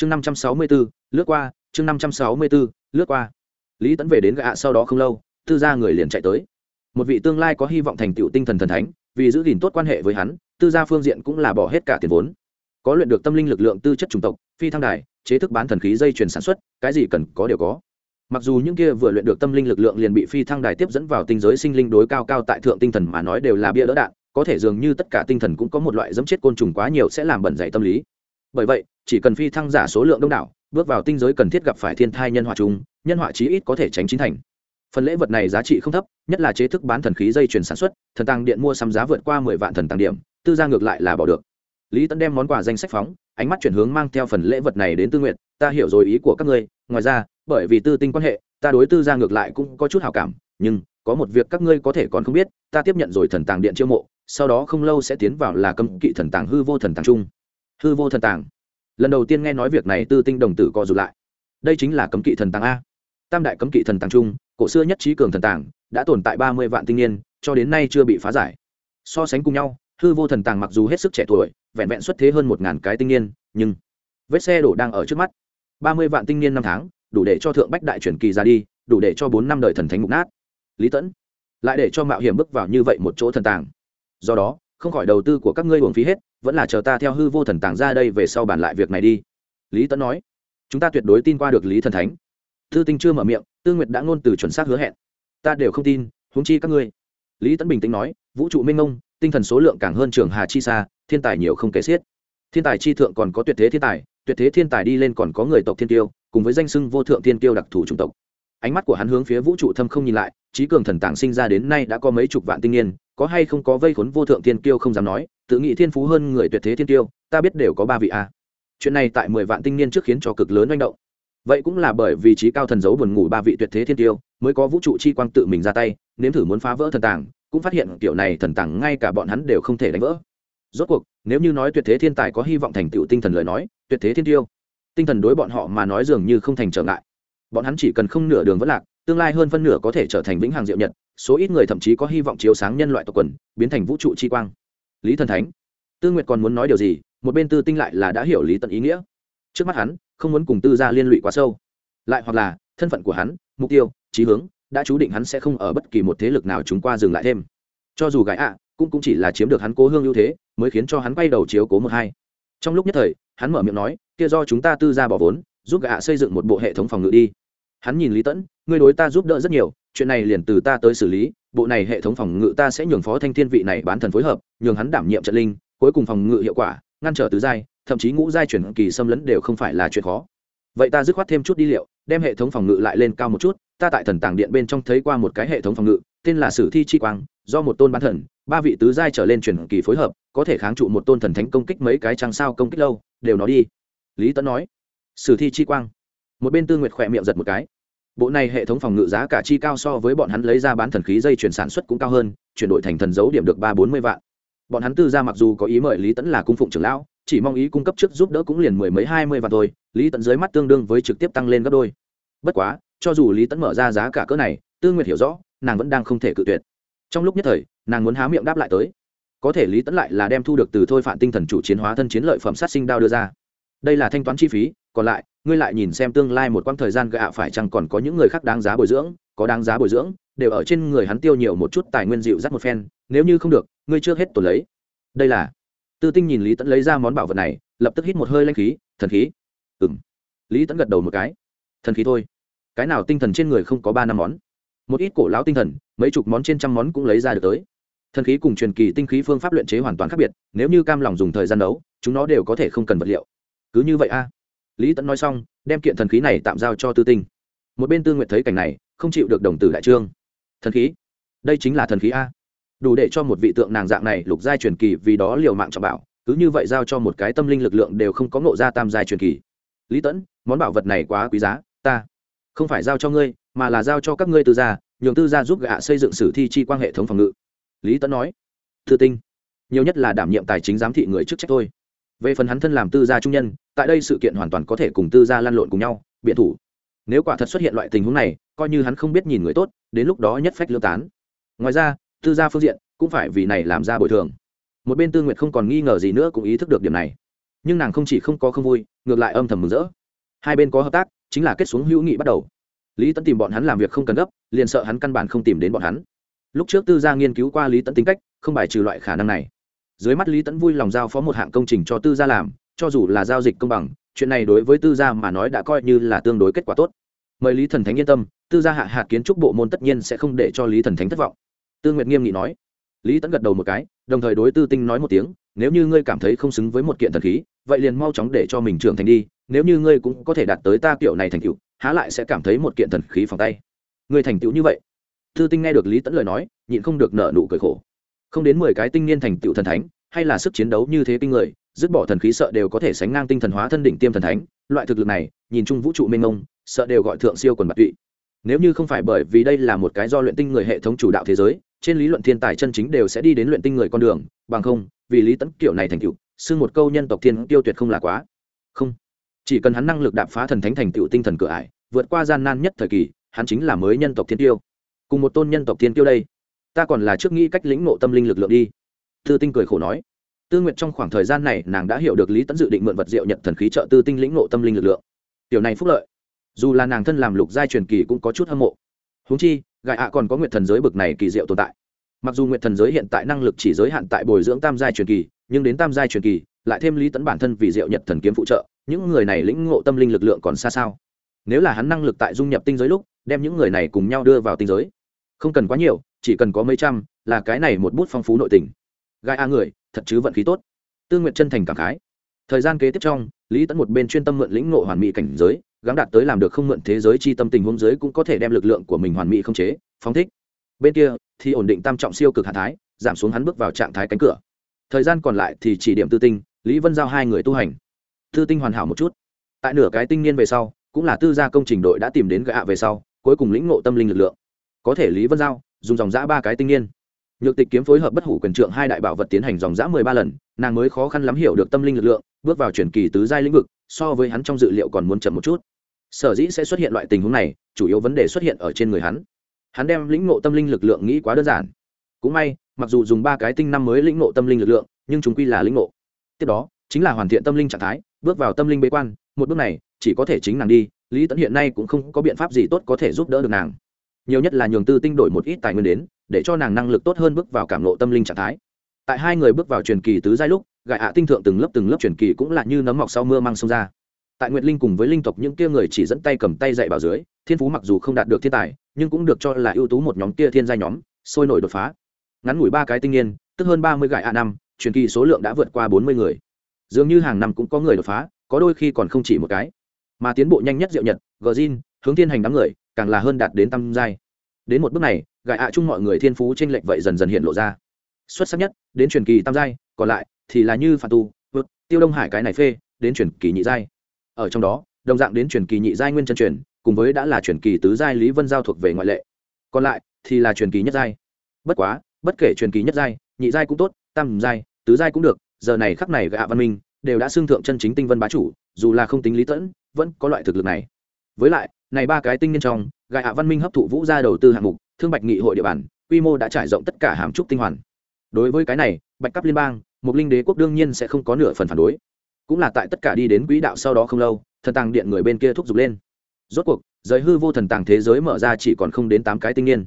chương năm trăm sáu mươi bốn lướt qua, chương năm trăm sáu mươi bốn lướt qua. Lý tẫn về đến gạ sau đó không lâu, tư gia người liền chạy tới. Một vị tương lai có hy vọng thành tựu tinh thần thần thánh, vì giữ gìn tốt quan hệ với hắn, tư gia phương diện cũng là bỏ hết cả tiền vốn. Có luyện được tâm linh lực lượng tư chất chủng tộc, phi thăng đài, chế thức bán thần khí dây chuyển sản xuất, cái gì cần có đều có. Mặc dù những kia vừa luyện được tâm linh lực lượng liền bị phi thăng đài tiếp dẫn vào tinh giới sinh linh đối cao cao tại thượng tinh thần mà nói đều là bia đỡ đạn, có thể dường như tất cả tinh thần cũng có một loại dẫm chết côn trùng quá nhiều sẽ làm bẩn dày tâm lý. Bởi vậy chỉ cần phi thăng giả số lượng đông đảo, bước vào tinh giới cần thiết gặp phải thiên thai nhân họa chúng nhân họa chí ít có thể tránh chính thành. Phần lễ vật này giá trị không thấp, nhất là chế thức bán thần khí dây chuyển sản xuất, thần tàng điện mua sắm giá vượt qua mười vạn thần tàng điểm, tư gia ngược lại là bỏ được. Lý tấn đem món quà danh sách phóng, ánh mắt chuyển hướng mang theo phần lễ vật này đến tư nguyện ta hiểu rồi ý của các ngươi, ngoài ra, bởi vì tư tinh quan hệ, ta đối tư gia ngược lại cũng có chút hào cảm, nhưng có một việc các ngươi có thể còn không biết, ta tiếp nhận rồi thần tàng điện chiêu mộ, sau đó không lâu sẽ tiến vào là cấm kỵ thần tàng hư vô thần tàng trung. Hư vô thần tàng lần đầu tiên nghe nói việc này tư tinh đồng tử co rụt lại. Đây chính là cấm kỵ thần tàng a. Tam đại cấm kỵ thần tàng trung cổ xưa nhất trí cường thần tàng, đã tồn tại ba mươi vạn tinh niên, cho đến nay chưa bị phá giải. So sánh cùng nhau, hư vô thần tàng mặc dù hết sức trẻ tuổi, vẹn vẹn xuất thế hơn một ngàn cái tinh niên, nhưng vết xe đổ đang ở trước mắt. Ba mươi vạn tinh niên năm tháng, đủ để cho thượng bách đại truyền kỳ ra đi, đủ để cho bốn năm đời thần thánh mục nát. Lý tẫn, lại để cho mạo hiểm bước vào như vậy một chỗ thần tàng. Do đó không khỏi đầu tư của các ngươi uổng phí hết, vẫn là chờ ta theo hư vô thần tàng ra đây về sau bàn lại việc này đi. Lý Tấn nói. Chúng ta tuyệt đối tin qua được lý thần thánh. Tư tinh chưa mở miệng, tư nguyệt đã ngôn từ chuẩn xác hứa hẹn. Ta đều không tin, huống chi các ngươi. Lý Tấn bình tĩnh nói, vũ trụ minh ông tinh thần số lượng càng hơn trường hà chi xa, thiên tài nhiều không kể xiết. Thiên tài chi thượng còn có tuyệt thế thiên tài, tuyệt thế thiên tài đi lên còn có người tộc thiên tiêu, cùng với danh sưng vô thượng thiên tiêu đặc thù chủng tộc ánh mắt của hắn hướng phía vũ trụ thâm không nhìn lại, trí cường thần tàng sinh ra đến nay đã có mấy chục vạn tinh niên, có hay không có vây khốn vô thượng thiên tiêu không dám nói, tự nghĩ thiên phú hơn người tuyệt thế thiên tiêu ta biết đều có ba vị a. Chuyện này tại mười vạn tinh niên trước khiến cho cực lớn manh động. Vậy cũng là bởi vì trí cao thần giấu buồn ngủ ba vị tuyệt thế thiên tiêu mới có vũ trụ chi quang tự mình ra tay, nếm thử muốn phá vỡ thần tàng, cũng phát hiện kiểu này thần tàng ngay cả bọn hắn đều không thể đánh vỡ. Rốt cuộc, nếu như nói tuyệt thế thiên tài có hy vọng thành tựu tinh thần lời nói, tuyệt thế thiên tiêu tinh thần đối bọn họ mà nói dường như không thành trở ngại bọn hắn chỉ cần không nửa đường vẫn lạc, tương lai hơn phân nửa có thể trở thành vĩnh hằng diệu nhật, số ít người thậm chí có hy vọng chiếu sáng nhân loại tộc quần, biến thành vũ trụ chi quang. Lý thần thánh, tư nguyệt còn muốn nói điều gì? Một bên tư tinh lại là đã hiểu lý tận ý nghĩa. Trước mắt hắn, không muốn cùng tư gia liên lụy quá sâu. Lại hoặc là, thân phận của hắn, mục tiêu trí hướng, đã chú định hắn sẽ không ở bất kỳ một thế lực nào chúng qua dừng lại thêm. Cho dù gái ạ, cũng cũng chỉ là chiếm được hắn cố hương ưu thế, mới khiến cho hắn quay đầu chiếu cố một hai. Trong lúc nhất thời, hắn mở miệng nói, kia do chúng ta tư ra bỏ vốn giúp gạ xây dựng một bộ hệ thống phòng ngự đi. Hắn nhìn lý tẫn, ngươi đối ta giúp đỡ rất nhiều, chuyện này liền từ ta tới xử lý, bộ này hệ thống phòng ngự ta sẽ nhường phó thanh thiên vị này bán thần phối hợp, nhường hắn đảm nhiệm trận linh, cuối cùng phòng ngự hiệu quả, ngăn trở tứ giai, thậm chí ngũ giai chuyển kỳ xâm lấn đều không phải là chuyện khó. Vậy ta dứt khoát thêm chút đi liệu, đem hệ thống phòng ngự lại lên cao một chút, ta tại thần tàng điện bên trong thấy qua một cái hệ thống phòng ngự, tên là sử thi chi quang, do một tôn bán thần, ba vị tứ giai trở lên chuyển kỳ phối hợp, có thể kháng trụ một tôn thần thánh công kích mấy cái trăng sao công kích lâu, đều nó đi. Lý tấn nói sử thi chi quang. Một bên tư nguyệt khỏe miệng giật một cái. Bộ này hệ thống phòng ngự giá cả chi cao so với bọn hắn lấy ra bán thần khí dây chuyển sản xuất cũng cao hơn, chuyển đổi thành thần dấu điểm được ba bốn mươi vạn. Bọn hắn tư ra mặc dù có ý mời lý tẫn là cung phụng trưởng lão, chỉ mong ý cung cấp trước giúp đỡ cũng liền mười mấy hai mươi vạn thôi, lý tẫn dưới mắt tương đương với trực tiếp tăng lên gấp đôi. Bất quá, cho dù lý tẫn mở ra giá cả cỡ này, tư nguyệt hiểu rõ, nàng vẫn đang không thể cự tuyệt. Trong lúc nhất thời, nàng muốn há miệng đáp lại tới. Có thể lý tẫn lại là đem thu được từ thôi phản tinh thần chủ chiến hóa thân chiến lợi phẩm sát sinh đao đưa ra. Đây là thanh toán chi phí còn lại, ngươi lại nhìn xem tương lai một quãng thời gian gạ phải chăng còn có những người khác đáng giá bồi dưỡng, có đáng giá bồi dưỡng, đều ở trên người hắn tiêu nhiều một chút tài nguyên dịu dắt một phen, nếu như không được, ngươi chưa hết tổ lấy. Đây là. Tư tinh nhìn lý tẫn lấy ra món bảo vật này, lập tức hít một hơi lanh khí, thần khí. Ừ m lý tẫn gật đầu một cái. Thần khí thôi. Cái nào tinh thần trên người không có ba năm món? Một ít cổ lão tinh thần, mấy chục món trên trăm món cũng lấy ra được tới. Thần khí cùng truyền kỳ tinh khí phương pháp luyện chế hoàn toàn khác biệt, nếu như cam lòng dùng thời gian đấu, chúng nó đều có thể không cần vật liệu. Cứ như vậy a lý tẫn nói xong, đem kiện thần khí này tạm giao cho tư tinh. Một bên tư nguyện thấy cảnh này, không chịu được đồng tử đại trương. Thần khí? Đây chính là thần khí a. Đủ để cho một vị tượng nàng dạng này lục giai truyền kỳ vì đó liều mạng trọng bảo, cứ như vậy giao cho một cái tâm linh lực lượng đều không có ngộ ra tam giai truyền kỳ. Lý tẫn món bảo vật này quá quý giá, ta không phải giao cho ngươi, mà là giao cho các ngươi tư gia, nhường tư gia giúp gạ xây dựng sử thi chi quang hệ thống phòng ngự. Lý tẫn nói thư tinh, nhiều nhất là đảm nhiệm tài chính giám thị người chức trách thôi về phần hắn thân làm tư gia trung nhân, tại đây sự kiện hoàn toàn có thể cùng tư gia lăn lộn cùng nhau, biện thủ. Nếu quả thật xuất hiện loại tình huống này, coi như hắn không biết nhìn người tốt, đến lúc đó nhất phách lương tán. Ngoài ra, tư gia phương diện cũng phải vì này làm ra bồi thường. Một bên tư nguyệt không còn nghi ngờ gì nữa cũng ý thức được điểm này. Nhưng nàng không chỉ không có không vui, ngược lại âm thầm mừng rỡ. Hai bên có hợp tác, chính là kết xuống hữu nghị bắt đầu. Lý tẫn tìm bọn hắn làm việc không cần gấp, liền sợ hắn căn bản không tìm đến bọn hắn. Lúc trước tư gia nghiên cứu qua lý tẫn tính cách, không bài trừ loại khả năng này dưới mắt lý tẫn vui lòng giao phó một hạng công trình cho tư gia làm, cho dù là giao dịch công bằng, chuyện này đối với tư gia mà nói đã coi như là tương đối kết quả tốt. Mời lý thần thánh yên tâm, tư gia hạ hạt kiến trúc bộ môn tất nhiên sẽ không để cho lý thần thánh thất vọng. Tư nguyệt nghiêm nghị nói. Lý tẫn gật đầu một cái, đồng thời đối tư tinh nói một tiếng, nếu như ngươi cảm thấy không xứng với một kiện thần khí, vậy liền mau chóng để cho mình trưởng thành đi, nếu như ngươi cũng có thể đạt tới ta kiểu này thành tựu, há lại sẽ cảm thấy một kiện thần khí phòng tay. Ngươi thành tựu như vậy? Tư tinh nghe được lý tẫn lời nói, nhịn không được nợ nụ cười khổ không đến mười cái tinh niên thành tựu thần thánh, hay là sức chiến đấu như thế kinh người, dứt bỏ thần khí sợ đều có thể sánh ngang tinh thần hóa thân đỉnh tiêm thần thánh. Loại thực lực này, nhìn chung vũ trụ mênh mông, sợ đều gọi thượng siêu quần bạc tụy. Nếu như không phải bởi vì đây là một cái do luyện tinh người hệ thống chủ đạo thế giới, trên lý luận thiên tài chân chính đều sẽ đi đến luyện tinh người con đường, bằng không, vì lý tẫn kiểu này thành tựu, xưng một câu nhân tộc thiên tiêu tuyệt không là quá. Không. Chỉ cần hắn năng lực đạp phá thần thánh thành tựu tinh thần cửa ải, vượt qua gian nan nhất thời kỳ, hắn chính là mới nhân tộc thiên tiêu. Cùng một tôn nhân tộc thiên tiêu đây ta còn là trước nghĩ cách lĩnh nộ tâm linh lực lượng đi. Tư tinh cười khổ nói. Tư nguyện trong khoảng thời gian này, nàng đã hiểu được lý tẫn dự định mượn vật diệu nhận thần khí trợ tư tinh lĩnh nộ tâm linh lực lượng. Tiểu này phúc lợi. Dù là nàng thân làm lục giai truyền kỳ cũng có chút hâm mộ. Húng chi gại ạ còn có nguyện thần giới bực này kỳ diệu tồn tại. Mặc dù nguyện thần giới hiện tại năng lực chỉ giới hạn tại bồi dưỡng tam giai truyền kỳ, nhưng đến tam giai truyền kỳ, lại thêm lý tẫn bản thân vì diệu nhật thần kiếm phụ trợ, những người này lĩnh ngộ tâm linh lực lượng còn xa sao? Nếu là hắn năng lực tại dung nhập tinh giới lúc, đem những người này cùng nhau đưa vào tinh giới. Không cần quá nhiều chỉ cần có mấy trăm, là cái này một bút phong phú nội tình. Gai a người, thật chứ vận khí tốt. Tương nguyện chân thành cảm khái. Thời gian kế tiếp trong, lý tẫn một bên chuyên tâm mượn lĩnh ngộ hoàn mỹ cảnh giới, gắng đạt tới làm được không mượn thế giới chi tâm tình huống giới cũng có thể đem lực lượng của mình hoàn mỹ không chế, phóng thích. Bên kia, thì ổn định tam trọng siêu cực hạ thái, giảm xuống hắn bước vào trạng thái cánh cửa. Thời gian còn lại thì chỉ điểm tư tinh, lý vân giao hai người tu hành. Tư tinh hoàn hảo một chút. Tại nửa cái tinh niên về sau, cũng là tư gia công trình đội đã tìm đến gạ về sau, cuối cùng lĩnh ngộ tâm linh lực lượng. Có thể lý vân giao dùng dòng giã ba cái tinh niên. Nhược tịch kiếm phối hợp bất hủ quyền trượng hai đại bảo vật tiến hành dòng giã mười ba lần, nàng mới khó khăn lắm hiểu được tâm linh lực lượng, bước vào chuyển kỳ tứ giai lĩnh vực, so với hắn trong dự liệu còn muốn chậm một chút. Sở dĩ sẽ xuất hiện loại tình huống này, chủ yếu vấn đề xuất hiện ở trên người hắn. Hắn đem lĩnh ngộ tâm linh lực lượng nghĩ quá đơn giản. Cũng may, mặc dù dùng ba cái tinh năm mới lĩnh ngộ tâm linh lực lượng, nhưng chúng quy là lĩnh ngộ. Tiếp đó, chính là hoàn thiện tâm linh trạng thái, bước vào tâm linh bế quan, một bước này, chỉ có thể chính nàng đi, lý tẫn hiện nay cũng không có biện pháp gì tốt có thể giúp đỡ được nàng nhiều nhất là nhường tư tinh đổi một ít tài nguyên đến, để cho nàng năng lực tốt hơn bước vào cảm lộ tâm linh trạng thái. Tại hai người bước vào truyền kỳ tứ giai lúc gại ạ tinh thượng từng lớp từng lớp truyền kỳ cũng là như nấm mọc sau mưa mang sông ra. Tại nguyệt linh cùng với linh tộc những kia người chỉ dẫn tay cầm tay dạy bảo dưới, thiên phú mặc dù không đạt được thiên tài, nhưng cũng được cho là ưu tú một nhóm kia thiên giai nhóm, sôi nổi đột phá. Ngắn ngủi ba cái tinh niên tức hơn ba mươi gại ạ năm, truyền kỳ số lượng đã vượt qua bốn mươi người. Dường như hàng năm cũng có người đột phá, có đôi khi còn không chỉ một cái. Mà tiến bộ nhanh nhất diệu nhật, gờ zin hướng thiên hành đám người càng là hơn đạt đến tam giai. Đến một bước này gại ạ chung mọi người thiên phú trên lệnh vậy dần dần hiện lộ ra. Xuất sắc nhất, đến truyền kỳ tam giai, còn lại thì là như phạt tu, vượt, tiêu đông hải cái này phê, đến truyền kỳ nhị giai. Ở trong đó, đồng dạng đến truyền kỳ nhị giai nguyên chân truyền, cùng với đã là truyền kỳ tứ giai lý vân giao thuộc về ngoại lệ. Còn lại thì là truyền kỳ nhất giai. Bất quá, bất kể truyền kỳ nhất giai, nhị giai cũng tốt, tam giai, tứ giai cũng được, giờ này khắc này gạ văn minh đều đã xưng thượng chân chính tinh vân bá chủ, dù là không tính lý tẫn, vẫn có loại thực lực này. Với lại này ba cái tinh nhân trong gài hạ văn minh hấp thụ vũ gia đầu tư hạng mục, thương bạch nghị hội địa bàn, quy mô đã trải rộng tất cả hàm trúc tinh hoàn. Đối với cái này, bạch cấp liên bang, một linh đế quốc đương nhiên sẽ không có nửa phần phản đối. Cũng là tại tất cả đi đến quỹ đạo sau đó không lâu, thần tàng điện người bên kia thúc giục lên. Rốt cuộc, giới hư vô thần tàng thế giới mở ra chỉ còn không đến tám cái tinh niên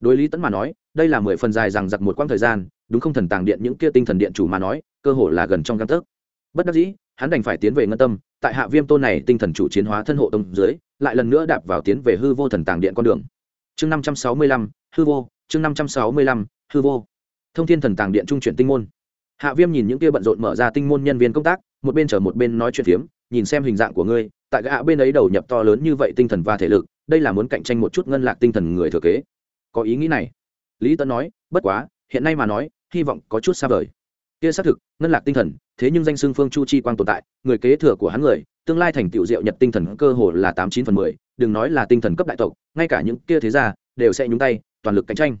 đối lý tấn mà nói, đây là mười phần dài rằng giặc một quãng thời gian, đúng không thần tàng điện những kia tinh thần điện chủ mà nói, cơ hội là gần trong găng tấc. Bất đắc dĩ, hắn đành phải tiến về ngân tâm, tại hạ viêm tôn này tinh thần chủ chiến hóa thân hộ tông dưới lại lần nữa đạp vào tiến về hư vô thần tàng điện con đường. Chương năm trăm sáu mươi lăm, hư vô, chương năm trăm sáu mươi lăm, hư vô. Thông thiên thần tàng điện trung chuyển tinh môn. Hạ viêm nhìn những kia bận rộn mở ra tinh môn nhân viên công tác, một bên chở một bên nói chuyện phiếm, nhìn xem hình dạng của ngươi, tại gã bên ấy đầu nhập to lớn như vậy tinh thần và thể lực, đây là muốn cạnh tranh một chút ngân lạc tinh thần người thừa kế. Có ý nghĩ này. Lý tấn nói, bất quá, hiện nay mà nói, hy vọng có chút xa vời. Kia xác thực, ngân lạc tinh thần, thế nhưng danh xưng phương chu chi quang tồn tại, người kế thừa của hắn người tương lai thành tựu diệu nhật tinh thần cơ hồ là tám chín phần mười, đừng nói là tinh thần cấp đại tộc, ngay cả những kia thế gia đều sẽ nhúng tay, toàn lực cạnh tranh.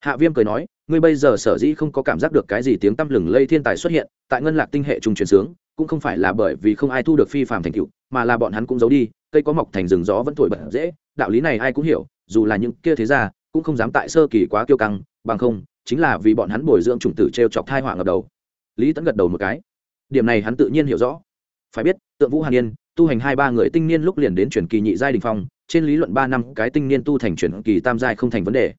Hạ viêm cười nói, ngươi bây giờ sở dĩ không có cảm giác được cái gì tiếng tăm lừng lây thiên tài xuất hiện, tại ngân lạc tinh hệ trung truyền sướng, cũng không phải là bởi vì không ai thu được phi phàm thành tựu, mà là bọn hắn cũng giấu đi, cây có mọc thành rừng gió vẫn thổi bật dễ, đạo lý này ai cũng hiểu, dù là những kia thế gia cũng không dám tại sơ kỳ quá kiêu căng, bằng không, chính là vì bọn hắn bồi dưỡng chủng tử t r e o chọc thai họa ngập đầu. Lý tẫn gật đầu một cái. Điểm này hắn tự nhiên hiểu rõ phải biết, tượng vũ hàn yên, tu hành hai ba người tinh niên lúc liền đến truyền kỳ nhị giai đình phong, trên lý luận ba năm cái tinh niên tu thành truyền kỳ tam giai không thành vấn đề.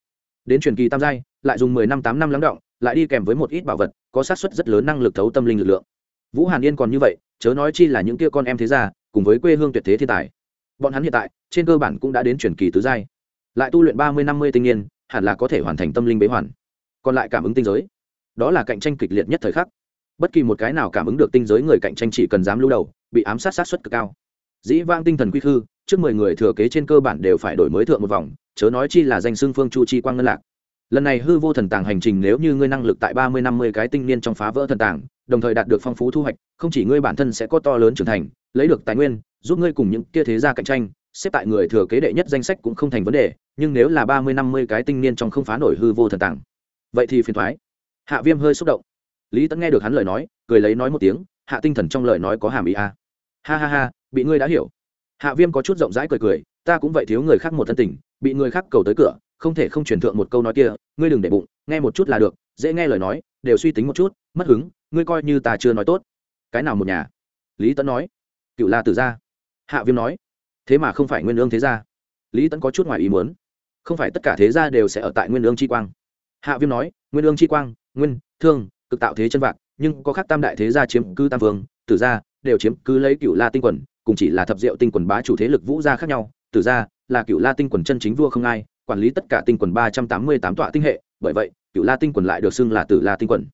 Đến truyền kỳ tam giai, lại dùng mười năm tám năm lắng động, lại đi kèm với một ít bảo vật, có sát suất rất lớn năng lực thấu tâm linh lực lượng. Vũ hàn yên còn như vậy, chớ nói chi là những kia con em thế gia, cùng với quê hương tuyệt thế thiên tài. Bọn hắn hiện tại, trên cơ bản cũng đã đến truyền kỳ tứ giai. Lại tu luyện ba mươi năm mươi tinh niên, hẳn là có thể hoàn thành tâm linh bế hoàn. Còn lại cảm ứng tinh giới. Đó là cạnh tranh kịch liệt nhất thời khắc bất kỳ một cái nào cảm ứng được tinh giới người cạnh tranh chỉ cần dám lưu đầu, bị ám sát sát suất cực cao. Dĩ vang tinh thần quy khư, trước mười người thừa kế trên cơ bản đều phải đổi mới thượng một vòng, chớ nói chi là danh xưng phương chu chi quang ngân lạc. Lần này hư vô thần tàng hành trình nếu như ngươi năng lực tại ba mươi năm mươi cái tinh niên trong phá vỡ thần tàng, đồng thời đạt được phong phú thu hoạch, không chỉ ngươi bản thân sẽ có to lớn trưởng thành, lấy được tài nguyên, giúp ngươi cùng những kia thế gia cạnh tranh, xếp tại người thừa kế đệ nhất danh sách cũng không thành vấn đề, nhưng nếu là ba mươi năm mươi cái tinh niên trong không phá nổi hư vô thần tàng, vậy thì phiền thoái. Hạ viêm hơi xúc động lý tẫn nghe được hắn lời nói, cười lấy nói một tiếng, hạ tinh thần trong lời nói có hàm ý a à. ha ha ha, bị ngươi đã hiểu. Hạ viêm có chút rộng rãi cười cười, ta cũng vậy thiếu người khác một thân tình, bị người khác cầu tới cửa, không thể không truyền thượng một câu nói kia, ngươi đừng để bụng, nghe một chút là được, dễ nghe lời nói, đều suy tính một chút, mất hứng, ngươi coi như ta chưa nói tốt. Cái nào một nhà? Lý tẫn nói. Cựu la tử gia. Hạ viêm nói. Thế mà không phải nguyên ương thế gia. Lý tẫn có chút ngoài ý muốn. Không phải tất cả thế gia đều sẽ ở tại nguyên ương chi quang. Hạ viêm nói. Nguyên ương chi quang, nguyên, thương cực tạo thế chân vạc, nhưng có khác tam đại thế gia chiếm cư tam vương, tử gia đều chiếm cứ lấy cựu la tinh quần, cùng chỉ là thập diệu tinh quần bá chủ thế lực vũ gia khác nhau, tử gia là cựu la tinh quần chân chính vua không ai, quản lý tất cả tinh quần ba trăm tám mươi tám tọa tinh hệ, bởi vậy cựu la tinh quần lại được xưng là tử la tinh quần.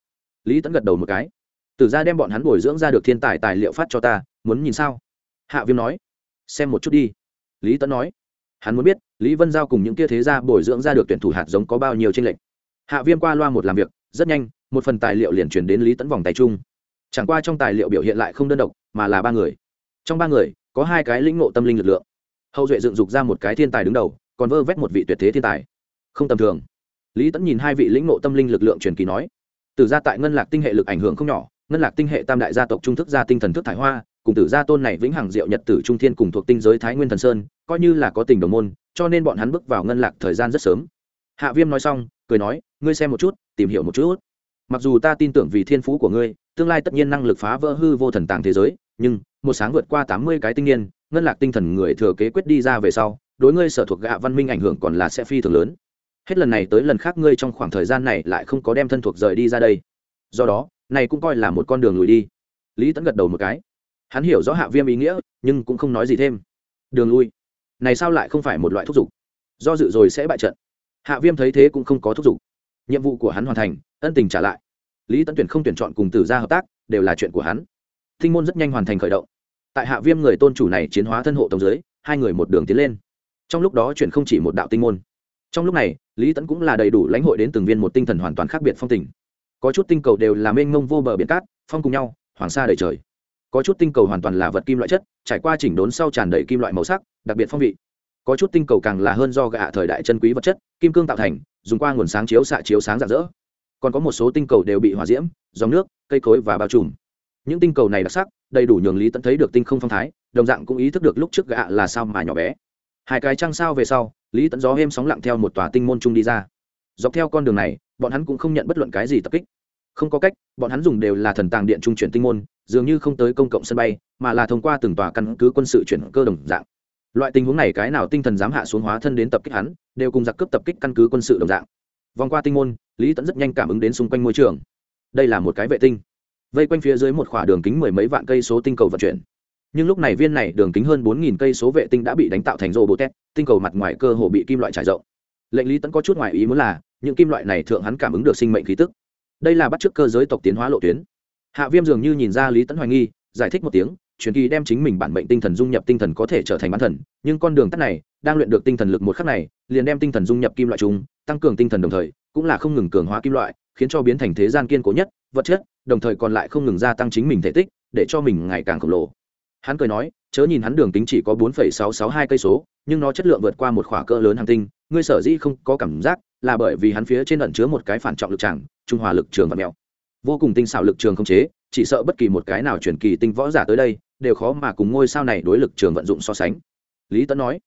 Lý tẫn gật đầu một cái. Tử gia đem bọn hắn bồi dưỡng ra được thiên tài tài liệu phát cho ta, muốn nhìn sao? Hạ viêm nói. Xem một chút đi. Lý tẫn nói. Hắn muốn biết, lý vân giao cùng những kia thế gia bồi dưỡng ra được tuyển thủ hạt giống có bao nhiêu tranh lệch. Hạ viêm qua loa một làm việc, rất nhanh một phần tài liệu liền chuyển đến lý tẫn vòng tay chung. Chẳng qua trong tài liệu biểu hiện lại không đơn độc, mà là ba người. Trong ba người, có hai cái lĩnh ngộ tâm linh lực lượng. Hậu duệ dựng dục ra một cái thiên tài đứng đầu, còn vơ vét một vị tuyệt thế thiên tài. Không tầm thường. Lý tẫn nhìn hai vị lĩnh ngộ tâm linh lực lượng truyền kỳ nói từ gia tại ngân lạc tinh hệ lực ảnh hưởng không nhỏ, ngân lạc tinh hệ tam đại gia tộc trung thức gia tinh thần thức thải hoa, cùng tử gia tôn này vĩnh hằng diệu nhật tử trung thiên cùng thuộc tinh giới thái nguyên thần sơn, coi như là có tình đồng môn, cho nên bọn hắn bước vào ngân lạc thời gian rất sớm. Hạ viêm nói xong, cười nói, ngươi xem một chút, tìm hiểu một chút mặc dù ta tin tưởng vì thiên phú của ngươi, tương lai tất nhiên năng lực phá vỡ hư vô thần tàng thế giới, nhưng, một sáng vượt qua tám mươi cái tinh niên, ngân lạc tinh thần người thừa kế quyết đi ra về sau, đối ngươi sở thuộc gạ văn minh ảnh hưởng còn là sẽ phi thường lớn. Hết lần này tới lần khác ngươi trong khoảng thời gian này lại không có đem thân thuộc rời đi ra đây. Do đó, này cũng coi là một con đường lùi đi. Lý tẫn gật đầu một cái. Hắn hiểu rõ hạ viêm ý nghĩa, nhưng cũng không nói gì thêm. Đường lui. Này sao lại không phải một loại thúc giục? Do dự rồi sẽ bại trận. Hạ viêm thấy thế cũng không có thúc giục nhiệm vụ của hắn hoàn thành, ân tình trả lại. Lý tấn tuyển không tuyển chọn cùng tử gia hợp tác, đều là chuyện của hắn. Thinh môn rất nhanh hoàn thành khởi động. Tại hạ viêm người tôn chủ này chiến hóa thân hộ tổng giới hai người một đường tiến lên. Trong lúc đó chuyển không chỉ một đạo tinh môn. Trong lúc này, lý tấn cũng là đầy đủ lãnh hội đến từng viên một tinh thần hoàn toàn khác biệt phong tình. Có chút tinh cầu đều là mênh mông vô bờ biển cát, phong cùng nhau, hoàng sa đầy trời. Có chút tinh cầu hoàn toàn là vật kim loại chất, trải qua chỉnh đốn sau tràn đầy kim loại màu sắc, đặc biệt phong vị có chút tinh cầu càng là hơn do gạ thời đại chân quý vật chất, kim cương tạo thành, dùng qua nguồn sáng chiếu xạ chiếu sáng rạng rỡ. Còn có một số tinh cầu đều bị hòa diễm, dòng nước, cây cối và bao trùm. Những tinh cầu này đặc sắc, đầy đủ nhường lý tận thấy được tinh không phong thái, đồng dạng cũng ý thức được lúc trước gạ là sao mà nhỏ bé. Hai cái trăng sao về sau, lý tận gió êm sóng lặng theo một tòa tinh môn trung đi ra. Dọc theo con đường này, bọn hắn cũng không nhận bất luận cái gì tập kích. Không có cách, bọn hắn dùng đều là thần tàng điện trung chuyển tinh môn, dường như không tới công cộng sân bay, mà là thông qua từng tòa căn cứ quân sự chuyển cơ đồng dạng loại tình huống này cái nào tinh thần dám hạ xuống hóa thân đến tập kích hắn, đều cùng giặc cướp tập kích căn cứ quân sự đồng dạng. Vòng qua tinh môn, lý tẫn rất nhanh cảm ứng đến xung quanh môi trường. Đây là một cái vệ tinh. Vây quanh phía dưới một khỏa đường kính mười mấy vạn cây số tinh cầu vận chuyển. Nhưng lúc này viên này đường kính hơn bốn nghìn cây số vệ tinh đã bị đánh tạo thành rô bô tét tinh cầu mặt ngoài cơ hồ bị kim loại trải rộng. Lệnh lý tẫn có chút ngoài ý muốn là, những kim loại này thượng hắn cảm ứng được sinh mệnh khí tức. Đây là bắt chước cơ giới tộc tiến hóa lộ tuyến. Hạ viêm dường như nhìn ra lý tẫn hoài nghi, giải thích một tiếng truyền kỳ đem chính mình bản mệnh tinh thần dung nhập tinh thần có thể trở thành bán thần nhưng con đường tắt này đang luyện được tinh thần lực một khắc này liền đem tinh thần dung nhập kim loại chúng tăng cường tinh thần đồng thời cũng là không ngừng cường hóa kim loại khiến cho biến thành thế gian kiên cố nhất vật chất đồng thời còn lại không ngừng gia tăng chính mình thể tích để cho mình ngày càng khổng lồ. Hắn cười nói chớ nhìn hắn đường tính chỉ có bốn sáu sáu hai cây số nhưng nó chất lượng vượt qua một khỏa cỡ lớn hành tinh ngươi sở dĩ không có cảm giác là bởi vì hắn phía trên ẩn chứa một cái phản trọng lực chẳng, trung hòa lực trường và mèo vô cùng tinh xảo lực trường không chế chỉ sợ bất kỳ một cái nào truyền kỳ tinh võ giả tới đây đều khó mà cùng ngôi sao này đối lực trường vận dụng so sánh. Lý tấn nói,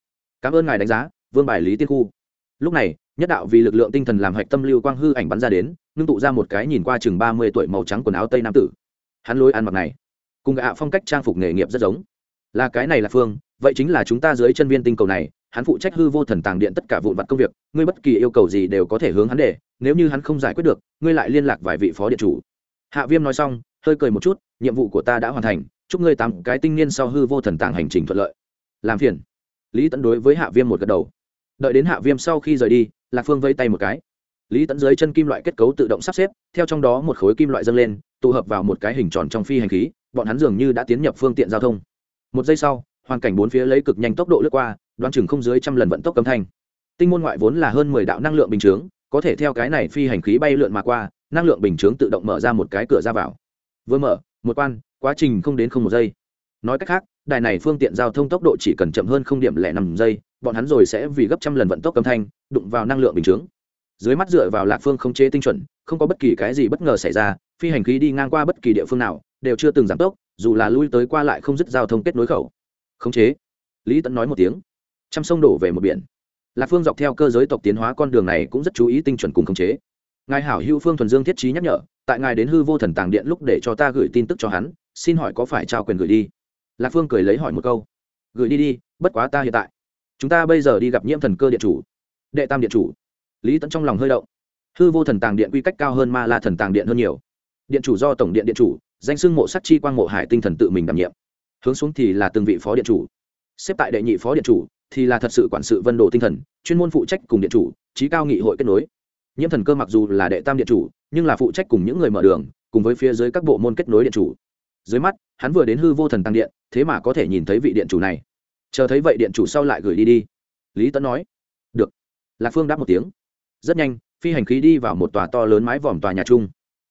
cảm ơn ngài đánh giá, vương bài lý tiên khu. Lúc này, nhất đạo vì lực lượng tinh thần làm hạch tâm lưu quang hư ảnh bắn ra đến, ngưng tụ ra một cái nhìn qua chừng ba mươi tuổi màu trắng quần áo tây nam tử. Hắn lối ăn mặc này, cùng gạ phong cách trang phục nghề nghiệp rất giống. Là cái này là phương, vậy chính là chúng ta dưới chân viên tinh cầu này, hắn phụ trách hư vô thần tàng điện tất cả vụn vặt công việc, ngươi bất kỳ yêu cầu gì đều có thể hướng hắn để, nếu như hắn không giải quyết được, ngươi lại liên lạc vài vị phó điện chủ. Hạ viêm nói xong, hơi cười một chút, nhiệm vụ của ta đã hoàn thành chúc ngươi tám cái tinh niên sau hư vô thần tàng hành trình thuận lợi. Làm phiền. Lý tẫn đối với hạ viêm một gật đầu. Đợi đến hạ viêm sau khi rời đi, lạc phương vây tay một cái. Lý tẫn dưới chân kim loại kết cấu tự động sắp xếp, theo trong đó một khối kim loại dâng lên, tụ hợp vào một cái hình tròn trong phi hành khí, bọn hắn dường như đã tiến nhập phương tiện giao thông. Một giây sau, hoàn cảnh bốn phía lấy cực nhanh tốc độ lướt qua, đoán chừng không dưới trăm lần vận tốc cấm thanh. Tinh môn ngoại vốn là hơn mười đạo năng lượng bình chướng, có thể theo cái này phi hành khí bay lượn mà qua, năng lượng bình chướng tự động mở ra một cái cửa ra vào. Vừa mở, một quan quá trình không đến không một giây. Nói cách khác, đài này phương tiện giao thông tốc độ chỉ cần chậm hơn không điểm lẻ năm giây, bọn hắn rồi sẽ vì gấp trăm lần vận tốc âm thanh, đụng vào năng lượng bình chướng. Dưới mắt dựa vào lạc phương không chế tinh chuẩn, không có bất kỳ cái gì bất ngờ xảy ra, phi hành khí đi ngang qua bất kỳ địa phương nào, đều chưa từng giảm tốc, dù là lui tới qua lại không dứt giao thông kết nối khẩu. Khống chế. Lý tẫn nói một tiếng. T sông đổ về một biển. Lạc phương dọc theo cơ giới tộc tiến hóa con đường này cũng rất chú ý tinh chuẩn cùng khống chế. Ngài hảo hữu phương thuần dương thiết trí nhắc nhở, tại ngài đến hư vô thần tàng điện lúc để cho ta gửi tin tức cho hắn xin hỏi có phải trao quyền gửi đi? Lạc phương cười lấy hỏi một câu. Gửi đi đi, bất quá ta hiện tại. Chúng ta bây giờ đi gặp nhiễm thần cơ điện chủ, đệ tam điện chủ. Lý tẫn trong lòng hơi động. Hư vô thần tàng điện quy cách cao hơn ma la thần tàng điện hơn nhiều. Điện chủ do tổng điện điện chủ, danh sưng mộ sắc chi quang mộ hải tinh thần tự mình đảm nhiệm. Hướng xuống thì là từng vị phó điện chủ. Xếp tại đệ nhị phó điện chủ thì là thật sự quản sự vân đồ tinh thần, chuyên môn phụ trách cùng điện chủ, trí cao nghị hội kết nối. Nhiễm thần cơ mặc dù là đệ tam điện chủ, nhưng là phụ trách cùng những người mở đường, cùng với phía dưới các bộ môn kết nối điện chủ dưới mắt, hắn vừa đến hư vô thần tăng điện, thế mà có thể nhìn thấy vị điện chủ này. Chờ thấy vậy điện chủ sau lại gửi đi đi. Lý tấn nói. Được. Lạc phương đáp một tiếng. Rất nhanh, phi hành khí đi vào một tòa to lớn mái vòm tòa nhà chung.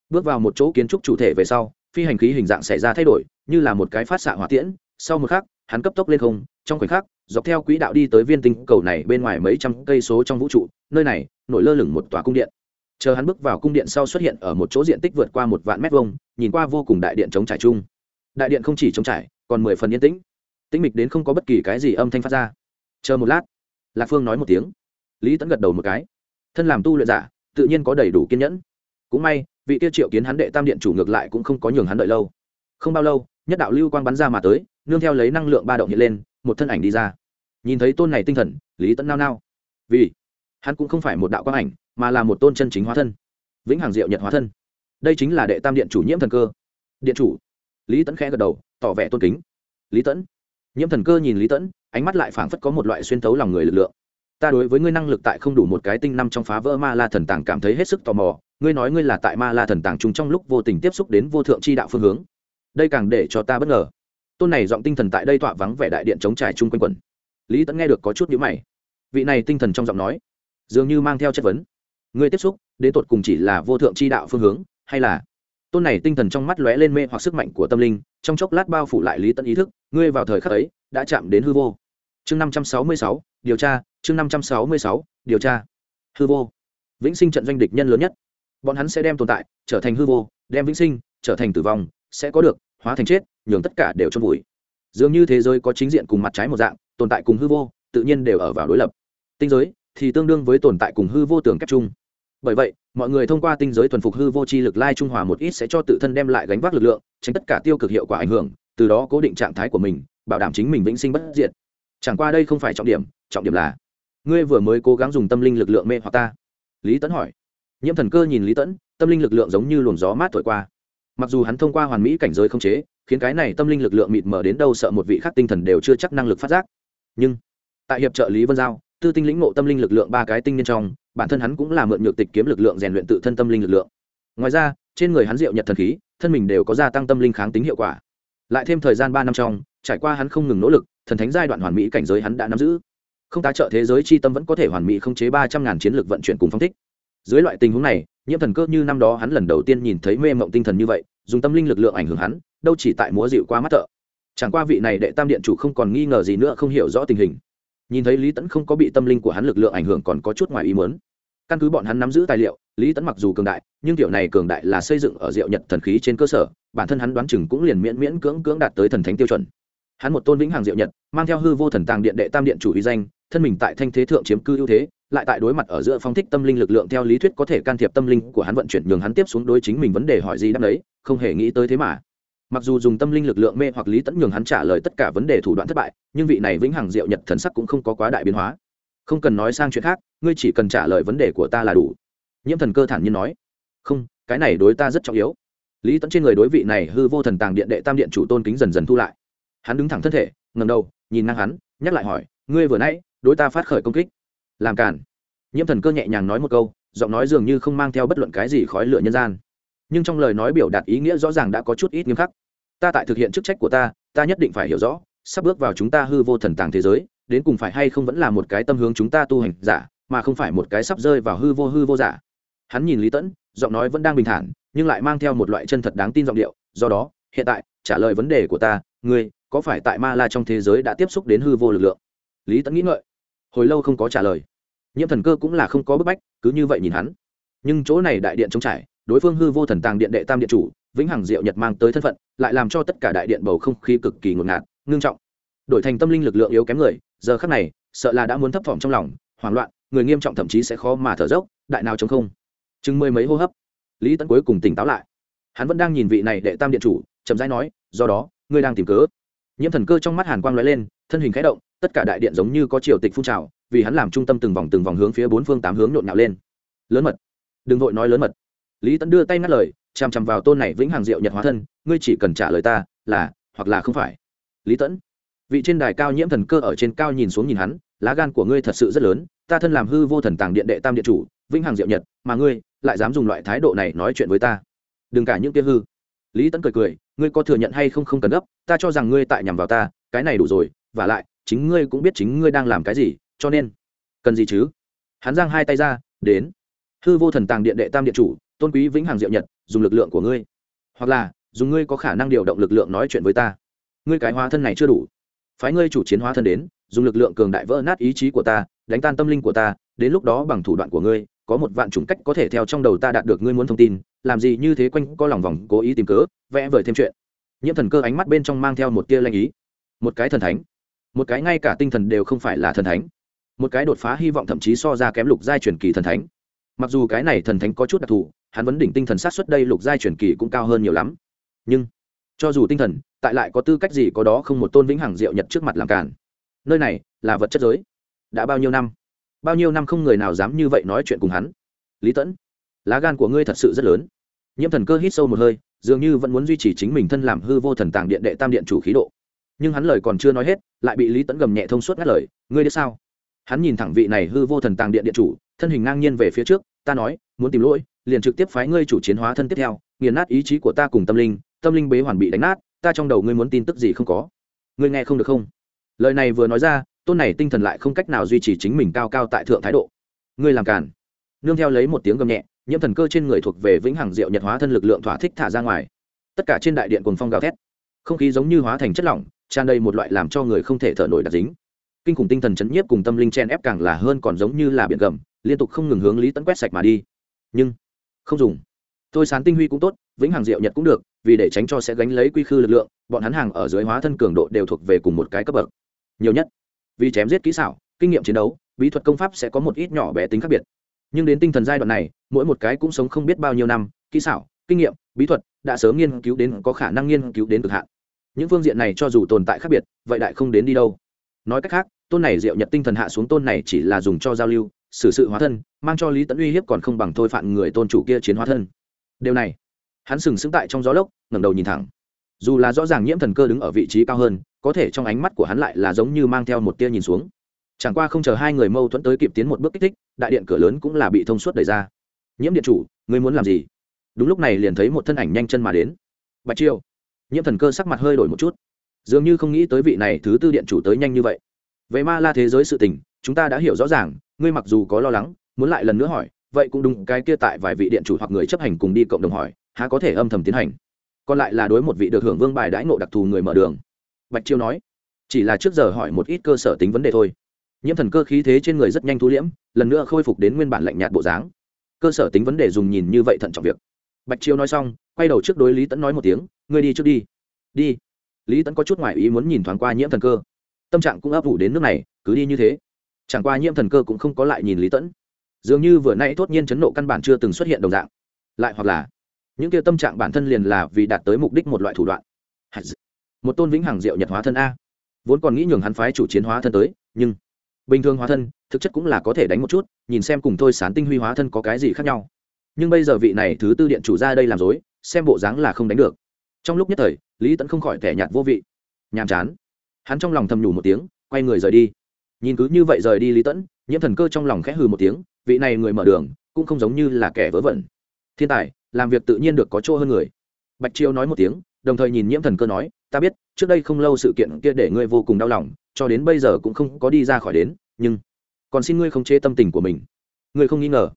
Bước vào một chỗ kiến trúc chủ thể về sau, phi hành khí hình dạng xảy ra thay đổi, như là một cái phát xạ hỏa tiễn. Sau một khắc, hắn cấp tốc lên không, trong khoảnh khắc, dọc theo quỹ đạo đi tới viên tinh cầu này bên ngoài mấy trăm cây số trong vũ trụ, nơi này nổi lơ lửng một tòa cung điện chờ hắn bước vào cung điện sau xuất hiện ở một chỗ diện tích vượt qua một vạn mét vuông, nhìn qua vô cùng đại điện chống trải chung. Đại điện không chỉ chống trải, còn mười phần yên tĩnh. Tĩnh mịch đến không có bất kỳ cái gì âm thanh phát ra. Chờ một lát, lạc phương nói một tiếng. Lý tẫn gật đầu một cái. Thân làm tu luyện giả, tự nhiên có đầy đủ kiên nhẫn. Cũng may, vị tiêu triệu kiến hắn đệ tam điện chủ ngược lại cũng không có nhường hắn đợi lâu. Không bao lâu, nhất đạo lưu quang bắn ra mà tới, nương theo lấy năng lượng ba động hiện lên, một thân ảnh đi ra. Nhìn thấy tôn này tinh thần, lý tẫn nao nao. Vì hắn cũng không phải một đạo quang ảnh, mà là một tôn chân chính hóa thân. Vĩnh hằng diệu nhật hóa thân. Đây chính là đệ tam điện chủ nhiễm thần cơ. Điện chủ. Lý tẫn khẽ gật đầu, tỏ vẻ tôn kính. Lý tẫn nhiễm thần cơ nhìn lý tẫn ánh mắt lại phảng phất có một loại xuyên tấu lòng người lực lượng. Ta đối với ngươi năng lực tại không đủ một cái tinh năm trong phá vỡ ma la thần tàng cảm thấy hết sức tò mò, ngươi nói ngươi là tại ma la thần tàng chung trong lúc vô tình tiếp xúc đến vô thượng c h i đạo phương hướng. Đây càng để cho ta bất ngờ. Tôn này giọng tinh thần tại đây tọa vắng vẻ đại điện chống trải chung quanh quẩn. Lý tẫn nghe được có chút nhữ mày. Vị này tinh thần trong giọng nói dường như mang theo chất vấn. Ngươi tiếp xúc, đến tột cùng chỉ là vô thượng tri đạo phương hướng, hay là? Tôn này tinh thần trong mắt lóe lên mê hoặc sức mạnh của tâm linh, trong chốc lát bao phủ lại lý tận ý thức, ngươi vào thời khắc ấy, đã chạm đến hư vô. Chương năm trăm sáu mươi sáu, điều tra, chương năm trăm sáu mươi sáu, điều tra. Hư vô. Vĩnh sinh trận doanh địch nhân lớn nhất. Bọn hắn sẽ đem tồn tại, trở thành hư vô, đem vĩnh sinh, trở thành tử vong, sẽ có được, hóa thành chết, nhường tất cả đều trong vùi. Dường như thế giới có chính diện cùng mặt trái một dạng, tồn tại cùng hư vô, tự nhiên đều ở vào đối lập. Tinh giới thì tương đương với tồn tại cùng hư vô tưởng kép chung. Bởi vậy, mọi người thông qua tinh giới thuần phục hư vô chi lực lai trung hòa một ít sẽ cho tự thân đem lại gánh vác lực lượng, tránh tất cả tiêu cực hiệu quả ảnh hưởng, từ đó cố định trạng thái của mình, bảo đảm chính mình vĩnh sinh bất diệt. Chẳng qua đây không phải trọng điểm trọng điểm là, ngươi vừa mới cố gắng dùng tâm linh lực lượng mê hoặc ta. Lý tẫn hỏi. Nhiễm thần cơ nhìn lý tẫn tâm linh lực lượng giống như luồng gió mát thổi qua. Mặc dù hắn thông qua hoàn mỹ cảnh giới không chế, khiến cái này tâm linh lực lượng mịt mờ đến đâu sợ một vị khác tinh thần đều chưa chắc năng lực phát giác. Nhưng, tại hiệp trợ lý vân giao tư tinh lĩnh ngộ tâm linh lực lượng ba cái tinh niên trong, bản thân hắn cũng là mượn nhược tịch kiếm lực lượng rèn luyện tự thân tâm linh lực lượng. Ngoài ra, trên người hắn diệu nhật thần khí, thân mình đều có gia tăng tâm linh kháng tính hiệu quả. Lại thêm thời gian ba năm trong, trải qua hắn không ngừng nỗ lực, thần thánh giai đoạn hoàn mỹ cảnh giới hắn đã nắm giữ. Không tá trợ thế giới c h i tâm vẫn có thể hoàn mỹ không chế ba trăm ngàn chiến lược vận chuyển cùng phong thích. Dưới loại tình huống này, nhiễm thần cơ như năm đó hắn lần đầu tiên nhìn thấy mê mộng tinh thần như vậy, dùng tâm linh lực lượng ảnh hưởng hắn, đâu chỉ tại múa dịu qua mắt thợ. Chẳng qua vị này đệ tam điện chủ không còn nghi ngờ gì nữa, không hiểu rõ tình hình nhìn thấy lý tẫn không có bị tâm linh của hắn lực lượng ảnh hưởng còn có chút ngoài ý mớn căn cứ bọn hắn nắm giữ tài liệu, lý tẫn mặc dù cường đại, nhưng kiểu này cường đại là xây dựng ở diệu nhật thần khí trên cơ sở, bản thân hắn đoán chừng cũng liền miễn miễn cưỡng cưỡng đạt tới thần thánh tiêu chuẩn. Hắn một tôn vĩnh hàng diệu nhật, mang theo hư vô thần tàng điện đệ tam điện chủ uy danh, thân mình tại thanh thế thượng chiếm cư ưu thế, lại tại đối mặt ở giữa phong thích tâm linh lực lượng theo lý thuyết có thể can thiệp tâm linh của hắn vận chuyển nhường hắn tiếp xuống đối chính mình vấn đề hỏi gì đáp đấy, không hề nghĩ tới thế mà mặc dù dùng tâm linh lực lượng mê hoặc lý tẫn nhường hắn trả lời tất cả vấn đề thủ đoạn thất bại, nhưng vị này vĩnh hằng diệu nhật thần sắc cũng không có quá đại biến hóa. Không cần nói sang chuyện khác, ngươi chỉ cần trả lời vấn đề của ta là đủ. Nhiễm thần cơ thản nhiên nói. Không, cái này đối ta rất trọng yếu. Lý tẫn trên người đối vị này hư vô thần tàng điện đệ tam điện chủ tôn kính dần dần thu lại. Hắn đứng thẳng thân thể ngầm đầu, nhìn ngang hắn, nhắc lại hỏi, ngươi vừa nãy, đối ta phát khởi công kích? Làm cản nhiễm thần cơ nhẹ nhàng nói một câu, giọng nói dường như không mang theo bất luận cái gì khói lửa nhân gian nhưng trong lời nói biểu đạt ý nghĩa rõ ràng đã có chút ít nghiêm khắc. Ta tại thực hiện chức trách của ta ta nhất định phải hiểu rõ, sắp bước vào chúng ta hư vô thần tàng thế giới, đến cùng phải hay không vẫn là một cái tâm hướng chúng ta tu hành giả, mà không phải một cái sắp rơi vào hư vô hư vô giả. Hắn nhìn lý tẫn, giọng nói vẫn đang bình thản, nhưng lại mang theo một loại chân thật đáng tin giọng điệu, do đó, hiện tại, trả lời vấn đề của ta, ngươi, có phải tại ma la trong thế giới đã tiếp xúc đến hư vô lực lượng? Lý tẫn nghĩ ngợi, hồi lâu không có trả lời. Nhiễm thần cơ cũng là không có bức bách, cứ như vậy nhìn hắn. Nhưng chỗ này đại điện trống trải đối phương hư vô thần tàng điện đệ tam điện chủ, vĩnh hằng diệu nhật mang tới thân phận, lại làm cho tất cả đại điện bầu không khí cực kỳ ngột ngạt, ngưng trọng. Đổi thành tâm linh lực lượng yếu kém người, giờ khắc này, sợ là đã muốn thấp thỏm trong lòng, hoảng loạn, người nghiêm trọng thậm chí sẽ khó mà thở dốc, đại nào chống không. Chừng mười mấy hô hấp, lý tấn cuối cùng tỉnh táo lại. Hắn vẫn đang nhìn vị này đệ tam điện chủ, chậm rãi nói, do đó, ngươi đang tìm cớ. Nhiễm thần cơ trong mắt hàn quang lóe lên, thân hình khẽ động, tất cả đại điện giống như có triều tịch phun trào, vì hắn làm trung tâm từng vòng từng vòng hướng phía bốn phương tám hướng nhộn nhạo lên. Lớn mật. Đừng vội nói lớn mật lý Tẫn đưa tay ngắt lời chằm chằm vào tôn này vĩnh hằng diệu nhật hóa thân, ngươi chỉ cần trả lời ta, là, hoặc là không phải. Lý tẫn vị trên đài cao nhiễm thần cơ ở trên cao nhìn xuống nhìn hắn, lá gan của ngươi thật sự rất lớn, ta thân làm hư vô thần tàng điện đệ tam điện chủ, vĩnh hằng diệu nhật, mà ngươi, lại dám dùng loại thái độ này nói chuyện với ta. Đừng cả những kia hư. Lý tẫn cười cười, ngươi có thừa nhận hay không không cần gấp, ta cho rằng ngươi tại nhằm vào ta, cái này đủ rồi và lại, chính ngươi cũng biết chính ngươi đang làm cái gì, cho nên, cần gì chứ? Hắn giang hai tay ra, đến. Hư vô thần tàng điện đệ tam điện chủ tôn quý vĩnh hằng diệu nhật, dùng lực lượng của ngươi. Hoặc là, dùng ngươi có khả năng điều động lực lượng nói chuyện với ta. Ngươi cái hóa thân này chưa đủ. Phái ngươi chủ chiến hóa thân đến, dùng lực lượng cường đại vỡ nát ý chí của ta, đánh tan tâm linh của ta, đến lúc đó bằng thủ đoạn của ngươi, có một vạn chủng cách có thể theo trong đầu ta đạt được ngươi muốn thông tin, làm gì như thế quanh co lòng vòng, cố ý tìm cớ, vẽ vời thêm chuyện. Nhiễm thần cơ ánh mắt bên trong mang theo một tia lanh ý. Một cái thần thánh. Một cái ngay cả tinh thần đều không phải là thần thánh. Một cái đột phá hy vọng thậm chí so ra kém lục giai truyền kỳ thần thánh. Mặc dù cái này thần thánh có chút đặc thù hắn vấn đỉnh tinh thần sát xuất đây lục giai truyền kỳ cũng cao hơn nhiều lắm. Nhưng, cho dù tinh thần, tại lại có tư cách gì có đó không một tôn vĩnh hằng diệu nhật trước mặt làm cản nơi này là vật chất giới. Đã bao nhiêu năm? Bao nhiêu năm không người nào dám như vậy nói chuyện cùng hắn. Lý tẫn, lá gan của ngươi thật sự rất lớn. Nhiễm thần cơ hít sâu một hơi, dường như vẫn muốn duy trì chính mình thân làm hư vô thần tàng điện đệ tam điện chủ khí độ. Nhưng hắn lời còn chưa nói hết, lại bị lý tẫn gầm nhẹ thông suốt ngắt lời, ngươi đi sao? Hắn nhìn thẳng vị này hư vô thần tàng điện điện chủ, thân hình ngang nhiên về phía trước, ta nói, muốn tìm lỗi liền trực tiếp phái ngươi chủ chiến hóa thân tiếp theo, nghiền nát ý chí của ta cùng tâm linh tâm linh bế hoàn bị đánh nát, ta trong đầu ngươi muốn tin tức gì không có. Ngươi nghe không được không? Lời này vừa nói ra, tôn này tinh thần lại không cách nào duy trì chính mình cao cao tại thượng thái độ. Ngươi làm cản nương theo lấy một tiếng gầm nhẹ, nhiễm thần cơ trên người thuộc về vĩnh hằng diệu nhật hóa thân lực lượng thỏa thích thả ra ngoài. Tất cả trên đại điện cồn phong gào thét. Không khí giống như hóa thành chất lỏng, tràn đầy một loại làm cho người không thể thở nổi đặc dính. Kinh khủng tinh thần chấn nhiếp cùng tâm linh chen ép càng là hơn còn giống như là biển gầm, liên tục không ngừng hướng lý tấn quét sạch mà đi. Nhưng không dùng. Thôi sán tinh huy cũng tốt, vĩnh hằng diệu nhật cũng được, vì để tránh cho sẽ gánh lấy quy khư lực lượng, bọn hắn hàng ở dưới hóa thân cường độ đều thuộc về cùng một cái cấp bậc. Nhiều nhất, vì chém giết kỹ xảo, kinh nghiệm chiến đấu, bí thuật công pháp sẽ có một ít nhỏ bé tính khác biệt. Nhưng đến tinh thần giai đoạn này, mỗi một cái cũng sống không biết bao nhiêu năm, kỹ xảo, kinh nghiệm, bí thuật đã sớm nghiên cứu đến có khả năng nghiên cứu đến cực hạn. Những phương diện này cho dù tồn tại khác biệt, vậy đại không đến đi đâu. Nói cách khác, tôn này diệu nhật tinh thần hạ xuống tôn này chỉ là dùng cho giao lưu xử sự hóa thân, mang cho lý tẫn uy hiếp còn không bằng thôi phạn người tôn chủ kia chiến hóa thân. Điều này, hắn sừng sững tại trong gió lốc, ngẩng đầu nhìn thẳng. Dù là rõ ràng nhiễm thần cơ đứng ở vị trí cao hơn, có thể trong ánh mắt của hắn lại là giống như mang theo một tia nhìn xuống. Chẳng qua không chờ hai người mâu thuẫn tới kịp tiến một bước kích thích, đại điện cửa lớn cũng là bị thông suốt đẩy ra. Nhiễm điện chủ, ngươi muốn làm gì? Đúng lúc này liền thấy một thân ảnh nhanh chân mà đến. Bạch chiêu nhiễm thần cơ sắc mặt hơi đổi một chút. Dường như không nghĩ tới vị này thứ tư điện chủ tới nhanh như vậy. Về ma la thế giới sự tình, chúng ta đã hiểu rõ ràng ngươi mặc dù có lo lắng, muốn lại lần nữa hỏi, vậy cũng đúng, cái kia tại vài vị điện chủ hoặc người chấp hành cùng đi cộng đồng hỏi, há có thể âm thầm tiến hành. Còn lại là đối một vị được hưởng vương bài đãi ngộ đặc thù người mở đường. Bạch chiêu nói, chỉ là trước giờ hỏi một ít cơ sở tính vấn đề thôi. Nhiễm thần cơ khí thế trên người rất nhanh thu liễm, lần nữa khôi phục đến nguyên bản lạnh nhạt bộ dáng. Cơ sở tính vấn đề dùng nhìn như vậy thận trọng việc. Bạch chiêu nói xong, quay đầu trước đối lý tẫn nói một tiếng, ngươi đi trước đi. Đi? Lý tẫn có chút ngoại ý muốn nhìn thoáng qua nhiễm thần cơ. Tâm trạng cũng ấp ủ đến nước này, cứ đi như thế chẳng qua nhiễm thần cơ cũng không có lại nhìn lý tẫn dường như vừa nay thốt nhiên chấn nộ căn bản chưa từng xuất hiện đồng dạng. Lại hoặc là, những kia tâm trạng bản thân liền là vì đạt tới mục đích một loại thủ đoạn. Một tôn vĩnh hằng diệu nhật hóa thân a. Vốn còn nghĩ nhường hắn phái chủ chiến hóa thân tới, nhưng bình thường hóa thân, thực chất cũng là có thể đánh một chút, nhìn xem cùng thôi sán tinh huy hóa thân có cái gì khác nhau. Nhưng bây giờ vị này thứ tư điện chủ ra đây làm dối, xem bộ dáng là không đánh được. Trong lúc nhất thời, lý tẫn không khỏi thẻ nhạt vô vị. Nhàm chán. Hắn trong lòng thầm nhủ một tiếng, quay người rời đi nhìn cứ như vậy rời đi lý tẫn, nhiễm thần cơ trong lòng khẽ hừ một tiếng, vị này người mở đường, cũng không giống như là kẻ vớ vẩn. Thiên tài, làm việc tự nhiên được có chỗ hơn người. Bạch chiêu nói một tiếng, đồng thời nhìn nhiễm thần cơ nói, ta biết, trước đây không lâu sự kiện kia để ngươi vô cùng đau lòng, cho đến bây giờ cũng không có đi ra khỏi đến, nhưng còn xin ngươi không chế tâm tình của mình. Ngươi không nghi ngờ.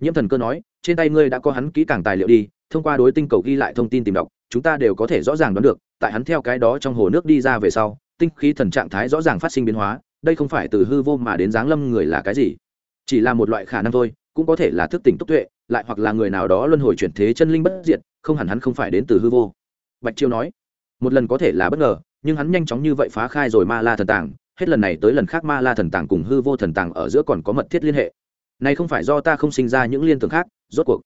Nhiễm thần cơ nói, trên tay ngươi đã có hắn kỹ càng tài liệu đi, thông qua đối tinh cầu ghi lại thông tin tìm đọc, chúng ta đều có thể rõ ràng đoán được, tại hắn theo cái đó trong hồ nước đi ra về sau, tinh khí thần trạng thái rõ ràng phát sinh biến hóa đây không phải từ hư vô mà đến giáng lâm người là cái gì? Chỉ là một loại khả năng thôi, cũng có thể là thức tỉnh tốc tuệ, lại hoặc là người nào đó luân hồi chuyển thế chân linh bất diệt, không hẳn hắn không phải đến từ hư vô. Bạch chiêu nói, một lần có thể là bất ngờ, nhưng hắn nhanh chóng như vậy phá khai rồi ma la thần tàng, hết lần này tới lần khác ma la thần tàng cùng hư vô thần tàng ở giữa còn có mật thiết liên hệ. Này không phải do ta không sinh ra những liên tưởng khác, rốt cuộc,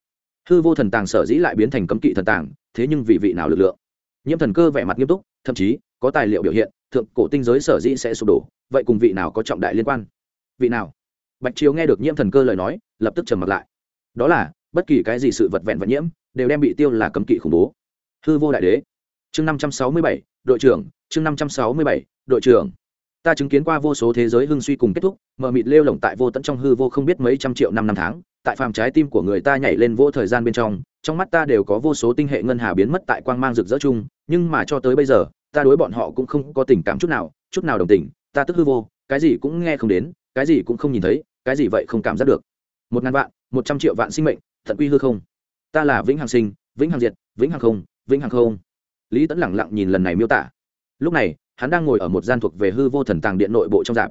hư vô thần tàng sở dĩ lại biến thành cấm kỵ thần tàng, thế nhưng vì vị nào lực lượng? Nhiễm thần cơ vẻ mặt nghiêm túc, thậm chí, có tài liệu biểu hiện thượng cổ tinh giới sở dĩ sẽ sụp đổ, vậy cùng vị nào có trọng đại liên quan? Vị nào? Bạch chiếu nghe được nhiễm thần cơ lời nói, lập tức trầm mặt lại. Đó là, bất kỳ cái gì sự vật vẹn vật nhiễm, đều đem bị tiêu là cấm kỵ khủng bố. Hư vô đại đế. Chương năm trăm sáu mươi bảy, đội trưởng. Chương năm trăm sáu mươi bảy, đội trưởng. Ta chứng kiến qua vô số thế giới hưng suy cùng kết thúc, mờ mịt lêu lỏng tại vô tận trong hư vô không biết mấy trăm triệu năm năm tháng, tại phàm trái tim của người ta nhảy lên vô thời gian bên trong trong mắt ta đều có vô số tinh hệ ngân hà biến mất tại quang mang rực rỡ chung, nhưng mà cho tới bây giờ ta đối bọn họ cũng không có tình cảm chút nào chút nào đồng tình, ta tức hư vô, cái gì cũng nghe không đến, cái gì cũng không nhìn thấy, cái gì vậy không cảm giác được. Một ngàn vạn, một trăm triệu vạn sinh mệnh thận quy hư không. Ta là vĩnh hằng sinh, vĩnh hằng diệt, vĩnh hằng không, vĩnh hằng không. Lý tẫn lẳng lặng nhìn lần này miêu tả. Lúc này, hắn đang ngồi ở một gian thuộc về hư vô thần tàng điện nội bộ trong dạp.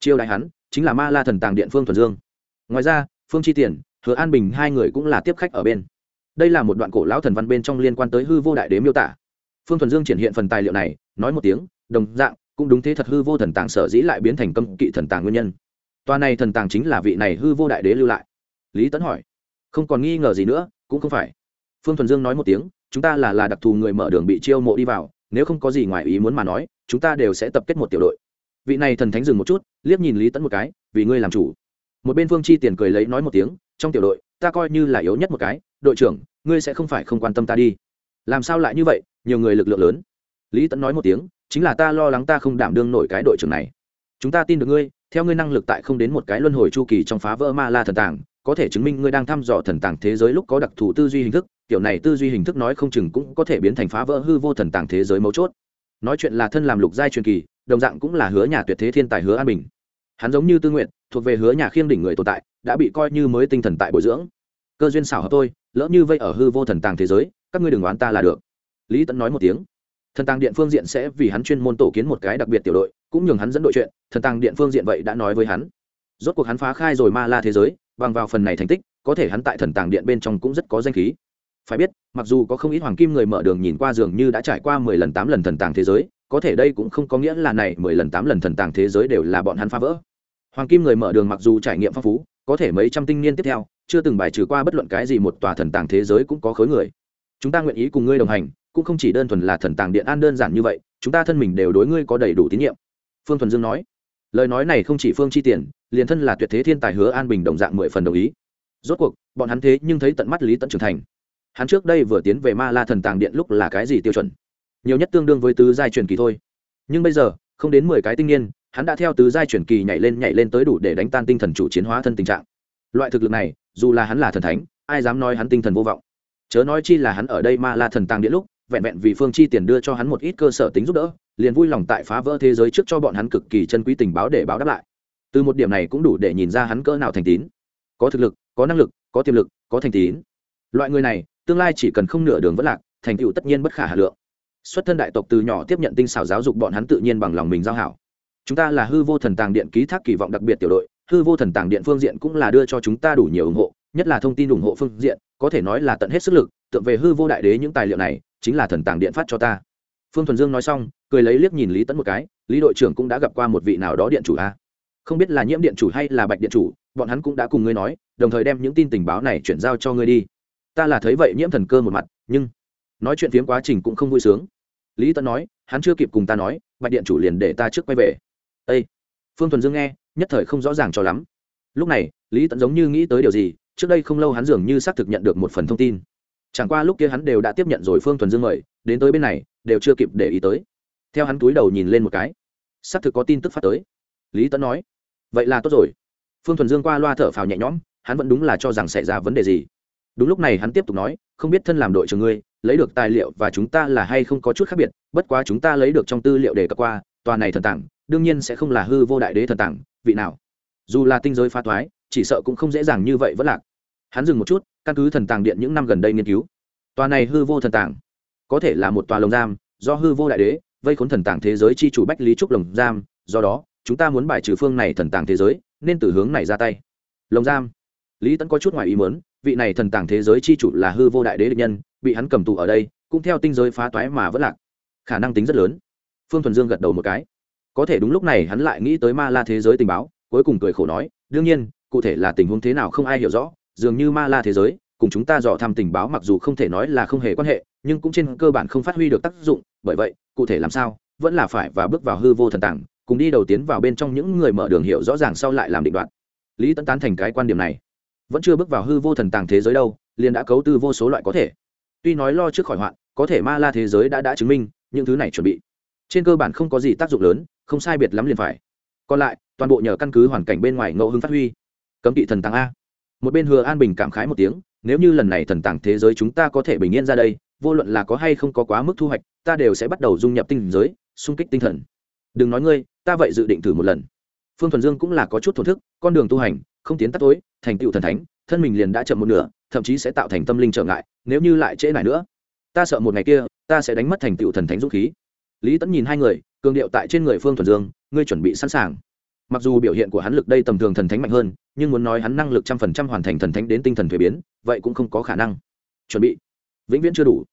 Chiêu đại hắn, chính là ma la thần tàng điện phương thuần dương. Ngoài ra, phương chi tiền, hứa an bình hai người cũng là tiếp khách ở bên. Đây là một đoạn cổ lão thần văn bên trong liên quan tới hư vô đại đế miêu tả phương thuần dương triển hiện phần tài liệu này, nói một tiếng, đồng dạng, cũng đúng thế thật hư vô thần tàng sở dĩ lại biến thành cấm kỵ thần tàng nguyên nhân. Toa này thần tàng chính là vị này hư vô đại đế lưu lại. Lý tấn hỏi. Không còn nghi ngờ gì nữa, cũng không phải. Phương thuần dương nói một tiếng, chúng ta là là đặc thù người mở đường bị chiêu mộ đi vào, nếu không có gì ngoài ý muốn mà nói, chúng ta đều sẽ tập kết một tiểu đội. Vị này thần thánh dừng một chút, liếc nhìn lý tẫn một cái, vì ngươi làm chủ. Một bên phương chi tiền cười lấy nói một tiếng, trong tiểu đội, ta coi như là yếu nhất một cái, đội trưởng, ngươi sẽ không phải không quan tâm ta đi làm sao lại như vậy? Nhiều người lực lượng lớn. Lý tẫn nói một tiếng, chính là ta lo lắng ta không đảm đương nổi cái đội trưởng này. Chúng ta tin được ngươi, theo ngươi năng lực tại không đến một cái luân hồi chu kỳ trong phá vỡ ma la thần tàng, có thể chứng minh ngươi đang thăm dò thần tàng thế giới lúc có đặc thù tư duy hình thức, kiểu này tư duy hình thức nói không chừng cũng có thể biến thành phá vỡ hư vô thần tàng thế giới mấu chốt. Nói chuyện là thân làm lục giai truyền kỳ, đồng dạng cũng là hứa nhà tuyệt thế thiên tài hứa an bình. Hắn giống như tư nguyện thuộc về hứa nhà khiêng đỉnh người tồn tại, đã bị coi như mới tinh thần tại bồi dưỡng. Cơ duyên xảo hợp tôi, lỡ như vây ở hư vô thần tàng thế giới các ngươi đừng đoán ta là được. Lý tẫn nói một tiếng. Thần tàng điện phương diện sẽ vì hắn chuyên môn tổ kiến một cái đặc biệt tiểu đội, cũng nhường hắn dẫn đội chuyện, thần tàng điện phương diện vậy đã nói với hắn. Rốt cuộc hắn phá khai rồi ma la thế giới, bằng vào phần này thành tích, có thể hắn tại thần tàng điện bên trong cũng rất có danh khí. Phải biết, mặc dù có không ít hoàng kim người mở đường nhìn qua dường như đã trải qua mười lần tám lần thần tàng thế giới, có thể đây cũng không có nghĩa là này mười lần tám lần thần tàng thế giới đều là bọn hắn phá vỡ. Hoàng kim người mở đường mặc dù trải nghiệm phong phú, có thể mấy trăm tinh niên tiếp theo, chưa từng bài trừ qua bất luận cái gì một tòa thần tàng thế giới cũng có khối người chúng ta nguyện ý cùng ngươi đồng hành, cũng không chỉ đơn thuần là thần tàng điện an đơn giản như vậy, chúng ta thân mình đều đối ngươi có đầy đủ tín nhiệm. Phương thuần dương nói. Lời nói này không chỉ phương chi tiền, liền thân là tuyệt thế thiên tài hứa an bình đồng dạng mười phần đồng ý. Rốt cuộc, bọn hắn thế nhưng thấy tận mắt lý tận trưởng thành. Hắn trước đây vừa tiến về ma la thần tàng điện lúc là cái gì tiêu chuẩn? Nhiều nhất tương đương với tứ giai truyền kỳ thôi. Nhưng bây giờ, không đến mười cái tinh niên, hắn đã theo tứ giai truyền kỳ nhảy lên nhảy lên tới đủ để đánh tan tinh thần chủ chiến hóa thân tình trạng. Loại thực lực này, dù là hắn là thần thánh, ai dám nói hắn tinh thần vô vọng? Chớ nói chi là hắn ở đây ma la thần tàng điện lúc, vẹn vẹn vì phương chi tiền đưa cho hắn một ít cơ sở tính giúp đỡ, liền vui lòng tại phá vỡ thế giới trước cho bọn hắn cực kỳ chân quý tình báo để báo đáp lại. Từ một điểm này cũng đủ để nhìn ra hắn cỡ nào thành tín. Có thực lực, có năng lực, có tiềm lực, có thành tín. Loại người này, tương lai chỉ cần không nửa đường vất lạc, thành tựu tất nhiên bất khả hà lượng. Xuất thân đại tộc từ nhỏ tiếp nhận tinh xảo giáo dục bọn hắn tự nhiên bằng lòng mình giao hảo. Chúng ta là hư vô thần tàng điện ký thác kỳ vọng đặc biệt tiểu đội, hư vô thần tàng điện phương diện cũng là đưa cho chúng ta đủ nhiều ủng hộ nhất là thông tin ủng hộ phương diện, có thể nói là tận hết sức lực tượng về hư vô đại đế những tài liệu này, chính là thần tàng điện phát cho ta. Phương thuần dương nói xong, cười lấy liếc nhìn lý tẫn một cái, lý đội trưởng cũng đã gặp qua một vị nào đó điện chủ a. Không biết là nhiễm điện chủ hay là bạch điện chủ, bọn hắn cũng đã cùng ngươi nói, đồng thời đem những tin tình báo này chuyển giao cho ngươi đi. Ta là thấy vậy nhiễm thần cơ một mặt, nhưng nói chuyện phiếm quá trình cũng không vui sướng. Lý tẫn nói, hắn chưa kịp cùng ta nói, bạch điện chủ liền để ta trước quay về. Â phương thuần dương nghe, nhất thời không rõ ràng cho lắm. Lúc này, lý tẫn giống như nghĩ tới điều gì trước đây không lâu hắn dường như xác thực nhận được một phần thông tin. Chẳng qua lúc kia hắn đều đã tiếp nhận rồi phương thuần dương mời, đến tới bên này, đều chưa kịp để ý tới. Theo hắn túi đầu nhìn lên một cái, xác thực có tin tức phát tới. Lý Tấn nói, vậy là tốt rồi. Phương thuần dương qua loa thở phào nhẹ nhõm, hắn vẫn đúng là cho rằng xảy ra vấn đề gì. Đúng lúc này hắn tiếp tục nói, không biết thân làm đội trưởng ngươi, lấy được tài liệu và chúng ta là hay không có chút khác biệt, bất quá chúng ta lấy được trong tư liệu đề cập qua, tòa này thần tảng, đương nhiên sẽ không là hư vô đại đế thần tảng, vị nào? Dù là tinh giới phá thoái, chỉ sợ cũng không dễ dàng như vậy vẫn lạc hắn dừng một chút, căn cứ thần tàng điện những năm gần đây nghiên cứu. Tòa này hư vô thần tàng, có thể là một tòa lồng giam, do hư vô đại đế vây khốn thần tàng thế giới chi chủ bách lý trúc lồng giam, do đó, chúng ta muốn bài trừ phương này thần tàng thế giới, nên từ hướng này ra tay. Lồng giam. Lý tẫn có chút ngoài ý muốn, vị này thần tàng thế giới chi chủ là hư vô đại đế địch nhân, bị hắn cầm tù ở đây, cũng theo tinh giới phá toái mà vẫn lạc. Khả năng tính rất lớn. Phương thuần dương gật đầu một cái. Có thể đúng lúc này hắn lại nghĩ tới ma la thế giới tình báo, cuối cùng cười khổ nói, đương nhiên, cụ thể là tình huống thế nào không ai hiểu rõ dường như ma la thế giới, cùng chúng ta dò thăm tình báo mặc dù không thể nói là không hề quan hệ, nhưng cũng trên cơ bản không phát huy được tác dụng. Bởi vậy, cụ thể làm sao, vẫn là phải và bước vào hư vô thần tàng cùng đi đầu tiến vào bên trong những người mở đường hiểu rõ ràng sau lại làm định đoạn. Lý tấn tán thành cái quan điểm này. Vẫn chưa bước vào hư vô thần tàng thế giới đâu, liền đã cấu tư vô số loại có thể. Tuy nói lo trước khỏi hoạn, có thể ma la thế giới đã đã chứng minh, những thứ này chuẩn bị. Trên cơ bản không có gì tác dụng lớn, không sai biệt lắm liền phải. Còn lại, toàn bộ nhờ căn cứ hoàn cảnh bên ngoài ngẫu hưng phát huy. Cấm kỵ thần tàng a một bên hứa an bình cảm khái một tiếng, nếu như lần này thần tàng thế giới chúng ta có thể bình yên ra đây, vô luận là có hay không có quá mức thu hoạch, ta đều sẽ bắt đầu dung nhập tinh giới sung kích tinh thần. Đừng nói ngươi, ta vậy dự định thử một lần. Phương thuần dương cũng là có chút thổn thức, con đường tu hành, không tiến tắt tối, thành tựu thần thánh, thân mình liền đã chậm một nửa, thậm chí sẽ tạo thành tâm linh trở ngại, nếu như lại trễ này nữa, ta sợ một ngày kia, ta sẽ đánh mất thành tựu thần thánh dũng khí. Lý tẫn nhìn hai người, cường điệu tại trên người phương thuần dương, ngươi chuẩn bị sẵn sàng mặc dù biểu hiện của hắn lực đây tầm thường thần thánh mạnh hơn, nhưng muốn nói hắn năng lực trăm phần trăm hoàn thành thần thánh đến tinh thần thuế biến, vậy cũng không có khả năng. Chuẩn bị. Vĩnh viễn chưa đủ.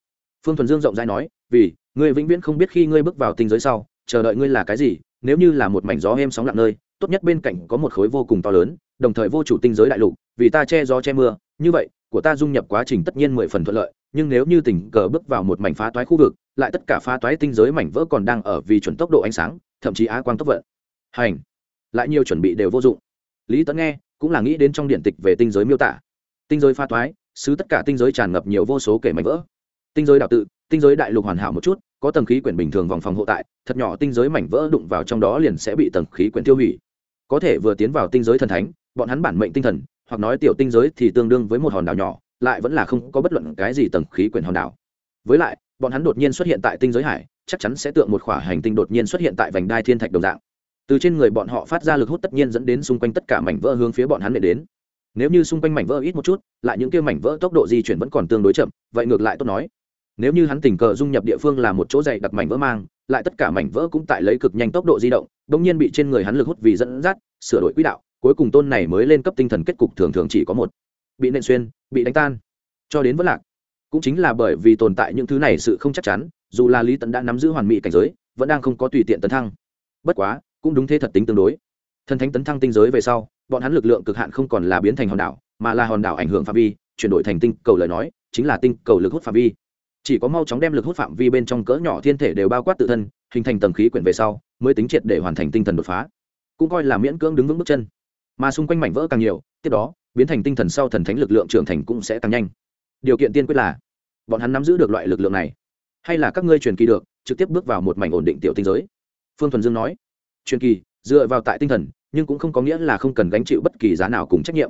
Phương thuần dương rộng rãi nói, vì, ngươi vĩnh viễn không biết khi ngươi bước vào tinh giới sau, chờ đợi ngươi là cái gì, nếu như là một mảnh gió êm sóng lặng nơi, tốt nhất bên cạnh có một khối vô cùng to lớn, đồng thời vô chủ tinh giới đại lục, vì ta che gió che mưa, như vậy, của ta dung nhập quá trình tất nhiên mười phần thuận lợi, nhưng nếu như tình cờ bước vào một mảnh phá toái khu vực, lại tất cả phá toái tinh giới mảnh vỡ còn đang ở vì chuẩn tốc độ ánh sáng, thậm chí á quang tốc vận. Hành lại nhiều chuẩn bị đều vô dụng. Lý tấn nghe, cũng là nghĩ đến trong điện tịch về tinh giới miêu tả. Tinh giới pha toái xứ tất cả tinh giới tràn ngập nhiều vô số kể mảnh vỡ. Tinh giới đạo tự, tinh giới đại lục hoàn hảo một chút, có tầng khí quyển bình thường vòng phòng hộ tại, thật nhỏ tinh giới mảnh vỡ đụng vào trong đó liền sẽ bị tầng khí quyển tiêu hủy. Có thể vừa tiến vào tinh giới thần thánh, bọn hắn bản mệnh tinh thần, hoặc nói tiểu tinh giới thì tương đương với một hòn đảo nhỏ, lại vẫn là không có bất luận cái gì tầng khí quyển hòn đảo. Với lại, bọn hắn đột nhiên xuất hiện tại tinh giới hải, chắc chắn sẽ tượng một khỏa hành tinh đột nhiên xuất hiện tại vành đai thiên thạch đồng dạng từ trên người bọn họ phát ra lực hút tất nhiên dẫn đến xung quanh tất cả mảnh vỡ hướng phía bọn hắn để đến. Nếu như xung quanh mảnh vỡ ít một chút, lại những kia mảnh vỡ tốc độ di chuyển vẫn còn tương đối chậm, vậy ngược lại tốt nói. Nếu như hắn tình cờ dung nhập địa phương là một chỗ dày đặc mảnh vỡ mang, lại tất cả mảnh vỡ cũng tại lấy cực nhanh tốc độ di động đ ỗ n g nhiên bị trên người hắn lực hút vì dẫn dắt, sửa đổi quỹ đạo, cuối cùng tôn này mới lên cấp tinh thần kết cục thường thường chỉ có một. Bị nện xuyên, bị đánh tan. Cho đến vất lạc. Cũng chính là bởi vì tồn tại những thứ này sự không chắc chắn, dù là lý tận đã nắm giữ hoàn mỹ cảnh giới, vẫn đang không có tùy tiện tấn thăng. Bất quá cũng đúng thế thật tính tương đối. Thần thánh tấn thăng tinh giới về sau, bọn hắn lực lượng cực hạn không còn là biến thành hòn đảo, mà là hòn đảo ảnh hưởng phạm vi, chuyển đổi thành tinh cầu lời nói, chính là tinh cầu lực hút phạm vi. Chỉ có mau chóng đem lực hút phạm vi bên trong cỡ nhỏ thiên thể đều bao quát tự thân, hình thành tầng khí quyển về sau, mới tính triệt để hoàn thành tinh thần đột phá. Cũng coi là miễn cưỡng đứng vững bước chân. Mà xung quanh mảnh vỡ càng nhiều, tiếp đó, biến thành tinh thần sau thần thánh lực lượng trưởng thành cũng sẽ tăng nhanh. Điều kiện tiên quyết là, bọn hắn nắm giữ được loại lực lượng này. Hay là các ngươi truyền kỳ được, trực tiếp bước vào một mảnh ổn định tiểu tinh giới. Phương thuần dương nói truyền kỳ, dựa vào tại tinh thần, nhưng cũng không có nghĩa là không cần gánh chịu bất kỳ giá nào cùng trách nhiệm.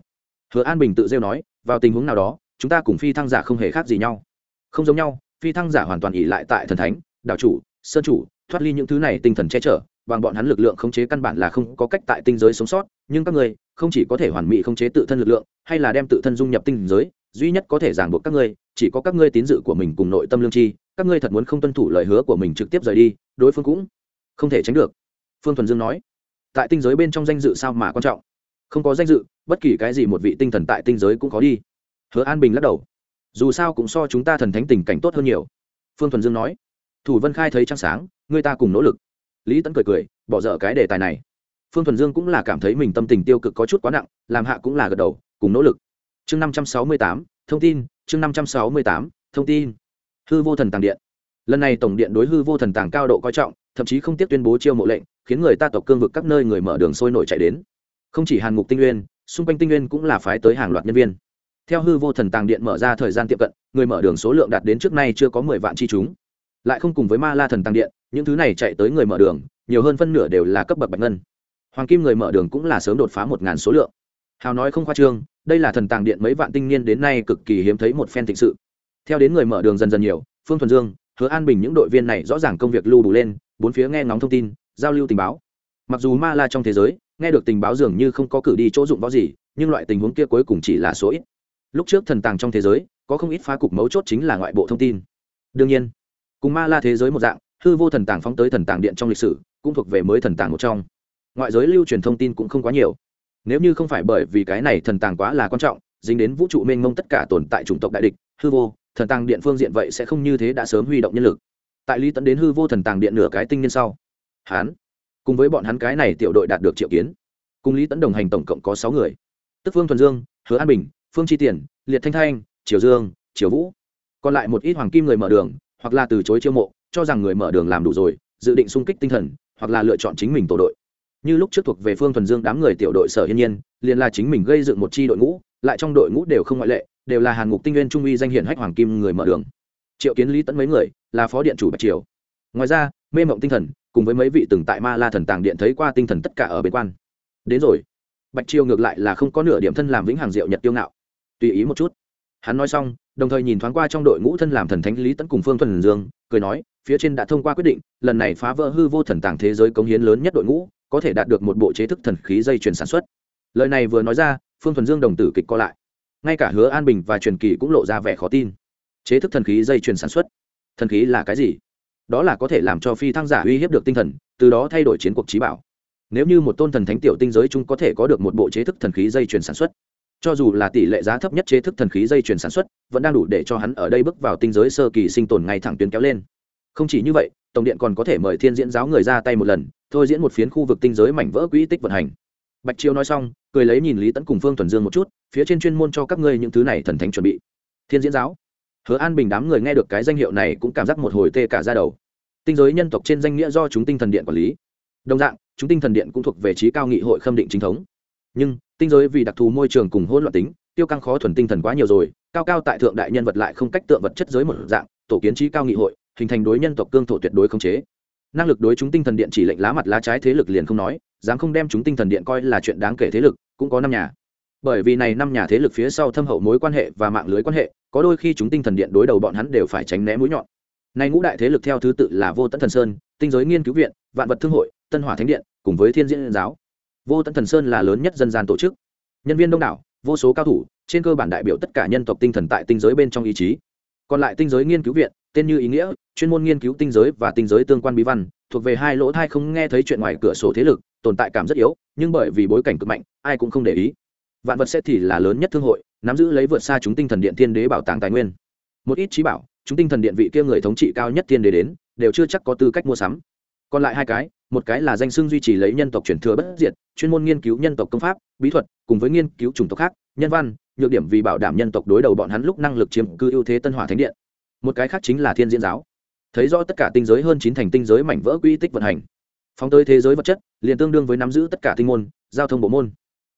Hứa an bình tự rêu nói, vào tình huống nào đó, chúng ta cùng phi thăng giả không hề khác gì nhau. Không giống nhau, phi thăng giả hoàn toàn ỉ lại tại thần thánh, đạo chủ, sơn chủ, thoát ly những thứ này tinh thần che chở, bằng bọn hắn lực lượng khống chế căn bản là không có cách tại tinh giới sống sót, nhưng các ngươi không chỉ có thể hoàn mỹ khống chế tự thân lực lượng, hay là đem tự thân dung nhập tinh giới, duy nhất có thể ràng buộc các ngươi, chỉ có các ngươi tín dự của mình cùng nội tâm lương chi các ngươi thật muốn không tuân thủ lời hứa của mình trực tiếp rời đi, đối phương cũng không thể tránh được phương thuần dương nói, tại tinh giới bên trong danh dự sao mà quan trọng? Không có danh dự, bất kỳ cái gì một vị tinh thần tại tinh giới cũng có đi. Hứa an bình lắc đầu, dù sao cũng so chúng ta thần thánh tình cảnh tốt hơn nhiều. Phương thuần dương nói, thủ vân khai thấy trăng sáng, người ta cùng nỗ lực. Lý tẫn cười cười, bỏ dở cái đề tài này. Phương thuần dương cũng là cảm thấy mình tâm tình tiêu cực có chút quá nặng, làm hạ cũng là gật đầu, cùng nỗ lực. Chương năm trăm sáu mươi tám, thông tin, chương năm trăm sáu mươi tám, thông tin. Hư vô thần tàng điện. Lần này tổng điện đối hư vô thần tàng cao độ coi trọng thậm chí không tiếp tuyên bố chiêu mộ lệnh, khiến người ta tộc cương vực các nơi người mở đường sôi nổi chạy đến. Không chỉ hàn ngục tinh nguyên, xung quanh tinh nguyên cũng là phái tới hàng loạt nhân viên. Theo hư vô thần tàng điện mở ra thời gian tiệm cận, người mở đường số lượng đạt đến trước nay chưa có mười vạn chi chúng. Lại không cùng với ma la thần tàng điện, những thứ này chạy tới người mở đường, nhiều hơn phân nửa đều là cấp bậc bạch ngân. Hoàng kim người mở đường cũng là sớm đột phá một ngàn số lượng. Hào nói không khoa trương, đây là thần tàng điện mấy vạn tinh niên đến nay cực kỳ hiếm thấy một phen thịnh sự. Theo đến người mở đường dần dần nhiều, phương thuần dương, hứa an bình những đội viên này rõ ràng công việc lưu đủ lên bốn phía nghe ngóng thông tin, giao lưu tình báo. Mặc dù ma la trong thế giới, nghe được tình báo dường như không có cử đi chỗ dụng võ gì, nhưng loại tình huống kia cuối cùng chỉ là số ít. Lúc trước thần tàng trong thế giới, có không ít phá cục mấu chốt chính là ngoại bộ thông tin. Đương nhiên, cùng ma la thế giới một dạng, hư vô thần tàng phóng tới thần tàng điện trong lịch sử, cũng thuộc về mới thần tàng một trong. Ngoại giới lưu truyền thông tin cũng không quá nhiều. Nếu như không phải bởi vì cái này thần tàng quá là quan trọng, dính đến vũ trụ mênh mông tất cả tồn tại chủng tộc đại địch, hư vô, thần tàng điện phương diện vậy sẽ không như thế đã sớm huy động nhân lực tại lý Tẫn đến hư vô thần tàng điện nửa cái tinh niên sau hán cùng với bọn hắn cái này tiểu đội đạt được triệu kiến. Cùng lý Tẫn đồng hành tổng cộng có sáu người. Tức phương thuần dương, hứa an bình, phương chi tiền, liệt thanh thanh, triều dương, triều vũ. Còn lại một ít hoàng kim người mở đường, hoặc là từ chối chiêu mộ, cho rằng người mở đường làm đủ rồi, dự định sung kích tinh thần, hoặc là lựa chọn chính mình tổ đội. Như lúc trước thuộc về phương thuần dương đám người tiểu đội sở hiên nhiên, liền là chính mình gây dựng một chi đội ngũ, lại trong đội ngũ đều không ngoại lệ, đều là hàn ngục tinh nguyên trung uy danh hiển hách hoàng kim người mở đường triệu kiến lý tẫn mấy người, là phó điện chủ bạch triều. Ngoài ra, mê mộng tinh thần, cùng với mấy vị từng tại ma la thần tàng điện thấy qua tinh thần tất cả ở bên quan. Đến rồi. Bạch triều ngược lại là không có nửa điểm thân làm vĩnh hàng diệu nhật tiêu ngạo. Tùy ý một chút. Hắn nói xong, đồng thời nhìn thoáng qua trong đội ngũ thân làm thần thánh lý tẫn cùng phương thuần dương, cười nói, phía trên đã thông qua quyết định, lần này phá vỡ hư vô thần tàng thế giới cống hiến lớn nhất đội ngũ, có thể đạt được một bộ chế thức thần khí dây chuyển sản xuất. Lời này vừa nói ra, phương thuần dương đồng tử kịch co lại. Ngay cả hứa an bình và truyền kỳ cũng lộ ra vẻ khó tin chế thức thần khí dây chuyền sản xuất. Thần khí là cái gì? Đó là có thể làm cho phi thăng giả uy hiếp được tinh thần, từ đó thay đổi chiến cuộc trí bảo. Nếu như một tôn thần thánh tiểu tinh giới chúng có thể có được một bộ chế thức thần khí dây chuyền sản xuất, cho dù là tỷ lệ giá thấp nhất chế thức thần khí dây chuyền sản xuất, vẫn đang đủ để cho hắn ở đây bước vào tinh giới sơ kỳ sinh tồn ngay thẳng tuyến kéo lên. Không chỉ như vậy, tổng điện còn có thể mời thiên diễn giáo người ra tay một lần, thôi diễn một phiến khu vực tinh giới mảnh vỡ quỹ tích vận hành. Bạch chiêu nói xong, cười lấy nhìn lý tẫn cùng phương thuần dương một chút, phía trên chuyên môn cho các ngươi những thứ này thần thánh chuẩn bị. Thiên diễn giáo hứa an bình đám người nghe được cái danh hiệu này cũng cảm giác một hồi tê cả ra đầu. Tinh giới nhân tộc trên danh nghĩa do chúng tinh thần điện quản lý. Đồng dạng, chúng tinh thần điện cũng thuộc về trí cao nghị hội khâm định chính thống. Nhưng, tinh giới vì đặc thù môi trường cùng hỗn loạn tính, tiêu căng khó thuần tinh thần quá nhiều rồi, cao cao tại thượng đại nhân vật lại không cách tượng vật chất giới một dạng, tổ kiến trí cao nghị hội, hình thành đối nhân tộc cương thổ tuyệt đối không chế. Năng lực đối chúng tinh thần điện chỉ lệnh lá mặt lá trái thế lực liền không nói, dám không đem chúng tinh thần điện coi là chuyện đáng kể thế lực, cũng có năm nhà. Bởi vì này năm nhà thế lực phía sau thâm hậu mối quan hệ và mạng lưới quan hệ có đôi khi chúng tinh thần điện đối đầu bọn hắn đều phải tránh né mũi nhọn. Nay ngũ đại thế lực theo thứ tự là vô tận thần sơn, tinh giới nghiên cứu viện, vạn vật thương hội, tân hỏa thánh điện, cùng với thiên diễn giáo. Vô tận thần sơn là lớn nhất dân gian tổ chức. Nhân viên đông đảo, vô số cao thủ, trên cơ bản đại biểu tất cả nhân tộc tinh thần tại tinh giới bên trong ý chí. Còn lại tinh giới nghiên cứu viện, tên như ý nghĩa, chuyên môn nghiên cứu tinh giới và tinh giới tương quan bí văn, thuộc về hai lỗ thai không nghe thấy chuyện ngoài cửa sổ thế lực, tồn tại cảm rất yếu, nhưng bởi vì bối cảnh cực mạnh, ai cũng không để ý. Vạn vật sẽ thì là lớn nhất thương hội nắm giữ lấy vượt xa chúng tinh thần điện thiên đế bảo tàng tài nguyên. Một ít trí bảo, chúng tinh thần điện vị kia người thống trị cao nhất thiên đế đến, đều chưa chắc có tư cách mua sắm. Còn lại hai cái, một cái là danh xưng duy trì lấy nhân tộc truyền thừa bất diệt, chuyên môn nghiên cứu nhân tộc công pháp, bí thuật, cùng với nghiên cứu chủng tộc khác, nhân văn, nhược điểm vì bảo đảm nhân tộc đối đầu bọn hắn lúc năng lực chiếm cư ưu thế tân hỏa thánh điện. Một cái khác chính là thiên diễn giáo. Thấy rõ tất cả tinh giới hơn chín thành tinh giới mảnh vỡ quy tích vận hành, phóng tới thế giới vật chất, liền tương đương với nắm giữ tất cả tinh môn, giao thông bộ môn.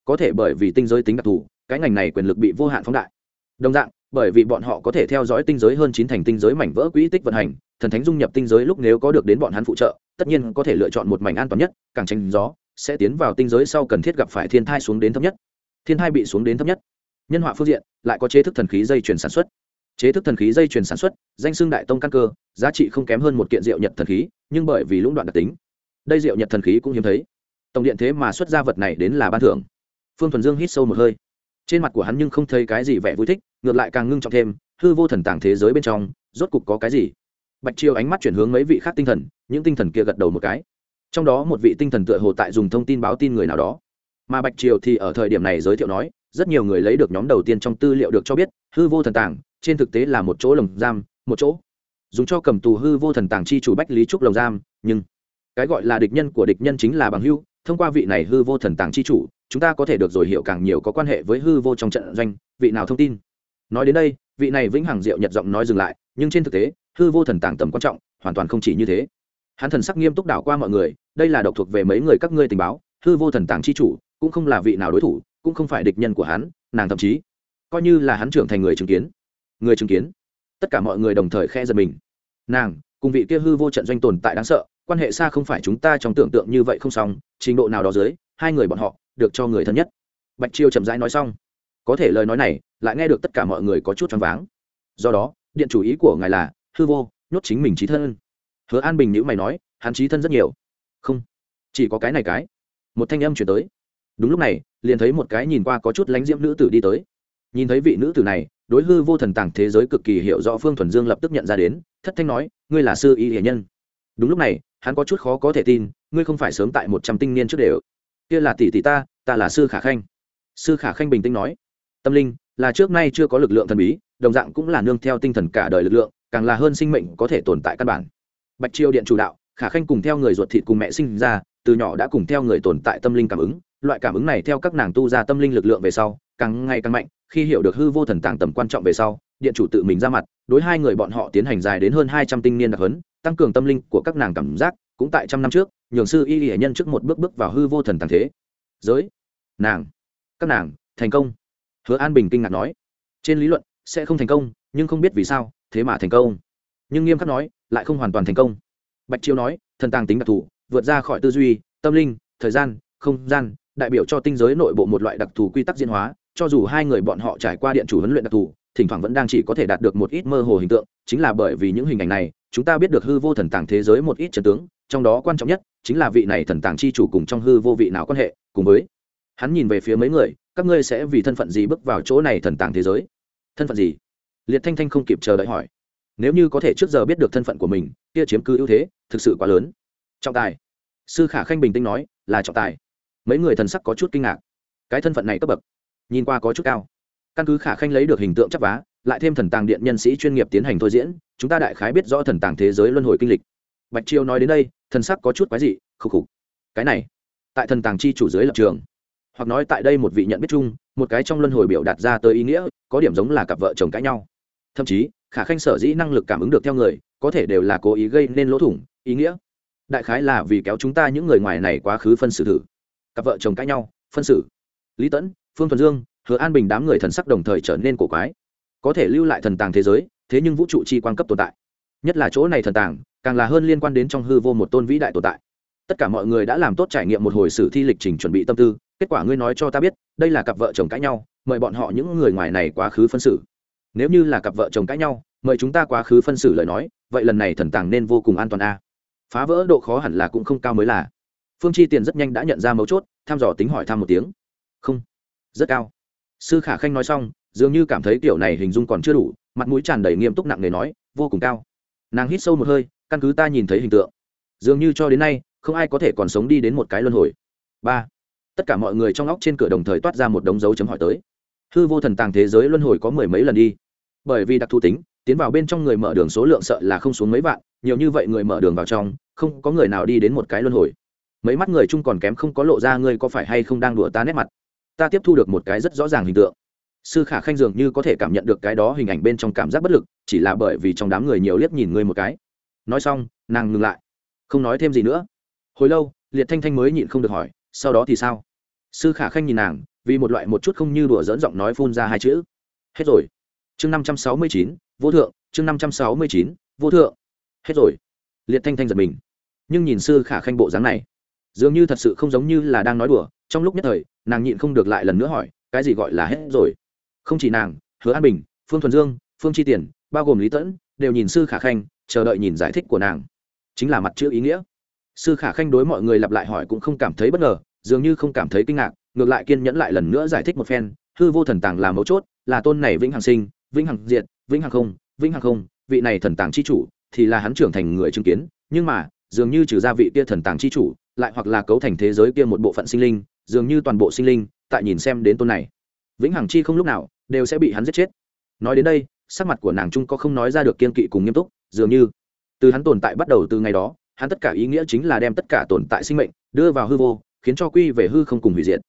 Có thể bởi vì tinh giới tính đặc thù cái ngành này quyền lực bị vô hạn phóng đại. Đồng dạng, bởi vì bọn họ có thể theo dõi tinh giới hơn chín thành tinh giới mảnh vỡ quỹ tích vận hành, thần thánh dung nhập tinh giới lúc nếu có được đến bọn hắn phụ trợ, tất nhiên có thể lựa chọn một mảnh an toàn nhất, càng tranh gió, sẽ tiến vào tinh giới sau cần thiết gặp phải thiên thai xuống đến thấp nhất. Thiên thai bị xuống đến thấp nhất. Nhân họa phương diện, lại có chế thức thần khí dây chuyển sản xuất. Chế thức thần khí dây chuyển sản xuất, danh xưng đại tông căn cơ, giá trị không kém hơn một kiện rượu nhật thần khí, nhưng bởi vì lũng đoạn đặc tính, đây rượu nhật thần khí cũng hiếm thấy. Tổng điện thế mà xuất ra vật này đến là ban thưởng. Phương thuần dương hít sâu một hơi trên mặt của hắn nhưng không thấy cái gì vẻ vui thích, ngược lại càng ngưng trọng thêm, hư vô thần tàng thế giới bên trong, rốt cục có cái gì? Bạch triều ánh mắt chuyển hướng mấy vị khác tinh thần, những tinh thần kia gật đầu một cái. Trong đó một vị tinh thần tựa hồ tại dùng thông tin báo tin người nào đó. Mà bạch triều thì ở thời điểm này giới thiệu nói, rất nhiều người lấy được nhóm đầu tiên trong tư liệu được cho biết, hư vô thần tàng, trên thực tế là một chỗ lồng giam, một chỗ. Dùng cho cầm tù hư vô thần tàng chi chủ bách lý trúc lồng giam, nhưng cái gọi là địch nhân của địch nhân chính là bằng hưu thông qua vị này hư vô thần tàng chi chủ chúng ta có thể được rồi hiểu càng nhiều có quan hệ với hư vô trong trận doanh, vị nào thông tin? Nói đến đây, vị này vĩnh hằng diệu nhật giọng nói dừng lại, nhưng trên thực tế, hư vô thần tàng tầm quan trọng, hoàn toàn không chỉ như thế. Hắn thần sắc nghiêm túc đảo qua mọi người, đây là độc thuộc về mấy người các ngươi tình báo, hư vô thần tàng chi chủ, cũng không là vị nào đối thủ, cũng không phải địch nhân của hắn, nàng thậm chí, coi như là hắn trưởng thành người chứng kiến. Người chứng kiến. Tất cả mọi người đồng thời khe giật mình. Nàng, cùng vị kia hư vô trận doanh tồn tại đáng sợ, quan hệ xa không phải chúng ta trong tưởng tượng như vậy không xong, trình độ nào đó dưới, hai người bọn họ được cho người thân nhất. Bạch chiêu chậm rãi nói xong. Có thể lời nói này, lại nghe được tất cả mọi người có chút choáng váng. Do đó, điện chủ ý của ngài là, hư vô, nhốt chính mình trí thân. Hứa an bình nhữ mày nói, hắn trí thân rất nhiều. Không, chỉ có cái này cái. Một thanh âm chuyển tới. Đúng lúc này, liền thấy một cái nhìn qua có chút lánh diễm nữ tử đi tới. Nhìn thấy vị nữ tử này, đối hư vô thần tàng thế giới cực kỳ hiểu rõ phương thuần dương lập tức nhận ra đến, thất thanh nói, ngươi là sư y hiền nhân. Đúng lúc này, hắn có chút khó có thể tin, ngươi không phải sớm tại một trăm tinh niên trước đều kia là tỷ tỷ ta ta là sư khả khanh. Sư khả khanh bình tĩnh nói, tâm linh, là trước nay chưa có lực lượng thần bí, đồng dạng cũng là nương theo tinh thần cả đời lực lượng, càng là hơn sinh mệnh có thể tồn tại căn bản. Bạch triều điện chủ đạo, khả khanh cùng theo người ruột thịt cùng mẹ sinh ra, từ nhỏ đã cùng theo người tồn tại tâm linh cảm ứng, loại cảm ứng này theo các nàng tu ra tâm linh lực lượng về sau, càng ngày càng mạnh, khi hiểu được hư vô thần tàng tầm quan trọng về sau, điện chủ tự mình ra mặt, đối hai người bọn họ tiến hành dài đến hơn hai trăm tinh niên đặc hấn tăng cường tâm linh của các nàng cảm giác, cũng tại trăm năm trước nhường sư y hệ nhân trước một bước bước vào hư vô thần tàng thế. Giới. Nàng. Các nàng, thành công. Hứa an bình kinh ngạc nói. Trên lý luận, sẽ không thành công, nhưng không biết vì sao, thế mà thành công. Nhưng nghiêm khắc nói, lại không hoàn toàn thành công. Bạch chiêu nói, thần tàng tính đặc thù, vượt ra khỏi tư duy, tâm linh, thời gian, không gian, đại biểu cho tinh giới nội bộ một loại đặc thù quy tắc diễn hóa, cho dù hai người bọn họ trải qua điện chủ huấn luyện đặc thù thỉnh thoảng vẫn đang chỉ có thể đạt được một ít mơ hồ hình tượng, chính là bởi vì những hình ảnh này, chúng ta biết được hư vô thần tàng thế giới một ít trần tướng, trong đó quan trọng nhất chính là vị này thần tàng chi chủ cùng trong hư vô vị nào quan hệ, cùng với hắn nhìn về phía mấy người, các ngươi sẽ vì thân phận gì bước vào chỗ này thần tàng thế giới? Thân phận gì? Liệt thanh thanh không kịp chờ đợi hỏi. Nếu như có thể trước giờ biết được thân phận của mình, kia chiếm cứ ưu thế, thực sự quá lớn. Trọng tài. Sư khả khanh bình tĩnh nói, là trọng tài. Mấy người thần sắc có chút kinh ngạc. Cái thân phận này cấp bậc, nhìn qua có chút cao căn cứ khả khanh lấy được hình tượng chắc vá, lại thêm thần tàng điện nhân sĩ chuyên nghiệp tiến hành thôi diễn, chúng ta đại khái biết rõ thần tàng thế giới luân hồi kinh lịch. Bạch triều nói đến đây, thần sắc có chút quái dị, khục khục. Cái này, tại thần tàng chi chủ dưới lập trường. Hoặc nói tại đây một vị nhận biết chung, một cái trong luân hồi biểu đạt ra tới ý nghĩa, có điểm giống là cặp vợ chồng cãi nhau. Thậm chí, khả khanh sở dĩ năng lực cảm ứng được theo người, có thể đều là cố ý gây nên lỗ thủng, ý nghĩa. Đại khái là vì kéo chúng ta những người ngoài này quá khứ phân xử thử. Cặp vợ chồng cãi nhau, phân xử. Lý tẫn phương thuần dương hứa an bình đám người thần sắc đồng thời trở nên cổ quái. Có thể lưu lại thần tàng thế giới, thế nhưng vũ trụ chi quan cấp tồn tại. Nhất là chỗ này thần tàng, càng là hơn liên quan đến trong hư vô một tôn vĩ đại tồn tại. Tất cả mọi người đã làm tốt trải nghiệm một hồi sử thi lịch trình chuẩn bị tâm tư, kết quả ngươi nói cho ta biết, đây là cặp vợ chồng cãi nhau, mời bọn họ những người ngoài này quá khứ phân xử. Nếu như là cặp vợ chồng cãi nhau, mời chúng ta quá khứ phân xử lời nói, vậy lần này thần tàng nên vô cùng an toàn a. Phá vỡ độ khó hẳn là cũng không cao mới là. Phương chi tiền rất nhanh đã nhận ra mấu chốt, thăm dò tính hỏi thăm một tiếng. Không. Rất cao sư khả khanh nói xong, dường như cảm thấy kiểu này hình dung còn chưa đủ, mặt mũi tràn đầy nghiêm túc nặng nề nói, vô cùng cao. Nàng hít sâu một hơi, căn cứ ta nhìn thấy hình tượng. Dường như cho đến nay, không ai có thể còn sống đi đến một cái luân hồi. Ba. Tất cả mọi người trong óc trên cửa đồng thời toát ra một đống dấu chấm hỏi tới. Hư vô thần tàng thế giới luân hồi có mười mấy lần đi. Bởi vì đặc thù tính, tiến vào bên trong người mở đường số lượng sợ là không xuống mấy vạn, nhiều như vậy người mở đường vào trong, không có người nào đi đến một cái luân hồi. Mấy mắt người chung còn kém không có lộ ra ngươi có phải hay không đang đùa ta nét mặt ta tiếp thu được một cái rất rõ ràng hình tượng. Sư khả khanh dường như có thể cảm nhận được cái đó hình ảnh bên trong cảm giác bất lực, chỉ là bởi vì trong đám người nhiều liếc nhìn ngươi một cái. Nói xong, nàng ngừng lại. Không nói thêm gì nữa. Hồi lâu, liệt thanh thanh mới nhịn không được hỏi, sau đó thì sao? Sư khả khanh nhìn nàng, vì một loại một chút không như đùa dỡn giọng nói phun ra hai chữ. Hết rồi. Chương năm trăm sáu mươi chín, vô thượng, chương năm trăm sáu mươi chín, vô thượng. Hết rồi. Liệt thanh thanh giật mình. Nhưng nhìn sư khả khanh bộ dáng này, dường như thật sự không giống như là đang nói đùa, trong lúc nhất thời nàng nhịn không được lại lần nữa hỏi, cái gì gọi là hết rồi? Không chỉ nàng, hứa an bình, phương thuần dương, phương chi tiền, bao gồm lý tẫn, đều nhìn sư khả khanh, chờ đợi nhìn giải thích của nàng. Chính là mặt chữ ý nghĩa. Sư khả khanh đối mọi người lặp lại hỏi cũng không cảm thấy bất ngờ, dường như không cảm thấy kinh ngạc, ngược lại kiên nhẫn lại lần nữa giải thích một phen, hư vô thần tàng là mấu chốt, là tôn này vĩnh hằng sinh, vĩnh hằng diệt, vĩnh hằng không, vĩnh hằng không, vị này thần tàng chi chủ thì là hắn trưởng thành người chứng kiến, nhưng mà, dường như trừ ra vị kia thần tàng chi chủ, lại hoặc là cấu thành thế giới kia một bộ phận sinh linh dường như toàn bộ sinh linh, tại nhìn xem đến tôn này. Vĩnh hằng chi không lúc nào đều sẽ bị hắn giết chết. Nói đến đây, sắc mặt của nàng trung có không nói ra được kiên kỵ cùng nghiêm túc, dường như từ hắn tồn tại bắt đầu từ ngày đó, hắn tất cả ý nghĩa chính là đem tất cả tồn tại sinh mệnh đưa vào hư vô, khiến cho quy về hư không cùng hủy diệt.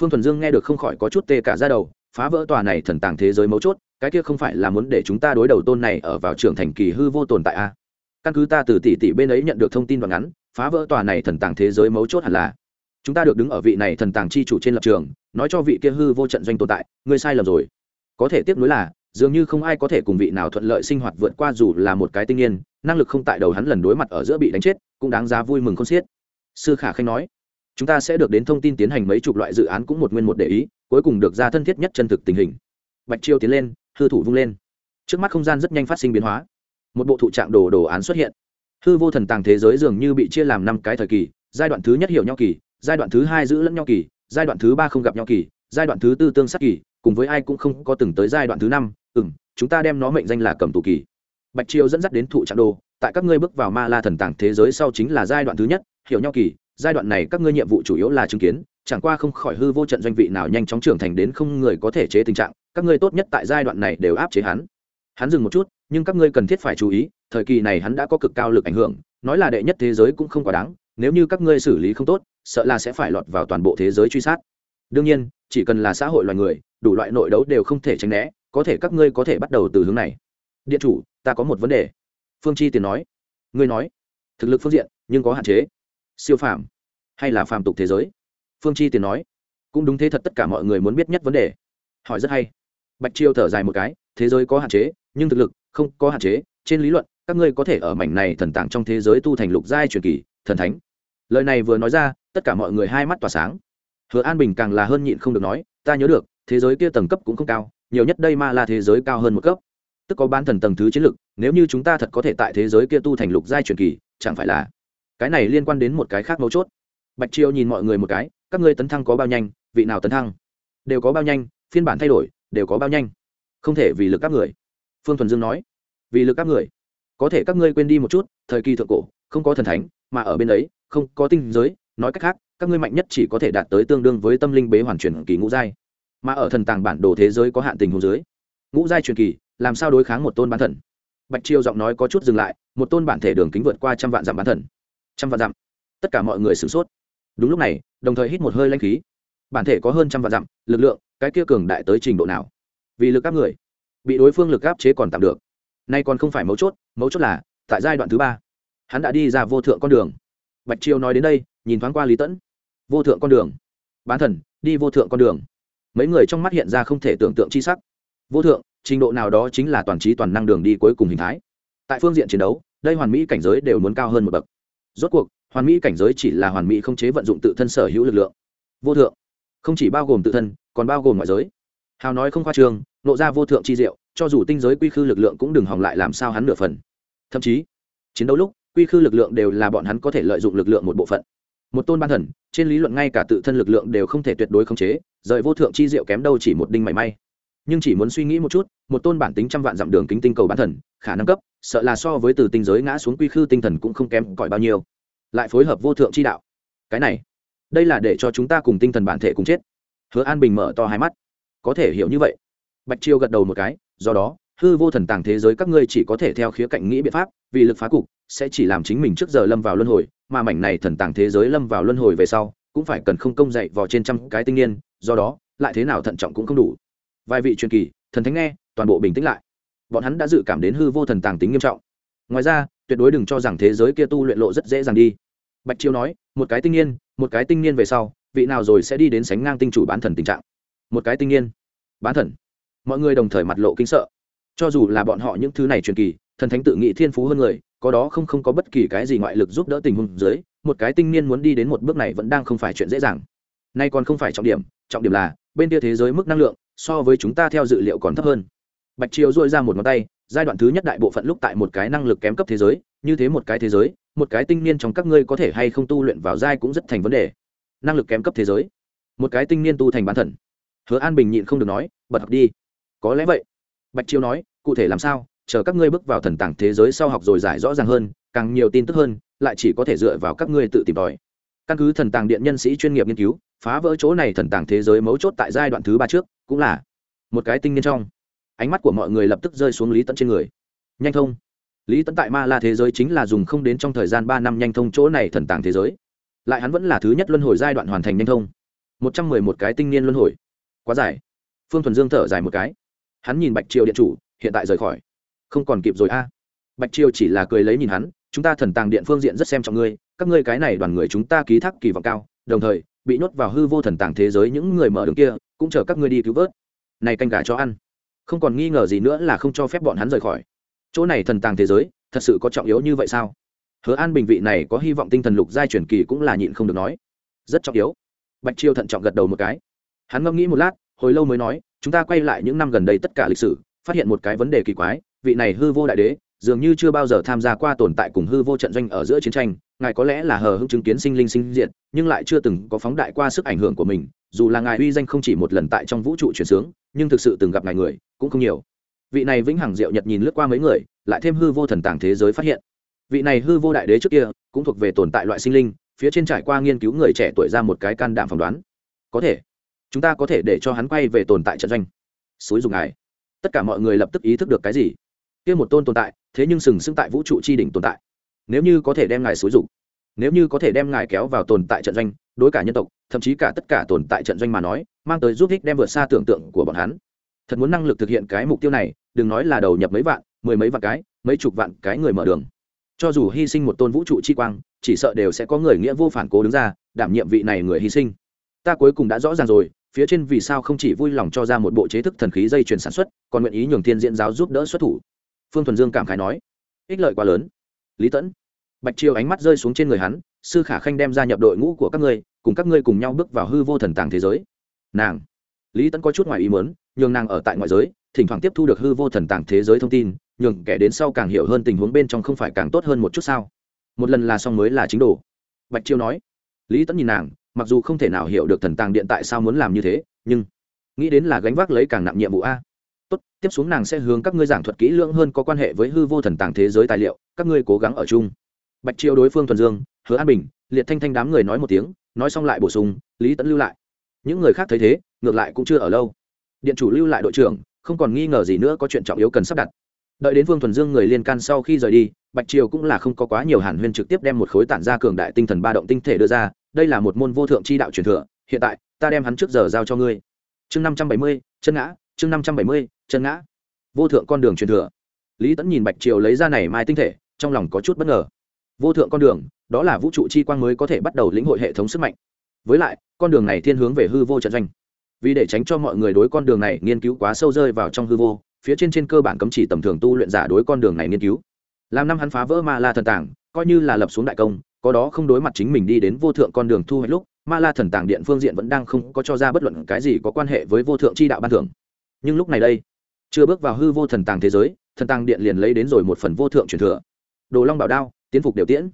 Phương thuần dương nghe được không khỏi có chút tê cả ra đầu, phá vỡ tòa này thần tàng thế giới mấu chốt, cái kia không phải là muốn để chúng ta đối đầu tôn này ở vào trường thành kỳ hư vô tồn tại a à? căn cứ ta từ tỷ tỷ bên ấy nhận được thông tin đoạn ngắn, phá vỡ tòa này thần tàng thế giới mấu chốt hẳn là chúng ta được đứng ở vị này thần tàng chi chủ trên lập trường, nói cho vị kia hư vô trận doanh tồn tại, ngươi sai lầm rồi. Có thể tiếp nối là, dường như không ai có thể cùng vị nào thuận lợi sinh hoạt vượt qua dù là một cái tinh niên năng lực không tại đầu hắn lần đối mặt ở giữa bị đánh chết, cũng đáng giá vui mừng không xiết. Sư khả khanh nói, chúng ta sẽ được đến thông tin tiến hành mấy chục loại dự án cũng một nguyên một để ý, cuối cùng được ra thân thiết nhất chân thực tình hình. Bạch chiêu tiến lên, hư thủ vung lên. Trước mắt không gian rất nhanh phát sinh biến hóa. Một bộ thụ trạng đồ đồ án xuất hiện. Hư vô thần tàng thế giới dường như bị chia làm năm cái thời kỳ, giai đoạn thứ nhất hiểu nhau kỳ giai đoạn thứ hai giữ lẫn nhau kỳ, giai đoạn thứ ba không gặp nhau kỳ, giai đoạn thứ tư tương sát kỳ, cùng với ai cũng không có từng tới giai đoạn thứ năm ừ m chúng ta đem nó mệnh danh là cầm tù kỳ. Bạch triều dẫn dắt đến thụ trạng đồ, tại các ngươi bước vào ma la thần tàng thế giới sau chính là giai đoạn thứ nhất, hiểu nhau kỳ, giai đoạn này các ngươi nhiệm vụ chủ yếu là chứng kiến, chẳng qua không khỏi hư vô trận doanh vị nào nhanh chóng trưởng thành đến không người có thể chế tình trạng, các ngươi tốt nhất tại giai đoạn này đều áp chế hắn. Hắn dừng một chút, nhưng các ngươi cần thiết phải chú ý, thời kỳ này hắn đã có cực cao lực ảnh hưởng, nói là đệ nhất thế giới cũng không quá đáng, nếu như các ngươi xử lý không tốt sợ là sẽ phải lọt vào toàn bộ thế giới truy sát. Đương nhiên, chỉ cần là xã hội loài người, đủ loại nội đấu đều không thể tránh né, có thể các ngươi có thể bắt đầu từ hướng này. Điện chủ, ta có một vấn đề. Phương chi tiền nói. Ngươi nói. Thực lực phương diện, nhưng có hạn chế. Siêu phàm. Hay là phàm tục thế giới? Phương chi tiền nói. Cũng đúng thế thật tất cả mọi người muốn biết nhất vấn đề. Hỏi rất hay. Bạch chiêu thở dài một cái. Thế giới có hạn chế, nhưng thực lực không có hạn chế. Trên lý luận, các ngươi có thể ở mảnh này thần tàng trong thế giới tu thành lục giai truyền kỳ, thần thánh. Lời này vừa nói ra tất cả mọi người hai mắt tỏa sáng. Hứa an bình càng là hơn nhịn không được nói, ta nhớ được, thế giới kia tầng cấp cũng không cao, nhiều nhất đây ma là thế giới cao hơn một cấp. Tức có bán thần tầng thứ chiến lực, nếu như chúng ta thật có thể tại thế giới kia tu thành lục giai truyền kỳ, chẳng phải là cái này liên quan đến một cái khác mấu chốt. Bạch triều nhìn mọi người một cái, các ngươi tấn thăng có bao nhanh, vị nào tấn thăng? Đều có bao nhanh, phiên bản thay đổi, đều có bao nhanh. Không thể vì lực các người. Phương thuần dương nói. Vì lực các người. Có thể các ngươi quên đi một chút, thời kỳ thượng cổ, không có thần thánh, mà ở bên ấy, không có tinh giới nói cách khác, các ngươi mạnh nhất chỉ có thể đạt tới tương đương với tâm linh bế hoàn chuyển kỳ ngũ giai. Mà ở thần tàng bản đồ thế giới có hạn tình hồ dưới, ngũ giai truyền kỳ, làm sao đối kháng một tôn bán thần? Bạch triều giọng nói có chút dừng lại, một tôn bản thể đường kính vượt qua trăm vạn dặm bán thần. Trăm vạn dặm? Tất cả mọi người sửng sốt. Đúng lúc này, đồng thời hít một hơi lanh khí. Bản thể có hơn trăm vạn dặm, lực lượng, cái kia cường đại tới trình độ nào? Vì lực áp người, bị đối phương lực áp chế còn tạm được. Nay còn không phải mấu chốt mấu chốt là, tại giai đoạn thứ ba, hắn đã đi ra vô thượng con đường bạch triều nói đến đây, nhìn thoáng qua lý tẫn. Vô thượng con đường. Bán thần, đi vô thượng con đường. Mấy người trong mắt hiện ra không thể tưởng tượng chi sắc. Vô thượng, trình độ nào đó chính là toàn trí toàn năng đường đi cuối cùng hình thái. Tại phương diện chiến đấu, đây hoàn mỹ cảnh giới đều muốn cao hơn một bậc. Rốt cuộc, hoàn mỹ cảnh giới chỉ là hoàn mỹ không chế vận dụng tự thân sở hữu lực lượng. Vô thượng, không chỉ bao gồm tự thân, còn bao gồm ngoại giới. Hào nói không khoa trường nộ ra vô thượng chi diệu, cho dù tinh giới quy khư lực lượng cũng đừng hỏng lại làm sao hắn nửa phần. Thậm chí, chiến đấu lúc quy khư lực lượng đều là bọn hắn có thể lợi dụng lực lượng một bộ phận. Một tôn ban thần, trên lý luận ngay cả tự thân lực lượng đều không thể tuyệt đối khống chế, rời vô thượng chi diệu kém đâu chỉ một đinh mảy may. Nhưng chỉ muốn suy nghĩ một chút, một tôn bản tính trăm vạn dặm đường kính tinh cầu bán thần, khả năng cấp, sợ là so với từ tinh giới ngã xuống quy khư tinh thần cũng không kém cỏi bao nhiêu. Lại phối hợp vô thượng chi đạo. Cái này, đây là để cho chúng ta cùng tinh thần bản thể cùng chết. Hứa an bình mở to hai mắt. Có thể hiểu như vậy. Bạch chiêu gật đầu một cái, do đó hư vô thần tàng thế giới các ngươi chỉ có thể theo khía cạnh nghĩ biện pháp, vì lực phá cục, sẽ chỉ làm chính mình trước giờ lâm vào luân hồi, mà mảnh này thần tàng thế giới lâm vào luân hồi về sau, cũng phải cần không công dạy vào trên trăm cái tinh niên, do đó, lại thế nào thận trọng cũng không đủ. Vài vị truyền kỳ, thần thánh nghe, toàn bộ bình tĩnh lại. Bọn hắn đã dự cảm đến hư vô thần tàng tính nghiêm trọng. Ngoài ra, tuyệt đối đừng cho rằng thế giới kia tu luyện lộ rất dễ dàng đi. Bạch chiêu nói, một cái tinh niên, một cái tinh niên về sau, vị nào rồi sẽ đi đến sánh ngang tinh chủ bán thần tình trạng. Một cái tinh niên, bán thần. Mọi người đồng thời mặt lộ kinh sợ cho dù là bọn họ những thứ này truyền kỳ, thần thánh tự nghĩ thiên phú hơn người, có đó không không có bất kỳ cái gì ngoại lực giúp đỡ tình huống dưới, một cái tinh niên muốn đi đến một bước này vẫn đang không phải chuyện dễ dàng. Nay còn không phải trọng điểm trọng điểm là, bên kia thế giới mức năng lượng, so với chúng ta theo dự liệu còn thấp hơn. Bạch triều dội ra một ngón tay, giai đoạn thứ nhất đại bộ phận lúc tại một cái năng lực kém cấp thế giới, như thế một cái thế giới, một cái tinh niên trong các ngươi có thể hay không tu luyện vào giai cũng rất thành vấn đề. Năng lực kém cấp thế giới. Một cái tinh niên tu thành bán thần. Hứa an bình nhịn không được nói, bật học đi. Có lẽ vậy bạch chiêu nói, cụ thể làm sao, chờ các ngươi bước vào thần tàng thế giới sau học rồi giải rõ ràng hơn, càng nhiều tin tức hơn, lại chỉ có thể dựa vào các ngươi tự tìm tòi. Căn cứ thần tàng điện nhân sĩ chuyên nghiệp nghiên cứu, phá vỡ chỗ này thần tàng thế giới mấu chốt tại giai đoạn thứ ba trước, cũng là một cái tinh niên trong. Ánh mắt của mọi người lập tức rơi xuống lý tận trên người. Nhanh thông. Lý tận tại ma la thế giới chính là dùng không đến trong thời gian ba năm nhanh thông chỗ này thần tàng thế giới. Lại hắn vẫn là thứ nhất luân hồi giai đoạn hoàn thành nhanh thông. Một trăm mười một cái tinh niên luân hồi. Quá dài. Phương thuần dương thở dài một cái hắn nhìn bạch triều điện chủ, hiện tại rời khỏi. Không còn kịp rồi a. Bạch triều chỉ là cười lấy nhìn hắn, chúng ta thần tàng điện phương diện rất xem trọng ngươi, các ngươi cái này đoàn người chúng ta ký thác kỳ vọng cao, đồng thời, bị nhốt vào hư vô thần tàng thế giới những người mở đường kia, cũng chờ các ngươi đi cứu vớt. Này canh gà cho ăn. Không còn nghi ngờ gì nữa là không cho phép bọn hắn rời khỏi. Chỗ này thần tàng thế giới, thật sự có trọng yếu như vậy sao? Hứa an bình vị này có hy vọng tinh thần lục giai truyền kỳ cũng là nhịn không được nói. Rất trọng yếu. Bạch chiêu thận trọng gật đầu một cái. Hắn ngẫm nghĩ một lát, hồi lâu mới nói chúng ta quay lại những năm gần đây tất cả lịch sử, phát hiện một cái vấn đề kỳ quái, vị này hư vô đại đế, dường như chưa bao giờ tham gia qua tồn tại cùng hư vô trận doanh ở giữa chiến tranh, ngài có lẽ là hờ hững chứng kiến sinh linh sinh diện nhưng lại chưa từng có phóng đại qua sức ảnh hưởng của mình, dù là ngài uy danh không chỉ một lần tại trong vũ trụ chuyển sướng, nhưng thực sự từng gặp ngài người, cũng không nhiều. Vị này vĩnh hằng diệu nhật nhìn lướt qua mấy người, lại thêm hư vô thần tàng thế giới phát hiện. Vị này hư vô đại đế trước kia, cũng thuộc về tồn tại loại sinh linh, phía trên trải qua nghiên cứu người trẻ tuổi ra một cái can đảm phỏng đoán. Có thể chúng ta có thể để cho hắn quay về tồn tại trận doanh. Xúi dùng ngài. Tất cả mọi người lập tức ý thức được cái gì? Kia một tôn tồn tại, thế nhưng sừng sững tại vũ trụ tri đỉnh tồn tại. Nếu như có thể đem ngài xúi dục, nếu như có thể đem ngài kéo vào tồn tại trận doanh, đối cả nhân tộc, thậm chí cả tất cả tồn tại trận doanh mà nói, mang tới giúp ích đem vượt xa tưởng tượng của bọn hắn. Thật muốn năng lực thực hiện cái mục tiêu này, đừng nói là đầu nhập mấy vạn, mười mấy vạn cái, mấy chục vạn cái người mở đường. Cho dù hy sinh một tôn vũ trụ chi quang, chỉ sợ đều sẽ có người nghĩa vô phản cố đứng ra, đảm nhiệm vị này người hy sinh. Ta cuối cùng đã rõ ràng rồi phía trên vì sao không chỉ vui lòng cho ra một bộ chế thức thần khí dây chuyền sản xuất, còn nguyện ý nhường thiên diễn giáo giúp đỡ xuất thủ. Phương thuần dương cảm khái nói, ích lợi quá lớn. Lý tẫn, bạch triều ánh mắt rơi xuống trên người hắn, sư khả khanh đem ra nhập đội ngũ của các ngươi, cùng các ngươi cùng nhau bước vào hư vô thần tàng thế giới. Nàng, lý tẫn có chút ngoài ý mớn nhường nàng ở tại ngoại giới, thỉnh thoảng tiếp thu được hư vô thần tàng thế giới thông tin, nhường kẻ đến sau càng hiểu hơn tình huống bên trong không phải càng tốt hơn một chút sao? Một lần là xong mới là chính đồ. Bạch chiêu nói, lý tẫn nhìn nàng mặc dù không thể nào hiểu được thần tàng điện tại sao muốn làm như thế, nhưng nghĩ đến là gánh vác lấy càng nặng nhiệm vụ a. Tốt, tiếp xuống nàng sẽ hướng các ngươi giảng thuật kỹ lưỡng hơn có quan hệ với hư vô thần tàng thế giới tài liệu, các ngươi cố gắng ở chung. Bạch triệu đối phương thuần dương, hứa an bình, liệt thanh thanh đám người nói một tiếng, nói xong lại bổ sung, lý tẫn lưu lại. Những người khác thấy thế, ngược lại cũng chưa ở lâu. Điện chủ lưu lại đội trưởng, không còn nghi ngờ gì nữa có chuyện trọng yếu cần sắp đặt. Đợi đến vương thuần dương người liên can sau khi rời đi, bạch triều cũng là không có quá nhiều hàn huyên trực tiếp đem một khối tản ra cường đại tinh thần ba động tinh thể đưa ra đây là một môn vô thượng chi đạo truyền thừa, hiện tại, ta đem hắn trước giờ giao cho ngươi. Chương năm trăm bảy mươi, chân ngã, chương năm trăm bảy mươi, chân ngã. Vô thượng con đường truyền thừa. Lý tẫn nhìn bạch triều lấy ra này mai tinh thể, trong lòng có chút bất ngờ. Vô thượng con đường, đó là vũ trụ chi quang mới có thể bắt đầu lĩnh hội hệ thống sức mạnh. Với lại, con đường này thiên hướng về hư vô trận doanh. Vì để tránh cho mọi người đối con đường này nghiên cứu quá sâu rơi vào trong hư vô, phía trên trên cơ bản cấm chỉ tầm thường tu luyện giả đối con đường này nghiên cứu. Làm năm hắn phá vỡ ma la thần tàng coi như là lập xuống đại công có đó không đối mặt chính mình đi đến vô thượng con đường thu hoạch lúc, ma la thần tàng điện phương diện vẫn đang không có cho ra bất luận cái gì có quan hệ với vô thượng chi đạo ban thưởng. Nhưng lúc này đây, chưa bước vào hư vô thần tàng thế giới, thần tàng điện liền lấy đến rồi một phần vô thượng truyền thừa. Đồ long bảo đao, tiến phục điều tiễn.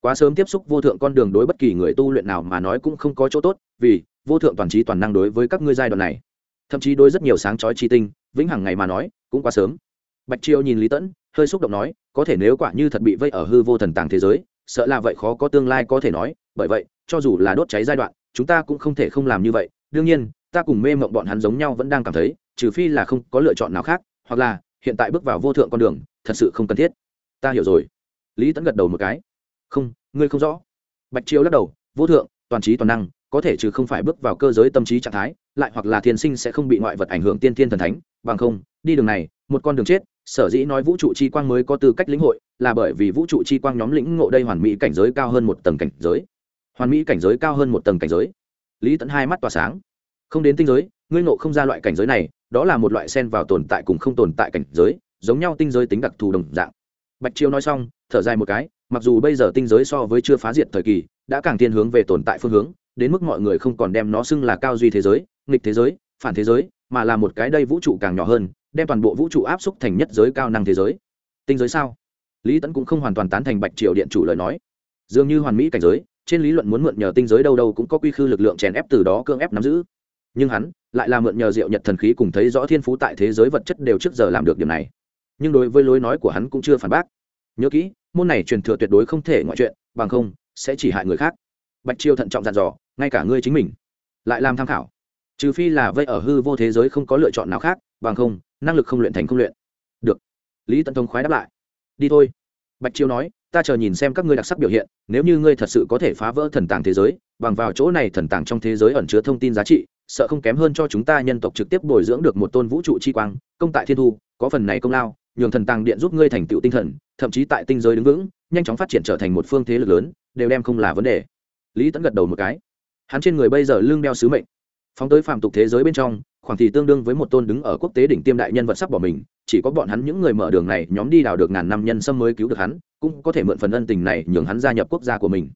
Quá sớm tiếp xúc vô thượng con đường đối bất kỳ người tu luyện nào mà nói cũng không có chỗ tốt, vì vô thượng toàn trí toàn năng đối với các ngươi giai đoạn này. Thậm chí đối rất nhiều sáng chói chi tinh, vĩnh hằng ngày mà nói, cũng quá sớm. Bạch triều nhìn lý tẫn hơi xúc động nói, có thể nếu quả như thật bị vây ở hư vô thần tàng thế giới sợ là vậy khó có tương lai có thể nói, bởi vậy, cho dù là đốt cháy giai đoạn, chúng ta cũng không thể không làm như vậy. Đương nhiên, ta cùng mê mộng bọn hắn giống nhau vẫn đang cảm thấy, trừ phi là không có lựa chọn nào khác, hoặc là hiện tại bước vào vô thượng con đường, thật sự không cần thiết. Ta hiểu rồi. Lý tẫn gật đầu một cái. Không, ngươi không rõ. Bạch chiếu lắc đầu, vô thượng, toàn trí toàn năng, có thể trừ không phải bước vào cơ giới tâm trí trạng thái, lại hoặc là thiên sinh sẽ không bị ngoại vật ảnh hưởng tiên thiên thần thánh. Bằng không, đi đường này, một con đường chết sở dĩ nói vũ trụ chi quang mới có tư cách lĩnh hội, là bởi vì vũ trụ chi quang nhóm lĩnh ngộ đây hoàn mỹ cảnh giới cao hơn một tầng cảnh giới. Hoàn mỹ cảnh giới cao hơn một tầng cảnh giới. Lý tẫn hai mắt tỏa sáng. Không đến tinh giới, ngươi ngộ không ra loại cảnh giới này, đó là một loại sen vào tồn tại cùng không tồn tại cảnh giới, giống nhau tinh giới tính đặc thù đồng dạng. Bạch chiêu nói xong, thở dài một cái, mặc dù bây giờ tinh giới so với chưa phá diệt thời kỳ, đã càng thiên hướng về tồn tại phương hướng, đến mức mọi người không còn đem nó xưng là cao duy thế giới, nghịch thế giới, phản thế giới, mà là một cái đây vũ trụ càng nhỏ hơn đem toàn bộ vũ trụ áp xúc thành nhất giới cao năng thế giới. Tinh giới sao? Lý tẫn cũng không hoàn toàn tán thành bạch triều điện chủ lời nói. Dường như hoàn mỹ cảnh giới, trên lý luận muốn mượn nhờ tinh giới đâu đâu cũng có quy khư lực lượng chèn ép từ đó cưỡng ép nắm giữ. Nhưng hắn lại là mượn nhờ diệu nhật thần khí cùng thấy rõ thiên phú tại thế giới vật chất đều trước giờ làm được điểm này. Nhưng đối với lối nói của hắn cũng chưa phản bác. Nhớ kỹ, môn này truyền thừa tuyệt đối không thể ngoại chuyện, bằng không, sẽ chỉ hại người khác. Bạch chiêu thận trọng dặn dò, ngay cả ngươi chính mình, lại làm tham khảo. Trừ phi là vây ở hư vô thế giới không có lựa chọn nào khác, bằng không năng lực không luyện thành không luyện. Được. Lý tấn thông khoái đáp lại. Đi thôi. Bạch chiêu nói, ta chờ nhìn xem các ngươi đặc sắc biểu hiện, nếu như ngươi thật sự có thể phá vỡ thần tàng thế giới, bằng vào chỗ này thần tàng trong thế giới ẩn chứa thông tin giá trị, sợ không kém hơn cho chúng ta nhân tộc trực tiếp bồi dưỡng được một tôn vũ trụ chi quang, công tại thiên thu, có phần này công lao, nhường thần tàng điện giúp ngươi thành tựu tinh thần, thậm chí tại tinh giới đứng vững, nhanh chóng phát triển trở thành một phương thế lực lớn, đều đem không là vấn đề. Lý tẫn gật đầu một cái. Hắn trên người bây giờ lưng đeo sứ mệnh. Phóng tới phạm tục thế giới bên trong khoảng thì tương đương với một tôn đứng ở quốc tế đỉnh tiêm đại nhân vật sắp bỏ mình, chỉ có bọn hắn những người mở đường này nhóm đi đào được ngàn năm nhân sâm mới cứu được hắn, cũng có thể mượn phần ân tình này nhường hắn gia nhập quốc gia của mình.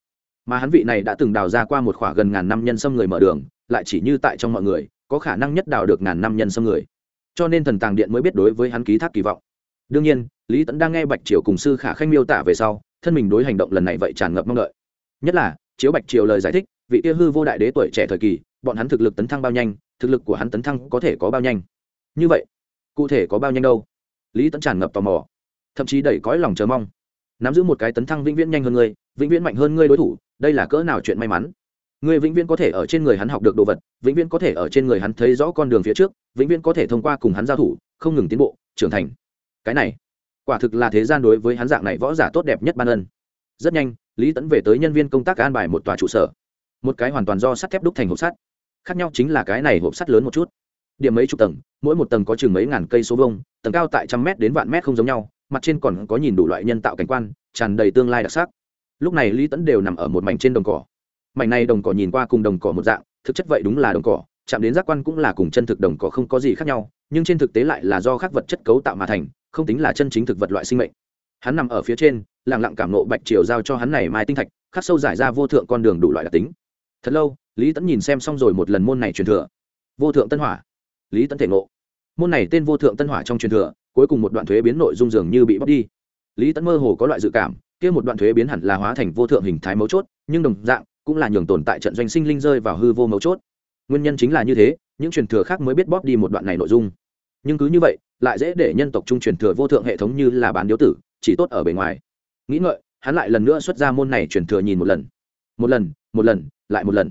Mà hắn vị này đã từng đào ra qua một khoảng gần ngàn năm nhân sâm người mở đường, lại chỉ như tại trong mọi người, có khả năng nhất đào được ngàn năm nhân sâm người. Cho nên thần tàng điện mới biết đối với hắn ký thác kỳ vọng. Đương nhiên, lý tẫn đang nghe bạch triều cùng sư khả khanh miêu tả về sau, thân mình đối hành động lần này vậy tràn ngập mong đợi. Nhất là, chiếu bạch triều lời giải thích, vị kia hư vô đại đế tuổi trẻ thời kỳ, bọn hắn thực lực tấn thăng bao nhanh thực lực của hắn tấn thăng có thể có bao nhanh? Như vậy, cụ thể có bao nhanh đâu? Lý tẫn tràn ngập tò mò, thậm chí đẩy cõi lòng chờ mong. Nắm giữ một cái tấn thăng vĩnh viễn nhanh hơn ngươi, vĩnh viễn mạnh hơn ngươi đối thủ, đây là cỡ nào chuyện may mắn? Ngươi vĩnh viễn có thể ở trên người hắn học được đồ vật, vĩnh viễn có thể ở trên người hắn thấy rõ con đường phía trước, vĩnh viễn có thể thông qua cùng hắn giao thủ, không ngừng tiến bộ, trưởng thành. Cái này, quả thực là thế gian đối với hắn dạng này võ giả tốt đẹp nhất ban ân. Rất nhanh, lý tẫn về tới nhân viên công tác an bài một tòa trụ sở. Một cái hoàn toàn do sắt thép đúc thành hộp sắt khác nhau chính là cái này hộp sắt lớn một chút. Điểm mấy chục tầng, mỗi một tầng có chừng mấy ngàn cây số vông tầng cao tại trăm mét đến vạn mét không giống nhau, mặt trên còn có nhìn đủ loại nhân tạo cảnh quan, tràn đầy tương lai đặc sắc. Lúc này lý tẫn đều nằm ở một mảnh trên đồng cỏ. Mảnh này đồng cỏ nhìn qua cùng đồng cỏ một dạng, thực chất vậy đúng là đồng cỏ, chạm đến giác quan cũng là cùng chân thực đồng cỏ không có gì khác nhau, nhưng trên thực tế lại là do các vật chất cấu tạo mà thành, không tính là chân chính thực vật loại sinh mệnh. Hắn nằm ở phía trên lẳng lặng cảm nộ bạch triều giao cho hắn này mai tinh thạch, khắc sâu giải ra vô thượng con đường đủ loại đặc tính. Thật lâu lý tẫn nhìn xem xong rồi một lần môn này truyền thừa. Vô thượng tân hỏa. Lý tẫn thể ngộ. Môn này tên vô thượng tân hỏa trong truyền thừa, cuối cùng một đoạn thuế biến nội dung dường như bị bóc đi. Lý tẫn mơ hồ có loại dự cảm, kia một đoạn thuế biến hẳn là hóa thành vô thượng hình thái mấu chốt, nhưng đồng dạng, cũng là nhường tồn tại trận doanh sinh linh rơi vào hư vô mấu chốt. Nguyên nhân chính là như thế, những truyền thừa khác mới biết bóp đi một đoạn này nội dung. Nhưng cứ như vậy, lại dễ để nhân tộc trung truyền thừa vô thượng hệ thống như là bán điếu tử, chỉ tốt ở bề ngoài. Nghĩ ngợi, hắn lại lần nữa xuất ra môn này truyền thừa nhìn một lần. Một lần một lần, lại một lần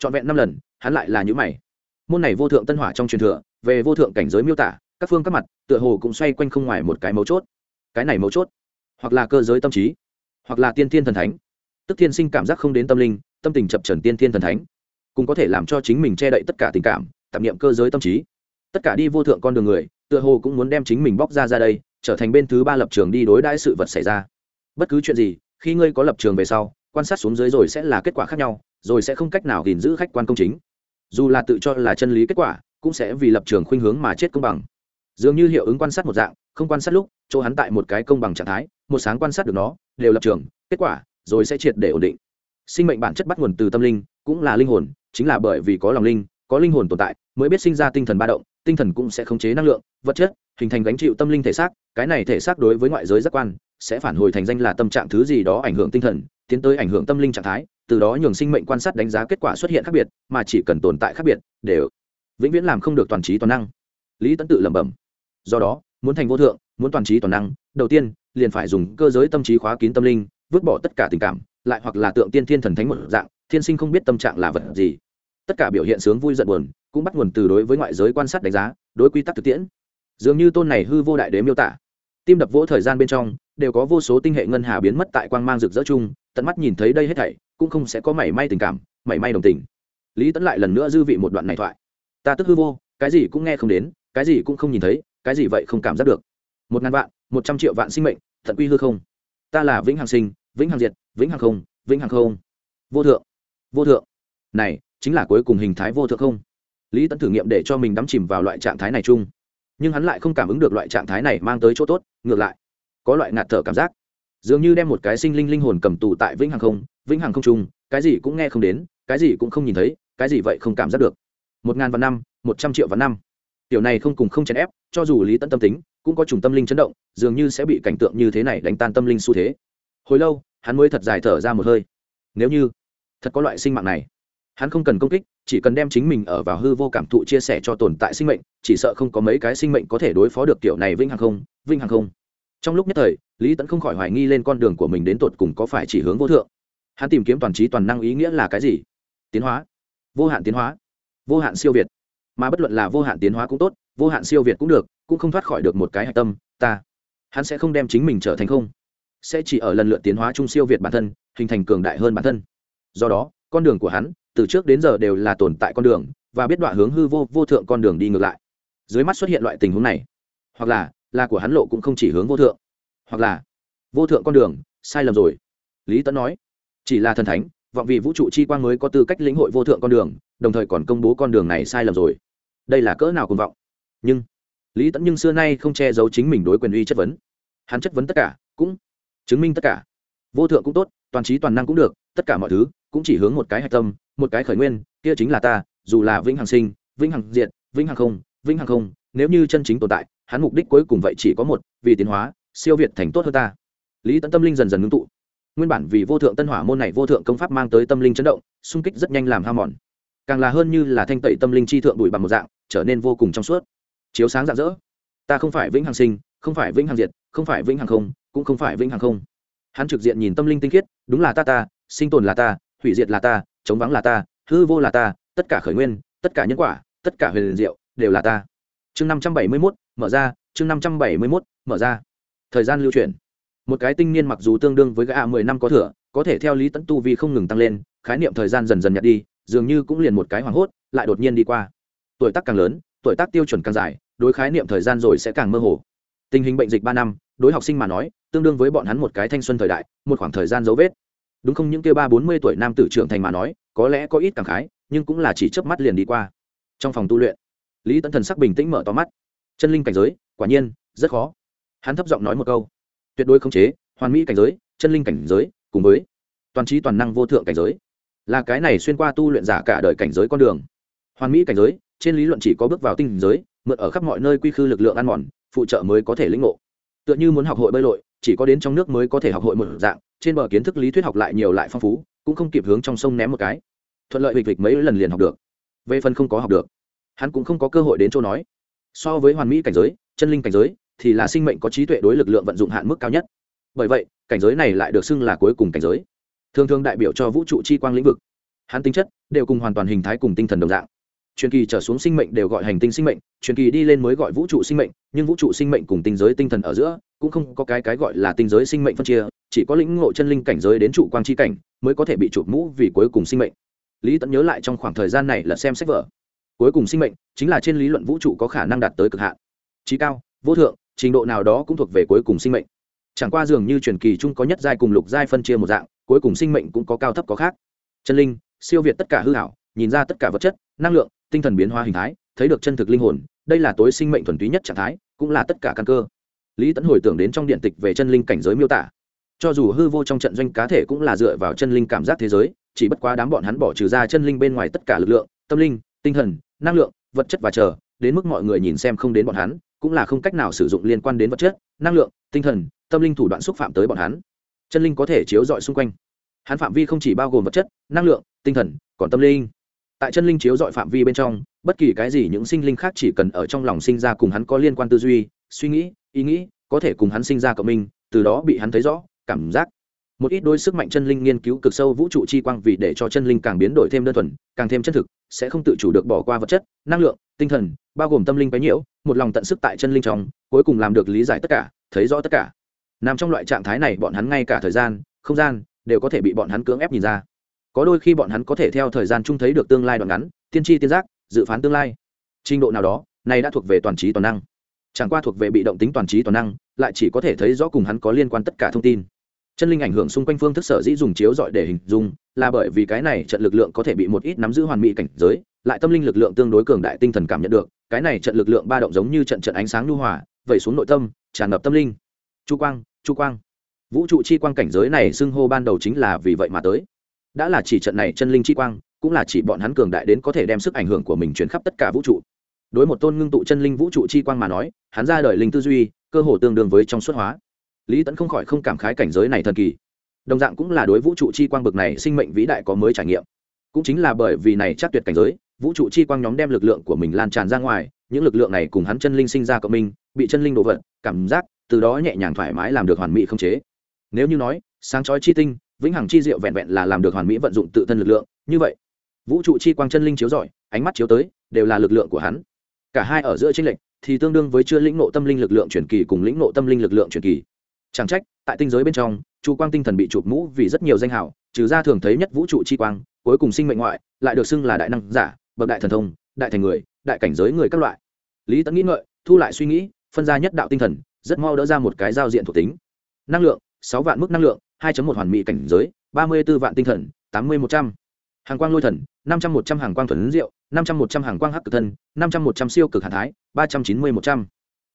trọn vẹn năm lần, hắn lại là những mày. Môn này vô thượng tân hỏa trong truyền thừa, về vô thượng cảnh giới miêu tả, các phương các mặt, tựa hồ cũng xoay quanh không ngoài một cái mấu chốt. Cái này mấu chốt? Hoặc là cơ giới tâm trí? Hoặc là tiên thiên thần thánh? Tức thiên sinh cảm giác không đến tâm linh, tâm tình chập trần tiên thiên thần thánh. Cũng có thể làm cho chính mình che đậy tất cả tình cảm tạp niệm cơ giới tâm trí. Tất cả đi vô thượng con đường người, tựa hồ cũng muốn đem chính mình bóc ra ra đây, trở thành bên thứ ba lập trường đi đối đãi sự vật xảy ra. Bất cứ chuyện gì, khi ngươi có lập trường về sau, quan sát xuống dưới rồi sẽ là kết quả khác nhau rồi sẽ không cách nào gìn giữ khách quan công chính. Dù là tự cho là chân lý kết quả, cũng sẽ vì lập trường khuynh hướng mà chết công bằng. Dường như hiệu ứng quan sát một dạng, không quan sát lúc, chỗ hắn tại một cái công bằng trạng thái, một sáng quan sát được nó, đều lập trường, kết quả, rồi sẽ triệt để ổn định. Sinh mệnh bản chất bắt nguồn từ tâm linh, cũng là linh hồn, chính là bởi vì có lòng linh, có linh hồn tồn tại, mới biết sinh ra tinh thần ba động, tinh thần cũng sẽ khống chế năng lượng, vật chất, hình thành gánh chịu tâm linh thể xác, cái này thể xác đối với ngoại giới giác quan, sẽ phản hồi thành danh là tâm trạng thứ gì đó ảnh hưởng tinh thần, tiến tới ảnh hưởng tâm linh trạng thái từ đó nhường sinh mệnh quan sát đánh giá kết quả xuất hiện khác biệt, mà chỉ cần tồn tại khác biệt, đều vĩnh viễn làm không được toàn trí toàn năng. Lý tấn tự lẩm bẩm. Do đó, muốn thành vô thượng, muốn toàn trí toàn năng, đầu tiên, liền phải dùng cơ giới tâm trí khóa kín tâm linh, vứt bỏ tất cả tình cảm, lại hoặc là tượng tiên thiên thần thánh một dạng, thiên sinh không biết tâm trạng là vật gì. Tất cả biểu hiện sướng vui giận buồn, cũng bắt nguồn từ đối với ngoại giới quan sát đánh giá, đối quy tắc thực tiễn. Dường như tôn này hư vô đại đế miêu tả. Tim đập vỗ thời gian bên trong, đều có vô số tinh hệ ngân hà biến mất tại quang mang rực rỡ chung tận mắt nhìn thấy đây hết thảy, cũng không sẽ có mảy may tình cảm, mảy may đồng tình. Lý tẫn lại lần nữa dư vị một đoạn này thoại. Ta tức hư vô, cái gì cũng nghe không đến, cái gì cũng không nhìn thấy, cái gì vậy không cảm giác được. Một ngàn vạn, một trăm triệu vạn sinh mệnh thận quy hư không. Ta là vĩnh hằng sinh, vĩnh hằng diệt, vĩnh hằng không, vĩnh hằng không. Vô thượng vô thượng. Này, chính là cuối cùng hình thái vô thượng không? Lý tẫn thử nghiệm để cho mình đắm chìm vào loại trạng thái này chung. Nhưng hắn lại không cảm ứng được loại trạng thái này mang tới chỗ tốt, ngược lại, có loại ngạt thở cảm giác dường như đem một cái sinh linh linh hồn cầm tù tại vĩnh hằng không vĩnh hằng không trung, cái gì cũng nghe không đến cái gì cũng không nhìn thấy cái gì vậy không cảm giác được. Một ngàn vạn năm một trăm triệu vạn năm. Tiểu này không cùng không chèn ép cho dù lý tẫn tâm tính cũng có trùng tâm linh chấn động dường như sẽ bị cảnh tượng như thế này đánh tan tâm linh xu thế. Hồi lâu hắn mới thật dài thở ra một hơi. Nếu như thật có loại sinh mạng này hắn không cần công kích chỉ cần đem chính mình ở vào hư vô cảm thụ chia sẻ cho tồn tại sinh mệnh chỉ sợ không có mấy cái sinh mệnh có thể đối phó được kiểu này vinh hằng không vinh hằng không trong lúc nhất thời, lý tẫn không khỏi hoài nghi lên con đường của mình đến tột cùng có phải chỉ hướng vô thượng. Hắn tìm kiếm toàn trí toàn năng ý nghĩa là cái gì? Tiến hóa. Vô hạn tiến hóa. Vô hạn siêu việt. Mà bất luận là vô hạn tiến hóa cũng tốt, vô hạn siêu việt cũng được, cũng không thoát khỏi được một cái hạch tâm, ta. Hắn sẽ không đem chính mình trở thành không. Sẽ chỉ ở lần lượt tiến hóa chung siêu việt bản thân, hình thành cường đại hơn bản thân. Do đó, con đường của hắn, từ trước đến giờ đều là tồn tại con đường, và biết đoạn hướng hư vô vô thượng con đường đi ngược lại. Dưới mắt xuất hiện loại tình huống này, hoặc là là của hắn lộ cũng không chỉ hướng vô thượng. Hoặc là, vô thượng con đường, sai lầm rồi. Lý tấn nói, chỉ là thần thánh, vọng vì vũ trụ chi quang mới có tư cách lĩnh hội vô thượng con đường, đồng thời còn công bố con đường này sai lầm rồi. Đây là cỡ nào cùng vọng? Nhưng, lý tẫn nhưng xưa nay không che giấu chính mình đối quyền uy chất vấn. Hắn chất vấn tất cả, cũng chứng minh tất cả. Vô thượng cũng tốt, toàn trí toàn năng cũng được, tất cả mọi thứ cũng chỉ hướng một cái hạch tâm, một cái khởi nguyên, kia chính là ta, dù là vĩnh hằng sinh, vĩnh hằng diệt, vĩnh hằng không, vĩnh hằng không, nếu như chân chính tồn tại hắn mục đích cuối cùng vậy chỉ có một, vì tiến hóa, siêu việt thành tốt hơn ta. Lý tẫn tâm linh dần dần ngưng tụ. Nguyên bản vì vô thượng tân hỏa môn này vô thượng công pháp mang tới tâm linh chấn động, xung kích rất nhanh làm ham mòn. Càng là hơn như là thanh tẩy tâm linh chi thượng đùi bằng một dạng, trở nên vô cùng trong suốt. Chiếu sáng rạng rỡ. Ta không phải vĩnh hằng sinh, không phải vĩnh hằng diệt, không phải vĩnh hằng không, cũng không phải vĩnh hằng không. Hắn trực diện nhìn tâm linh tinh khiết, đúng là ta ta, sinh tồn là ta, hủy diệt là ta, chống vắng là ta, hư vô là ta, tất cả khởi nguyên, tất cả nhân quả, tất cả huyền diệu, đều là ta. Chương năm trăm bảy mươi mốt mở ra, chương năm trăm bảy mươi mốt, mở ra. Thời gian lưu chuyển. Một cái tinh niên mặc dù tương đương với gã mười năm có thừa, có thể theo lý tẫn tu vì không ngừng tăng lên, khái niệm thời gian dần dần nhạt đi, dường như cũng liền một cái hoảng hốt, lại đột nhiên đi qua. Tuổi tác càng lớn, tuổi tác tiêu chuẩn càng dài, đối khái niệm thời gian rồi sẽ càng mơ hồ. Tình hình bệnh dịch ba năm, đối học sinh mà nói, tương đương với bọn hắn một cái thanh xuân thời đại, một khoảng thời gian dấu vết. Đúng không những kêu ba bốn mươi tuổi nam tử trưởng thành mà nói, có lẽ có ít cảm khái, nhưng cũng là chỉ chớp mắt liền đi qua. Trong phòng tu luyện, lý tấn thần sắc bình tĩnh mở to mắt chân linh cảnh giới, quả nhiên, rất khó. Hắn thấp giọng nói một câu. Tuyệt đối khống chế, hoàn mỹ cảnh giới, chân linh cảnh giới, cùng với toàn trí toàn năng vô thượng cảnh giới. Là cái này xuyên qua tu luyện giả cả đời cảnh giới con đường. Hoàn mỹ cảnh giới, trên lý luận chỉ có bước vào tinh giới, mượn ở khắp mọi nơi quy khư lực lượng ăn mòn, phụ trợ mới có thể lĩnh ngộ. Tựa như muốn học hội bơi lội, chỉ có đến trong nước mới có thể học hội một dạng, trên bờ kiến thức lý thuyết học lại nhiều lại phong phú, cũng không kịp hướng trong sông ném một cái. Thuận lợi vịch vịch mấy lần liền học được. Về phần không có học được, hắn cũng không có cơ hội đến chỗ nói so với hoàn mỹ cảnh giới, chân linh cảnh giới, thì là sinh mệnh có trí tuệ đối lực lượng vận dụng hạn mức cao nhất. Bởi vậy, cảnh giới này lại được xưng là cuối cùng cảnh giới. Thường thường đại biểu cho vũ trụ chi quang lĩnh vực. Hắn tính chất đều cùng hoàn toàn hình thái cùng tinh thần đồng dạng. Truyền kỳ trở xuống sinh mệnh đều gọi hành tinh sinh mệnh, truyền kỳ đi lên mới gọi vũ trụ sinh mệnh, nhưng vũ trụ sinh mệnh cùng tinh giới tinh thần ở giữa cũng không có cái cái gọi là tinh giới sinh mệnh phân chia, chỉ có lĩnh ngộ chân linh cảnh giới đến trụ quang chi cảnh mới có thể bị chụp mũ vì cuối cùng sinh mệnh. Lý tẫn nhớ lại trong khoảng thời gian này là xem sách vở cuối cùng sinh mệnh chính là trên lý luận vũ trụ có khả năng đạt tới cực hạn. Trí cao, vô thượng, trình độ nào đó cũng thuộc về cuối cùng sinh mệnh. Chẳng qua dường như truyền kỳ chung có nhất giai cùng lục giai phân chia một dạng, cuối cùng sinh mệnh cũng có cao thấp có khác. Chân linh, siêu việt tất cả hư hảo, nhìn ra tất cả vật chất, năng lượng, tinh thần biến hóa hình thái, thấy được chân thực linh hồn, đây là tối sinh mệnh thuần túy nhất trạng thái, cũng là tất cả căn cơ. Lý tẫn hồi tưởng đến trong điện tịch về chân linh cảnh giới miêu tả. Cho dù hư vô trong trận doanh cá thể cũng là dựa vào chân linh cảm giác thế giới, chỉ bất quá đám bọn hắn bỏ trừ ra chân linh bên ngoài tất cả lực lượng, tâm linh, tinh thần năng lượng, vật chất và chờ, đến mức mọi người nhìn xem không đến bọn hắn, cũng là không cách nào sử dụng liên quan đến vật chất, năng lượng, tinh thần, tâm linh thủ đoạn xúc phạm tới bọn hắn. Chân linh có thể chiếu rọi xung quanh. Hắn phạm vi không chỉ bao gồm vật chất, năng lượng, tinh thần, còn tâm linh. Tại chân linh chiếu dọi phạm vi bên trong, bất kỳ cái gì những sinh linh khác chỉ cần ở trong lòng sinh ra cùng hắn có liên quan tư duy, suy nghĩ, ý nghĩ, có thể cùng hắn sinh ra cộng minh, từ đó bị hắn thấy rõ, cảm giác một ít đôi sức mạnh chân linh nghiên cứu cực sâu vũ trụ chi quang vì để cho chân linh càng biến đổi thêm đơn thuần, càng thêm chân thực, sẽ không tự chủ được bỏ qua vật chất, năng lượng, tinh thần, bao gồm tâm linh bấy nhiễu, một lòng tận sức tại chân linh trong, cuối cùng làm được lý giải tất cả, thấy rõ tất cả. Nằm trong loại trạng thái này, bọn hắn ngay cả thời gian, không gian đều có thể bị bọn hắn cưỡng ép nhìn ra. Có đôi khi bọn hắn có thể theo thời gian chung thấy được tương lai đoạn ngắn, tiên tri tiên giác, dự phán tương lai. Trình độ nào đó, này đã thuộc về toàn trí toàn năng. Chẳng qua thuộc về bị động tính toàn trí toàn năng, lại chỉ có thể thấy rõ cùng hắn có liên quan tất cả thông tin chân linh ảnh hưởng xung quanh phương thức sở dĩ dùng chiếu dọi để hình dung là bởi vì cái này trận lực lượng có thể bị một ít nắm giữ hoàn mỹ cảnh giới, lại tâm linh lực lượng tương đối cường đại tinh thần cảm nhận được, cái này trận lực lượng ba động giống như trận trận ánh sáng lưu hòa, vẩy xuống nội tâm, tràn ngập tâm linh. Chu quang chu quang. Vũ trụ chi quang cảnh giới này xưng hô ban đầu chính là vì vậy mà tới. Đã là chỉ trận này chân linh chi quang, cũng là chỉ bọn hắn cường đại đến có thể đem sức ảnh hưởng của mình chuyển khắp tất cả vũ trụ. Đối một tôn ngưng tụ chân linh vũ trụ chi quang mà nói, hắn ra đời linh tư duy, cơ hồ tương đương với trong xuất hóa lý tẫn không khỏi không cảm khái cảnh giới này thần kỳ. Đồng dạng cũng là đối vũ trụ chi quang bực này sinh mệnh vĩ đại có mới trải nghiệm. Cũng chính là bởi vì này chắc tuyệt cảnh giới, vũ trụ chi quang nhóm đem lực lượng của mình lan tràn ra ngoài, những lực lượng này cùng hắn chân linh sinh ra cộng minh, bị chân linh đồ vật, cảm giác từ đó nhẹ nhàng thoải mái làm được hoàn mỹ không chế. Nếu như nói, sáng chói chi tinh, vĩnh hằng chi diệu vẹn vẹn là làm được hoàn mỹ vận dụng tự thân lực lượng, như vậy, vũ trụ chi quang chân linh chiếu rọi, ánh mắt chiếu tới, đều là lực lượng của hắn. Cả hai ở giữa tranh lệch, thì tương đương với chưa lĩnh nộ tâm linh lực lượng truyền kỳ cùng lĩnh nộ tâm linh lực lượng truyền kỳ chẳng trách, tại tinh giới bên trong, chu quang tinh thần bị chụp mũ vì rất nhiều danh hào, trừ ra thường thấy nhất vũ trụ chi quang, cuối cùng sinh mệnh ngoại, lại được xưng là đại năng giả, bậc đại thần thông, đại thành người, đại cảnh giới người các loại. Lý tẫn nghĩ ngợi, thu lại suy nghĩ, phân ra nhất đạo tinh thần, rất mau đỡ ra một cái giao diện thuộc tính. Năng lượng, sáu vạn mức năng lượng 2 một hoàn mỹ cảnh giới, ba mươi 34 vạn tinh thần, tám mươi một trăm. Hàng quang lôi thần, năm trăm một trăm hàng quang thuần rượu năm trăm một trăm hàng quang hắc cực thân, năm trăm một trăm siêu cực hàn thái, ba trăm chín mươi một trăm.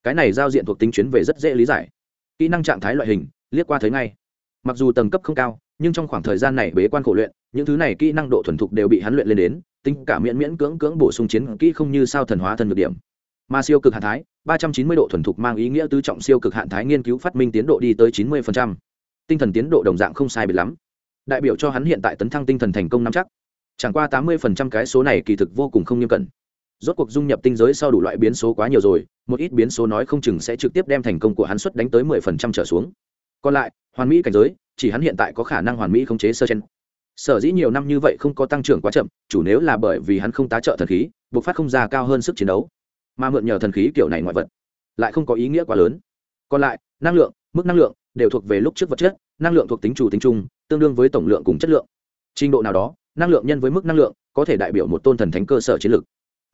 Cái này giao diện thuộc tính chuyến về rất dễ lý giải kỹ năng trạng thái loại hình, liếc qua thấy ngay. Mặc dù tầng cấp không cao, nhưng trong khoảng thời gian này bế quan khổ luyện, những thứ này kỹ năng độ thuần thục đều bị hắn luyện lên đến, tính cả miễn miễn cưỡng cưỡng bổ sung chiến kỹ không như sao thần hóa thần được điểm. Mà siêu cực hạn thái, ba trăm chín mươi độ thuần thục mang ý nghĩa tứ trọng siêu cực hạn thái nghiên cứu phát minh tiến độ đi tới chín mươi tinh thần tiến độ đồng dạng không sai biệt lắm. Đại biểu cho hắn hiện tại tấn thăng tinh thần thành công năm chắc. Chẳng qua tám mươi cái số này kỳ thực vô cùng không nghiêm cẩn rốt cuộc dung nhập tinh giới sau đủ loại biến số quá nhiều rồi, một ít biến số nói không chừng sẽ trực tiếp đem thành công của hắn xuất đánh tới mười phần trăm trở xuống. Còn lại, hoàn mỹ cảnh giới, chỉ hắn hiện tại có khả năng hoàn mỹ khống chế sơ chen. Sở dĩ nhiều năm như vậy không có tăng trưởng quá chậm, chủ nếu là bởi vì hắn không tá trợ thần khí buộc phát không ra cao hơn sức chiến đấu, mà mượn nhờ thần khí kiểu này ngoại vật, lại không có ý nghĩa quá lớn. Còn lại, năng lượng, mức năng lượng đều thuộc về lúc trước vật chất, năng lượng thuộc tính chủ tính chung, tương đương với tổng lượng cùng chất lượng. Trình độ nào đó, năng lượng nhân với mức năng lượng có thể đại biểu một tôn thần thánh cơ sở chiến lược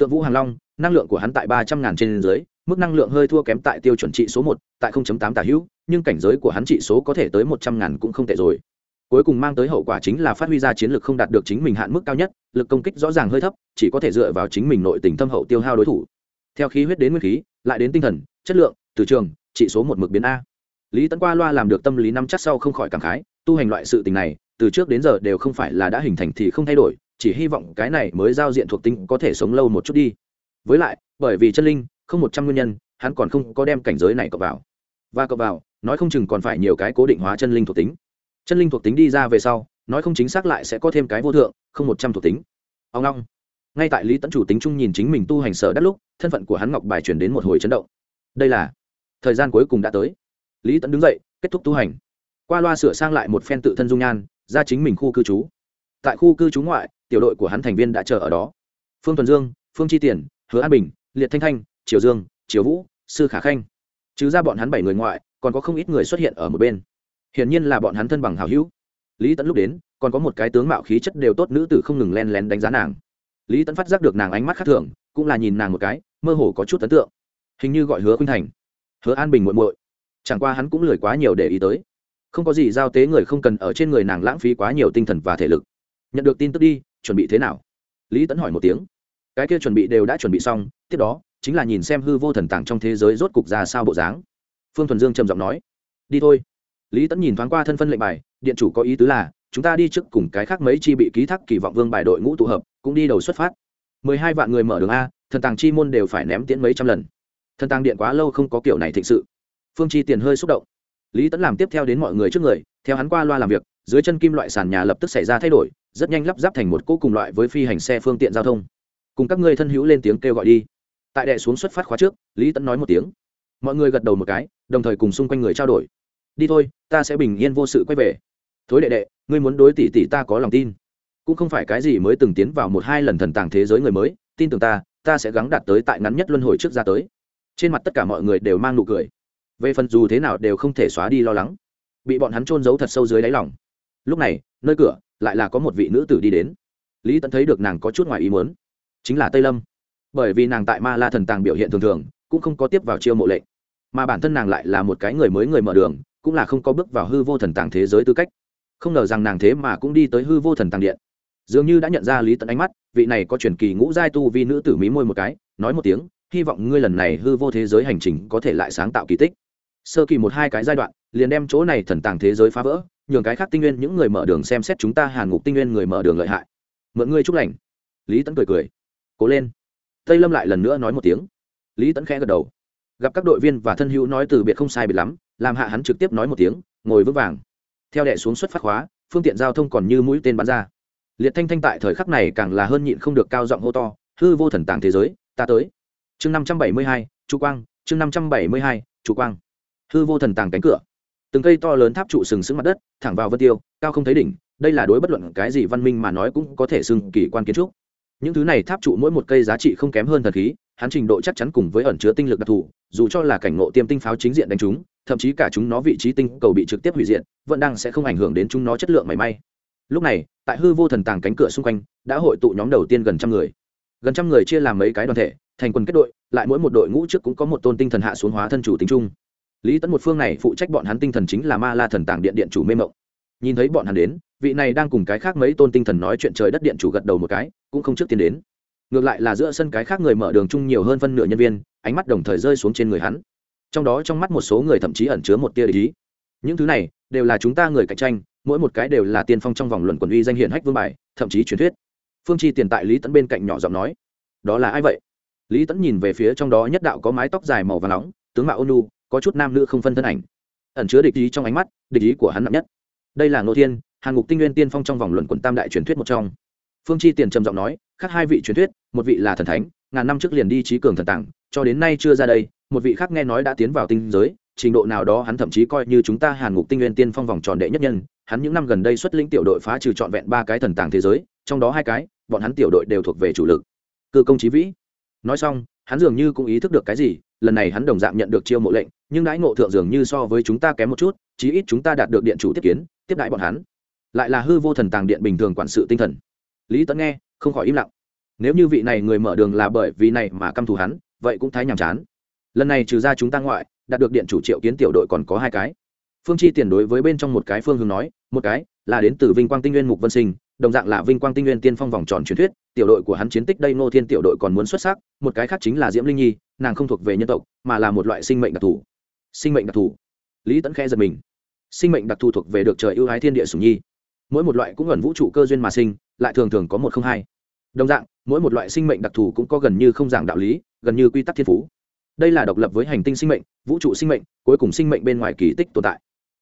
tượng vũ hàng long, năng lượng của hắn tại ba trăm ngàn trên dưới, mức năng lượng hơi thua kém tại tiêu chuẩn trị số một, tại tám tả hữu, nhưng cảnh giới của hắn trị số có thể tới một trăm ngàn cũng không tệ rồi. Cuối cùng mang tới hậu quả chính là phát huy ra chiến lược không đạt được chính mình hạn mức cao nhất, lực công kích rõ ràng hơi thấp, chỉ có thể dựa vào chính mình nội tình thâm hậu tiêu hao đối thủ. Theo khí huyết đến nguyên khí, lại đến tinh thần, chất lượng, từ trường, trị số một mực biến a. Lý tấn qua loa làm được tâm lý năm chắc sau không khỏi cảm khái, tu hành loại sự tình này, từ trước đến giờ đều không phải là đã hình thành thì không thay đổi chỉ hy vọng cái này mới giao diện thuộc tính có thể sống lâu một chút đi. Với lại, bởi vì chân linh, không một trăm nguyên nhân, hắn còn không có đem cảnh giới này cập vào. Và cập vào, nói không chừng còn phải nhiều cái cố định hóa chân linh thuộc tính. Chân linh thuộc tính đi ra về sau, nói không chính xác lại sẽ có thêm cái vô thượng, không một trăm thuộc tính. Ông long. Ngay tại lý tấn chủ tính trung nhìn chính mình tu hành sở đắt lúc, thân phận của hắn ngọc bài chuyển đến một hồi chấn động. Đây là thời gian cuối cùng đã tới. Lý tấn đứng dậy, kết thúc tu hành. Qua loa sửa sang lại một phen tự thân dung nhan, ra chính mình khu cư trú. Tại khu cư trú ngoại tiểu đội của hắn thành viên đã chờ ở đó. Phương tuần dương, phương chi tiền, hứa an bình, liệt thanh thanh, triều dương, triều vũ, sư khả khanh. Chứ ra bọn hắn bảy người ngoại, còn có không ít người xuất hiện ở một bên. Hiển nhiên là bọn hắn thân bằng hào hữu. Lý tẫn lúc đến, còn có một cái tướng mạo khí chất đều tốt nữ tử không ngừng len lén đánh giá nàng. Lý tẫn phát giác được nàng ánh mắt khác thường, cũng là nhìn nàng một cái, mơ hồ có chút ấn tượng. Hình như gọi hứa khuynh thành. Hứa an bình muộn muội. Chẳng qua hắn cũng lười quá nhiều để ý tới. Không có gì giao tế người không cần ở trên người nàng lãng phí quá nhiều tinh thần và thể lực nhận được tin tức đi, chuẩn bị thế nào? Lý tẫn hỏi một tiếng. Cái kia chuẩn bị đều đã chuẩn bị xong, tiếp đó, chính là nhìn xem hư vô thần tàng trong thế giới rốt cục ra sao bộ dáng. Phương thuần dương trầm giọng nói. Đi thôi. Lý tẫn nhìn thoáng qua thân phân lệnh bài, điện chủ có ý tứ là, chúng ta đi trước cùng cái khác mấy chi bị ký thác kỳ vọng vương bài đội ngũ tụ hợp, cũng đi đầu xuất phát. Mười hai vạn người mở đường a, thần tàng chi môn đều phải ném tiễn mấy trăm lần. Thần tàng điện quá lâu không có kiểu này thịnh sự. Phương chi tiền hơi xúc động. Lý tẫn làm tiếp theo đến mọi người trước người, theo hắn qua loa làm việc, dưới chân kim loại sàn nhà lập tức xảy ra thay đổi rất nhanh lắp ráp thành một cỗ cùng loại với phi hành xe phương tiện giao thông. Cùng các ngươi thân hữu lên tiếng kêu gọi đi. Tại đệ xuống xuất phát khóa trước, lý tẫn nói một tiếng. Mọi người gật đầu một cái, đồng thời cùng xung quanh người trao đổi. Đi thôi, ta sẽ bình yên vô sự quay về. Thối đệ đệ, ngươi muốn đối tỷ tỷ ta có lòng tin. Cũng không phải cái gì mới từng tiến vào một hai lần thần tàng thế giới người mới, tin tưởng ta ta sẽ gắng đạt tới tại ngắn nhất luân hồi trước ra tới. Trên mặt tất cả mọi người đều mang nụ cười. Về phần dù thế nào đều không thể xóa đi lo lắng. Bị bọn hắn trôn giấu thật sâu dưới đáy lòng. Lúc này, nơi cửa lại là có một vị nữ tử đi đến. Lý tẫn thấy được nàng có chút ngoài ý muốn, chính là tây lâm. Bởi vì nàng tại ma la thần tàng biểu hiện thường thường, cũng không có tiếp vào chiêu mộ lệnh, mà bản thân nàng lại là một cái người mới người mở đường, cũng là không có bước vào hư vô thần tàng thế giới tư cách. Không ngờ rằng nàng thế mà cũng đi tới hư vô thần tàng điện. Dường như đã nhận ra lý tận ánh mắt, vị này có truyền kỳ ngũ giai tu vi nữ tử mí môi một cái, nói một tiếng, hy vọng ngươi lần này hư vô thế giới hành trình có thể lại sáng tạo kỳ tích sơ kỳ một hai cái giai đoạn, liền đem chỗ này thần tàng thế giới phá vỡ, nhường cái khác tinh nguyên những người mở đường xem xét chúng ta hàn ngục tinh nguyên người mở đường lợi hại. Mượn ngươi chúc lành. Lý tẫn cười cười. Cố lên. Tây lâm lại lần nữa nói một tiếng. Lý tẫn khẽ gật đầu. Gặp các đội viên và thân hữu nói từ biệt không sai biệt lắm, làm hạ hắn trực tiếp nói một tiếng, ngồi vững vàng. Theo đệ xuống xuất phát khóa, phương tiện giao thông còn như mũi tên bắn ra. Liệt thanh thanh tại thời khắc này càng là hơn nhịn không được cao giọng hô to, hư vô thần tàng thế giới, ta tới. Chương năm trăm bảy mươi hai, chu quang, chương năm trăm bảy mươi hai, chu quang hư vô thần tàng cánh cửa. Từng cây to lớn tháp trụ sừng sững mặt đất, thẳng vào vân tiêu, cao không thấy đỉnh, đây là đối bất luận cái gì văn minh mà nói cũng có thể xưng kỳ quan kiến trúc. Những thứ này tháp trụ mỗi một cây giá trị không kém hơn thần khí, hắn trình độ chắc chắn cùng với ẩn chứa tinh lực đặc thù, dù cho là cảnh ngộ tiêm tinh pháo chính diện đánh chúng, thậm chí cả chúng nó vị trí tinh cầu bị trực tiếp hủy diện vẫn đang sẽ không ảnh hưởng đến chúng nó chất lượng mảy may. Lúc này, tại hư vô thần tàng cánh cửa xung quanh, đã hội tụ nhóm đầu tiên gần trăm người. Gần trăm người chia làm mấy cái đoàn thể, thành quần kết đội, lại mỗi một đội ngũ trước cũng có một tôn tinh thần hạ xuống hóa thân chủ tính chung lý tẫn một phương này phụ trách bọn hắn tinh thần chính là ma la thần tàng điện điện chủ mê mộng. Nhìn thấy bọn hắn đến, vị này đang cùng cái khác mấy tôn tinh thần nói chuyện trời đất điện chủ gật đầu một cái, cũng không trước tiên đến. Ngược lại là giữa sân cái khác người mở đường chung nhiều hơn phân nửa nhân viên, ánh mắt đồng thời rơi xuống trên người hắn. Trong đó trong mắt một số người thậm chí ẩn chứa một tia ý. những thứ này đều là chúng ta người cạnh tranh, mỗi một cái đều là tiên phong trong vòng luận quần uy danh hiển hách vương bài, thậm chí truyền thuyết. Phương chi tiền tại lý tẫn bên cạnh nhỏ giọng nói, đó là ai vậy? Lý tẫn nhìn về phía trong đó nhất đạo có mái tóc dài màu và nóng, tướng mạo ônu có chút nam nữ không phân thân ảnh. Ẩn chứa địch ý trong ánh mắt, địch ý của hắn nặng nhất. Đây là ngô thiên hàng ngục tinh nguyên tiên phong trong vòng luận quần tam đại truyền thuyết một trong. Phương chi tiền trầm giọng nói, khác hai vị truyền thuyết, một vị là thần thánh, ngàn năm trước liền đi trí cường thần tàng, cho đến nay chưa ra đây, một vị khác nghe nói đã tiến vào tinh giới, trình độ nào đó hắn thậm chí coi như chúng ta hàn ngục tinh nguyên tiên phong vòng tròn đệ nhất nhân, hắn những năm gần đây xuất lĩnh tiểu đội phá trừ trọn vẹn ba cái thần tàng thế giới, trong đó hai cái, bọn hắn tiểu đội đều thuộc về chủ lực. Cư công chí vĩ. Nói xong, hắn dường như cũng ý thức được cái gì lần này hắn đồng dạng nhận được chiêu mộ lệnh, nhưng đãi ngộ thượng dường như so với chúng ta kém một chút, chí ít chúng ta đạt được điện chủ tiếp kiến, tiếp đãi bọn hắn. Lại là hư vô thần tàng điện bình thường quản sự tinh thần. Lý tấn nghe, không khỏi im lặng. Nếu như vị này người mở đường là bởi vì này mà căm thù hắn, vậy cũng thái nhàm chán. Lần này trừ ra chúng ta ngoại, đạt được điện chủ triệu kiến tiểu đội còn có hai cái. Phương chi tiền đối với bên trong một cái phương hướng nói, một cái là đến từ vinh quang tinh nguyên mục vân sinh, đồng dạng là vinh quang tinh nguyên tiên phong vòng tròn truyền thuyết, tiểu đội của hắn chiến tích đây ngô thiên tiểu đội còn muốn xuất sắc, một cái khác chính là diễm linh nhi nàng không thuộc về nhân tộc, mà là một loại sinh mệnh đặc thù. Sinh mệnh đặc thù. Lý tẫn khẽ giật mình. Sinh mệnh đặc thù thuộc về được trời ưu ái thiên địa sủng nhi. Mỗi một loại cũng gần vũ trụ cơ duyên mà sinh, lại thường thường có một không hai. Đồng dạng, mỗi một loại sinh mệnh đặc thù cũng có gần như không dạng đạo lý, gần như quy tắc thiên phú. Đây là độc lập với hành tinh sinh mệnh, vũ trụ sinh mệnh, cuối cùng sinh mệnh bên ngoài kỳ tích tồn tại.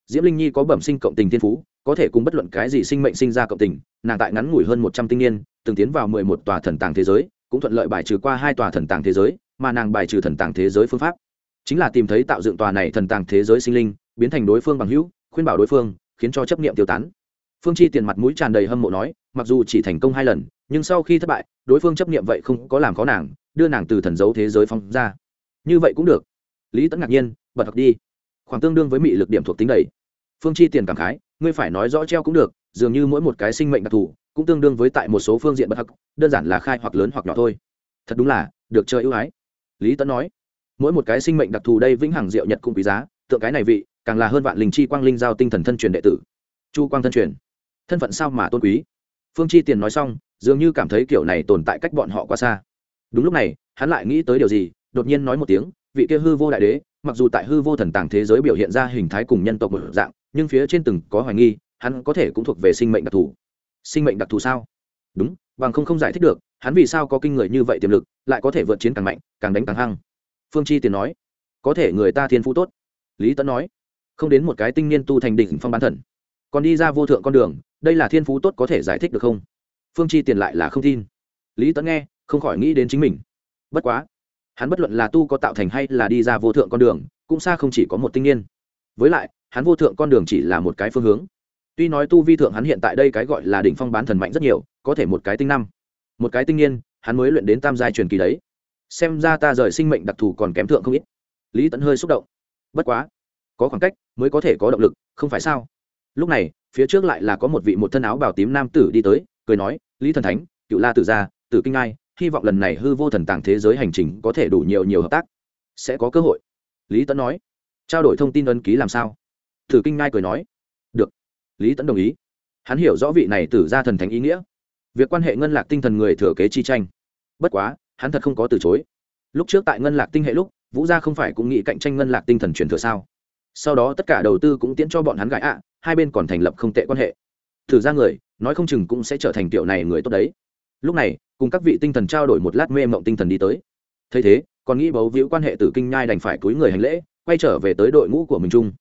Diễm linh nhi có bẩm sinh cộng tình thiên phú, có thể cùng bất luận cái gì sinh mệnh sinh ra cộng tình, nàng tại ngắn ngủi hơn một trăm tinh niên, từng tiến vào mười một tòa thần tàng thế giới, cũng thuận lợi bài trừ qua hai tòa thần tàng thế giới mà nàng bài trừ thần tàng thế giới phương pháp. Chính là tìm thấy tạo dựng tòa này thần tàng thế giới sinh linh, biến thành đối phương bằng hữu, khuyên bảo đối phương, khiến cho chấp niệm tiêu tán. Phương chi tiền mặt mũi tràn đầy hâm mộ nói, mặc dù chỉ thành công hai lần, nhưng sau khi thất bại, đối phương chấp niệm vậy không có làm khó nàng, đưa nàng từ thần dấu thế giới phong ra. Như vậy cũng được. Lý tẫn ngạc nhiên, bật học đi. Khoảng tương đương với mị lực điểm thuộc tính đầy. Phương chi tiền cảm khái, ngươi phải nói rõ treo cũng được, dường như mỗi một cái sinh mệnh đặc thù, cũng tương đương với tại một số phương diện bất hắc, đơn giản là khai hoặc lớn hoặc nhỏ thôi. Thật đúng là, được chơi ưu ái lý tẫn nói, mỗi một cái sinh mệnh đặc thù đây vĩnh hằng diệu nhật cũng quý giá, tượng cái này vị, càng là hơn vạn linh chi quang linh giao tinh thần thân truyền đệ tử. Chu quang thân truyền, thân phận sao mà tôn quý? Phương chi tiền nói xong, dường như cảm thấy kiểu này tồn tại cách bọn họ quá xa. Đúng lúc này, hắn lại nghĩ tới điều gì, đột nhiên nói một tiếng, vị kia hư vô đại đế, mặc dù tại hư vô thần tàng thế giới biểu hiện ra hình thái cùng nhân tộc một dạng, nhưng phía trên từng có hoài nghi, hắn có thể cũng thuộc về sinh mệnh đặc thù. Sinh mệnh đặc thù sao? Đúng bằng không không giải thích được, hắn vì sao có kinh người như vậy tiềm lực, lại có thể vượt chiến càng mạnh, càng đánh càng hăng. Phương chi tiền nói, có thể người ta thiên phú tốt. Lý tấn nói, không đến một cái tinh niên tu thành đỉnh phong bán thần. Còn đi ra vô thượng con đường, đây là thiên phú tốt có thể giải thích được không? Phương chi tiền lại là không tin. Lý tấn nghe, không khỏi nghĩ đến chính mình. Bất quá, hắn bất luận là tu có tạo thành hay là đi ra vô thượng con đường, cũng xa không chỉ có một tinh niên. Với lại, hắn vô thượng con đường chỉ là một cái phương hướng. Tuy nói tu vi thượng hắn hiện tại đây cái gọi là đỉnh phong bán thần mạnh rất nhiều có thể một cái tinh năm. Một cái tinh niên, hắn mới luyện đến tam giai truyền kỳ đấy. Xem ra ta rời sinh mệnh đặc thù còn kém thượng không ít. Lý tẫn hơi xúc động. Bất quá, có khoảng cách mới có thể có động lực, không phải sao? Lúc này, phía trước lại là có một vị một thân áo bào tím nam tử đi tới, cười nói, lý thần thánh, cựu la tử gia, tử kinh ai, hy vọng lần này hư vô thần tàng thế giới hành trình có thể đủ nhiều nhiều hợp tác. Sẽ có cơ hội. Lý tẫn nói. Trao đổi thông tin ấn ký làm sao? Tử kinh ai cười nói. Được. Lý tẫn đồng ý. Hắn hiểu rõ vị này tử ra thần thánh ý nghĩa việc quan hệ ngân lạc tinh thần người thừa kế chi tranh. Bất quá, hắn thật không có từ chối. Lúc trước tại ngân lạc tinh hệ lúc, vũ gia không phải cũng nghĩ cạnh tranh ngân lạc tinh thần truyền thừa sao? Sau đó tất cả đầu tư cũng tiễn cho bọn hắn gãi ạ, hai bên còn thành lập không tệ quan hệ. Thử ra người, nói không chừng cũng sẽ trở thành tiểu này người tốt đấy. Lúc này, cùng các vị tinh thần trao đổi một lát mê mộng tinh thần đi tới. Thấy thế, còn nghĩ bấu víu quan hệ tử kinh nhai đành phải túi người hành lễ, quay trở về tới đội ngũ của mình chung.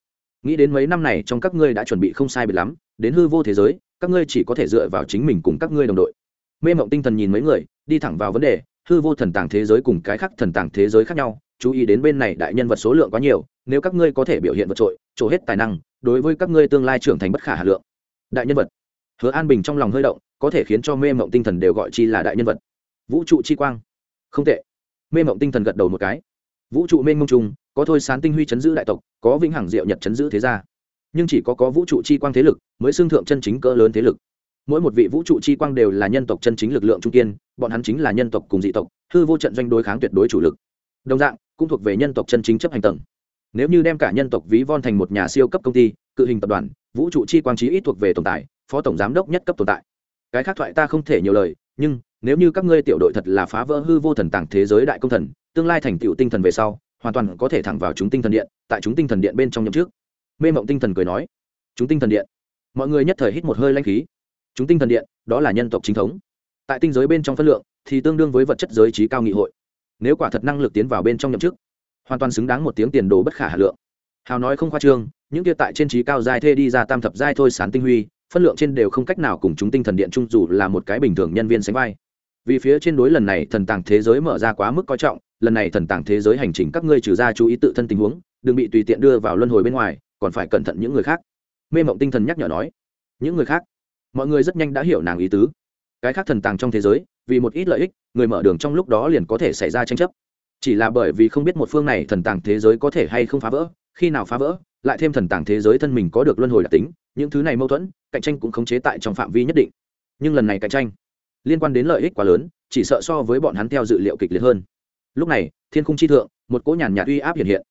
Nghĩ đến mấy năm này trong các ngươi đã chuẩn bị không sai biệt lắm, đến hư vô thế giới các ngươi chỉ có thể dựa vào chính mình cùng các ngươi đồng đội. Mê mộng tinh thần nhìn mấy người, đi thẳng vào vấn đề, hư vô thần tàng thế giới cùng cái khác thần tàng thế giới khác nhau, chú ý đến bên này đại nhân vật số lượng quá nhiều, nếu các ngươi có thể biểu hiện vượt trội, trổ hết tài năng, đối với các ngươi tương lai trưởng thành bất khả hà lượng. Đại nhân vật. Hứa an bình trong lòng hơi động, có thể khiến cho mê mộng tinh thần đều gọi chi là đại nhân vật. Vũ trụ chi quang. Không tệ. Mê mộng tinh thần gật đầu một cái. Vũ trụ mênh mông trùng, có thôi sán tinh huy chấn giữ đại tộc, có vĩnh hằng diệu nhật chấn giữ thế gia nhưng chỉ có có vũ trụ chi quang thế lực mới xương thượng chân chính cỡ lớn thế lực. Mỗi một vị vũ trụ chi quang đều là nhân tộc chân chính lực lượng trung kiên, bọn hắn chính là nhân tộc cùng dị tộc, hư vô trận doanh đối kháng tuyệt đối chủ lực. Đồng dạng, cũng thuộc về nhân tộc chân chính chấp hành tầng. Nếu như đem cả nhân tộc ví von thành một nhà siêu cấp công ty, cự hình tập đoàn, vũ trụ chi quang trí ít thuộc về tồn tại phó tổng giám đốc nhất cấp tồn tại. Cái khác thoại ta không thể nhiều lời, nhưng nếu như các ngươi tiểu đội thật là phá vỡ hư vô thần tàng thế giới đại công thần, tương lai thành tựu tinh thần về sau, hoàn toàn có thể thẳng vào chúng tinh thần điện, tại chúng tinh thần điện bên trong nhậm trước mê mộng tinh thần cười nói, chúng tinh thần điện, mọi người nhất thời hít một hơi lanh khí. Chúng tinh thần điện, đó là nhân tộc chính thống. Tại tinh giới bên trong phân lượng thì tương đương với vật chất giới trí cao nghị hội. Nếu quả thật năng lực tiến vào bên trong nhậm chức, hoàn toàn xứng đáng một tiếng tiền đồ bất khả hà lượng. Hào nói không khoa trương, những kia tại trên trí cao giai thê đi ra tam thập giai thôi sán tinh huy, phân lượng trên đều không cách nào cùng chúng tinh thần điện chung dù là một cái bình thường nhân viên sánh vai. Vì phía trên đối lần này thần tàng thế giới mở ra quá mức coi trọng, lần này thần tàng thế giới hành trình các ngươi trừ ra chú ý tự thân tình huống, đừng bị tùy tiện đưa vào luân hồi bên ngoài còn phải cẩn thận những người khác. Mê mộng tinh thần nhắc nhở nói, những người khác? Mọi người rất nhanh đã hiểu nàng ý tứ. Cái khác thần tàng trong thế giới, vì một ít lợi ích, người mở đường trong lúc đó liền có thể xảy ra tranh chấp. Chỉ là bởi vì không biết một phương này thần tàng thế giới có thể hay không phá vỡ, khi nào phá vỡ, lại thêm thần tàng thế giới thân mình có được luân hồi đặc tính, những thứ này mâu thuẫn, cạnh tranh cũng khống chế tại trong phạm vi nhất định. Nhưng lần này cạnh tranh liên quan đến lợi ích quá lớn, chỉ sợ so với bọn hắn theo dự liệu kịch liệt hơn. Lúc này, thiên khung chi thượng, một cỗ nhàn nhạt uy áp hiện hiện.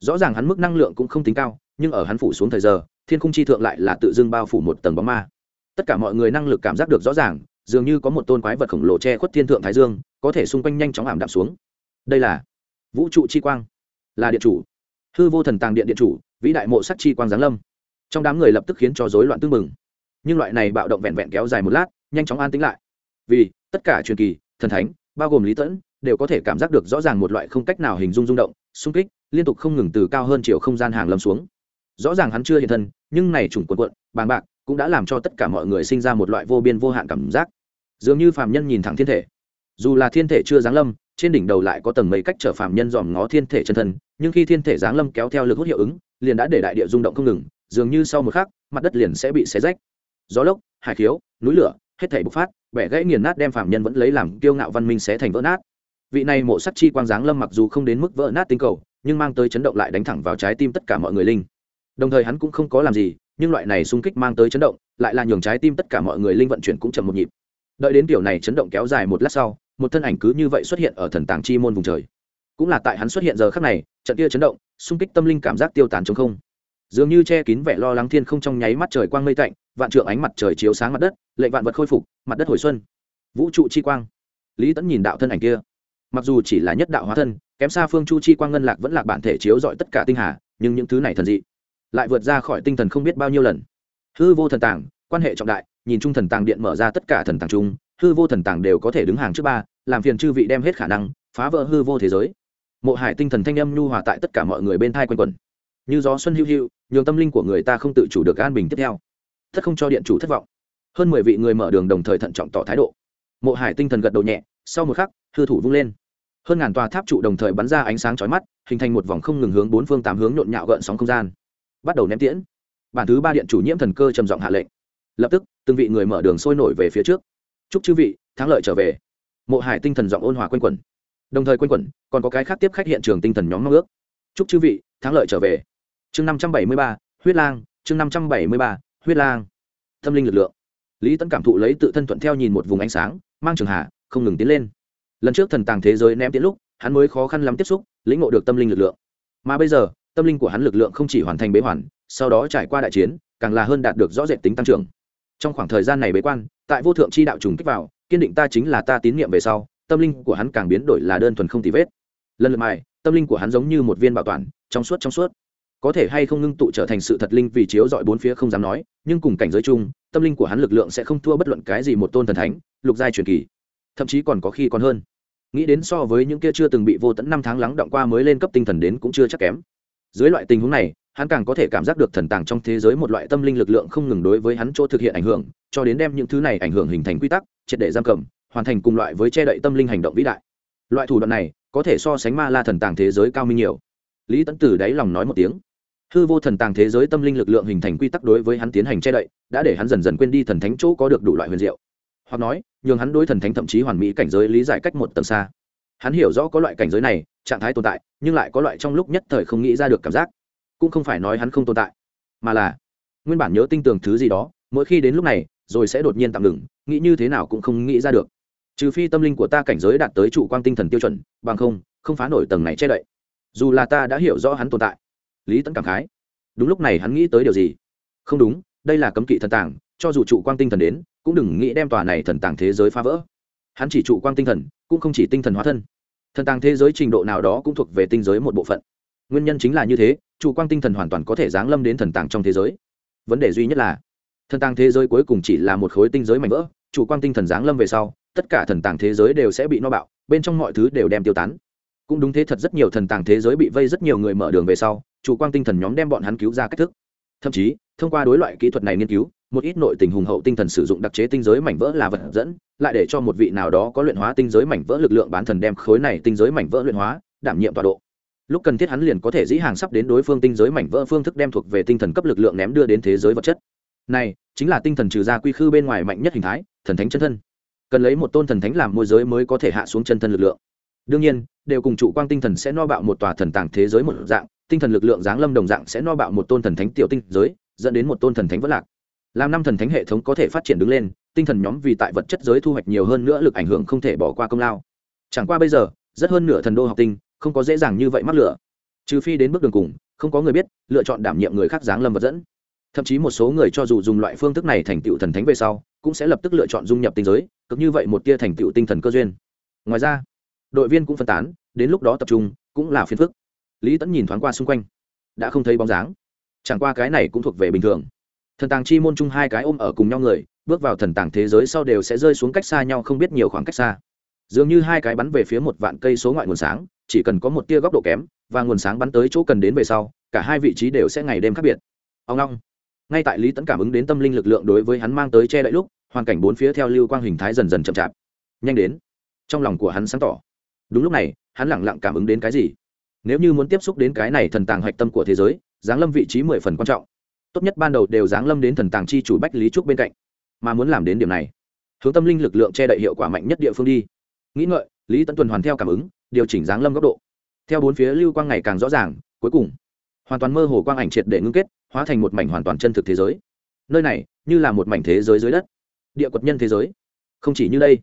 Rõ ràng hắn mức năng lượng cũng không tính cao nhưng ở hắn phủ xuống thời giờ, thiên khung chi thượng lại là tự dưng bao phủ một tầng bóng ma. Tất cả mọi người năng lực cảm giác được rõ ràng, dường như có một tôn quái vật khổng lồ che khuất thiên thượng thái dương, có thể xung quanh nhanh chóng ảm đạm xuống. Đây là vũ trụ chi quang, là điện chủ. Hư vô thần tàng điện điện chủ, vĩ đại mộ sắc chi quang giáng lâm. Trong đám người lập tức khiến cho rối loạn tương mừng nhưng loại này bạo động vẹn vẹn kéo dài một lát, nhanh chóng an tĩnh lại. Vì tất cả truyền kỳ, thần thánh, bao gồm lý tẫn, đều có thể cảm giác được rõ ràng một loại không cách nào hình dung rung động, xung kích, liên tục không ngừng từ cao hơn chiều không gian hàng lâm xuống rõ ràng hắn chưa hiện thân, nhưng này trùng quần quận, bàng bạc, cũng đã làm cho tất cả mọi người sinh ra một loại vô biên vô hạn cảm giác. Dường như phàm nhân nhìn thẳng thiên thể. Dù là thiên thể chưa giáng lâm, trên đỉnh đầu lại có tầng mấy cách chở phàm nhân dòm ngó thiên thể chân thân, nhưng khi thiên thể giáng lâm kéo theo lực hút hiệu ứng, liền đã để đại địa rung động không ngừng, dường như sau một khắc, mặt đất liền sẽ bị xé rách. Gió lốc, hải khiếu, núi lửa, hết thể bộc phát, bẻ gãy nghiền nát đem phàm nhân vẫn lấy làm kiêu ngạo văn minh xé thành vỡ nát. Vị này mộ sắc chi quang giáng lâm mặc dù không đến mức vỡ nát tinh cầu, nhưng mang tới chấn động lại đánh thẳng vào trái tim tất cả mọi người linh đồng thời hắn cũng không có làm gì, nhưng loại này xung kích mang tới chấn động, lại là nhường trái tim tất cả mọi người linh vận chuyển cũng chậm một nhịp. Đợi đến kiểu này chấn động kéo dài một lát sau, một thân ảnh cứ như vậy xuất hiện ở thần tàng chi môn vùng trời. Cũng là tại hắn xuất hiện giờ khắc này, trận kia chấn động, xung kích tâm linh cảm giác tiêu tán trong không. Dường như che kín vẻ lo lắng thiên không trong nháy mắt trời quang mây tạnh, vạn trượng ánh mặt trời chiếu sáng mặt đất, lệnh vạn vật khôi phục, mặt đất hồi xuân. Vũ trụ chi quang. Lý tẫn nhìn đạo thân ảnh kia. Mặc dù chỉ là nhất đạo hóa thân, kém xa phương chu chi quang ngân lạc vẫn là bản thể chiếu dọi tất cả tinh hà, nhưng những thứ này thần dị lại vượt ra khỏi tinh thần không biết bao nhiêu lần. Hư vô thần tàng, quan hệ trọng đại, nhìn chung thần tàng điện mở ra tất cả thần tàng chung, hư vô thần tàng đều có thể đứng hàng trước ba, làm phiền chư vị đem hết khả năng, phá vỡ hư vô thế giới. Mộ hải tinh thần thanh âm nhu hòa tại tất cả mọi người bên thai quanh quẩn. Như gió xuân hữu hữu, nhường tâm linh của người ta không tự chủ được an bình tiếp theo. Thất không cho điện chủ thất vọng. Hơn mười vị người mở đường đồng thời thận trọng tỏ thái độ. Mộ hải tinh thần gật đầu nhẹ, sau một khắc, hư thủ vung lên. Hơn ngàn tòa tháp trụ đồng thời bắn ra ánh sáng chói mắt, hình thành một vòng không ngừng hướng bốn phương tám hướng nhộn nhạo gợn sóng không gian bắt đầu ném tiễn. Bản thứ ba điện chủ nhiễm thần cơ trầm giọng hạ lệnh. Lập tức, từng vị người mở đường sôi nổi về phía trước. Chúc chư vị, thắng lợi trở về. Mộ hải tinh thần giọng ôn hòa quanh quẩn. Đồng thời quanh quẩn, còn có cái khác tiếp khách hiện trường tinh thần nhóm mong ước. Chúc chư vị, thắng lợi trở về. Chương năm trăm bảy mươi ba, huyết lang. Chương năm trăm bảy mươi ba, huyết lang. Tâm linh lực lượng. Lý tấn cảm thụ lấy tự thân thuận theo nhìn một vùng ánh sáng, mang trường hạ, không ngừng tiến lên. Lần trước thần tàng thế giới ném tiến lúc, hắn mới khó khăn lắm tiếp xúc, lĩnh ngộ được tâm linh lực lượng. Mà bây giờ tâm linh của hắn lực lượng không chỉ hoàn thành bế hoàn, sau đó trải qua đại chiến, càng là hơn đạt được rõ rệt tính tăng trưởng. Trong khoảng thời gian này bế quan, tại vô thượng chi đạo trùng kích vào, kiên định ta chính là ta tín nhiệm về sau, tâm linh của hắn càng biến đổi là đơn thuần không tì vết. Lần lượt mài, tâm linh của hắn giống như một viên bảo toàn, trong suốt trong suốt. Có thể hay không ngưng tụ trở thành sự thật linh vì chiếu dọi bốn phía không dám nói, nhưng cùng cảnh giới chung, tâm linh của hắn lực lượng sẽ không thua bất luận cái gì một tôn thần thánh, lục giai truyền kỳ. Thậm chí còn có khi còn hơn. Nghĩ đến so với những kia chưa từng bị vô tận năm tháng lắng động qua mới lên cấp tinh thần đến cũng chưa chắc kém dưới loại tình huống này, hắn càng có thể cảm giác được thần tàng trong thế giới một loại tâm linh lực lượng không ngừng đối với hắn chỗ thực hiện ảnh hưởng, cho đến đem những thứ này ảnh hưởng hình thành quy tắc, triệt để giam cầm, hoàn thành cùng loại với che đậy tâm linh hành động vĩ đại. Loại thủ đoạn này, có thể so sánh ma la thần tàng thế giới cao minh nhiều. Lý tấn tử đáy lòng nói một tiếng. Hư vô thần tàng thế giới tâm linh lực lượng hình thành quy tắc đối với hắn tiến hành che đậy, đã để hắn dần dần quên đi thần thánh chỗ có được đủ loại huyền diệu. Hoặc nói, nhường hắn đối thần thánh thậm chí hoàn mỹ cảnh giới lý giải cách một tầng xa hắn hiểu rõ có loại cảnh giới này, trạng thái tồn tại, nhưng lại có loại trong lúc nhất thời không nghĩ ra được cảm giác. Cũng không phải nói hắn không tồn tại, mà là nguyên bản nhớ tinh tường thứ gì đó, mỗi khi đến lúc này, rồi sẽ đột nhiên tạm ngừng, nghĩ như thế nào cũng không nghĩ ra được. Trừ phi tâm linh của ta cảnh giới đạt tới trụ quang tinh thần tiêu chuẩn, bằng không không phá nổi tầng này che đậy. Dù là ta đã hiểu rõ hắn tồn tại, lý tẫn cảm khái. Đúng lúc này hắn nghĩ tới điều gì? Không đúng, đây là cấm kỵ thần tàng, cho dù trụ quang tinh thần đến, cũng đừng nghĩ đem tòa này thần tàng thế giới phá vỡ hắn chỉ trụ quang tinh thần, cũng không chỉ tinh thần hóa thân. Thần tàng thế giới trình độ nào đó cũng thuộc về tinh giới một bộ phận. Nguyên nhân chính là như thế, trụ quang tinh thần hoàn toàn có thể giáng lâm đến thần tàng trong thế giới. Vấn đề duy nhất là, thần tàng thế giới cuối cùng chỉ là một khối tinh giới mạnh vỡ, trụ quang tinh thần giáng lâm về sau, tất cả thần tàng thế giới đều sẽ bị no bạo, bên trong mọi thứ đều đem tiêu tán. Cũng đúng thế thật rất nhiều thần tàng thế giới bị vây rất nhiều người mở đường về sau chủ quang tinh thần nhóm đem bọn hắn cứu ra cách thức. Thậm chí, thông qua đối loại kỹ thuật này nghiên cứu một ít nội tình hùng hậu tinh thần sử dụng đặc chế tinh giới mảnh vỡ là vật dẫn, lại để cho một vị nào đó có luyện hóa tinh giới mảnh vỡ lực lượng bán thần đem khối này tinh giới mảnh vỡ luyện hóa, đảm nhiệm tọa độ. Lúc cần thiết hắn liền có thể dĩ hàng sắp đến đối phương tinh giới mảnh vỡ phương thức đem thuộc về tinh thần cấp lực lượng ném đưa đến thế giới vật chất. Này, chính là tinh thần trừ ra quy khư bên ngoài mạnh nhất hình thái, thần thánh chân thân. Cần lấy một tôn thần thánh làm môi giới mới có thể hạ xuống chân thân lực lượng. Đương nhiên, đều cùng trụ quang tinh thần sẽ no bạo một tòa thần tàng thế giới một dạng, tinh thần lực lượng giáng lâm đồng dạng sẽ no bạo một tôn thần thánh tiểu tinh giới, dẫn đến một tôn thần thánh vất lạc làm năm thần thánh hệ thống có thể phát triển đứng lên, tinh thần nhóm vì tại vật chất giới thu hoạch nhiều hơn nữa lực ảnh hưởng không thể bỏ qua công lao. Chẳng qua bây giờ, rất hơn nửa thần đô học tinh, không có dễ dàng như vậy mắc lửa. Trừ phi đến bước đường cùng, không có người biết, lựa chọn đảm nhiệm người khác giáng lâm vật dẫn. Thậm chí một số người cho dù dùng loại phương thức này thành tựu thần thánh về sau, cũng sẽ lập tức lựa chọn dung nhập tinh giới, cực như vậy một tia thành tựu tinh thần cơ duyên. Ngoài ra, đội viên cũng phân tán, đến lúc đó tập trung, cũng là phiền phức. Lý tẫn nhìn thoáng qua xung quanh, đã không thấy bóng dáng. Chẳng qua cái này cũng thuộc về bình thường thần tàng chi môn chung hai cái ôm ở cùng nhau người, bước vào thần tàng thế giới sau đều sẽ rơi xuống cách xa nhau không biết nhiều khoảng cách xa. Dường như hai cái bắn về phía một vạn cây số ngoại nguồn sáng, chỉ cần có một tia góc độ kém, và nguồn sáng bắn tới chỗ cần đến về sau, cả hai vị trí đều sẽ ngày đêm khác biệt. Ông long. Ngay tại lý Tấn cảm ứng đến tâm linh lực lượng đối với hắn mang tới che đậy lúc, hoàn cảnh bốn phía theo lưu quang hình thái dần dần chậm chạp. Nhanh đến. Trong lòng của hắn sáng tỏ. Đúng lúc này, hắn lẳng lặng cảm ứng đến cái gì? Nếu như muốn tiếp xúc đến cái này thần tàng hạch tâm của thế giới, giáng lâm vị trí mười phần quan trọng tốt nhất ban đầu đều giáng lâm đến thần tàng chi chủ bách lý trúc bên cạnh. Mà muốn làm đến điểm này, hướng tâm linh lực lượng che đậy hiệu quả mạnh nhất địa phương đi. Nghĩ ngợi, lý tấn tuần hoàn theo cảm ứng, điều chỉnh giáng lâm góc độ. Theo bốn phía lưu quang ngày càng rõ ràng, cuối cùng, hoàn toàn mơ hồ quang ảnh triệt để ngưng kết, hóa thành một mảnh hoàn toàn chân thực thế giới. Nơi này, như là một mảnh thế giới dưới đất. Địa quật nhân thế giới. Không chỉ như đây,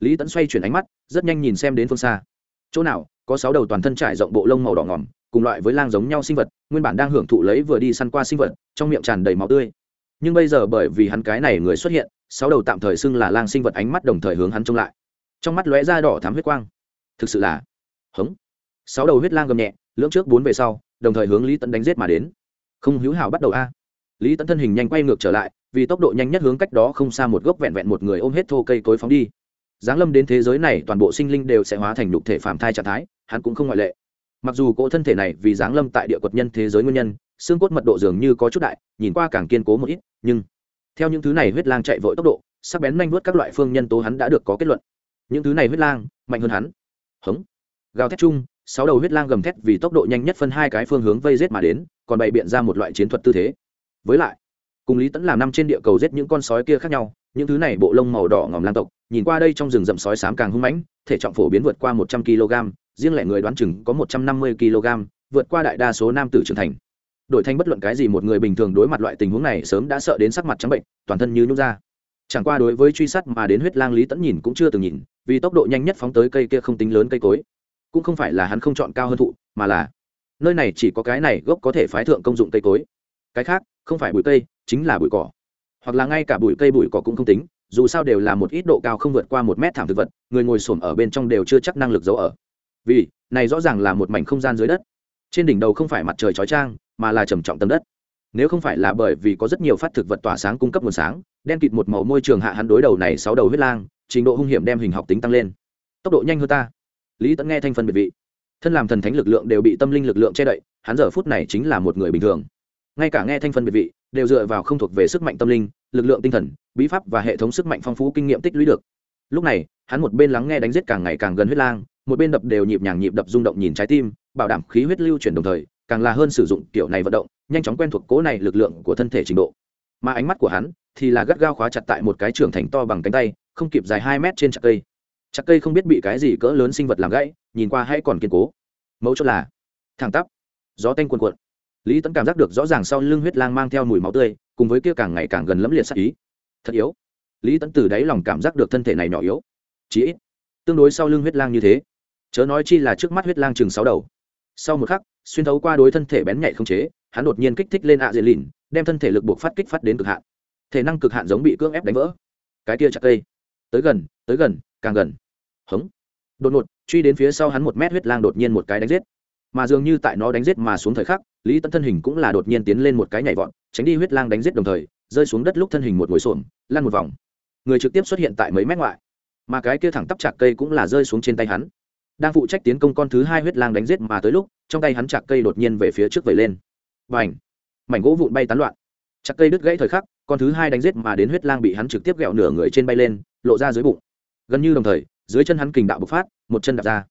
lý tẫn xoay chuyển ánh mắt, rất nhanh nhìn xem đến phương xa. Chỗ nào, có sáu đầu toàn thân trải rộng bộ lông màu đỏ ngỏm cùng loại với lang giống nhau sinh vật, nguyên bản đang hưởng thụ lấy vừa đi săn qua sinh vật, trong miệng tràn đầy máu tươi. Nhưng bây giờ bởi vì hắn cái này người xuất hiện, sáu đầu tạm thời xưng là lang sinh vật ánh mắt đồng thời hướng hắn trông lại. Trong mắt lóe da đỏ thám huyết quang. Thực sự là, hống. Sáu đầu huyết lang gầm nhẹ, lưỡng trước bốn về sau, đồng thời hướng lý Tấn đánh giết mà đến. Không hữu hảo bắt đầu a. Lý Tấn thân hình nhanh quay ngược trở lại, vì tốc độ nhanh nhất hướng cách đó không xa một gốc vẹn vẹn một người ôm hết thô cây cối phóng đi. Giáng lâm đến thế giới này, toàn bộ sinh linh đều sẽ hóa thành nhục thể phạm thai trạng thái, hắn cũng không ngoại lệ mặc dù cỗ thân thể này vì giáng lâm tại địa quật nhân thế giới nguyên nhân, xương cốt mật độ dường như có chút đại, nhìn qua càng kiên cố một ít, nhưng theo những thứ này huyết lang chạy vội tốc độ, sắc bén nhanh vuốt các loại phương nhân tố hắn đã được có kết luận. Những thứ này huyết lang, mạnh hơn hắn. Hống. Gào thét chung, sáu đầu huyết lang gầm thét vì tốc độ nhanh nhất phân hai cái phương hướng vây rết mà đến, còn bày biện ra một loại chiến thuật tư thế. Với lại, cùng lý tẫn làm năm trên địa cầu giết những con sói kia khác nhau, những thứ này bộ lông màu đỏ ngòm lang tộc, nhìn qua đây trong rừng rậm sói sám càng hung mãnh, thể trọng phổ biến vượt qua một trăm kg riêng lẻ người đoán chừng có một trăm năm mươi kg, vượt qua đại đa số nam tử trưởng thành. Đổi thành bất luận cái gì một người bình thường đối mặt loại tình huống này sớm đã sợ đến sắc mặt trắng bệnh, toàn thân như nhút ra. Chẳng qua đối với truy sát mà đến huyết lang lý tẫn nhìn cũng chưa từng nhìn, vì tốc độ nhanh nhất phóng tới cây kia không tính lớn cây cối. Cũng không phải là hắn không chọn cao hơn thụ, mà là nơi này chỉ có cái này gốc có thể phái thượng công dụng cây cối. Cái khác, không phải bụi cây, chính là bụi cỏ. Hoặc là ngay cả bụi cây bụi cỏ cũng không tính, dù sao đều là một ít độ cao không vượt qua một mét thảm thực vật, người ngồi xổm ở bên trong đều chưa chắc năng lực giấu ở vì, này rõ ràng là một mảnh không gian dưới đất. Trên đỉnh đầu không phải mặt trời chói trang mà là trầm trọng tầng đất. Nếu không phải là bởi vì có rất nhiều phát thực vật tỏa sáng cung cấp nguồn sáng, đen kịt một màu môi trường hạ hắn đối đầu này sáu đầu huyết lang, trình độ hung hiểm đem hình học tính tăng lên. Tốc độ nhanh hơn ta. Lý tẫn nghe thanh phân biệt vị. Thân làm thần thánh lực lượng đều bị tâm linh lực lượng che đậy, hắn giờ phút này chính là một người bình thường. Ngay cả nghe thanh phân biệt vị, đều dựa vào không thuộc về sức mạnh tâm linh, lực lượng tinh thần, bí pháp và hệ thống sức mạnh phong phú kinh nghiệm tích lũy được. Lúc này, hắn một bên lắng nghe đánh giết càng ngày càng gần huyết lang một bên đập đều nhịp nhàng nhịp đập rung động nhìn trái tim, bảo đảm khí huyết lưu chuyển đồng thời, càng là hơn sử dụng kiểu này vận động, nhanh chóng quen thuộc cố này lực lượng của thân thể trình độ. Mà ánh mắt của hắn thì là gắt gao khóa chặt tại một cái trưởng thành to bằng cánh tay, không kịp dài hai mét trên chặt cây. Chặt cây không biết bị cái gì cỡ lớn sinh vật làm gãy, nhìn qua hay còn kiên cố. Mẫu chốt là, thẳng tắp, gió tanh quần quận lý tẫn cảm giác được rõ ràng sau lưng huyết lang mang theo mùi máu tươi, cùng với kia càng ngày càng gần lẫm liệt sắc ý. Thật yếu. Lý tẫn từ đáy lòng cảm giác được thân thể này nhỏ yếu. Chí ít, tương đối sau lưng huyết lang như thế chớ nói chi là trước mắt huyết lang chừng sáu đầu. Sau một khắc, xuyên thấu qua đối thân thể bén nhạy không chế, hắn đột nhiên kích thích lên ạ à dễ lìn, đem thân thể lực buộc phát kích phát đến cực hạn. Thể năng cực hạn giống bị cưỡng ép đánh vỡ. Cái kia chặt cây. Tới gần tới gần, càng gần. Hống. Đột ngột, truy đến phía sau hắn một mét huyết lang đột nhiên một cái đánh giết. Mà dường như tại nó đánh giết mà xuống thời khắc, lý tấn thân hình cũng là đột nhiên tiến lên một cái nhảy vọt, tránh đi huyết lang đánh giết đồng thời, rơi xuống đất lúc thân hình một ngồi xổm, lăn một vòng. Người trực tiếp xuất hiện tại mấy mét ngoại. Mà cái kia thẳng tắp chặt cây cũng là rơi xuống trên tay hắn đang phụ trách tiến công con thứ hai huyết lang đánh giết mà tới lúc trong tay hắn chặt cây đột nhiên về phía trước vẩy lên. Và ảnh mảnh gỗ vụn bay tán loạn. Chặt cây đứt gãy thời khắc con thứ hai đánh giết mà đến huyết lang bị hắn trực tiếp ghẹo nửa người trên bay lên lộ ra dưới bụng. Gần như đồng thời dưới chân hắn kình đạo bộc phát một chân đạp ra.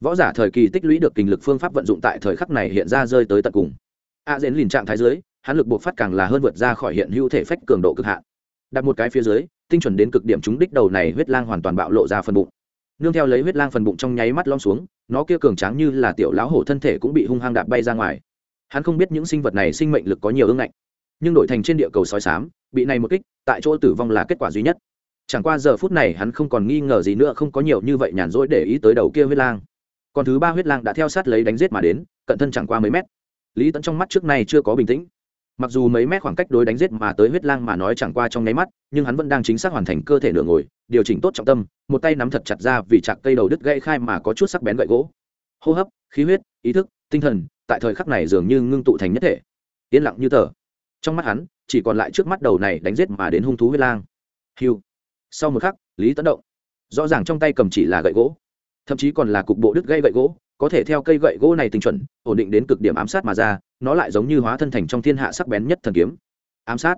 Võ giả thời kỳ tích lũy được kình lực phương pháp vận dụng tại thời khắc này hiện ra rơi tới tận cùng. A à, lìn trạng thái dưới hắn lực bộc phát càng là hơn vượt ra khỏi hiện hữu thể phách cường độ cực hạn. Đặt một cái phía dưới tinh chuẩn đến cực điểm chúng đích đầu này huyết lang hoàn toàn bạo lộ ra phần bụng nương theo lấy huyết lang phần bụng trong nháy mắt lom xuống, nó kia cường tráng như là tiểu lão hổ thân thể cũng bị hung hăng đạp bay ra ngoài. Hắn không biết những sinh vật này sinh mệnh lực có nhiều ương ngạnh, nhưng đổi thành trên địa cầu sói sám bị này một kích, tại chỗ tử vong là kết quả duy nhất. Chẳng qua giờ phút này hắn không còn nghi ngờ gì nữa, không có nhiều như vậy nhàn rỗi để ý tới đầu kia huyết lang. Còn thứ ba huyết lang đã theo sát lấy đánh giết mà đến, cận thân chẳng qua mấy mét. Lý tẫn trong mắt trước này chưa có bình tĩnh mặc dù mấy mét khoảng cách đối đánh giết mà tới huyết lang mà nói chẳng qua trong nháy mắt, nhưng hắn vẫn đang chính xác hoàn thành cơ thể nửa ngồi, điều chỉnh tốt trọng tâm, một tay nắm thật chặt ra vì chặt cây đầu đứt gãy khai mà có chút sắc bén gậy gỗ. Hô hấp, khí huyết, ý thức, tinh thần, tại thời khắc này dường như ngưng tụ thành nhất thể. Yên lặng như tờ. Trong mắt hắn, chỉ còn lại trước mắt đầu này đánh giết mà đến hung thú huyết lang. Hiu sau một khắc, lý tấn động. Rõ ràng trong tay cầm chỉ là gậy gỗ. Thậm chí còn là cục bộ đứt gây gậy gỗ có thể theo cây gậy gỗ này tinh chuẩn, ổn định đến cực điểm ám sát mà ra, nó lại giống như hóa thân thành trong thiên hạ sắc bén nhất thần kiếm. Ám sát.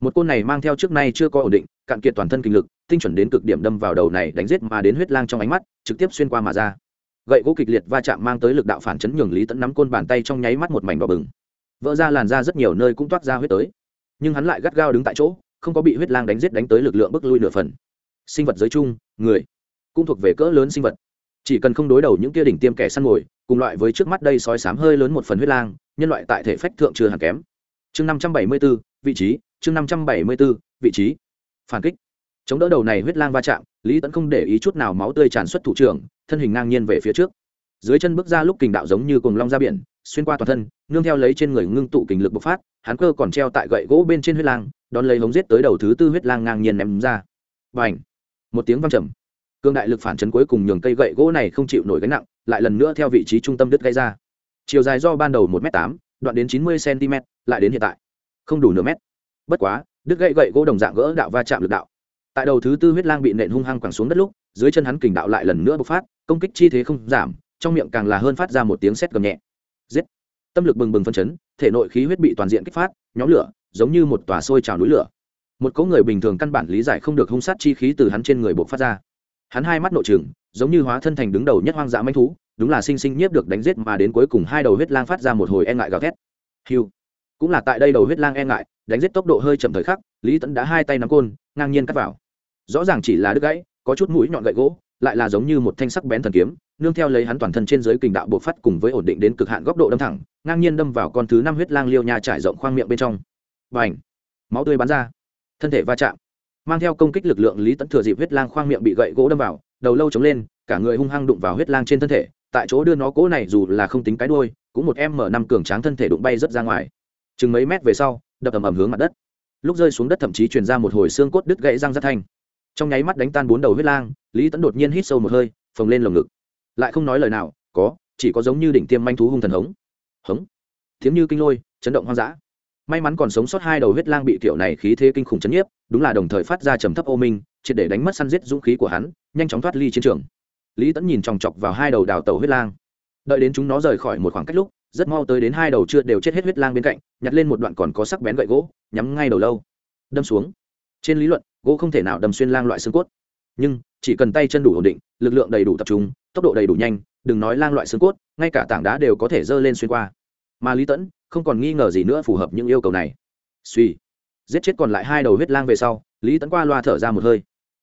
Một côn này mang theo trước nay chưa có ổn định, cạn kiệt toàn thân kinh lực, tinh chuẩn đến cực điểm đâm vào đầu này đánh giết mà đến huyết lang trong ánh mắt, trực tiếp xuyên qua mà ra. Gậy gỗ kịch liệt va chạm mang tới lực đạo phản chấn nhường lý tẫn nắm côn bàn tay trong nháy mắt một mảnh đỏ bừng. Vỡ ra làn ra rất nhiều nơi cũng toát ra huyết tới. Nhưng hắn lại gắt gao đứng tại chỗ, không có bị huyết lang đánh giết đánh tới lực lượng bức lui nửa phần. Sinh vật giới chung, người cũng thuộc về cỡ lớn sinh vật chỉ cần không đối đầu những kia đỉnh tiêm kẻ săn mồi, cùng loại với trước mắt đây sói sám hơi lớn một phần huyết lang, nhân loại tại thể phách thượng chưa hẳn kém. Chương năm trăm bảy mươi b ố vị trí, chương năm trăm bảy mươi b ố vị trí. Phản kích. Chống đỡ đầu này huyết lang va chạm, lý tẫn không để ý chút nào máu tươi tràn xuất thủ trưởng, thân hình ngang nhiên về phía trước. Dưới chân bước ra lúc kình đạo giống như cùng long ra biển, xuyên qua toàn thân, nương theo lấy trên người ngưng tụ kình lực bộc phát, hắn cơ còn treo tại gậy gỗ bên trên huyết lang, đón lấy hống giết tới đầu thứ tư huyết lang ngang nhiên ném ra. B à n h một tiếng văng trầm cương đại lực phản chấn cuối cùng nhường cây gậy gỗ này không chịu nổi gánh nặng, lại lần nữa theo vị trí trung tâm đứt gây ra. Chiều dài do ban đầu một m tám, đoạn đến chín mươi cm lại đến hiện tại. Không đủ nửa mét. Bất quá, đứt gậy gậy gỗ đồng dạng gỡ đạo va chạm lực đạo. Tại đầu thứ tư huyết lang bị nện hung hăng quẳng xuống đất lúc, dưới chân hắn kình đạo lại lần nữa bộc phát, công kích chi thế không giảm, trong miệng càng là hơn phát ra một tiếng sét gầm nhẹ. Giết. Tâm lực bừng bừng phân chấn, thể nội khí huyết bị toàn diện kích phát, nhóm lửa, giống như một tòa sôi trào núi lửa. Một cỗ người bình thường căn bản lý giải không được hung sát chi khí từ hắn trên người bộc phát ra hắn hai mắt nội trừng, giống như hóa thân thành đứng đầu nhất hoang dã manh thú, đúng là sinh sinh nhiếp được đánh giết mà đến cuối cùng hai đầu huyết lang phát ra một hồi e ngại gào thét. Hiu. Cũng là tại đây đầu huyết lang e ngại, đánh giết tốc độ hơi chậm thời khắc, lý tẫn đã hai tay nắm côn, ngang nhiên cắt vào. Rõ ràng chỉ là đứt gãy, có chút mũi nhọn gậy gỗ, lại là giống như một thanh sắc bén thần kiếm, nương theo lấy hắn toàn thân trên dưới kình đạo bộc phát cùng với ổn định đến cực hạn góc độ đâm thẳng, ngang nhiên đâm vào con thứ năm huyết lang liêu nha trải rộng khoang miệng bên trong. Và ảnh máu tươi bắn ra. Thân thể va chạm mang theo công kích lực lượng lý tẫn thừa dịp huyết lang khoang miệng bị gậy gỗ đâm vào, đầu lâu chống lên, cả người hung hăng đụng vào huyết lang trên thân thể, tại chỗ đưa nó cố này dù là không tính cái đuôi, cũng một em mở năm cường tráng thân thể đụng bay rất ra ngoài. Chừng mấy mét về sau, đập ầm ầm hướng mặt đất. Lúc rơi xuống đất thậm chí truyền ra một hồi xương cốt đứt gãy răng rất thanh. Trong nháy mắt đánh tan bốn đầu huyết lang, lý tẫn đột nhiên hít sâu một hơi, phồng lên lồng ngực. Lại không nói lời nào, có, chỉ có giống như đỉnh tiêm manh thú hung thần hống. Hống. Tiếng như kinh lôi, chấn động hoang dã may mắn còn sống sót hai đầu huyết lang bị kiểu này khí thế kinh khủng chấn nhiếp, đúng là đồng thời phát ra trầm thấp ô minh, triệt để đánh mất săn giết dũng khí của hắn, nhanh chóng thoát ly chiến trường. Lý tẫn nhìn chòng chọc vào hai đầu đào tàu huyết lang. Đợi đến chúng nó rời khỏi một khoảng cách lúc, rất mau tới đến hai đầu chưa đều chết hết huyết lang bên cạnh, nhặt lên một đoạn còn có sắc bén gậy gỗ, nhắm ngay đầu lâu. Đâm xuống. Trên lý luận, gỗ không thể nào đâm xuyên lang loại xương cốt. Nhưng, chỉ cần tay chân đủ ổn định, lực lượng đầy đủ tập trung, tốc độ đầy đủ nhanh, đừng nói lang loại xương cốt, ngay cả tảng đá đều có thể dơ lên xuyên qua. Mà lý tẫn không còn nghi ngờ gì nữa phù hợp những yêu cầu này. Suy. Giết chết còn lại hai đầu huyết lang về sau, lý tấn qua loa thở ra một hơi.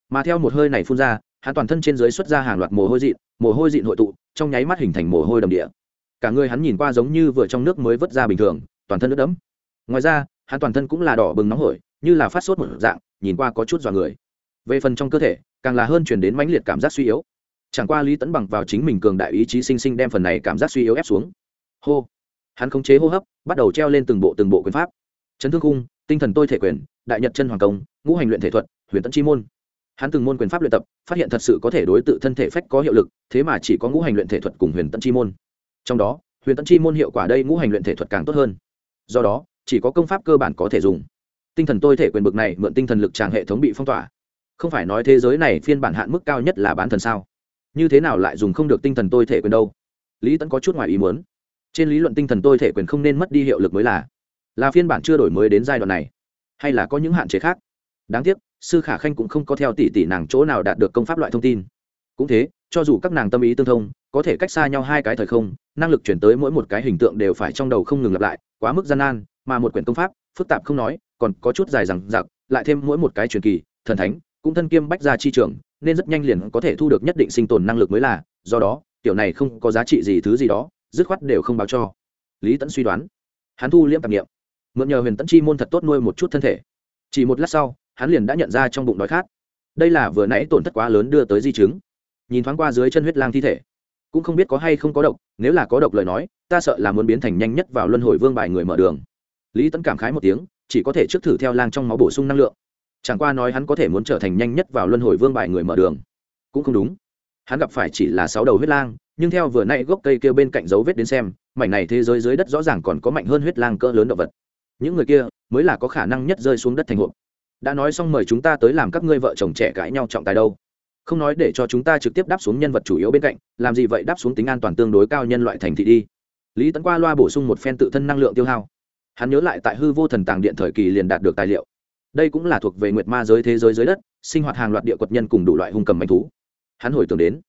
Mà theo một hơi này phun ra, hắn toàn thân trên dưới xuất ra hàng loạt mồ hôi dịn, mồ hôi dịn hội tụ, trong nháy mắt hình thành mồ hôi đầm địa. Cả người hắn nhìn qua giống như vừa trong nước mới vớt ra bình thường, toàn thân nước đẫm. Ngoài ra, hắn toàn thân cũng là đỏ bừng nóng hổi, như là phát sốt một dạng, nhìn qua có chút dọa người. Về phần trong cơ thể, càng là hơn chuyển đến mãnh liệt cảm giác suy yếu. Chẳng qua lý tấn bằng vào chính mình cường đại ý chí sinh sinh đem phần này cảm giác suy yếu ép xuống. Hô hắn khống chế hô hấp, bắt đầu treo lên từng bộ từng bộ quyền pháp. Chấn thương cung tinh thần tôi thể quyền, đại nhật chân hoàng công, ngũ hành luyện thể thuật, huyền tấn chi môn. Hắn từng môn quyền pháp luyện tập, phát hiện thật sự có thể đối tự thân thể phách có hiệu lực, thế mà chỉ có ngũ hành luyện thể thuật cùng huyền tấn chi môn. Trong đó, huyền tấn chi môn hiệu quả đây ngũ hành luyện thể thuật càng tốt hơn. Do đó, chỉ có công pháp cơ bản có thể dùng. Tinh thần tôi thể quyền bực này mượn tinh thần lực tràng hệ thống bị phong tỏa. Không phải nói thế giới này phiên bản hạn mức cao nhất là bán thần sao? Như thế nào lại dùng không được tinh thần tôi thể quyền đâu? Lý tẫn có chút ngoài ý muốn trên lý luận tinh thần tôi thể quyền không nên mất đi hiệu lực mới là. Là phiên bản chưa đổi mới đến giai đoạn này. Hay là có những hạn chế khác? Đáng tiếc, sư khả khanh cũng không có theo tỷ tỷ nàng chỗ nào đạt được công pháp loại thông tin. Cũng thế, cho dù các nàng tâm ý tương thông, có thể cách xa nhau hai cái thời không, năng lực chuyển tới mỗi một cái hình tượng đều phải trong đầu không ngừng lặp lại, quá mức gian nan, mà một quyển công pháp, phức tạp không nói, còn có chút dài rằng giặc lại thêm mỗi một cái truyền kỳ, thần thánh, cũng thân kiêm bách gia chi trưởng, nên rất nhanh liền có thể thu được nhất định sinh tồn năng lực mới là. Do đó, tiểu này không có giá trị gì thứ gì đó dứt khoát đều không báo cho. Lý tẫn suy đoán. Hắn thu liễm tạp nghiệm mượn nhờ huyền tẫn chi môn thật tốt nuôi một chút thân thể. Chỉ một lát sau, hắn liền đã nhận ra trong bụng đói khát. Đây là vừa nãy tổn thất quá lớn đưa tới di chứng. Nhìn thoáng qua dưới chân huyết lang thi thể, cũng không biết có hay không có độc, nếu là có độc lời nói, ta sợ là muốn biến thành nhanh nhất vào luân hồi vương bài người mở đường. Lý tẫn cảm khái một tiếng, chỉ có thể trước thử theo lang trong máu bổ sung năng lượng. Chẳng qua nói hắn có thể muốn trở thành nhanh nhất vào luân hồi vương bài người mở đường. Cũng không đúng. Hắn gặp phải chỉ là sáu đầu huyết lang nhưng theo vừa nay gốc cây kia bên cạnh dấu vết đến xem, mảnh này thế giới dưới đất rõ ràng còn có mạnh hơn huyết lang cỡ lớn động vật. Những người kia mới là có khả năng nhất rơi xuống đất thành hộp. Đã nói xong mời chúng ta tới làm các ngươi vợ chồng trẻ cãi nhau trọng tài đâu. Không nói để cho chúng ta trực tiếp đáp xuống nhân vật chủ yếu bên cạnh, làm gì vậy đáp xuống tính an toàn tương đối cao nhân loại thành thị đi. Lý tấn qua loa bổ sung một phen tự thân năng lượng tiêu hao. Hắn nhớ lại tại hư vô thần tàng điện thời kỳ liền đạt được tài liệu. Đây cũng là thuộc về nguyệt ma giới thế giới dưới đất, sinh hoạt hàng loạt địa quật nhân cùng đủ loại hung cầm manh thú. Hắn hồi tưởng đến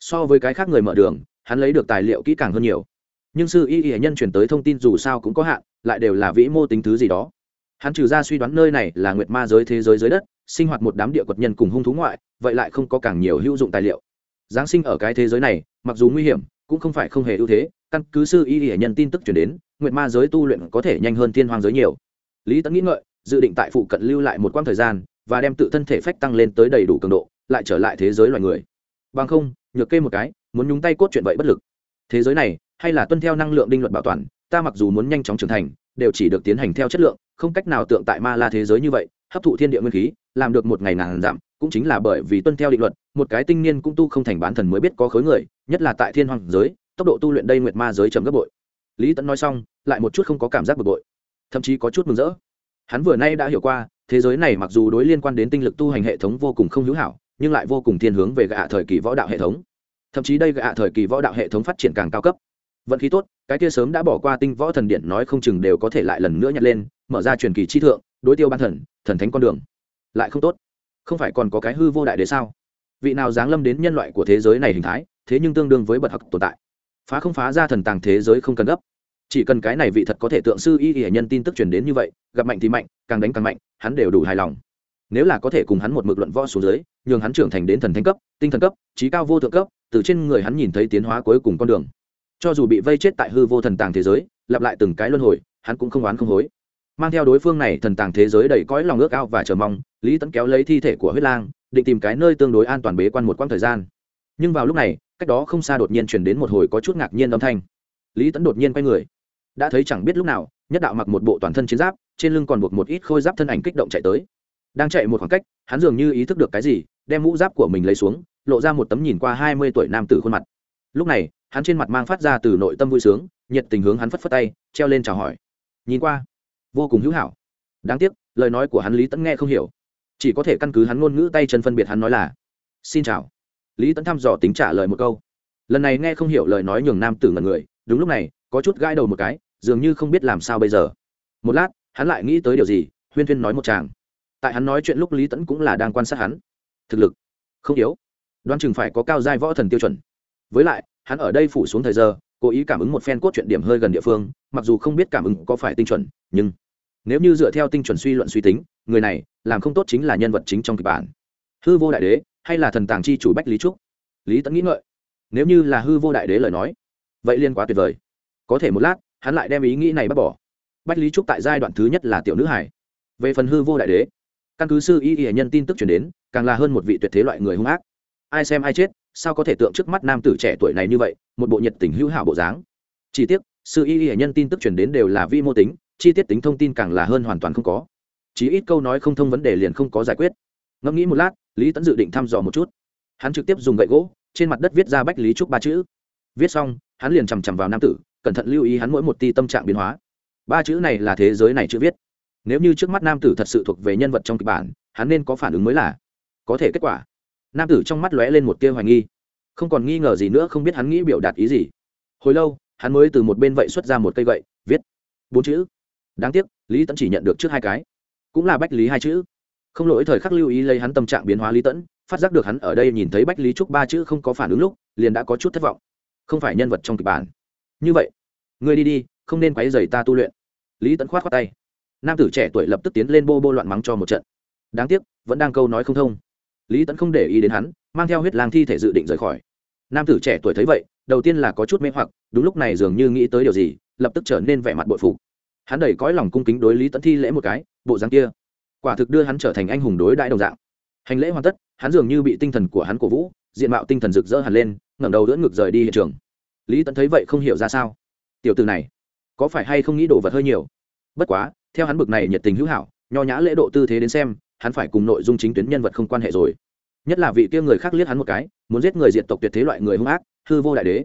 so với cái khác người mở đường, hắn lấy được tài liệu kỹ càng hơn nhiều. Nhưng sư y y nhân truyền tới thông tin dù sao cũng có hạn, lại đều là vĩ mô tính thứ gì đó. Hắn trừ ra suy đoán nơi này là nguyệt ma giới thế giới dưới đất, sinh hoạt một đám địa quật nhân cùng hung thú ngoại, vậy lại không có càng nhiều hữu dụng tài liệu. Giáng sinh ở cái thế giới này, mặc dù nguy hiểm, cũng không phải không hề ưu thế, căn cứ sư y y nhân tin tức chuyển đến, nguyệt ma giới tu luyện có thể nhanh hơn thiên hoàng giới nhiều. Lý Tấn nghĩ ngợi, dự định tại phụ cận lưu lại một quãng thời gian, và đem tự thân thể phách tăng lên tới đầy đủ cường độ, lại trở lại thế giới loài người. Bằng không nhược kê một cái, muốn nhúng tay cốt chuyện vậy bất lực. Thế giới này, hay là tuân theo năng lượng đinh luật bảo toàn, ta mặc dù muốn nhanh chóng trưởng thành, đều chỉ được tiến hành theo chất lượng, không cách nào tượng tại ma la thế giới như vậy, hấp thụ thiên địa nguyên khí, làm được một ngày ngàn giảm, cũng chính là bởi vì tuân theo định luật, một cái tinh niên cũng tu không thành bán thần mới biết có khối người, nhất là tại thiên hoàng giới, tốc độ tu luyện đây nguyệt ma giới chậm gấp bội. Lý tẫn nói xong, lại một chút không có cảm giác bực bội, thậm chí có chút mừng rỡ. Hắn vừa nay đã hiểu qua, thế giới này mặc dù đối liên quan đến tinh lực tu hành hệ thống vô cùng không hữu hảo nhưng lại vô cùng thiên hướng về gạ thời kỳ võ đạo hệ thống. Thậm chí đây gạ thời kỳ võ đạo hệ thống phát triển càng cao cấp. Vận khí tốt, cái kia sớm đã bỏ qua tinh võ thần điện nói không chừng đều có thể lại lần nữa nhặt lên, mở ra truyền kỳ chi thượng, đối tiêu ban thần thần thánh con đường. Lại không tốt. Không phải còn có cái hư vô đại đế sao? Vị nào giáng lâm đến nhân loại của thế giới này hình thái, thế nhưng tương đương với bậc hắc tồn tại. Phá không phá ra thần tàng thế giới không cần gấp. Chỉ cần cái này vị thật có thể tượng sư y y nhân tin tức truyền đến như vậy, gặp mạnh thì mạnh, càng đánh càng mạnh, hắn đều đủ hài lòng nếu là có thể cùng hắn một mực luận võ xuống dưới, nhường hắn trưởng thành đến thần thánh cấp, tinh thần cấp, trí cao vô thượng cấp, từ trên người hắn nhìn thấy tiến hóa cuối cùng con đường. Cho dù bị vây chết tại hư vô thần tàng thế giới, lặp lại từng cái luân hồi, hắn cũng không oán không hối. Mang theo đối phương này, thần tàng thế giới đầy cõi lòng ước ao và chờ mong, lý tẫn kéo lấy thi thể của huyết lang, định tìm cái nơi tương đối an toàn bế quan một quãng thời gian. Nhưng vào lúc này, cách đó không xa đột nhiên chuyển đến một hồi có chút ngạc nhiên âm thanh. Lý tẫn đột nhiên quay người. Đã thấy chẳng biết lúc nào, nhất đạo mặc một bộ toàn thân chiến giáp, trên lưng còn buộc một ít khôi giáp thân ảnh kích động chạy tới đang chạy một khoảng cách, hắn dường như ý thức được cái gì, đem mũ giáp của mình lấy xuống, lộ ra một tấm nhìn qua hai mươi tuổi nam tử khuôn mặt. Lúc này, hắn trên mặt mang phát ra từ nội tâm vui sướng, nhiệt tình hướng hắn phất phất tay, treo lên chào hỏi. Nhìn qua, vô cùng hữu hảo. Đáng tiếc, lời nói của hắn lý tẫn nghe không hiểu. Chỉ có thể căn cứ hắn ngôn ngữ tay chân phân biệt hắn nói là, xin chào. Lý tẫn thăm dò tính trả lời một câu. Lần này nghe không hiểu lời nói nhường nam tử ngần người, đúng lúc này, có chút gãi đầu một cái, dường như không biết làm sao bây giờ. Một lát, hắn lại nghĩ tới điều gì, huyên thuyên nói một chàng tại hắn nói chuyện lúc lý tẫn cũng là đang quan sát hắn. Thực lực? Không yếu. Đoán chừng phải có cao giai võ thần tiêu chuẩn. Với lại, hắn ở đây phủ xuống thời giờ, cố ý cảm ứng một phen cốt truyện điểm hơi gần địa phương, mặc dù không biết cảm ứng có phải tinh chuẩn, nhưng nếu như dựa theo tinh chuẩn suy luận suy tính, người này làm không tốt chính là nhân vật chính trong kịch bản. Hư vô đại đế hay là thần tàng chi chủ bách lý trúc? Lý tẫn nghĩ ngợi. Nếu như là hư vô đại đế lời nói, vậy liên quá tuyệt vời. Có thể một lát, hắn lại đem ý nghĩ này bác bỏ. Bách lý trúc tại giai đoạn thứ nhất là tiểu nữ hải về phần hư vô đại đế căn cứ sư y y nhân tin tức chuyển đến, càng là hơn một vị tuyệt thế loại người hung ác. Ai xem ai chết, sao có thể tượng trước mắt nam tử trẻ tuổi này như vậy, một bộ nhiệt tình hữu hảo bộ dáng. Chi tiết sư y y nhân tin tức chuyển đến đều là vi mô tính, chi tiết tính thông tin càng là hơn hoàn toàn không có. Chỉ ít câu nói không thông vấn đề liền không có giải quyết. Ngẫm nghĩ một lát, lý tẫn dự định thăm dò một chút. Hắn trực tiếp dùng gậy gỗ, trên mặt đất viết ra bách lý trúc ba chữ. Viết xong, hắn liền chằm chằm vào nam tử, cẩn thận lưu ý hắn mỗi một ti tâm trạng biến hóa. Ba chữ này là thế giới này chữ viết nếu như trước mắt nam tử thật sự thuộc về nhân vật trong kịch bản, hắn nên có phản ứng mới là có thể kết quả. Nam tử trong mắt lóe lên một tia hoài nghi. Không còn nghi ngờ gì nữa, không biết hắn nghĩ biểu đạt ý gì. Hồi lâu, hắn mới từ một bên vậy xuất ra một cây gậy, viết bốn chữ. Đáng tiếc, lý tẫn chỉ nhận được trước hai cái. Cũng là bách lý hai chữ. Không lỗi, thời khắc lưu ý lấy hắn tâm trạng biến hóa lý tẫn phát giác được hắn ở đây nhìn thấy bách lý trúc ba chữ không có phản ứng lúc, liền đã có chút thất vọng. Không phải nhân vật trong kịch bản. Như vậy, ngươi đi đi, không nên quấy dày ta tu luyện. Lý tẫn khoát khoát tay nam tử trẻ tuổi lập tức tiến lên bô bô loạn mắng cho một trận. Đáng tiếc, vẫn đang câu nói không thông. Lý tẫn không để ý đến hắn, mang theo huyết lang thi thể dự định rời khỏi. Nam tử trẻ tuổi thấy vậy, đầu tiên là có chút mê hoặc, đúng lúc này dường như nghĩ tới điều gì, lập tức trở nên vẻ mặt bội phục. Hắn đẩy cõi lòng cung kính đối lý tẫn thi lễ một cái, bộ dáng kia, quả thực đưa hắn trở thành anh hùng đối đại đồng dạng. Hành lễ hoàn tất, hắn dường như bị tinh thần của hắn cổ vũ, diện mạo tinh thần rực rỡ hẳn lên, ngẩng đầu đỡ ngực rời đi hiện trường. Lý tẫn thấy vậy không hiểu ra sao. Tiểu từ này, có phải hay không nghĩ đồ vật hơi nhiều? Bất quá theo hắn bực này nhiệt tình hữu hảo, nho nhã lễ độ tư thế đến xem, hắn phải cùng nội dung chính tuyến nhân vật không quan hệ rồi. Nhất là vị kia người khác liếc hắn một cái, muốn giết người diện tộc tuyệt thế loại người hung ác, hư vô đại đế.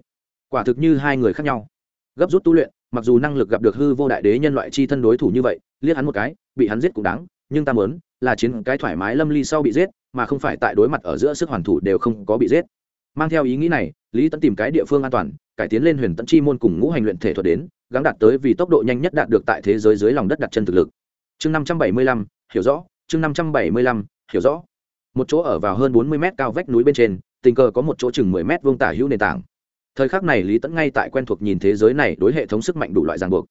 Quả thực như hai người khác nhau. Gấp rút tu luyện, mặc dù năng lực gặp được hư vô đại đế nhân loại chi thân đối thủ như vậy, liếc hắn một cái, bị hắn giết cũng đáng, nhưng ta muốn là chiến cái thoải mái lâm ly sau bị giết, mà không phải tại đối mặt ở giữa sức hoàn thủ đều không có bị giết. Mang theo ý nghĩ này, lý tẫn tìm cái địa phương an toàn, cải tiến lên huyền tẫn chi môn cùng ngũ hành luyện thể thuật đến gắng đạt tới vì tốc độ nhanh nhất đạt được tại thế giới dưới lòng đất đặt chân thực lực. Chương năm trăm bảy mươi lăm, hiểu rõ, chương năm trăm bảy mươi lăm, hiểu rõ. Một chỗ ở vào hơn bốn mươi mét cao vách núi bên trên, tình cờ có một chỗ chừng mười mét vuông tả hữu nền tảng. Thời khắc này lý tẫn ngay tại quen thuộc nhìn thế giới này đối hệ thống sức mạnh đủ loại ràng buộc.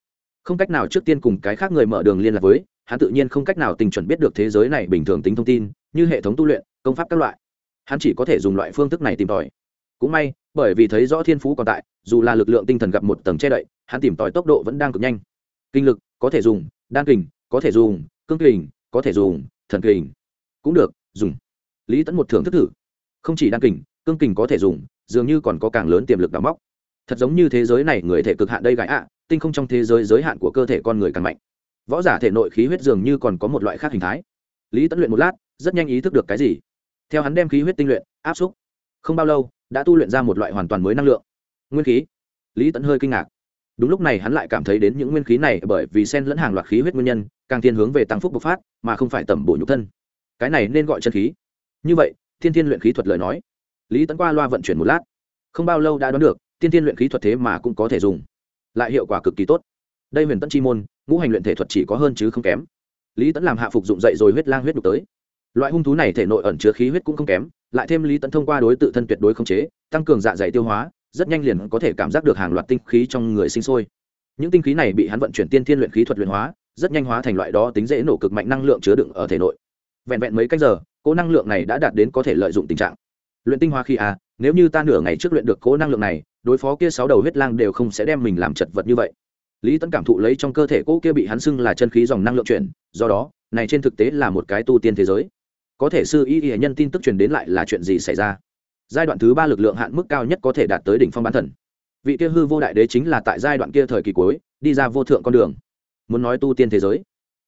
Không cách nào trước tiên cùng cái khác người mở đường liên lạc với, hắn tự nhiên không cách nào tình chuẩn biết được thế giới này bình thường tính thông tin, như hệ thống tu luyện, công pháp các loại. Hắn chỉ có thể dùng loại phương thức này tìm tòi. Cũng may bởi vì thấy rõ thiên phú còn tại, dù là lực lượng tinh thần gặp một tầng che đậy, hắn tìm tòi tốc độ vẫn đang cực nhanh. Kinh lực, có thể dùng, đan kình, có thể dùng, cương kình, có thể dùng, thần kình, cũng được, dùng. Lý tẫn một thưởng thức thử. Không chỉ đan kình, cương kình có thể dùng, dường như còn có càng lớn tiềm lực đóng móc. Thật giống như thế giới này, người thể cực hạn đây gãi ạ, tinh không trong thế giới giới hạn của cơ thể con người càng mạnh. Võ giả thể nội khí huyết dường như còn có một loại khác hình thái. Lý tẫn luyện một lát, rất nhanh ý thức được cái gì. Theo hắn đem khí huyết tinh luyện, áp xúc. Không bao lâu đã tu luyện ra một loại hoàn toàn mới năng lượng. Nguyên khí. Lý tẫn hơi kinh ngạc. Đúng lúc này hắn lại cảm thấy đến những nguyên khí này bởi vì sen lẫn hàng loạt khí huyết nguyên nhân, càng thiên hướng về tăng phúc bộc phát, mà không phải tẩm bổ nhục thân. Cái này nên gọi chân khí. Như vậy, thiên thiên luyện khí thuật lời nói. Lý tẫn qua loa vận chuyển một lát. Không bao lâu đã đoán được tiên thiên luyện khí thuật thế mà cũng có thể dùng. Lại hiệu quả cực kỳ tốt. Đây huyền tẫn chi môn, ngũ hành luyện thể thuật chỉ có hơn chứ không kém. Lý tẫn làm hạ phục dụng dậy rồi huyết lang huyết đục tới. Loại hung thú này thể nội ẩn chứa khí huyết cũng không kém lại thêm lý tẫn thông qua đối tự thân tuyệt đối khống chế, tăng cường dạ dày tiêu hóa, rất nhanh liền có thể cảm giác được hàng loạt tinh khí trong người sinh sôi. Những tinh khí này bị hắn vận chuyển tiên thiên luyện khí thuật luyện hóa, rất nhanh hóa thành loại đó tính dễ nổ cực mạnh năng lượng chứa đựng ở thể nội. Vẹn vẹn mấy cách giờ cố năng lượng này đã đạt đến có thể lợi dụng tình trạng. Luyện tinh hoa khi à nếu như ta nửa ngày trước luyện được cố năng lượng này, đối phó kia sáu đầu huyết lang đều không sẽ đem mình làm chật vật như vậy. Lý tấn cảm thụ lấy trong cơ thể cỗ kia bị hắn xưng là chân khí dòng năng lượng chuyển, do đó, này trên thực tế là một cái tu tiên thế giới có thể sư y y nhân tin tức truyền đến lại là chuyện gì xảy ra? Giai đoạn thứ ba lực lượng hạn mức cao nhất có thể đạt tới đỉnh phong bán thần. Vị kia hư vô đại đế chính là tại giai đoạn kia thời kỳ cuối, đi ra vô thượng con đường. Muốn nói tu tiên thế giới,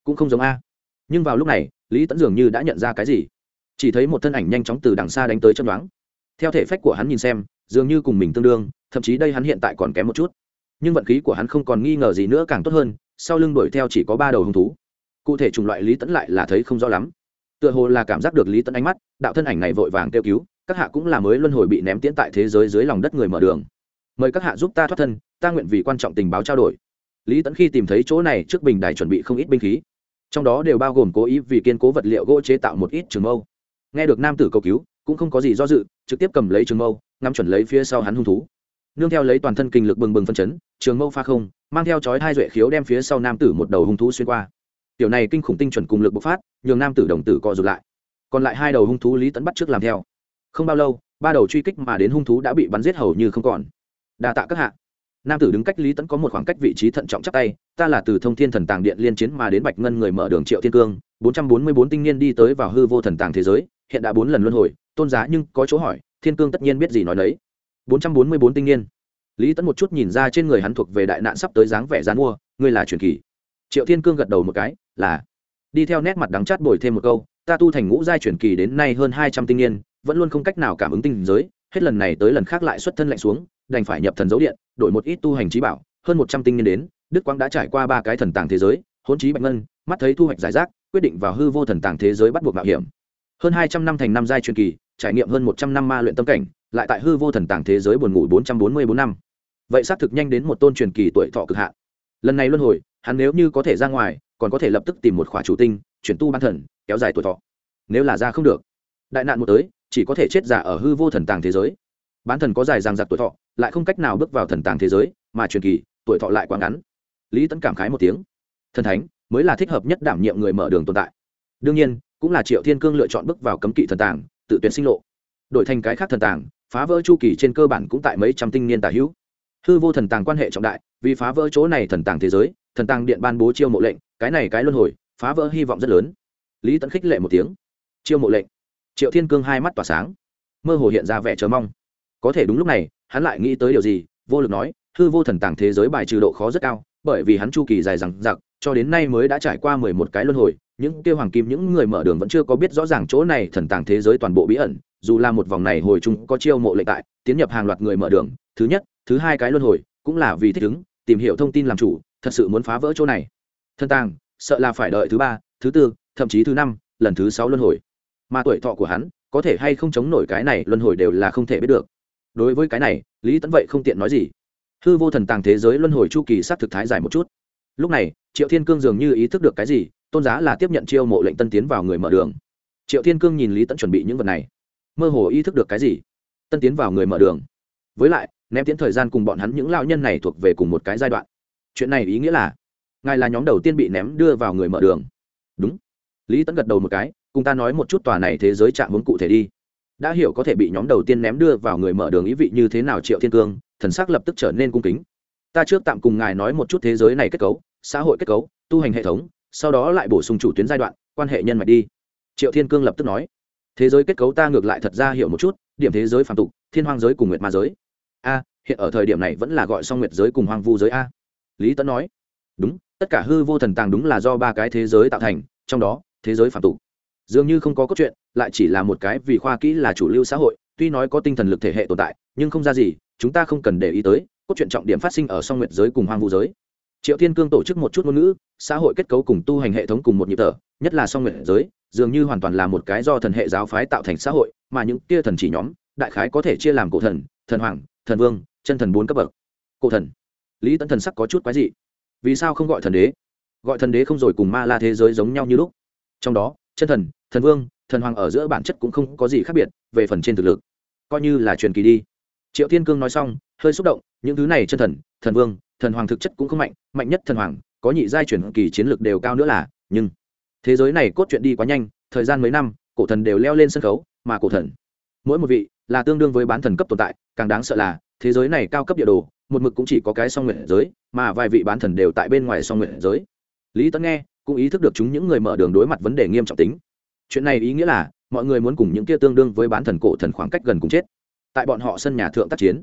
cũng không giống a. Nhưng vào lúc này, lý tẫn dường như đã nhận ra cái gì. Chỉ thấy một thân ảnh nhanh chóng từ đằng xa đánh tới chân đoán theo thể phách của hắn nhìn xem, dường như cùng mình tương đương, thậm chí đây hắn hiện tại còn kém một chút. Nhưng vận khí của hắn không còn nghi ngờ gì nữa càng tốt hơn, sau lưng đuổi theo chỉ có ba đầu hung thú. Cụ thể chủng loại lý tẫn lại là thấy không rõ lắm tựa hồ là cảm giác được lý tẫn ánh mắt, đạo thân ảnh này vội vàng kêu cứu, các hạ cũng là mới luân hồi bị ném tiễn tại thế giới dưới lòng đất người mở đường. Mời các hạ giúp ta thoát thân, ta nguyện vì quan trọng tình báo trao đổi. Lý tẫn khi tìm thấy chỗ này trước bình đài chuẩn bị không ít binh khí. Trong đó đều bao gồm cố ý vì kiên cố vật liệu gỗ chế tạo một ít trường mâu. Nghe được nam tử cầu cứu, cũng không có gì do dự, trực tiếp cầm lấy trường mâu, ngắm chuẩn lấy phía sau hắn hung thú. Nương theo lấy toàn thân kinh lực bừng bừng phân chấn, trường mâu pha không, mang theo chói hai duệ khiếu đem phía sau nam tử một đầu hung thú xuyên qua tiểu này kinh khủng tinh chuẩn cùng lực bộc phát, nhường nam tử đồng tử co rụt lại. Còn lại hai đầu hung thú lý Tấn bắt trước làm theo. Không bao lâu, ba đầu truy kích mà đến hung thú đã bị bắn giết hầu như không còn. Đa tạ các hạ. Nam tử đứng cách lý Tấn có một khoảng cách vị trí thận trọng chắc tay, ta là từ thông thiên thần tàng điện liên chiến mà đến bạch ngân người mở đường triệu thiên cương 444 tinh niên đi tới vào hư vô thần tàng thế giới, hiện đã bốn lần luân hồi, tôn giá nhưng có chỗ hỏi, thiên cương tất nhiên biết gì nói đấy 444 tinh niên. Lý Tấn một chút nhìn ra trên người hắn thuộc về đại nạn sắp tới dáng vẻ gián mua, ngươi là truyền kỳ. Triệu thiên cương gật đầu một cái là, đi theo nét mặt đắng chát bồi thêm một câu, ta tu thành ngũ giai truyền kỳ đến nay hơn hai trăm tinh niên, vẫn luôn không cách nào cảm ứng tinh giới, hết lần này tới lần khác lại xuất thân lạnh xuống, đành phải nhập thần dấu điện, đổi một ít tu hành trí bảo, hơn một trăm tinh niên đến, đức quang đã trải qua ba cái thần tàng thế giới, hỗn trí bạch ngân, mắt thấy thu hoạch giải rác, quyết định vào hư vô thần tàng thế giới bắt buộc mạo hiểm. Hơn hai trăm năm thành năm giai truyền kỳ, trải nghiệm hơn một trăm năm ma luyện tâm cảnh, lại tại hư vô thần tàng thế giới buồn ngủ bốn trăm bốn mươi bốn năm. Vậy xác thực nhanh đến một tôn truyền kỳ tuổi thọ cực hạn. Lần này luân hồi, hắn nếu như có thể ra ngoài còn có thể lập tức tìm một khỏa chủ tinh, chuyển tu ban thần, kéo dài tuổi thọ. Nếu là ra không được, đại nạn một tới, chỉ có thể chết giả ở hư vô thần tàng thế giới. Bán thần có dài ràng giặc tuổi thọ, lại không cách nào bước vào thần tàng thế giới, mà truyền kỳ, tuổi thọ lại quá ngắn. Lý tấn cảm khái một tiếng. Thần thánh, mới là thích hợp nhất đảm nhiệm người mở đường tồn tại. Đương nhiên, cũng là triệu thiên cương lựa chọn bước vào cấm kỵ thần tàng, tự tuyển sinh lộ. Đổi thành cái khác thần tàng, phá vỡ chu kỳ trên cơ bản cũng tại mấy trăm tinh niên tà hữu. Hư vô thần tàng quan hệ trọng đại, vì phá vỡ chỗ này thần tàng thế giới, thần tàng điện ban bố chiêu mộ lệnh cái này cái luân hồi, phá vỡ hy vọng rất lớn. Lý tẫn khích lệ một tiếng. Chiêu mộ lệnh. Triệu thiên cương hai mắt tỏa sáng. Mơ hồ hiện ra vẻ chờ mong. Có thể đúng lúc này, hắn lại nghĩ tới điều gì, vô lực nói, hư vô thần tàng thế giới bài trừ độ khó rất cao, bởi vì hắn chu kỳ dài rằng giặc cho đến nay mới đã trải qua mười một cái luân hồi, những kêu hoàng kim, những người mở đường vẫn chưa có biết rõ ràng chỗ này thần tàng thế giới toàn bộ bí ẩn, dù là một vòng này hồi chung có chiêu mộ lệnh tại, tiến nhập hàng loạt người mở đường, thứ nhất, thứ hai cái luân hồi, cũng là vì thích ứng, tìm hiểu thông tin làm chủ, thật sự muốn phá vỡ chỗ này thân tàng, sợ là phải đợi thứ ba, thứ tư, thậm chí thứ năm, lần thứ sáu luân hồi. Mà tuổi thọ của hắn, có thể hay không chống nổi cái này luân hồi đều là không thể biết được. Đối với cái này, lý tẫn vậy không tiện nói gì. Hư vô thần tàng thế giới luân hồi chu kỳ s á t thực thái dài một chút. Lúc này, triệu thiên cương dường như ý thức được cái gì, tôn giá là tiếp nhận chiêu mộ lệnh tân tiến vào người mở đường. Triệu thiên cương nhìn lý tẫn chuẩn bị những vật này, mơ hồ ý thức được cái gì? Tân tiến vào người mở đường. Với lại, ném tiến thời gian cùng bọn hắn những lao nhân này thuộc về cùng một cái giai đoạn. Chuyện này ý nghĩa là ngài là nhóm đầu tiên bị ném đưa vào người mở đường. Đúng. Lý tẫn gật đầu một cái, cùng ta nói một chút tòa này thế giới chạm vốn cụ thể đi. Đã hiểu có thể bị nhóm đầu tiên ném đưa vào người mở đường ý vị như thế nào triệu thiên cương, thần sắc lập tức trở nên cung kính. Ta trước tạm cùng ngài nói một chút thế giới này kết cấu, xã hội kết cấu, tu hành hệ thống, sau đó lại bổ sung chủ tuyến giai đoạn, quan hệ nhân mạch đi. Triệu thiên cương lập tức nói. Thế giới kết cấu ta ngược lại thật ra hiểu một chút, điểm thế giới phạm tục, thiên hoang giới cùng nguyệt ma giới. A, hiện ở thời điểm này vẫn là gọi song nguyệt giới cùng hoang vu giới a. Lý tấn nói. Đúng tất cả hư vô thần tàng đúng là do ba cái thế giới tạo thành, trong đó, thế giới phạm tục. Dường như không có cốt truyện, lại chỉ là một cái vì khoa kỹ là chủ lưu xã hội, tuy nói có tinh thần lực thể hệ tồn tại, nhưng không ra gì, chúng ta không cần để ý tới, cốt truyện trọng điểm phát sinh ở song nguyệt giới cùng hoang vu giới. Triệu thiên cương tổ chức một chút ngôn ngữ, xã hội kết cấu cùng tu hành hệ thống cùng một nhịp thở, nhất là song nguyệt giới, dường như hoàn toàn là một cái do thần hệ giáo phái tạo thành xã hội, mà những tia thần chỉ nhóm, đại khái có thể chia làm cổ thần thần hoàng, thần vương, chân thần bốn cấp bậc. Cổ thần. Lý tấn thần sắc có chút quái dị vì sao không gọi thần đế? Gọi thần đế không rồi cùng ma la thế giới giống nhau như lúc. Trong đó, chân thần thần vương, thần hoàng ở giữa bản chất cũng không có gì khác biệt, về phần trên thực lực, coi như là truyền kỳ đi. Triệu thiên cương nói xong, hơi xúc động, những thứ này chân thần thần vương, thần hoàng thực chất cũng không mạnh mạnh nhất thần hoàng, có nhị giai truyền kỳ chiến lược đều cao nữa là, nhưng thế giới này cốt truyện đi quá nhanh, thời gian mấy năm, cổ thần đều leo lên sân khấu, mà cổ thần, mỗi một vị là tương đương với bán thần cấp tồn tại, càng đáng sợ là thế giới này cao cấp địa đồ, một mực cũng chỉ có cái song nguyện giới, mà vài vị bán thần đều tại bên ngoài song nguyện giới. Lý tấn nghe, cũng ý thức được chúng những người mở đường đối mặt vấn đề nghiêm trọng tính. Chuyện này ý nghĩa là, mọi người muốn cùng những kia tương đương với bán thần cổ thần khoảng cách gần cùng chết. Tại bọn họ sân nhà thượng tác chiến,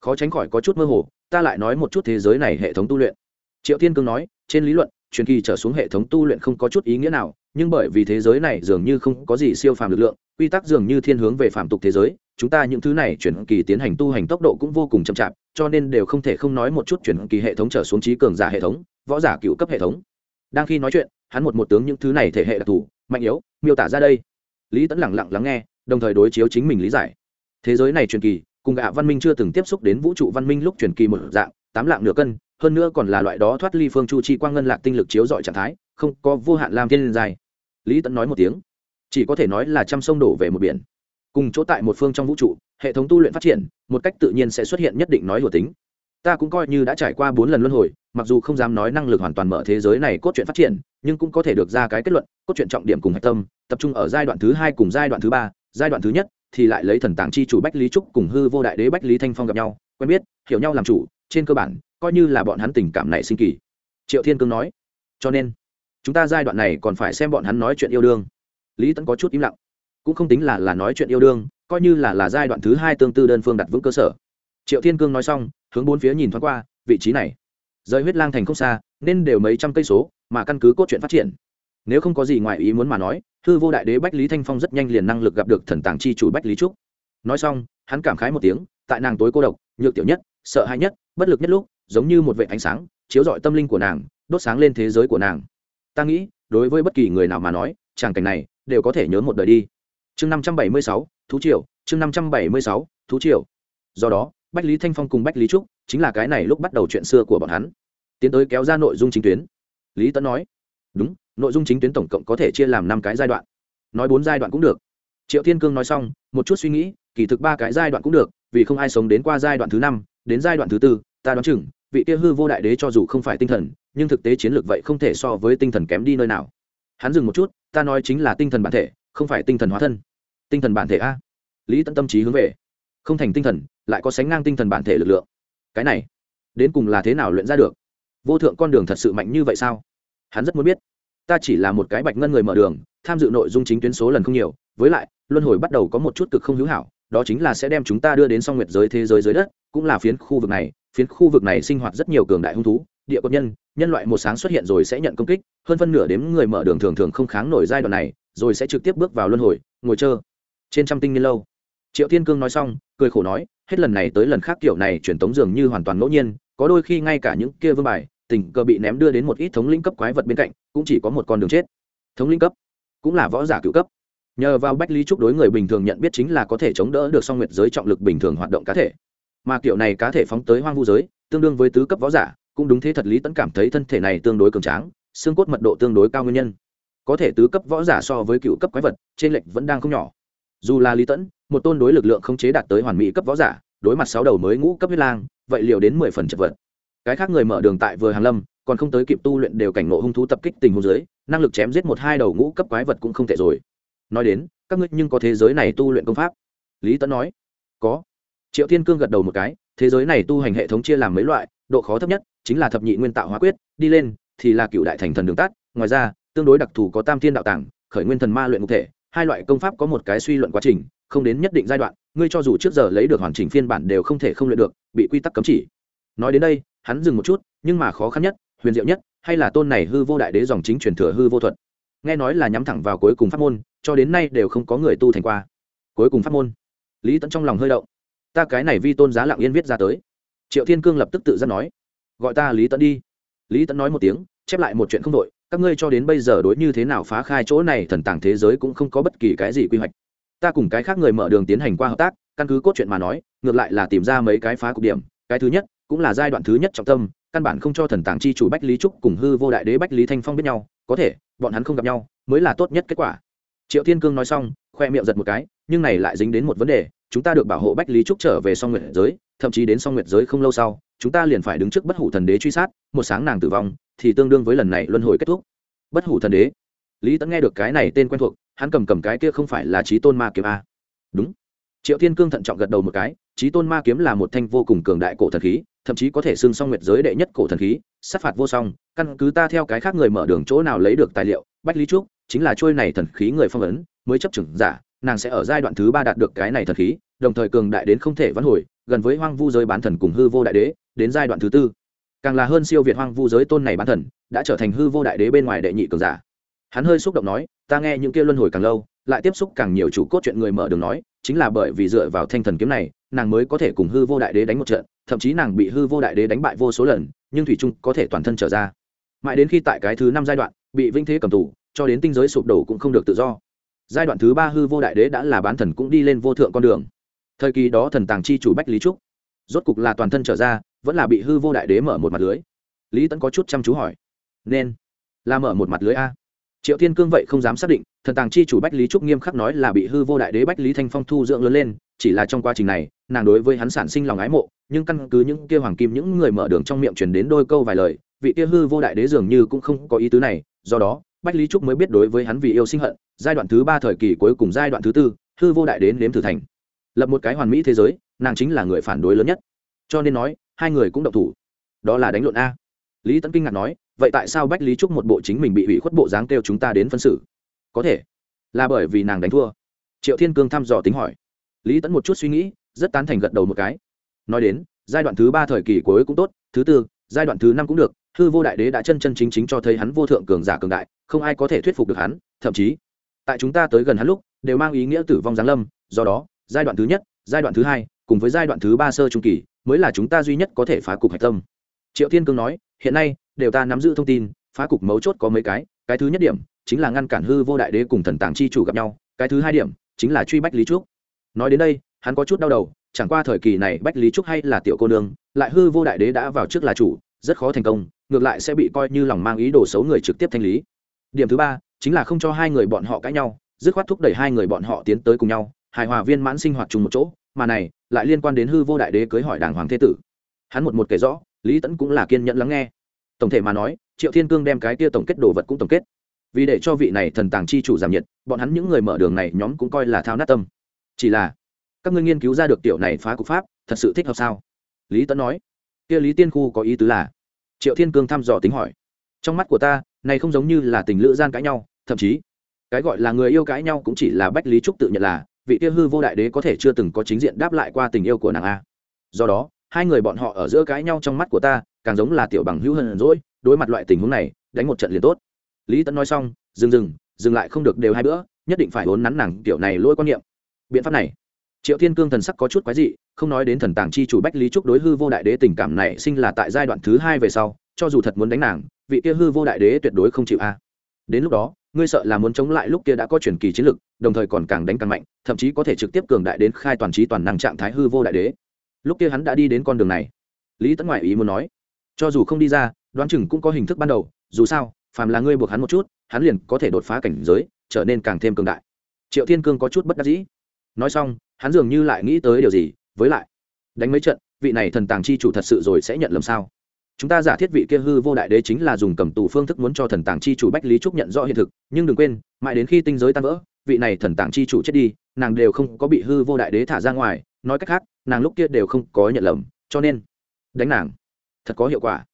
khó tránh khỏi có chút mơ hồ, ta lại nói một chút thế giới này hệ thống tu luyện. Triệu thiên cương nói, trên lý luận, truyền kỳ trở xuống hệ thống tu luyện không có chút ý nghĩa nào, nhưng bởi vì thế giới này dường như không có gì siêu phàm lực lượng, quy tắc dường như thiên hướng về phàm tục thế giới chúng ta những thứ này chuyển kỳ tiến hành tu hành tốc độ cũng vô cùng chậm chạp, cho nên đều không thể không nói một chút chuyển kỳ hệ thống trở xuống trí cường giả hệ thống, võ giả cựu cấp hệ thống. Đang khi nói chuyện, hắn một một tướng những thứ này thể hệ đặc thù, mạnh yếu, miêu tả ra đây. Lý tẫn lẳng lặng lắng nghe, đồng thời đối chiếu chính mình lý giải. Thế giới này truyền kỳ, cùng gạ văn minh chưa từng tiếp xúc đến vũ trụ văn minh lúc truyền kỳ một dạng, tám lạng nửa cân, hơn nữa còn là loại đó thoát ly phương chu chi quang ngân lạc tinh lực chiếu dọi trạng thái, không có vô hạn làm thiên dài lý tẫn nói một tiếng, chỉ có thể nói là trăm sông đổ về một biển cùng chỗ tại một phương trong vũ trụ, hệ thống tu luyện phát triển, một cách tự nhiên sẽ xuất hiện nhất định nói hùa tính. Ta cũng coi như đã trải qua bốn lần luân hồi, mặc dù không dám nói năng lực hoàn toàn mở thế giới này cốt truyện phát triển, nhưng cũng có thể được ra cái kết luận, cốt truyện trọng điểm cùng hạch tâm, tập trung ở giai đoạn thứ hai cùng giai đoạn thứ ba, giai đoạn thứ nhất thì lại lấy thần tàng chi chủ bách lý trúc cùng hư vô đại đế bách lý thanh phong gặp nhau, quen biết, hiểu nhau làm chủ, trên cơ bản, coi như là bọn hắn tình cảm này sinh kỳ. Triệu thiên cương nói. Cho nên, chúng ta giai đoạn này còn phải xem bọn hắn nói chuyện yêu đương. Lý tẫn có chút im lặng cũng không tính là là nói chuyện yêu đương, coi như là là giai đoạn thứ hai tương tư đơn phương đặt vững cơ sở. Triệu thiên cương nói xong, hướng bốn phía nhìn thoáng qua, vị trí này, rời huyết lang thành không xa, nên đều mấy trăm cây số, mà căn cứ cốt truyện phát triển. Nếu không có gì ngoài ý muốn mà nói thư vô đại đế bách lý thanh phong rất nhanh liền năng lực gặp được thần tàng chi chủ bách lý trúc. Nói xong, hắn cảm khái một tiếng, tại nàng tối cô độc, nhược tiểu nhất, sợ hãi nhất, bất lực nhất lúc, giống như một vệ ánh sáng, chiếu rọi tâm linh của nàng, đốt sáng lên thế giới của nàng. Ta nghĩ, đối với bất kỳ người nào mà nói tràng cảnh này, đều có thể nhớ một đời đi chương năm trăm bảy mươi sáu, thú triều, chương năm trăm bảy mươi sáu, thú triều. Do đó, bách lý thanh phong cùng bách lý trúc chính là cái này lúc bắt đầu chuyện xưa của bọn hắn. Tiến tới kéo ra nội dung chính tuyến. Lý tấn nói, đúng, nội dung chính tuyến tổng cộng có thể chia làm năm cái giai đoạn. Nói bốn giai đoạn cũng được. Triệu thiên cương nói xong, một chút suy nghĩ, kỳ thực ba cái giai đoạn cũng được, vì không ai sống đến qua giai đoạn thứ năm, đến giai đoạn thứ tư, ta đoán chừng, vị kia hư vô đại đế cho dù không phải tinh thần, nhưng thực tế chiến lược vậy không thể so với tinh thần kém đi nơi nào. Hắn dừng một chút, ta nói chính là tinh thần bản thể không phải tinh thần hóa thân, tinh thần bản thể a. Lý Tẫn tâm trí hướng về, không thành tinh thần, lại có sánh ngang tinh thần bản thể lực lượng. Cái này, đến cùng là thế nào luyện ra được? Vô thượng con đường thật sự mạnh như vậy sao? Hắn rất muốn biết. Ta chỉ là một cái bạch ngân người mở đường, tham dự nội dung chính tuyến số lần không nhiều, với lại, luân hồi bắt đầu có một chút cực không hữu hảo, đó chính là sẽ đem chúng ta đưa đến song nguyệt giới thế giới dưới đất, cũng là phiến khu vực này, phiến khu vực này sinh hoạt rất nhiều cường đại hung thú, địa cột nhân nhân loại một sáng xuất hiện rồi sẽ nhận công kích, hơn phân nửa đếm người mở đường thường thường không kháng nổi giai đoạn này rồi sẽ trực tiếp bước vào luân hồi, ngồi chơ trên trăm tinh niên lâu, triệu thiên cương nói xong, cười khổ nói, hết lần này tới lần khác kiểu này truyền tống dường như hoàn toàn ngẫu nhiên, có đôi khi ngay cả những kia vương bài, tình cờ bị ném đưa đến một ít thống lĩnh cấp quái vật bên cạnh, cũng chỉ có một con đường chết. Thống lĩnh cấp? Cũng là võ giả cựu cấp. Nhờ vào bách lý trúc đối người bình thường nhận biết chính là có thể chống đỡ được song nguyệt giới trọng lực bình thường hoạt động cá thể. Mà kiểu này cá thể phóng tới hoang vu giới, tương đương với tứ cấp võ giả, cũng đúng thế thật lý tẫn cảm thấy thân thể này tương đối cường tráng, xương cốt mật độ tương đối cao nguyên nhân có thể tứ cấp võ giả so với cựu cấp quái vật, trên lệnh vẫn đang không nhỏ. Dù là lý tẫn, một tôn đối lực lượng không chế đạt tới hoàn mỹ cấp võ giả, đối mặt sáu đầu mới ngũ cấp huyết lang, vậy liều đến mười phần chật vật. Cái khác người mở đường tại vừa hàn lâm, còn không tới kịp tu luyện đều cảnh ngộ hung thú tập kích tình huống dưới, năng lực chém giết một hai đầu ngũ cấp quái vật cũng không tệ rồi. Nói đến, các ngươi nhưng có thế giới này tu luyện công pháp? Lý tẫn nói. Có. Triệu thiên cương gật đầu một cái, thế giới này tu hành hệ thống chia làm mấy loại, độ khó thấp nhất chính là thập nhị nguyên tạo hóa quyết, đi lên thì là cựu đại thành thần đường tắt, ngoài ra tương đối đặc thù có tam thiên đạo tàng, khởi nguyên thần ma luyện cụ thể, hai loại công pháp có một cái suy luận quá trình, không đến nhất định giai đoạn, ngươi cho dù trước giờ lấy được hoàn chỉnh phiên bản đều không thể không luyện được, bị quy tắc cấm chỉ. Nói đến đây, hắn dừng một chút, nhưng mà khó khăn nhất, huyền diệu nhất, hay là tôn này hư vô đại đế dòng chính truyền thừa hư vô thuật. Nghe nói là nhắm thẳng vào cuối cùng pháp môn, cho đến nay đều không có người tu thành qua. Cuối cùng pháp môn. Lý tẫn trong lòng hơi động. Ta cái này vi tôn giá lặng yên viết ra tới. Triệu thiên cương lập tức tự ra nói, gọi ta lý tẫn đi. Lý tẫn nói một tiếng, chép lại một chuyện không đội các ngươi cho đến bây giờ đối như thế nào phá khai chỗ này, thần tàng thế giới cũng không có bất kỳ cái gì quy hoạch. Ta cùng cái khác người mở đường tiến hành qua hợp tác, căn cứ cốt truyện mà nói, ngược lại là tìm ra mấy cái phá cục điểm. Cái thứ nhất, cũng là giai đoạn thứ nhất trọng tâm, căn bản không cho thần tàng chi chủ bách lý trúc cùng hư vô đại đế bách lý thanh phong biết nhau, có thể, bọn hắn không gặp nhau, mới là tốt nhất kết quả. Triệu thiên cương nói xong, khoe miệng giật một cái, nhưng này lại dính đến một vấn đề, chúng ta được bảo hộ bách lý trúc trở về song nguyệt giới thậm chí đến song nguyệt giới không lâu sau, chúng ta liền phải đứng trước bất hủ thần đế truy sát, một sáng nàng tử vong, thì tương đương với lần này luân hồi kết thúc. Bất hủ thần đế. Lý tẫn nghe được cái này tên quen thuộc, hắn cầm cầm cái kia không phải là trí tôn ma kiếm a. Đúng. Triệu thiên cương thận trọng gật đầu một cái trí tôn ma kiếm là một thanh vô cùng cường đại cổ thần khí, thậm chí có thể xưng song nguyệt giới đệ nhất cổ thần khí, sát phạt vô song, căn cứ ta theo cái khác người mở đường chỗ nào lấy được tài liệu, bách lý trúc chính là trôi này thần khí người phong ấn, mới chấp chừng giả, nàng sẽ ở giai đoạn thứ ba đạt được cái này thần khí, đồng thời cường đại đến không thể vãn hồi gần với hoang vu giới bán thần cùng hư vô đại đế, đến giai đoạn thứ tư. Càng là hơn siêu việt hoang vu giới tôn này bán thần, đã trở thành hư vô đại đế bên ngoài đệ nhị cường giả. Hắn hơi xúc động nói, ta nghe những kia luân hồi càng lâu, lại tiếp xúc càng nhiều chủ cốt chuyện người mở đường nói, chính là bởi vì dựa vào thanh thần kiếm này, nàng mới có thể cùng hư vô đại đế đánh một trận, thậm chí nàng bị hư vô đại đế đánh bại vô số lần, nhưng thủy trung có thể toàn thân trở ra. Mãi đến khi tại cái thứ năm giai đoạn, bị vinh thế cầm tù, cho đến tinh giới sụp đổ cũng không được tự do. Giai đoạn thứ ba hư vô đại đế đã là bán thần cũng đi lên vô thượng con đường thời kỳ đó thần tàng chi chủ bách lý trúc. Rốt cục là toàn thân trở ra, vẫn là bị hư vô đại đế mở một mặt lưới. Lý tẫn có chút chăm chú hỏi. Nên, là mở một mặt lưới a? Triệu thiên cương vậy không dám xác định, thần tàng chi chủ bách lý trúc nghiêm khắc nói là bị hư vô đại đế bách lý thanh phong thu dưỡng lớn lên, chỉ là trong quá trình này, nàng đối với hắn sản sinh lòng ái mộ, nhưng căn cứ những kia hoàng kim, những người mở đường trong miệng truyền đến đôi câu vài lời, vị kia hư vô đại đế dường như cũng không có ý tứ này, do đó, bách lý trúc mới biết đối với hắn vì yêu sinh hận, giai đoạn thứ ba thời kỳ cuối cùng giai đoạn thứ tư, hư vô đại đế nếm thử thành lập một cái hoàn mỹ thế giới, nàng chính là người phản đối lớn nhất. Cho nên nói, hai người cũng động thủ. Đó là đánh lộn a. Lý tấn kinh ngạc nói, vậy tại sao bách lý trúc một bộ chính mình bị hủy khuất bộ dáng kêu chúng ta đến phân xử? Có thể. Là bởi vì nàng đánh thua. Triệu thiên cương thăm dò tính hỏi. Lý tẫn một chút suy nghĩ, rất tán thành gật đầu một cái. Nói đến, giai đoạn thứ ba thời kỳ cuối cũng tốt, thứ tư, giai đoạn thứ năm cũng được, hư vô đại đế đã chân chân chính chính cho thấy hắn vô thượng cường giả cường đại, không ai có thể thuyết phục được hắn, thậm chí, tại chúng ta tới gần hắn lúc, đều mang ý nghĩa tử vong giáng lâm, do đó giai đoạn thứ nhất, giai đoạn thứ hai, cùng với giai đoạn thứ ba sơ trung kỳ, mới là chúng ta duy nhất có thể phá cục hạch tâm. Triệu thiên cương nói, hiện nay, đều ta nắm giữ thông tin, phá cục mấu chốt có mấy cái cái thứ nhất điểm, chính là ngăn cản hư vô đại đế cùng thần tàng chi chủ gặp nhau, cái thứ hai điểm, chính là truy bách lý trúc. Nói đến đây, hắn có chút đau đầu, chẳng qua thời kỳ này bách lý trúc hay là tiểu cô nương, lại hư vô đại đế đã vào trước là chủ, rất khó thành công, ngược lại sẽ bị coi như lòng mang ý đồ xấu người trực tiếp thanh lý. Điểm thứ ba, chính là không cho hai người bọn họ cãi nhau, dứt khoát thúc đẩy hai người bọn họ tiến tới cùng nhau hài hòa viên mãn sinh hoạt chung một chỗ, mà này, lại liên quan đến hư vô đại đế cưới hỏi đàng hoàng thế tử. Hắn một một kể rõ, lý tẫn cũng là kiên nhẫn lắng nghe. Tổng thể mà nói, triệu thiên cương đem cái tia tổng kết đồ vật cũng tổng kết. Vì để cho vị này thần tàng chi chủ giảm nhiệt, bọn hắn những người mở đường này nhóm cũng coi là thao nát tâm. Chỉ là, các ngươi nghiên cứu ra được tiểu này phá cục pháp, thật sự thích hợp sao? Lý tẫn nói. Kia lý tiên khu có ý tứ là? Triệu thiên cương thăm dò tính hỏi. Trong mắt của ta, này không giống như là tình lữ gian cãi nhau, thậm chí, cái gọi là người yêu cãi nhau cũng chỉ là bách lý trúc tự nhận là vị kia hư vô đại đế có thể chưa từng có chính diện đáp lại qua tình yêu của nàng a. Do đó, hai người bọn họ ở giữa cãi nhau trong mắt của ta, càng giống là tiểu bằng hữu hơn rồi. đối mặt loại tình huống này, đánh một trận liền tốt. Lý tấn nói xong, dừng dừng dừng lại không được đều hai bữa, nhất định phải vốn nắn nàng kiểu này lỗi quan niệm. Biện pháp này. Triệu thiên cương thần sắc có chút quái dị, không nói đến thần tàng chi chủ bách lý trúc đối hư vô đại đế tình cảm này sinh là tại giai đoạn thứ hai về sau, cho dù thật muốn đánh nàng, vị kia hư vô đại đế tuyệt đối không chịu a. Đến lúc đó ngươi sợ là muốn chống lại lúc kia đã có truyền kỳ chiến lực, đồng thời còn càng đánh càng mạnh, thậm chí có thể trực tiếp cường đại đến khai toàn trí toàn năng trạng thái hư vô đại đế. Lúc kia hắn đã đi đến con đường này. Lý tấn ngoại ý muốn nói, cho dù không đi ra, đoán chừng cũng có hình thức ban đầu, dù sao, phàm là ngươi buộc hắn một chút, hắn liền có thể đột phá cảnh giới, trở nên càng thêm cường đại. Triệu thiên cương có chút bất đắc dĩ. Nói xong, hắn dường như lại nghĩ tới điều gì, với lại, đánh mấy trận, vị này thần tàng chi chủ thật sự rồi sẽ nhận lầm sao? Chúng ta giả thiết vị kia hư vô đại đế chính là dùng cầm tù phương thức muốn cho thần tàng chi chủ bách lý trúc nhận rõ hiện thực, nhưng đừng quên, mãi đến khi tinh giới tan vỡ, vị này thần tàng chi chủ chết đi, nàng đều không có bị hư vô đại đế thả ra ngoài. Nói cách khác, nàng lúc kia đều không có nhận lầm, cho nên đánh nàng, thật có hiệu quả.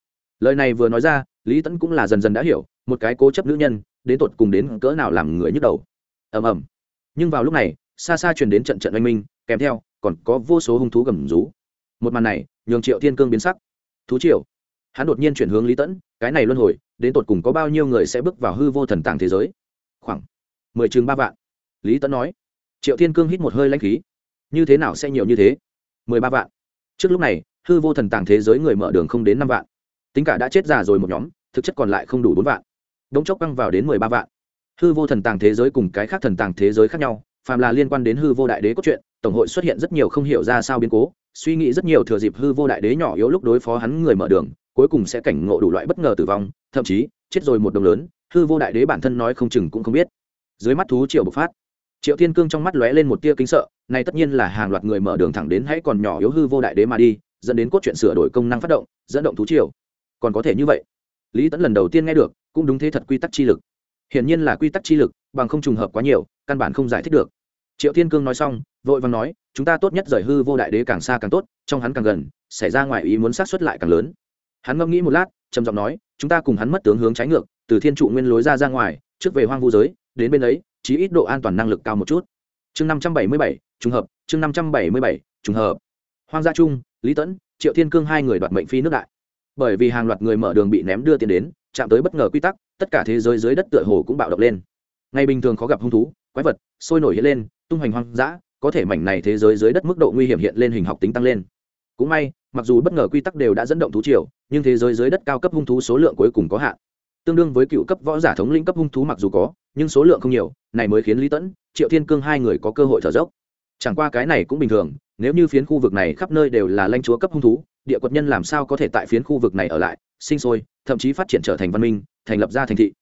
Lời này vừa nói ra, lý tẫn cũng là dần dần đã hiểu, một cái cố chấp nữ nhân, đến tột cùng đến cỡ nào làm người nhức đầu. Ầm ầm. Nhưng vào lúc này, xa xa truyền đến trận trận oanh minh, kèm theo, còn có vô số hung thú gầm rú. Một màn này, nhường triệu thiên cương biến sắc. Thú triệu hắn đột nhiên chuyển hướng lý tẫn, cái này luân hồi, đến tột cùng có bao nhiêu người sẽ bước vào hư vô thần tàng thế giới? Khoảng mười chừng ba vạn. Lý tẫn nói. Triệu thiên cương hít một hơi lãnh khí. Như thế nào sẽ nhiều như thế? Mười ba vạn. Trước lúc này, hư vô thần tàng thế giới người mở đường không đến năm vạn. Tính cả đã chết già rồi một nhóm, thực chất còn lại không đủ bốn vạn. Đống chốc băng vào đến mười ba vạn. Hư vô thần tàng thế giới cùng cái khác thần tàng thế giới khác nhau, phàm là liên quan đến hư vô đại đế cốt truyện, tổng hội xuất hiện rất nhiều không hiểu ra sao biến cố, suy nghĩ rất nhiều thừa dịp hư vô đại đế nhỏ yếu lúc đối phó hắn người mở đường cuối cùng sẽ cảnh ngộ đủ loại bất ngờ tử vong, thậm chí, chết rồi một đồng lớn, hư vô đại đế bản thân nói không chừng cũng không biết. Dưới mắt thú triệu bộc phát, triệu thiên cương trong mắt lóe lên một tia kính sợ, này tất nhiên là hàng loạt người mở đường thẳng đến hãy còn nhỏ yếu hư vô đại đế mà đi, dẫn đến cốt truyện sửa đổi công năng phát động, dẫn động thú triều. Còn có thể như vậy? Lý tẫn lần đầu tiên nghe được, cũng đúng thế thật quy tắc chi lực. Hiển nhiên là quy tắc chi lực, bằng không trùng hợp quá nhiều, căn bản không giải thích được. Triệu thiên cương nói xong, vội vàng nói, chúng ta tốt nhất rời hư vô đại đế càng xa càng tốt, trong hắn càng gần, xảy ra ngoài ý muốn sát xuất lại càng lớn hắn ngẫm nghĩ một lát, trầm giọng nói, chúng ta cùng hắn mất tướng hướng trái ngược, từ thiên trụ nguyên lối ra ra ngoài, trước về hoang vu giới, đến bên ấy, chí ít độ an toàn năng lực cao một chút. Chương năm trăm bảy mươi bảy, trùng hợp, chương năm trăm bảy mươi bảy, trùng hợp. Hoang gia trung, lý tẫn, triệu thiên cương hai người đoạt mệnh phi nước đại. Bởi vì hàng loạt người mở đường bị ném đưa tiền đến, chạm tới bất ngờ quy tắc, tất cả thế giới dưới đất tựa hồ cũng bạo động lên. Ngày bình thường khó gặp hung thú, quái vật, sôi nổi hiện lên, tung hoành hoang dã, có thể mảnh này thế giới dưới đất mức độ nguy hiểm hiện lên hình học tính tăng lên. Cũng may mặc dù bất ngờ quy tắc đều đã dẫn động thú triều, nhưng thế giới dưới đất cao cấp hung thú số lượng cuối cùng có hạn. Tương đương với cựu cấp võ giả thống lĩnh cấp hung thú mặc dù có, nhưng số lượng không nhiều, này mới khiến lý tẫn, triệu thiên cương hai người có cơ hội thở dốc. Chẳng qua cái này cũng bình thường, nếu như phiến khu vực này khắp nơi đều là lãnh chúa cấp hung thú, địa quật nhân làm sao có thể tại phiến khu vực này ở lại, sinh sôi, thậm chí phát triển trở thành văn minh, thành lập ra thành thị.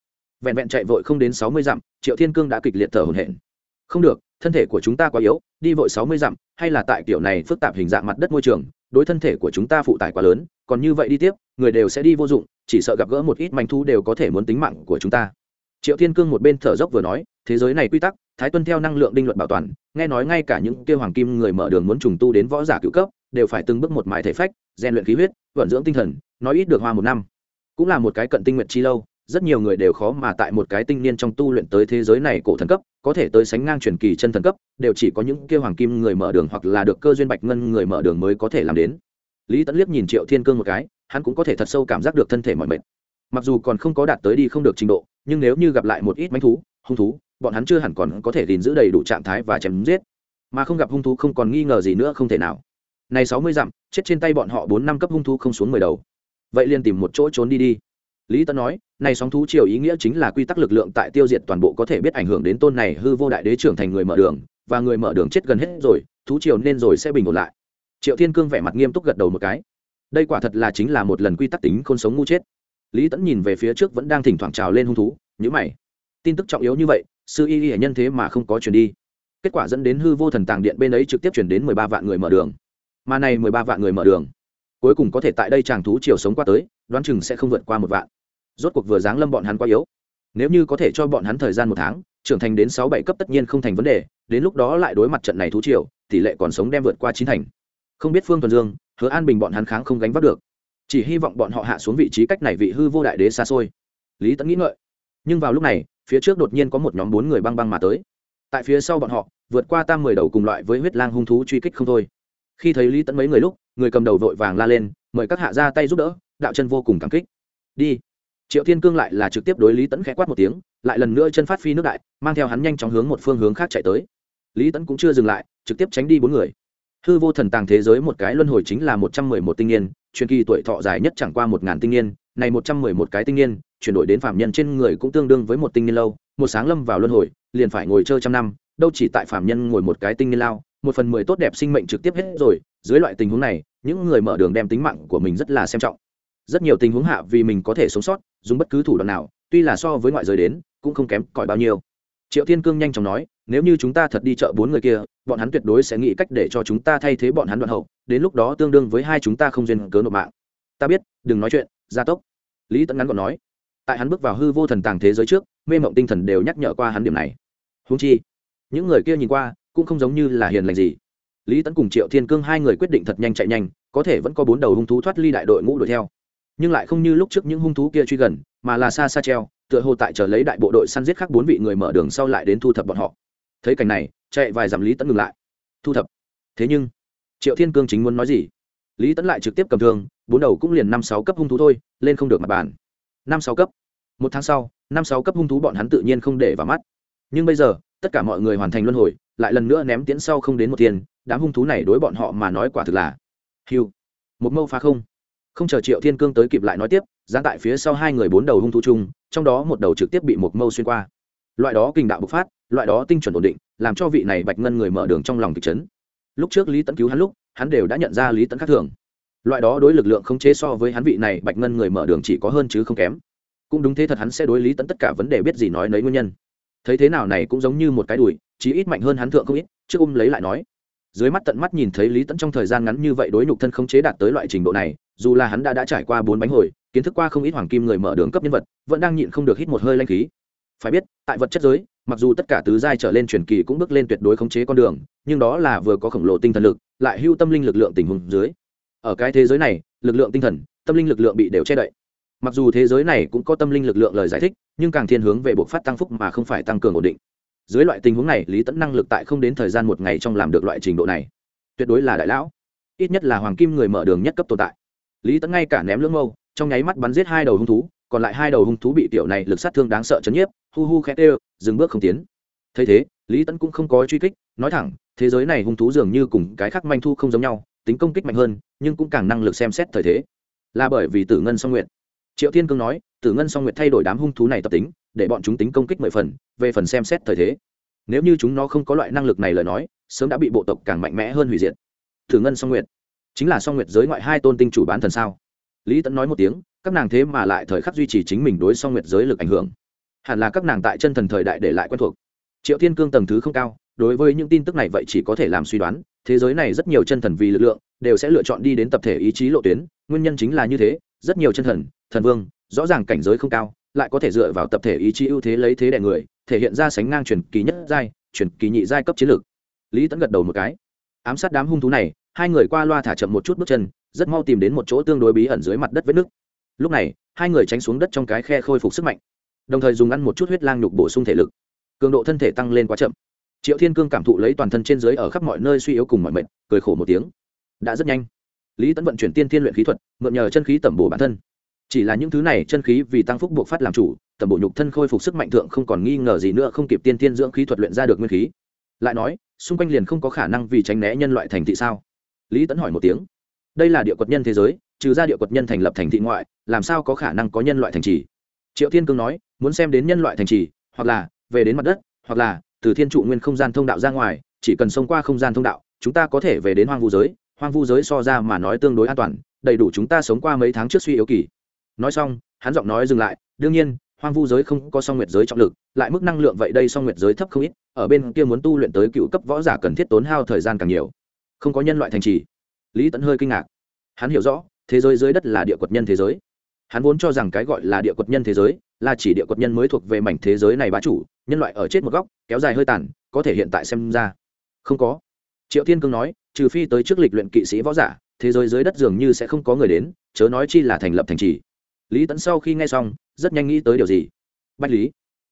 Vẹn vẹn chạy vội không đến sáu mươi dặm, triệu thiên cương đã kịch liệt thở hổn hển. Không được, thân thể của chúng ta quá yếu, đi vội sáu mươi dặm, hay là tại kiểu này phức tạp hình dạng mặt đất môi trường đối thân thể của chúng ta phụ tải quá lớn, còn như vậy đi tiếp, người đều sẽ đi vô dụng, chỉ sợ gặp gỡ một ít manh thu đều có thể muốn tính mạng của chúng ta. Triệu thiên cương một bên thở dốc vừa nói, thế giới này quy tắc, thái tuân theo năng lượng đinh luật bảo toàn, nghe nói ngay cả những kêu hoàng kim người mở đường muốn trùng tu đến võ giả cựu cấp, đều phải từng bước một mại thể phách, rèn luyện khí huyết, vận dưỡng tinh thần, nói ít được hoa một năm. Cũng là một cái cận tinh nguyện chi lâu rất nhiều người đều khó mà tại một cái tinh niên trong tu luyện tới thế giới này cổ thần cấp, có thể tới sánh ngang truyền kỳ chân thần cấp, đều chỉ có những kêu hoàng kim người mở đường hoặc là được cơ duyên bạch ngân người mở đường mới có thể làm đến. Lý tẫn liếc nhìn triệu thiên cương một cái, hắn cũng có thể thật sâu cảm giác được thân thể mọi mệt. Mặc dù còn không có đạt tới đi không được trình độ, nhưng nếu như gặp lại một ít manh thú, hung thú, bọn hắn chưa hẳn còn có thể gìn giữ đầy đủ trạng thái và chém giết. Mà không gặp hung thú không còn nghi ngờ gì nữa không thể nào. Này sáu mươi dặm, chết trên tay bọn họ bốn năm cấp hung thú không xuống mười đầu. Vậy liền tìm một chỗ trốn đi đi. Lý tấn nói này sóng thú triều ý nghĩa chính là quy tắc lực lượng tại tiêu diệt toàn bộ có thể biết ảnh hưởng đến tôn này hư vô đại đế trưởng thành người mở đường, và người mở đường chết gần hết rồi, thú triều nên rồi sẽ bình ổn lại. Triệu thiên cương vẻ mặt nghiêm túc gật đầu một cái. Đây quả thật là chính là một lần quy tắc tính khôn sống ngu chết. Lý tẫn nhìn về phía trước vẫn đang thỉnh thoảng trào lên hung thú nhữ mày. Tin tức trọng yếu như vậy, sư y y nhân thế mà không có chuyển đi. Kết quả dẫn đến hư vô thần tàng điện bên ấy trực tiếp chuyển đến mười ba vạn người mở đường. Mà này mười ba vạn người mở đường, cuối cùng có thể tại đây chàng thú chiều sống qua tới, đoán chừng sẽ không vượt qua một vạn rốt cuộc vừa giáng lâm bọn hắn quá yếu. Nếu như có thể cho bọn hắn thời gian một tháng, trưởng thành đến sáu bảy cấp tất nhiên không thành vấn đề, đến lúc đó lại đối mặt trận này thú triều, tỷ lệ còn sống đem vượt qua chín thành. Không biết phương tuần dương, hứa an bình bọn hắn kháng không gánh vác được. Chỉ hy vọng bọn họ hạ xuống vị trí cách này vị hư vô đại đế xa xôi. Lý tẫn nghĩ ngợi. Nhưng vào lúc này, phía trước đột nhiên có một nhóm bốn người băng băng mà tới. Tại phía sau bọn họ, vượt qua tam mười đầu cùng loại với huyết lang hung thú truy kích không thôi. Khi thấy lý tẫn mấy người lúc, người cầm đầu vội vàng la lên, mời các hạ ra tay giúp đỡ, đạo chân vô cùng cảm kích. Đi triệu thiên cương lại là trực tiếp đối lý tẫn khẽ quát một tiếng, lại lần nữa chân phát phi nước đại, mang theo hắn nhanh chóng hướng một phương hướng khác chạy tới. Lý tẫn cũng chưa dừng lại, trực tiếp tránh đi bốn người. Hư vô thần tàng thế giới một cái luân hồi chính là một trăm mười một tinh niên, truyền kỳ tuổi thọ dài nhất chẳng qua một ngàn tinh niên, này một trăm mười một cái tinh niên, chuyển đổi đến phạm nhân trên người cũng tương đương với một tinh niên lâu, một sáng lâm vào luân hồi, liền phải ngồi chơi trăm năm, đâu chỉ tại phạm nhân ngồi một cái tinh niên lao, một phần mười tốt đẹp sinh mệnh trực tiếp hết rồi, dưới loại tình huống này, những người mở đường đem tính mạng của mình rất là xem trọng rất nhiều tình huống hạ vì mình có thể sống sót, dùng bất cứ thủ đoạn nào, tuy là so với ngoại giới đến, cũng không kém cỏi bao nhiêu. Triệu thiên cương nhanh chóng nói, nếu như chúng ta thật đi chợ bốn người kia, bọn hắn tuyệt đối sẽ nghĩ cách để cho chúng ta thay thế bọn hắn đoạn hậu, đến lúc đó tương đương với hai chúng ta không duyên cớ nộp mạng. Ta biết, đừng nói chuyện, gia tốc. Lý tẫn ngắn còn nói. Tại hắn bước vào hư vô thần tàng thế giới trước, mê mộng tinh thần đều nhắc nhở qua hắn điểm này. Húng chi, những người kia nhìn qua, cũng không giống như là hiền lành gì. Lý tẫn cùng triệu thiên cương hai người quyết định thật nhanh chạy nhanh, có thể vẫn có bốn đầu hung thú thoát ly đại đội ngũ đuổi theo nhưng lại không như lúc trước những hung thú kia truy gần, mà là xa xa treo, tựa hồ tại chờ lấy đại bộ đội săn giết khác bốn vị người mở đường sau lại đến thu thập bọn họ. Thấy cảnh này, chạy vài dặm lý tẫn ngừng lại. Thu thập? Thế nhưng, triệu thiên cương chính muốn nói gì? Lý tẫn lại trực tiếp cầm thương, bốn đầu cũng liền năm sáu cấp hung thú thôi, lên không được mặt bàn. Năm sáu cấp? Một tháng sau, năm sáu cấp hung thú bọn hắn tự nhiên không để vào mắt. Nhưng bây giờ, tất cả mọi người hoàn thành luân hồi, lại lần nữa ném tiễn sau không đến một tiền đám hung thú này đối bọn họ mà nói quả thực là, hiu, một mâu phá không không chờ triệu thiên cương tới kịp lại nói tiếp gián tại phía sau hai người bốn đầu hung thủ chung, trong đó một đầu trực tiếp bị một mâu xuyên qua. Loại đó kinh đạo bộc phát, loại đó tinh chuẩn ổn định, làm cho vị này bạch ngân người mở đường trong lòng kịch chấn. Lúc trước lý tẫn cứu hắn lúc, hắn đều đã nhận ra lý tẫn khác thường. Loại đó đối lực lượng không chế so với hắn vị này bạch ngân người mở đường chỉ có hơn chứ không kém. Cũng đúng thế thật hắn sẽ đối lý tẫn tất cả vấn đề biết gì nói nấy nguyên nhân. Thấy thế nào này cũng giống như một cái đùi, chí ít mạnh hơn hắn thượng không ít, trước ôm lấy lại nói dưới mắt tận mắt nhìn thấy lý tẫn trong thời gian ngắn như vậy đối nhục thân không chế đạt tới loại trình độ này, dù là hắn đã đã trải qua bốn bánh hồi, kiến thức qua không ít hoàng kim người mở đường cấp nhân vật, vẫn đang nhịn không được hít một hơi lanh khí. Phải biết, tại vật chất giới, mặc dù tất cả tứ giai trở lên truyền kỳ cũng bước lên tuyệt đối khống chế con đường, nhưng đó là vừa có khổng lồ tinh thần lực, lại hưu tâm linh lực lượng tình huống dưới. Ở cái thế giới này, lực lượng tinh thần, tâm linh lực lượng bị đều che đậy. Mặc dù thế giới này cũng có tâm linh lực lượng lời giải thích, nhưng càng thiên hướng về buộc phát tăng phúc mà không phải tăng cường ổn định dưới loại tình huống này, lý tẫn năng lực tại không đến thời gian một ngày trong làm được loại trình độ này. Tuyệt đối là đại lão. Ít nhất là hoàng kim người mở đường nhất cấp tồn tại. Lý tẫn ngay cả ném lưỡng mâu, trong nháy mắt bắn giết hai đầu hung thú, còn lại hai đầu hung thú bị tiểu này lực sát thương đáng sợ chấn nhiếp, hu hu khét ê dừng bước không tiến. Thấy thế, lý tẫn cũng không có truy kích, nói thẳng, thế giới này hung thú dường như cùng cái khác manh thu không giống nhau, tính công kích mạnh hơn, nhưng cũng càng năng lực xem xét thời thế. Là bởi vì tử ngân song nguyện triệu thiên cương nói, tử ngân song nguyện thay đổi đám hung thú này tập tính để bọn chúng tính công kích mười phần, về phần xem xét thời thế. Nếu như chúng nó không có loại năng lực này lời nói, sớm đã bị bộ tộc càng mạnh mẽ hơn hủy diệt. Thử ngân song nguyệt. Chính là song nguyệt giới ngoại hai tôn tinh chủ bán thần sao? Lý tẫn nói một tiếng, các nàng thế mà lại thời khắc duy trì chính mình đối song nguyệt giới lực ảnh hưởng. Hẳn là các nàng tại chân thần thời đại để lại quen thuộc. Triệu thiên cương tầng thứ không cao, đối với những tin tức này vậy chỉ có thể làm suy đoán, thế giới này rất nhiều chân thần vì lực lượng, đều sẽ lựa chọn đi đến tập thể ý chí lộ tuyến, nguyên nhân chính là như thế, rất nhiều chân thần thần vương, rõ ràng cảnh giới không cao lại có thể dựa vào tập thể ý chí ưu thế lấy thế đè người, thể hiện ra sánh ngang truyền kỳ nhất giai, truyền kỳ nhị giai cấp chiến lược. Lý tẫn gật đầu một cái. Ám sát đám hung thú này, hai người qua loa thả chậm một chút bước chân, rất mau tìm đến một chỗ tương đối bí ẩn dưới mặt đất vết nước lúc này, hai người tránh xuống đất trong cái khe khôi phục sức mạnh, đồng thời dùng ăn một chút huyết lang nhục bổ sung thể lực. Cường độ thân thể tăng lên quá chậm. Triệu thiên cương cảm thụ lấy toàn thân trên dưới ở khắp mọi nơi suy yếu cùng mọi mệt, cười khổ một tiếng. Đã rất nhanh. Lý tấn vận chuyển tiên tiên luyện khí thuật, mượn nhờ chân khí tẩm bổ bản thân chỉ là những thứ này chân khí vì tăng phúc buộc phát làm chủ, tầm bộ nhục thân khôi phục sức mạnh thượng không còn nghi ngờ gì nữa, không kịp tiên tiên dưỡng khí thuật luyện ra được nguyên khí. Lại nói, xung quanh liền không có khả năng vì tránh né nhân loại thành thị sao? Lý tấn hỏi một tiếng. Đây là địa quật nhân thế giới, trừ ra địa quật nhân thành lập thành thị ngoại, làm sao có khả năng có nhân loại thành trì? Triệu thiên cương nói, muốn xem đến nhân loại thành trì, hoặc là về đến mặt đất, hoặc là từ thiên trụ nguyên không gian thông đạo ra ngoài, chỉ cần xông qua không gian thông đạo, chúng ta có thể về đến hoang vu giới. Hoang vu giới so ra mà nói tương đối an toàn, đầy đủ chúng ta sống qua mấy tháng trước suy yếu kỳ nói xong, hắn giọng nói dừng lại, đương nhiên, hoang vu giới không có song nguyệt giới trọng lực, lại mức năng lượng vậy đây song nguyệt giới thấp không ít, ở bên kia muốn tu luyện tới cựu cấp võ giả cần thiết tốn hao thời gian càng nhiều. Không có nhân loại thành trì. Lý tẫn hơi kinh ngạc. Hắn hiểu rõ, thế giới dưới đất là địa quật nhân thế giới. Hắn vốn cho rằng cái gọi là địa quật nhân thế giới là chỉ địa quật nhân mới thuộc về mảnh thế giới này bá chủ, nhân loại ở chết một góc, kéo dài hơi tàn, có thể hiện tại xem ra. Không có. Triệu thiên cương nói, trừ phi tới trước lịch luyện kỵ sĩ võ giả, thế giới dưới đất dường như sẽ không có người đến, chớ nói chi là thành lập thành trì lý tẫn sau khi nghe xong, rất nhanh nghĩ tới điều gì? Bách lý,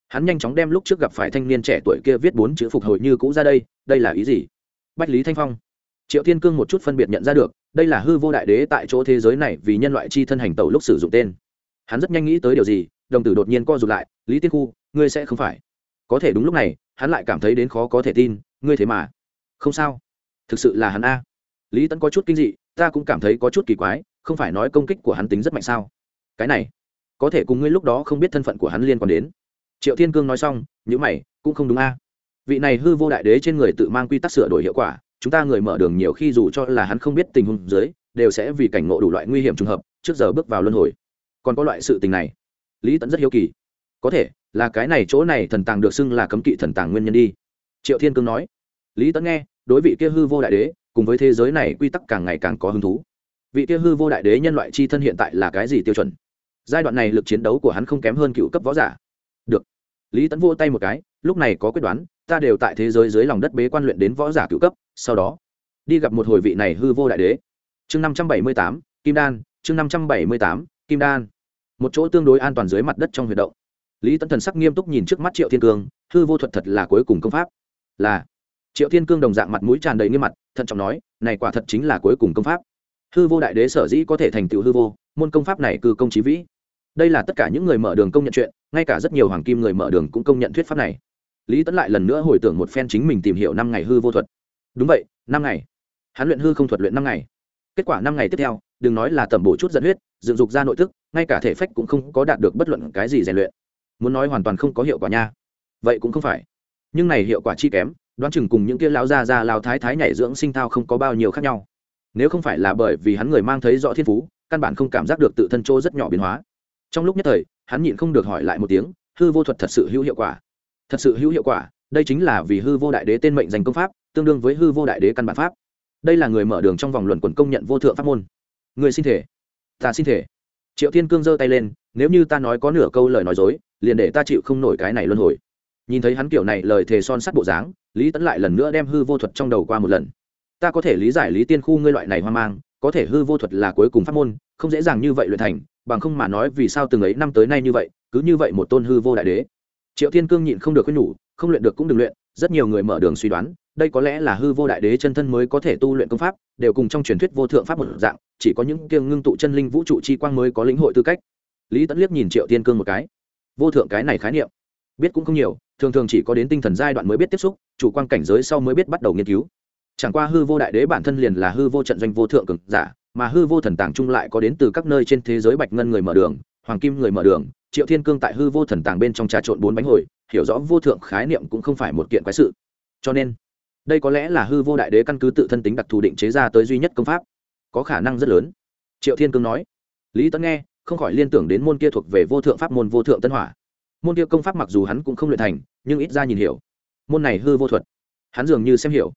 hắn nhanh chóng đem lúc trước gặp phải thanh niên trẻ tuổi kia viết bốn chữ phục hồi như cũ ra đây đây là ý gì? Bách lý thanh phong, triệu thiên cương một chút phân biệt nhận ra được, đây là hư vô đại đế tại chỗ thế giới này vì nhân loại chi thân hành tẩu lúc sử dụng tên. Hắn rất nhanh nghĩ tới điều gì, đồng tử đột nhiên co rụt lại, lý tiên khu, ngươi sẽ không phải. Có thể đúng lúc này, hắn lại cảm thấy đến khó có thể tin, ngươi thế mà. Không sao. Thực sự là hắn a. Lý tẫn có chút kinh dị, ta cũng cảm thấy có chút kỳ quái, không phải nói công kích của hắn tính rất mạnh sao? Cái này, có thể cùng ngươi lúc đó không biết thân phận của hắn liên quan đến. Triệu thiên cương nói xong những mày, cũng không đúng a. Vị này hư vô đại đế trên người tự mang quy tắc sửa đổi hiệu quả, chúng ta người mở đường nhiều khi dù cho là hắn không biết tình huống dưới, đều sẽ vì cảnh ngộ đủ loại nguy hiểm trùng hợp, trước giờ bước vào luân hồi. Còn có loại sự tình này, lý tẫn rất hiếu kỳ. Có thể, là cái này chỗ này thần tàng được xưng là cấm kỵ thần tàng nguyên nhân đi. Triệu thiên cương nói. Lý tẫn nghe, đối vị kia hư vô đại đế, cùng với thế giới này quy tắc càng ngày càng có hứng thú. Vị kia hư vô đại đế nhân loại c h i thân hiện tại là cái gì tiêu chuẩn? Giai đoạn này lực chiến đấu của hắn không kém hơn cựu cấp võ giả. Được. Lý Tấn vô tay một cái, lúc này có quyết đoán, ta đều tại thế giới dưới lòng đất bế quan luyện đến võ giả cựu cấp, sau đó, đi gặp một hồi vị này hư vô đại đế. Chương năm trăm bảy mươi tám, kim đan, chương năm trăm bảy mươi tám, kim đan. Một chỗ tương đối an toàn dưới mặt đất trong huyệt động. Lý tấn thần sắc nghiêm túc nhìn trước mắt triệu thiên cương, hư vô thuật thật là cuối cùng công pháp. Là. Triệu thiên cương đồng dạng mặt mũi tràn đầy nghiêm mặt, thận trọng nói, này quả thật chính là cuối cùng công pháp. Hư vô đại đế sở dĩ có thể thành tựu hư vô, môn công pháp này cư công trí vĩ đây là tất cả những người mở đường công nhận chuyện, ngay cả rất nhiều hoàng kim người mở đường cũng công nhận thuyết pháp này. Lý tấn lại lần nữa hồi tưởng một phen chính mình tìm hiểu năm ngày hư vô thuật. Đúng vậy, năm ngày. Hắn luyện hư không thuật luyện năm ngày. Kết quả năm ngày tiếp theo, đừng nói là tẩm bổ chút dẫn huyết, dựng dục ra nội thức ngay cả thể phách cũng không có đạt được bất luận cái gì rèn luyện. Muốn nói hoàn toàn không có hiệu quả nha. Vậy cũng không phải. Nhưng này hiệu quả chi kém, đoán chừng cùng những kia lão gia gia lao thái thái nhảy dưỡng sinh thao không có bao nhiêu khác nhau. Nếu không phải là bởi vì hắn người mang thấy rõ thiên phú, căn bản không cảm giác được tự thân chỗ rất nhỏ biến hóa trong lúc nhất thời, hắn nhịn không được hỏi lại một tiếng, hư vô thuật thật sự hữu hiệu quả. Thật sự hữu hiệu quả, đây chính là vì hư vô đại đế tên mệnh danh công pháp, tương đương với hư vô đại đế căn bản pháp. Đây là người mở đường trong vòng luận quần công nhận vô thượng pháp môn. Người xin thể. Ta xin thể. Triệu thiên cương giơ tay lên, nếu như ta nói có nửa câu lời nói dối, liền để ta chịu không nổi cái này luân hồi. Nhìn thấy hắn kiểu này lời thề son sắt bộ dáng, lý tẫn lại lần nữa đem hư vô thuật trong đầu qua một lần. Ta có thể lý giải lý tiên khu ngươi loại này hoang mang, có thể hư vô thuật là cuối cùng pháp môn, không dễ dàng như vậy luyện thành bằng không mà nói vì sao từng ấy năm tới nay như vậy, cứ như vậy một tôn hư vô đại đế. Triệu thiên cương nhịn không được khuyên nhủ, không luyện được cũng đừng luyện, rất nhiều người mở đường suy đoán, đây có lẽ là hư vô đại đế chân thân mới có thể tu luyện công pháp, đều cùng trong truyền thuyết vô thượng pháp một dạng, chỉ có những kiêng ngưng tụ chân linh vũ trụ chi quang mới có lĩnh hội tư cách. Lý tẫn liếc nhìn triệu thiên cương một cái. Vô thượng cái này khái niệm, biết cũng không nhiều, thường thường chỉ có đến tinh thần giai đoạn mới biết tiếp xúc, chủ quan cảnh giới sau mới biết bắt đầu nghiên cứu. Chẳng qua hư vô đại đế bản thân liền là hư vô trận doanh vô thượng cực giả mà hư vô thần tàng trung lại có đến từ các nơi trên thế giới bạch ngân người mở đường, hoàng kim người mở đường, triệu thiên cương tại hư vô thần tàng bên trong trà trộn bốn bánh hồi, hiểu rõ vô thượng khái niệm cũng không phải một kiện quái sự. Cho nên, đây có lẽ là hư vô đại đế căn cứ tự thân tính đặc thù định chế ra tới duy nhất công pháp. Có khả năng rất lớn. Triệu thiên cương nói. Lý tấn nghe, không khỏi liên tưởng đến môn kia thuộc về vô thượng pháp môn vô thượng tân hỏa. Môn kia công pháp mặc dù hắn cũng không luyện thành, nhưng ít ra nhìn hiểu. Môn này hư vô thuật. Hắn dường như xem hiểu.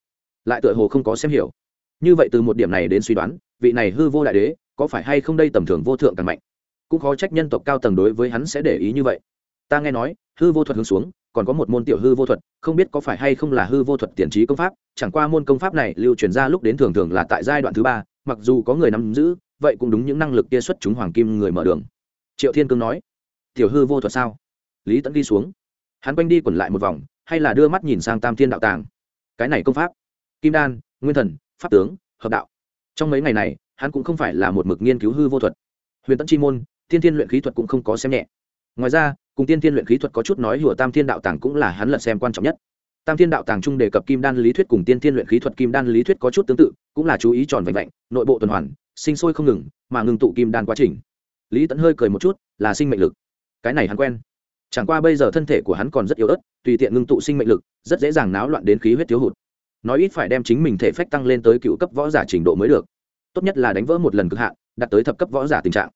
Lại tựa hồ không có xem hiểu như vậy từ một điểm này đến suy đoán, vị này hư vô đại đế có phải hay không đây tầm thường vô thượng càng mạnh? Cũng khó trách nhân tộc cao tầng đối với hắn sẽ để ý như vậy. Ta nghe nói, hư vô thuật hướng xuống, còn có một môn tiểu hư vô thuật, không biết có phải hay không là hư vô thuật tiền trí công pháp, chẳng qua môn công pháp này lưu truyền ra lúc đến thường thường là tại giai đoạn thứ ba, mặc dù có người nắm giữ, vậy cũng đúng những năng lực kia xuất chúng hoàng kim người mở đường. Triệu thiên cương nói, tiểu hư vô thuật sao? Lý tẫn đi xuống. Hắn quanh đi quẩn lại một vòng, hay là đưa mắt nhìn sang tam thiên đạo tàng. Cái này công pháp, kim đan, nguyên thần pháp tướng, hợp đạo. Trong mấy ngày này, hắn cũng không phải là một mực nghiên cứu hư vô thuật. Huyền tẫn chi môn, tiên thiên luyện khí thuật cũng không có xem nhẹ. Ngoài ra, cùng tiên thiên luyện khí thuật có chút nói hùa tam thiên đạo tàng cũng là hắn lật xem quan trọng nhất. Tam thiên đạo tàng trung đề cập kim đan lý thuyết cùng tiên thiên luyện khí thuật kim đan lý thuyết có chút tương tự, cũng là chú ý tròn vành vạnh, nội bộ tuần hoàn, sinh sôi không ngừng, mà ngừng tụ kim đan quá trình. Lý tẫn hơi cười một chút, là sinh mệnh lực. Cái này hắn quen. Chẳng qua bây giờ thân thể của hắn còn rất yếu ớt, tùy tiện ngưng tụ sinh mệnh lực, rất dễ dàng náo loạn đến khí huyết thiếu hụt nói ít phải đem chính mình thể phách tăng lên tới cựu cấp võ giả trình độ mới được. Tốt nhất là đánh vỡ một lần cực hạn, đạt tới thập cấp võ giả tình trạng.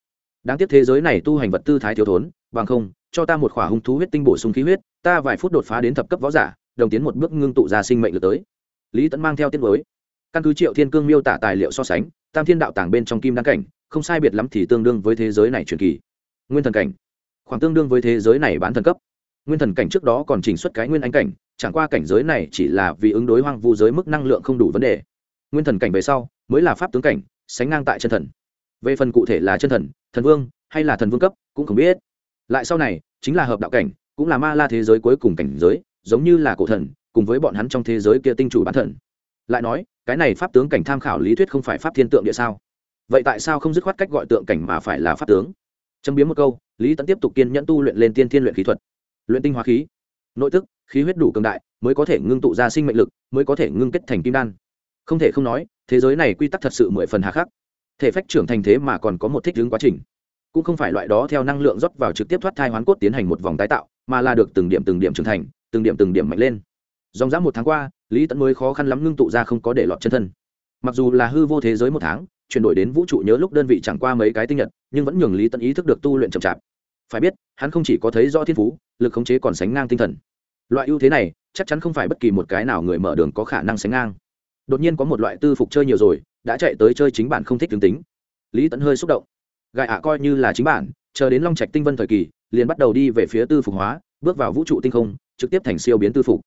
Đáng tiếc thế giới này tu hành vật tư thái thiếu thốn, bằng không, cho ta một khỏa hung thú huyết tinh bổ sung khí huyết, ta vài phút đột phá đến thập cấp võ giả, đồng tiến một bước ngưng tụ ra sinh mệnh lực tới. Lý tẫn mang theo tiết mới căn cứ triệu thiên cương miêu tả tài liệu so sánh, tam thiên đạo tàng bên trong kim đăng cảnh, không sai biệt lắm thì tương đương với thế giới này truyền kỳ. Nguyên thần cảnh. Khoảng tương đương với thế giới này bán thần cấp nguyên thần cảnh trước đó còn chỉnh xuất cái nguyên anh cảnh, chẳng qua cảnh giới này chỉ là vì ứng đối hoang vu giới mức năng lượng không đủ vấn đề. Nguyên thần cảnh về sau, mới là pháp tướng cảnh, sánh ngang tại chân thần. Về phần cụ thể là chân thần thần vương, hay là thần vương cấp, cũng không biết. Lại sau này, chính là hợp đạo cảnh, cũng là ma la thế giới cuối cùng cảnh giới, giống như là cổ thần, cùng với bọn hắn trong thế giới kia tinh chủ bán thần. Lại nói, cái này pháp tướng cảnh tham khảo lý thuyết không phải pháp thiên tượng địa sao? Vậy tại sao không dứt khoát cách gọi tượng cảnh mà phải là pháp tướng? Châm biếm một câu, lý tẫn tiếp tục kiên nhẫn tu luyện lên tiên thiên luyện khí thuật luyện tinh hóa khí. Nội tức, khí huyết đủ cường đại, mới có thể ngưng tụ ra sinh mệnh lực, mới có thể ngưng kết thành kim đan. Không thể không nói, thế giới này quy tắc thật sự mười phần hà khắc. Thể phách trưởng thành thế mà còn có một thích ứng quá trình. Cũng không phải loại đó theo năng lượng rót vào trực tiếp thoát thai hoán cốt tiến hành một vòng tái tạo, mà là được từng điểm từng điểm trưởng thành, từng điểm từng điểm mạnh lên. Dòng dã một tháng qua, lý tẫn mới khó khăn lắm ngưng tụ ra không có để lọt chân thân. Mặc dù là hư vô thế giới một tháng, chuyển đổi đến vũ trụ nhớ lúc đơn vị chẳng qua mấy cái tinh nhật, nhưng vẫn nhường lý tẫn ý thức được tu luyện chậm chạp phải biết, hắn không chỉ có thấy rõ thiên phú, lực khống chế còn sánh ngang tinh thần. Loại ưu thế này, chắc chắn không phải bất kỳ một cái nào người mở đường có khả năng sánh ngang. Đột nhiên có một loại tư phục chơi nhiều rồi, đã chạy tới chơi chính bản không thích tướng tính. Lý tẫn hơi xúc động. Gài ạ coi như là chính bản, chờ đến long trạch tinh vân thời kỳ, liền bắt đầu đi về phía tư phục hóa, bước vào vũ trụ tinh không, trực tiếp thành siêu biến tư phục.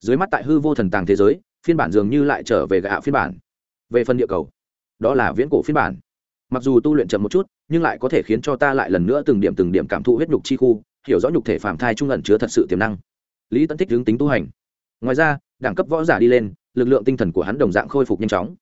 Dưới mắt tại hư vô thần tàng thế giới, phiên bản dường như lại trở về gạ phiên bản. Về phần địa cầu, đó là viễn cổ phiên bản. Mặc dù tu luyện chậm một chút nhưng lại có thể khiến cho ta lại lần nữa từng điểm từng điểm cảm thụ huyết nhục chi khu, hiểu rõ nhục thể phàm thai trung ẩn chứa thật sự tiềm năng. Lý Tẫn thích hướng tính tu hành. Ngoài ra, đẳng cấp võ giả đi lên, lực lượng tinh thần của hắn đồng dạng khôi phục nhanh chóng.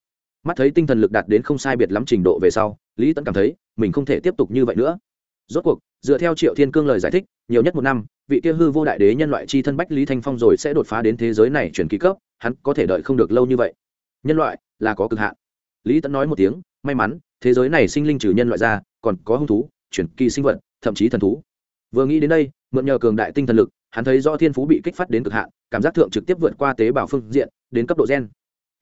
Mắt thấy tinh thần lực đạt đến không sai biệt lắm trình độ về sau, lý Tẫn cảm thấy mình không thể tiếp tục như vậy nữa. Rốt cuộc, dựa theo triệu thiên cương lời giải thích, nhiều nhất một năm, vị kia hư vô đại đế nhân loại chi thân bách lý thanh phong rồi sẽ đột phá đến thế giới này chuyển ký cấp, hắn có thể đợi không được lâu như vậy. Nhân loại là có cực hạn. Lý tẫn nói một tiếng, may mắn, thế giới này sinh linh trừ nhân loại ra còn có hung thú, chuyển kỳ sinh vật, thậm chí thần thú. Vừa nghĩ đến đây, mượn nhờ cường đại tinh thần lực, hắn thấy do thiên phú bị kích phát đến cực hạn, cảm giác thượng trực tiếp vượt qua tế bào phương diện, đến cấp độ gen.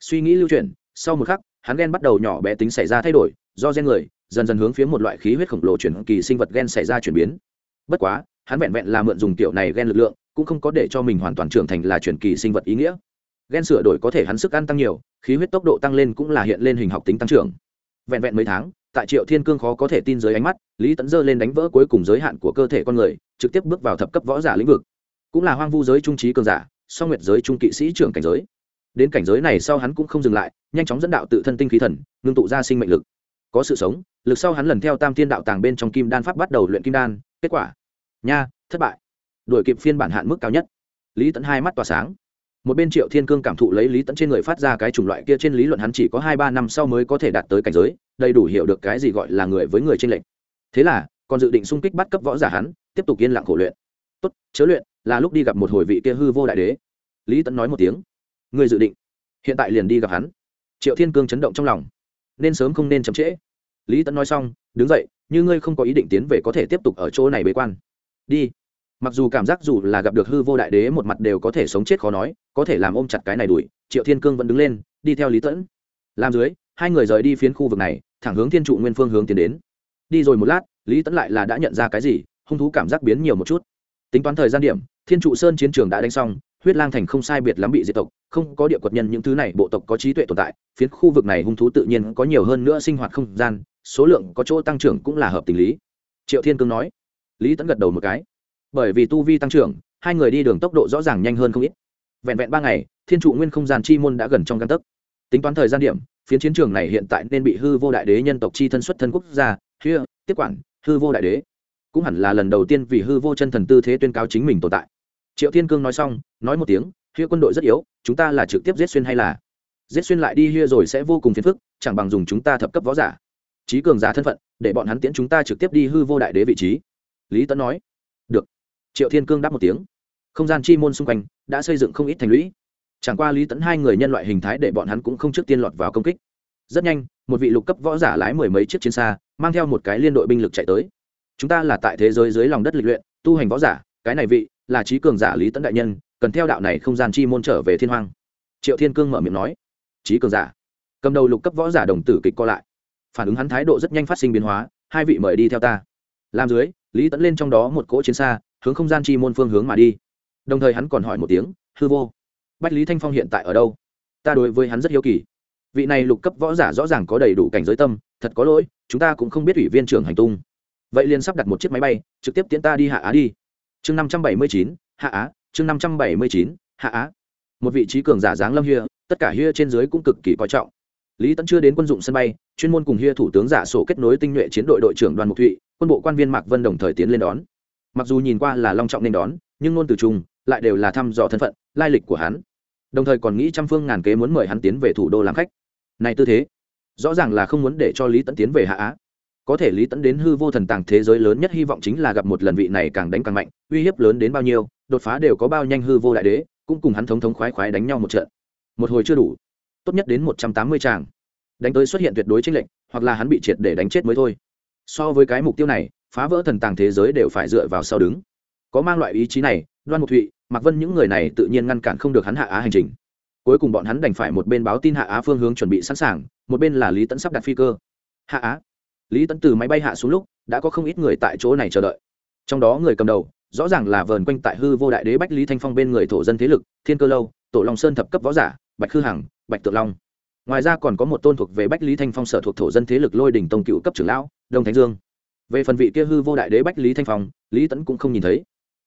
Suy nghĩ lưu chuyển, sau một khắc, hắn gen bắt đầu nhỏ bé tính xảy ra thay đổi, do gen người, dần dần hướng phía một loại khí huyết khổng lồ chuyển kỳ sinh vật gen xảy ra chuyển biến. Bất quá, hắn vẹn vẹn là mượn dùng kiểu này gen lực lượng, cũng không có để cho mình hoàn toàn trưởng thành là chuyển kỳ sinh vật ý nghĩa. Gen sửa đổi có thể hắn sức ăn tăng nhiều, khí huyết tốc độ tăng lên cũng là hiện lên hình học tính tăng trưởng. Vẹn vẹn mấy tháng tại triệu thiên cương khó có thể tin dưới ánh mắt, lý tẫn dơ lên đánh vỡ cuối cùng giới hạn của cơ thể con người, trực tiếp bước vào thập cấp võ giả lĩnh vực. Cũng là hoang vu giới trung trí cường giả, song nguyệt giới trung kỵ sĩ trưởng cảnh giới. Đến cảnh giới này sau hắn cũng không dừng lại, nhanh chóng dẫn đạo tự thân tinh khí thần, ngưng tụ ra sinh mệnh lực. Có sự sống, lực sau hắn lần theo tam thiên đạo tàng bên trong kim đan pháp bắt đầu luyện kim đan, kết quả. Nha, thất bại. Đuổi kịp phiên bản hạn mức cao nhất. Lý tẫn hai mắt tỏa sáng một bên triệu thiên cương cảm thụ lấy lý tẫn trên người phát ra cái chủng loại kia trên lý luận hắn chỉ có hai ba năm sau mới có thể đạt tới cảnh giới, đầy đủ hiểu được cái gì gọi là người với người trên lệnh thế là, còn dự định xung kích bắt cấp võ giả hắn, tiếp tục yên lặng khổ luyện. Tốt, chớ luyện, là lúc đi gặp một hồi vị kia hư vô đại đế. Lý tẫn nói một tiếng. Người dự định, hiện tại liền đi gặp hắn. Triệu thiên cương chấn động trong lòng. Nên sớm không nên chậm trễ. Lý tẫn nói xong, đứng dậy, như ngươi không có ý định tiến về có thể tiếp tục ở chỗ này bế quan. Đi mặc dù cảm giác dù là gặp được hư vô đại đế một mặt đều có thể sống chết khó nói, có thể làm ôm chặt cái này đuổi, triệu thiên cương vẫn đứng lên, đi theo lý tẫn. Làm dưới, hai người rời đi phiến khu vực này, thẳng hướng thiên trụ nguyên phương hướng tiến đến. Đi rồi một lát, lý tẫn lại là đã nhận ra cái gì, hung thú cảm giác biến nhiều một chút. Tính toán thời gian điểm, thiên trụ sơn chiến trường đã đánh xong, huyết lang thành không sai biệt lắm bị diệt tộc, không có địa quật nhân những thứ này, bộ tộc có trí tuệ tồn tại, phiến khu vực này hung thú tự nhiên có nhiều hơn nữa sinh hoạt không gian, số lượng có chỗ tăng trưởng cũng là hợp tình lý. Triệu thiên cương nói. Lý tẫn gật đầu một cái bởi vì tu vi tăng trưởng, hai người đi đường tốc độ rõ ràng nhanh hơn không ít. Vẹn vẹn ba ngày, thiên trụ nguyên không gian chi môn đã gần trong căn tấc. Tính toán thời gian điểm, phiến chiến trường này hiện tại nên bị hư vô đại đế nhân tộc chi thân xuất thân quốc gia, hia, tiếp quản, hư vô đại đế. Cũng hẳn là lần đầu tiên vì hư vô chân thần tư thế tuyên cáo chính mình tồn tại. Triệu thiên cương nói xong, nói một tiếng, hia quân đội rất yếu, chúng ta là trực tiếp giết xuyên hay là? Giết xuyên lại đi, hia rồi sẽ vô cùng phiền phức, chẳng bằng dùng chúng ta thập cấp võ giả. Trí cường giả thân phận, để bọn hắn tiễn chúng ta trực tiếp đi hư vô đại đế vị trí. Lý tấn nói, được triệu thiên cương đáp một tiếng. Không gian chi môn xung quanh đã xây dựng không ít thành lũy. Chẳng qua lý tấn hai người nhân loại hình thái để bọn hắn cũng không trước tiên lọt vào công kích. Rất nhanh, một vị lục cấp võ giả lái mười mấy chiếc chiến xa, mang theo một cái liên đội binh lực chạy tới. Chúng ta là tại thế giới dưới lòng đất lịch luyện, tu hành võ giả, cái này vị là trí cường giả lý tấn đại nhân, cần theo đạo này không gian chi môn trở về thiên hoang. triệu thiên cương mở miệng nói. Trí cường giả. Cầm đầu lục cấp võ giả đồng tử kịch co lại. Phản ứng hắn thái độ rất nhanh phát sinh biến hóa, hai vị mời đi theo ta. Làm dưới, lý tẫn lên trong đó một cỗ chiến xa hướng không gian chi môn phương hướng mà đi. Đồng thời hắn còn hỏi một tiếng, hư vô, bách lý thanh phong hiện tại ở đâu? Ta đối với hắn rất hiếu kỳ. Vị này lục cấp võ giả rõ ràng có đầy đủ cảnh giới tâm, thật có lỗi, chúng ta cũng không biết ủy viên trưởng hành tung. Vậy liền sắp đặt một chiếc máy bay, trực tiếp tiễn ta đi hạ á đi. Chương năm trăm bảy mươi chín, hạ á, chương năm trăm bảy mươi chín, hạ á. Một vị trí cường giả dáng lâm hia, tất cả hia trên dưới cũng cực kỳ coi trọng. Lý tẫn chưa đến quân dụng sân bay, chuyên môn cùng hia thủ tướng giả sổ kết nối tinh nhuệ chiến đội đội trưởng đoàn mục thụy, quân bộ quan viên mạc vân đồng thời tiến lên đón mặc dù nhìn qua là long trọng nên đón, nhưng ngôn từ chung lại đều là thăm dò thân phận, lai lịch của hắn. Đồng thời còn nghĩ trăm phương ngàn kế muốn mời hắn tiến về thủ đô làm khách. Này tư thế, rõ ràng là không muốn để cho lý tẫn tiến về hạ á. Có thể lý tẫn đến hư vô thần tàng thế giới lớn nhất hy vọng chính là gặp một lần vị này càng đánh càng mạnh, uy hiếp lớn đến bao nhiêu, đột phá đều có bao nhanh hư vô đại đế, cũng cùng hắn thống thống khoái khoái đánh nhau một trận. Một hồi chưa đủ, tốt nhất đến một trăm tám mươi tràng. Đánh tới xuất hiện tuyệt đối tranh lệnh hoặc là hắn bị triệt để đánh chết mới thôi. So với cái mục tiêu này phá vỡ thần tàng thế giới đều phải dựa vào sau đứng. Có mang loại ý chí này, đoan mục thụy mặc vân những người này tự nhiên ngăn cản không được hắn hạ á hành trình. Cuối cùng bọn hắn đành phải một bên báo tin hạ á phương hướng chuẩn bị sẵn sàng, một bên là lý tẫn sắp đặt phi cơ. Hạ á, lý tẫn từ máy bay hạ xuống lúc, đã có không ít người tại chỗ này chờ đợi. Trong đó người cầm đầu, rõ ràng là vờn quanh tại hư vô đại đế bách lý thanh phong bên người thổ dân thế lực, thiên cơ lâu, tổ long sơn thập cấp võ giả, bạch khư hằng, bạch tự long. Ngoài ra còn có một tôn thuộc về bách lý thanh phong sở thuộc thổ dân thế lực lôi đình tông cựu cấp trưởng lão, đông thánh dương về phần vị kia hư vô đại đế bách lý thanh phong, lý tẫn cũng không nhìn thấy.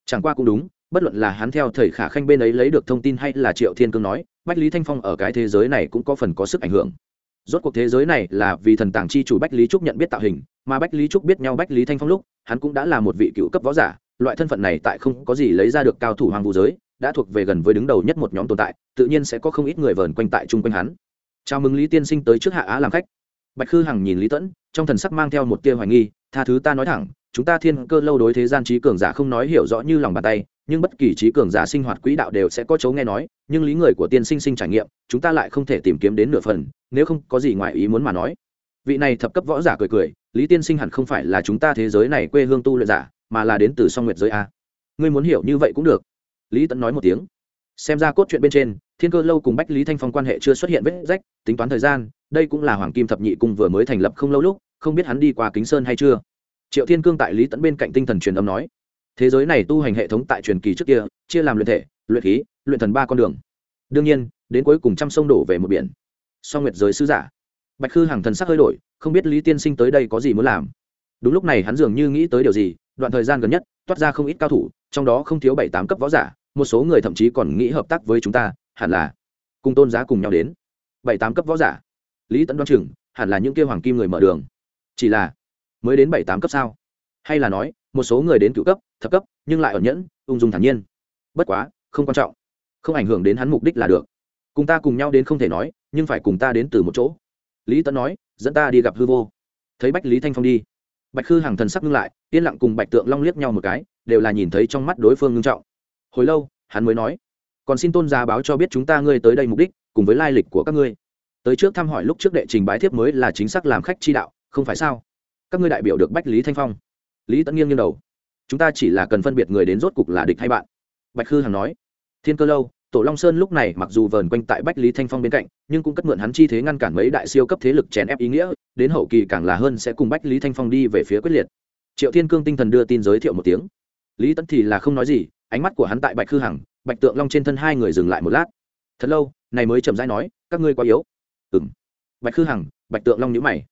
Chẳng qua cũng đúng, bất luận là hắn theo thầy khả khanh bên ấy lấy được thông tin hay là triệu thiên cương nói, bách lý thanh phong ở cái thế giới này cũng có phần có sức ảnh hưởng. Rốt cuộc thế giới này là vì thần tàng chi chủ bách lý trúc nhận biết tạo hình, mà bách lý trúc biết nhau bách lý thanh phong lúc, hắn cũng đã là một vị cựu cấp võ giả, loại thân phận này tại không có gì lấy ra được cao thủ hoàng vũ giới, đã thuộc về gần với đứng đầu nhất một nhóm tồn tại, tự nhiên sẽ có không ít người vờn quanh tại chung quanh hắn. Chào mừng lý tiên sinh tới trước hạ á làm khách. Bạch khư hằng nhìn lý tẫn trong thần sắc mang theo một tia hoài nghi tha thứ ta nói thẳng, chúng ta thiên cơ lâu đối thế gian trí cường giả không nói hiểu rõ như lòng bàn tay, nhưng bất kỳ trí cường giả sinh hoạt quỹ đạo đều sẽ có chấu nghe nói, nhưng lý người của tiên sinh sinh trải nghiệm, chúng ta lại không thể tìm kiếm đến nửa phần, nếu không có gì ngoài ý muốn mà nói. Vị này thập cấp võ giả cười cười, lý tiên sinh hẳn không phải là chúng ta thế giới này quê hương tu luyện giả, mà là đến từ song nguyệt giới a. Ngươi muốn hiểu như vậy cũng được. Lý tẫn nói một tiếng. Xem ra cốt truyện bên trên, thiên cơ lâu cùng bách lý thanh phong quan hệ chưa xuất hiện vết rách, tính toán thời gian, đây cũng là hoàng kim thập nhị cung vừa mới thành lập không lâu lúc không biết hắn đi qua kính sơn hay chưa? Triệu thiên cương tại lý tẫn bên cạnh tinh thần truyền âm nói, thế giới này tu hành hệ thống tại truyền kỳ trước kia, chia làm luyện thể, luyện khí, luyện thần ba con đường. Đương nhiên, đến cuối cùng trăm sông đổ về một biển. Song nguyệt giới sứ giả, bạch khư hàng thần sắc hơi đổi, không biết lý tiên sinh tới đây có gì muốn làm. Đúng lúc này hắn dường như nghĩ tới điều gì, đoạn thời gian gần nhất, toát ra không ít cao thủ, trong đó không thiếu bảy tám cấp võ giả, một số người thậm chí còn nghĩ hợp tác với chúng ta, hẳn là cùng tôn giá cùng nhau đến. Bảy tám cấp võ giả. Lý tẫn đoan chừng, hẳn là những kêu hoàng kim người mở đường chỉ là, mới đến bảy tám cấp sao? Hay là nói, một số người đến cựu cấp, thập cấp, nhưng lại ẩn nhẫn, ung dung thản nhiên. Bất quá, không quan trọng. Không ảnh hưởng đến hắn mục đích là được. Cùng ta cùng nhau đến không thể nói, nhưng phải cùng ta đến từ một chỗ. Lý Tấn nói, dẫn ta đi gặp hư vô. Thấy bách lý thanh phong đi. Bạch khư hàng thần sắc ngưng lại, yên lặng cùng bạch tượng long liếc nhau một cái, đều là nhìn thấy trong mắt đối phương ngưng trọng. Hồi lâu, hắn mới nói, còn xin tôn gia báo cho biết chúng ta ngươi tới đây mục đích, cùng với lai lịch của các ngươi. Tới trước thăm hỏi lúc trước đệ trình bái thiếp mới là chính xác làm khách chi đạo không phải sao? Các ngươi đại biểu được bách lý thanh phong. Lý tẫn nghiêng nghiêng đầu. Chúng ta chỉ là cần phân biệt người đến rốt cục là địch hay bạn. Bạch khư hằng nói. Thiên cơ lâu, tổ long sơn lúc này mặc dù vờn quanh tại bách lý thanh phong bên cạnh, nhưng cũng cất mượn hắn chi thế ngăn cản mấy đại siêu cấp thế lực chèn ép ý nghĩa, đến hậu kỳ càng là hơn sẽ cùng bách lý thanh phong đi về phía quyết liệt. Triệu thiên cương tinh thần đưa tin giới thiệu một tiếng. Lý tẫn thì là không nói gì, ánh mắt của hắn tại bạch khư hằng, bạch tượng long trên thân hai người dừng lại một lát. Thật lâu, này mới chậm rãi nói, các ngươi quá yếu. Ừng bạch khư hằng, bạch tượng long nhữ mày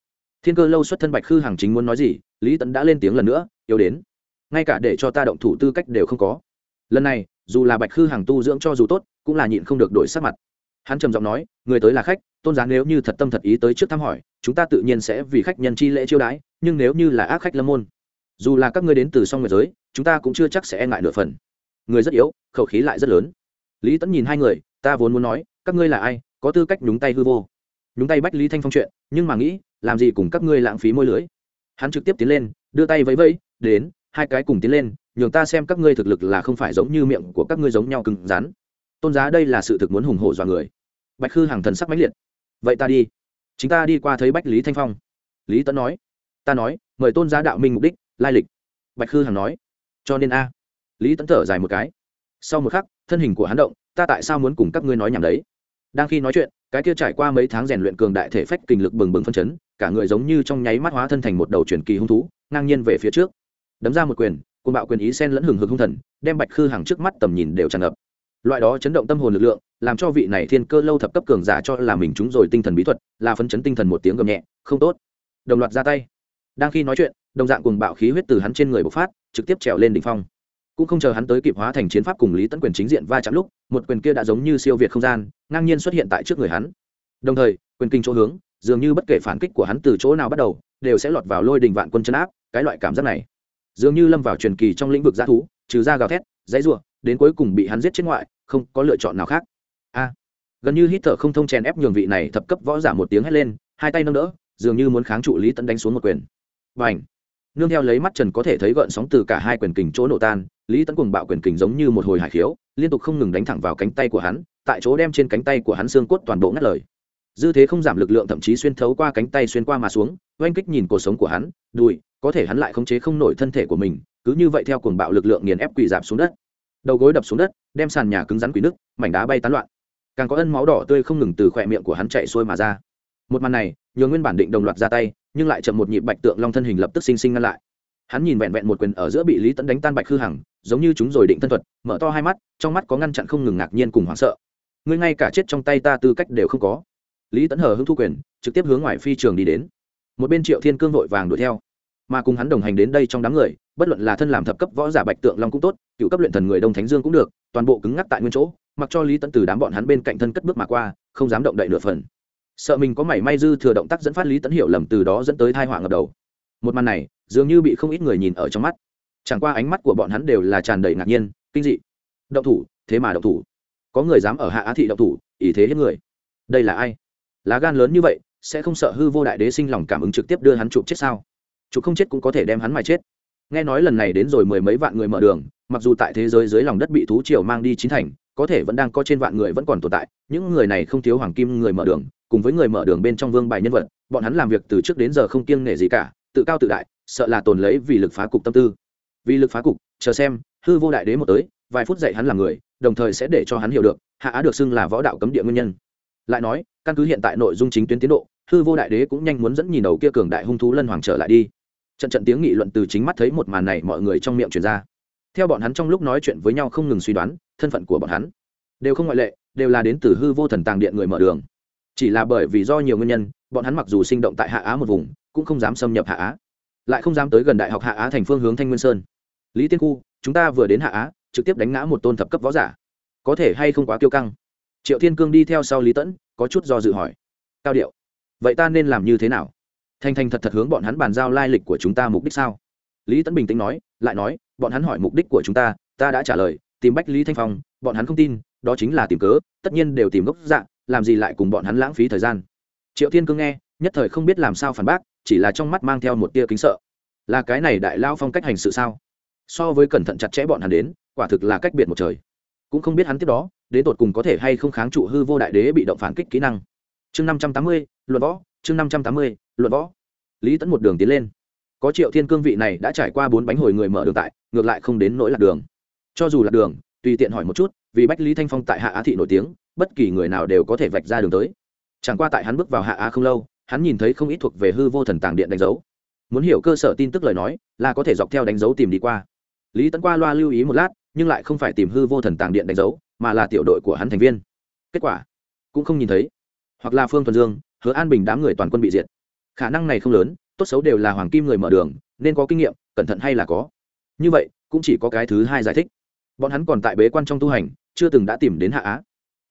thiên cơ lâu xuất thân bạch khư hàng chính muốn nói gì, lý tẫn đã lên tiếng lần nữa yếu đến. Ngay cả để cho ta động thủ tư cách đều không có. Lần này, dù là bạch khư hàng tu dưỡng cho dù tốt, cũng là nhịn không được đổi sắc mặt. Hắn trầm giọng nói, người tới là khách, tôn giá nếu như thật tâm thật ý tới trước thăm hỏi, chúng ta tự nhiên sẽ vì khách nhân chi lễ chiêu đãi, nhưng nếu như là ác khách lâm môn, dù là các ngươi đến từ song người giới, chúng ta cũng chưa chắc sẽ e ngại nửa phần. Người rất yếu, khẩu khí lại rất lớn. Lý tẫn nhìn hai người, ta vốn muốn nói, các ngươi là ai, có tư cách nhúng tay hư vô. Nhúng tay bách lý thanh phong chuyện, nhưng mà nghĩ làm gì cùng các ngươi lãng phí môi lưới. Hắn trực tiếp tiến lên, đưa tay vẫy vẫy, đến, hai cái cùng tiến lên, nhường ta xem các ngươi thực lực là không phải giống như miệng của các ngươi giống nhau cứng rắn. Tôn giá đây là sự thực muốn hùng hổ dọa người. Bạch khư hàng thần sắc mãnh liệt. Vậy ta đi. Chúng ta đi qua thấy bách lý thanh phong. Lý tấn nói. Ta nói, mời tôn giá đạo minh mục đích, lai lịch. Bạch khư hằng nói. Cho nên a. Lý tấn thở dài một cái. Sau một khắc, thân hình của hắn động, ta tại sao muốn cùng các ngươi nói nhảm đấy? Đang khi nói chuyện, cái kia trải qua mấy tháng rèn luyện cường đại thể phách kinh lực bừng bừng phân chấn cả người giống như trong nháy mắt hóa thân thành một đầu truyền kỳ hung thú, ngang nhiên về phía trước. Đấm ra một quyền, cuồng bạo quyền ý sen lẫn hừng hực hung thần, đem bạch khư hàng trước mắt tầm nhìn đều tràn ngập. Loại đó chấn động tâm hồn lực lượng, làm cho vị này thiên cơ lâu thập cấp cường giả cho là mình chúng rồi tinh thần bí thuật, là phấn chấn tinh thần một tiếng gầm nhẹ, không tốt. Đồng loạt ra tay. Đang khi nói chuyện, đồng dạng cùng bạo khí huyết từ hắn trên người bộc phát, trực tiếp trèo lên đỉnh phong. Cũng không chờ hắn tới kịp hóa thành chiến pháp cùng lý tấn quyền chính diện va chạm lúc, một quyền kia đã giống như siêu việt không gian, ngang nhiên xuất hiện tại trước người hắn. Đồng thời, quyền kinh chỗ hướng dường như bất kể phản kích của hắn từ chỗ nào bắt đầu, đều sẽ lọt vào lôi đình vạn quân chân áp, cái loại cảm giác này. Dường như lâm vào truyền kỳ trong lĩnh vực g thú, trừ ra gào thét, dãy ruộng đến cuối cùng bị hắn giết chết ngoại, không có lựa chọn nào khác. A. Gần như hít thở không thông chèn ép nhường vị này thập cấp võ giả một tiếng hét lên, hai tay nâng đỡ, dường như muốn kháng trụ lý tấn đánh xuống một quyền. Và ảnh nương theo lấy mắt trần có thể thấy gợn sóng từ cả hai quyền kình chỗ nổ tan, lý tấn cùng bạo quyền kình giống như một hồi hải khiếu, liên tục không ngừng đánh thẳng vào cánh tay của hắn, tại chỗ đem trên cánh tay của hắn xương cốt toàn bộ ngắt lời dư thế không giảm lực lượng thậm chí xuyên thấu qua cánh tay xuyên qua mà xuống, oanh kích nhìn cuộc sống của hắn, đùi, có thể hắn lại khống chế không nổi thân thể của mình, cứ như vậy theo cuồng bạo lực lượng nghiền ép quỳ giảm xuống đất. Đầu gối đập xuống đất, đem sàn nhà cứng rắn quỷ nước mảnh đá bay tán loạn. Càng có ân máu đỏ tươi không ngừng từ khỏe miệng của hắn chạy xuôi mà ra. Một màn này, nhường nguyên bản định đồng loạt ra tay, nhưng lại chậm một nhịp bạch tượng long thân hình lập tức sinh sinh ngăn lại. Hắn nhìn vẹn vẹn một quyền ở giữa bị lý tẫn đánh tan bạch hư hằng, giống như chúng rồi định thân thuật, mở to hai mắt, trong mắt có ngăn chặn không ngừng ngạc nhiên cùng hoảng sợ. Ngươi ngay cả chết trong tay ta tư cách đều không có lý Tấn hờ hưng thu quyền, trực tiếp hướng ngoài phi trường đi đến. Một bên triệu thiên cương vội vàng đuổi theo. Mà cùng hắn đồng hành đến đây trong đám người, bất luận là thân làm thập cấp võ giả bạch tượng long cũng tốt, cựu cấp luyện thần người đông thánh dương cũng được, toàn bộ cứng ngắc tại nguyên chỗ, mặc cho lý Tấn từ đám bọn hắn bên cạnh thân cất bước mà qua, không dám động đậy nửa phần. Sợ mình có mảy may dư thừa động tác dẫn phát lý Tấn hiểu lầm từ đó dẫn tới thai họa ngập đầu. Một màn này, dường như bị không ít người nhìn ở trong mắt. Chẳng qua ánh mắt của bọn hắn đều là tràn đầy ngạc nhiên, kinh dị. Động thủ, thế mà động thủ. Có người dám ở hạ á thị động thủ, ý thế hết người. Đây là ai? Lá gan lớn như vậy, sẽ không sợ hư vô đại đế sinh lòng cảm ứng trực tiếp đưa hắn chụp chết sao? Chụp không chết cũng có thể đem hắn mà chết. Nghe nói lần này đến rồi mười mấy vạn người mở đường, mặc dù tại thế giới dưới lòng đất bị thú triều mang đi chín thành, có thể vẫn đang có trên vạn người vẫn còn tồn tại, những người này không thiếu hoàng kim người mở đường, cùng với người mở đường bên trong vương bài nhân vật, bọn hắn làm việc từ trước đến giờ không kiêng nể gì cả, tự cao tự đại, sợ là tồn lấy vì lực phá cục tâm tư. Vì lực phá cục, chờ xem, hư vô đại đế một tới, vài phút dạy hắn là người, đồng thời sẽ để cho hắn hiểu được, hạ á được xưng là võ đạo cấm địa nguyên nhân lại nói, căn cứ hiện tại nội dung chính tuyến tiến độ, hư vô đại đế cũng nhanh muốn dẫn nhìn đầu kia cường đại hung thú lân hoàng trở lại đi. Trận trận tiếng nghị luận từ chính mắt thấy một màn này mọi người trong miệng truyền ra. Theo bọn hắn trong lúc nói chuyện với nhau không ngừng suy đoán, thân phận của bọn hắn đều không ngoại lệ, đều là đến từ hư vô thần tàng điện người mở đường. Chỉ là bởi vì do nhiều nguyên nhân, bọn hắn mặc dù sinh động tại hạ á một vùng, cũng không dám xâm nhập hạ á, lại không dám tới gần đại học hạ á thành phương hướng thanh nguyên sơn. Lý tiên khu, chúng ta vừa đến hạ á, trực tiếp đánh ngã một tôn thập cấp võ giả. Có thể hay không quá kiêu căng? Triệu thiên cương đi theo sau lý tẫn, có chút do dự hỏi. Cao điệu, vậy ta nên làm như thế nào? Thành thành thật thật hướng bọn hắn bàn giao lai lịch của chúng ta mục đích sao? Lý tẫn bình tĩnh nói, lại nói, bọn hắn hỏi mục đích của chúng ta ta đã trả lời, tìm bách lý thanh phong, bọn hắn không tin, đó chính là tìm cớ, tất nhiên đều tìm gốc dạng làm gì lại cùng bọn hắn lãng phí thời gian? Triệu thiên cương nghe, nhất thời không biết làm sao phản bác, chỉ là trong mắt mang theo một tia kính sợ. Là cái này đại lao phong cách hành sự sao? So với cẩn thận chặt chẽ bọn hắn đến, quả thực là cách biệt một trời. Cũng không biết hắn tiếp đó đến tột cùng có thể hay không kháng trụ hư vô đại đế bị động phản kích kỹ năng. Chương năm trăm tám mươi, luận võ, chương năm trăm tám mươi, luận võ. Lý tẫn một đường tiến lên. Có triệu thiên cương vị này đã trải qua bốn bánh hồi người mở đường tại, ngược lại không đến nỗi lạc đường. Cho dù lạc đường, tùy tiện hỏi một chút, vì bách lý thanh phong tại hạ á thị nổi tiếng, bất kỳ người nào đều có thể vạch ra đường tới. Chẳng qua tại hắn bước vào hạ á không lâu, hắn nhìn thấy không ít thuộc về hư vô thần tàng điện đánh dấu. Muốn hiểu cơ sở tin tức lời nói, là có thể dọc theo đánh dấu tìm đi qua. Lý tấn qua loa lưu ý một lát, nhưng lại không phải tìm hư vô thần tàng điện đánh dấu mà là tiểu đội của hắn thành viên. Kết quả, cũng không nhìn thấy. Hoặc là phương thuần dương, hứa an bình đám người toàn quân bị diệt. Khả năng này không lớn, tốt xấu đều là hoàng kim người mở đường, nên có kinh nghiệm, cẩn thận hay là có. Như vậy, cũng chỉ có cái thứ hai giải thích. Bọn hắn còn tại bế quan trong tu hành, chưa từng đã tìm đến hạ á.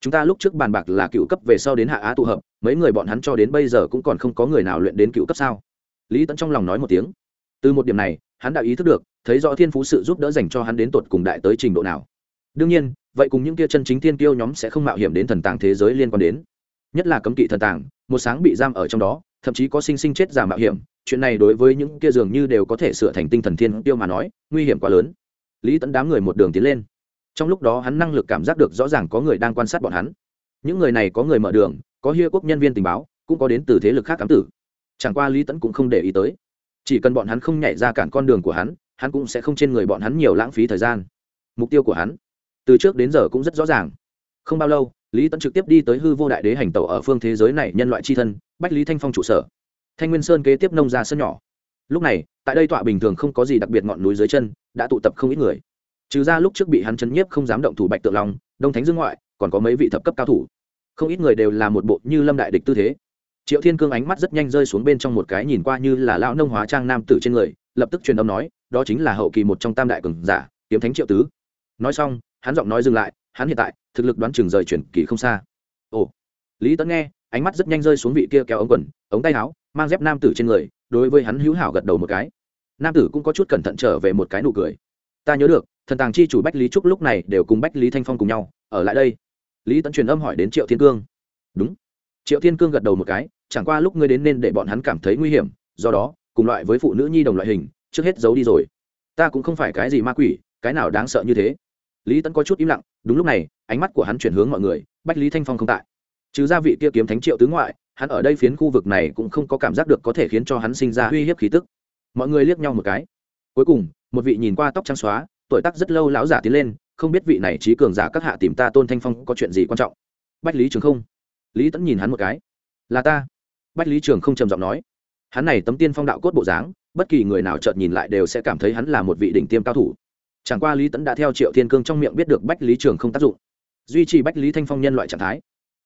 Chúng ta lúc trước bàn bạc là cựu cấp về sau đến hạ á tụ hợp, mấy người bọn hắn cho đến bây giờ cũng còn không có người nào luyện đến cựu cấp sao? Lý tẫn trong lòng nói một tiếng. Từ một điểm này, hắn đã ý thức được, thấy rõ thiên phú sự giúp đỡ dành cho hắn đến tột cùng đại tới trình độ nào đương nhiên, vậy cùng những kia chân chính thiên tiêu nhóm sẽ không mạo hiểm đến thần tàng thế giới liên quan đến. Nhất là cấm kỵ thần tàng, một sáng bị giam ở trong đó, thậm chí có sinh sinh chết giả mạo hiểm, chuyện này đối với những kia dường như đều có thể sửa thành tinh thần thiên tiêu mà nói, nguy hiểm quá lớn. Lý tẫn đám người một đường tiến lên. Trong lúc đó hắn năng lực cảm giác được rõ ràng có người đang quan sát bọn hắn. Những người này có người mở đường, có hiê quốc nhân viên tình báo, cũng có đến từ thế lực khác cám tử. Chẳng qua lý tẫn cũng không để ý tới. Chỉ cần bọn hắn không nhảy ra cản con đường của hắn hắn cũng sẽ không trên người bọn hắn nhiều lãng phí thời gian. Mục tiêu của hắn từ trước đến giờ cũng rất rõ ràng. Không bao lâu, lý tẫn trực tiếp đi tới hư vô đại đế hành tẩu ở phương thế giới này nhân loại c h i thân, bách lý thanh phong trụ sở. Thanh nguyên sơn kế tiếp nông ra sân nhỏ. Lúc này, tại đây tọa bình thường không có gì đặc biệt ngọn núi dưới chân, đã tụ tập không ít người. Trừ ra lúc trước bị hắn chấn nhiếp không dám động thủ bạch tượng long, đông thánh dương ngoại, còn có mấy vị thập cấp cao thủ. Không ít người đều là một bộ như lâm đại địch tư thế. Triệu thiên cương ánh mắt rất nhanh rơi xuống bên trong một cái nhìn qua như là lão nông hóa trang nam tử trên người, lập tức truyền âm nói, đó chính là hậu kỳ một trong tam đại cường giả, kiếm thánh triệu tứ. Nói xong hắn giọng nói dừng lại, hắn hiện tại, thực lực đoán chừng rời chuyển kỳ không xa. Ồ, lý tấn nghe, ánh mắt rất nhanh rơi xuống vị kia kéo ống quần, ống tay áo, mang dép nam tử trên người, đối với hắn hữu hảo gật đầu một cái. Nam tử cũng có chút cẩn thận trở về một cái nụ cười. Ta nhớ được, thần tàng chi chủ bách lý trúc lúc này đều cùng bách lý thanh phong cùng nhau, ở lại đây. Lý tấn truyền âm hỏi đến triệu thiên cương. Đúng. Triệu thiên cương gật đầu một cái, chẳng qua lúc ngươi đến nên để bọn hắn cảm thấy nguy hiểm, do đó, cùng loại với phụ nữ nhi đồng loại hình, trước hết giấu đi rồi. Ta cũng không phải cái gì ma quỷ, cái nào đáng sợ như thế lý tấn có chút im lặng, đúng lúc này, ánh mắt của hắn chuyển hướng mọi người, bách lý thanh phong không tại. Trừ gia vị kia kiếm thánh triệu tứ ngoại, hắn ở đây phiến khu vực này cũng không có cảm giác được có thể khiến cho hắn sinh ra uy hiếp khí tức. Mọi người liếc nhau một cái. Cuối cùng, một vị nhìn qua tóc trắng xóa, tuổi tác rất lâu lão giả tiến lên, không biết vị này trí cường giả các hạ tìm ta tôn thanh phong có chuyện gì quan trọng. Bách lý trường không. Lý tẫn nhìn hắn một cái. Là ta. Bách lý trường không trầm giọng nói. Hắn này tấm tiên phong đạo cốt bộ dáng, bất kỳ người nào chợt nhìn lại đều sẽ cảm thấy hắn là một vị đỉnh tiêm cao thủ chẳng qua lý tẫn đã theo triệu thiên cương trong miệng biết được bách lý trường không tác dụng. Duy trì bách lý thanh phong nhân loại trạng thái.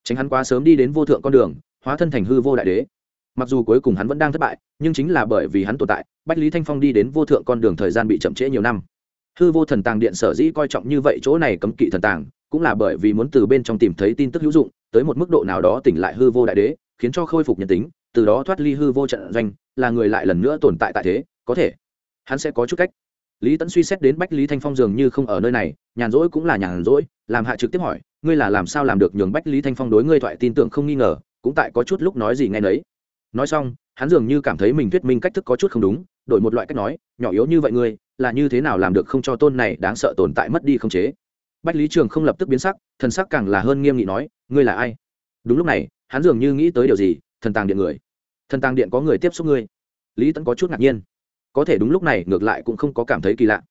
Tránh hắn quá sớm đi đến vô thượng con đường, hóa thân thành hư vô đại đế. Mặc dù cuối cùng hắn vẫn đang thất bại, nhưng chính là bởi vì hắn tồn tại, bách lý thanh phong đi đến vô thượng con đường thời gian bị chậm trễ nhiều năm. Hư vô thần tàng điện sở dĩ coi trọng như vậy chỗ này cấm kỵ thần tàng, cũng là bởi vì muốn từ bên trong tìm thấy tin tức hữu dụng, tới một mức độ nào đó tỉnh lại hư vô đại đế, khiến cho khôi phục nhân tính, từ đó thoát ly hư vô trận doanh, là người lại lần nữa tồn tại tại thế, có thể. Hắn sẽ có chút cách lý tẫn suy xét đến bách lý thanh phong dường như không ở nơi này, nhàn rỗi cũng là nhàn rỗi, làm hạ trực tiếp hỏi, ngươi là làm sao làm được nhường bách lý thanh phong đối ngươi thoại tin tưởng không nghi ngờ, cũng tại có chút lúc nói gì nghe nấy. Nói xong, hắn dường như cảm thấy mình thuyết minh cách thức có chút không đúng, đổi một loại cách nói, nhỏ yếu như vậy ngươi, là như thế nào làm được không cho tôn này đáng sợ tồn tại mất đi không chế? Bách lý trường không lập tức biến sắc, thần sắc càng là hơn nghiêm nghị nói, ngươi là ai? Đúng lúc này, hắn dường như nghĩ tới điều gì, thần tàng điện người. Thần tàng điện có người tiếp xúc ngươi. Lý tẫn có chút ngạc nhiên có thể đúng lúc này ngược lại cũng không có cảm thấy kỳ lạ.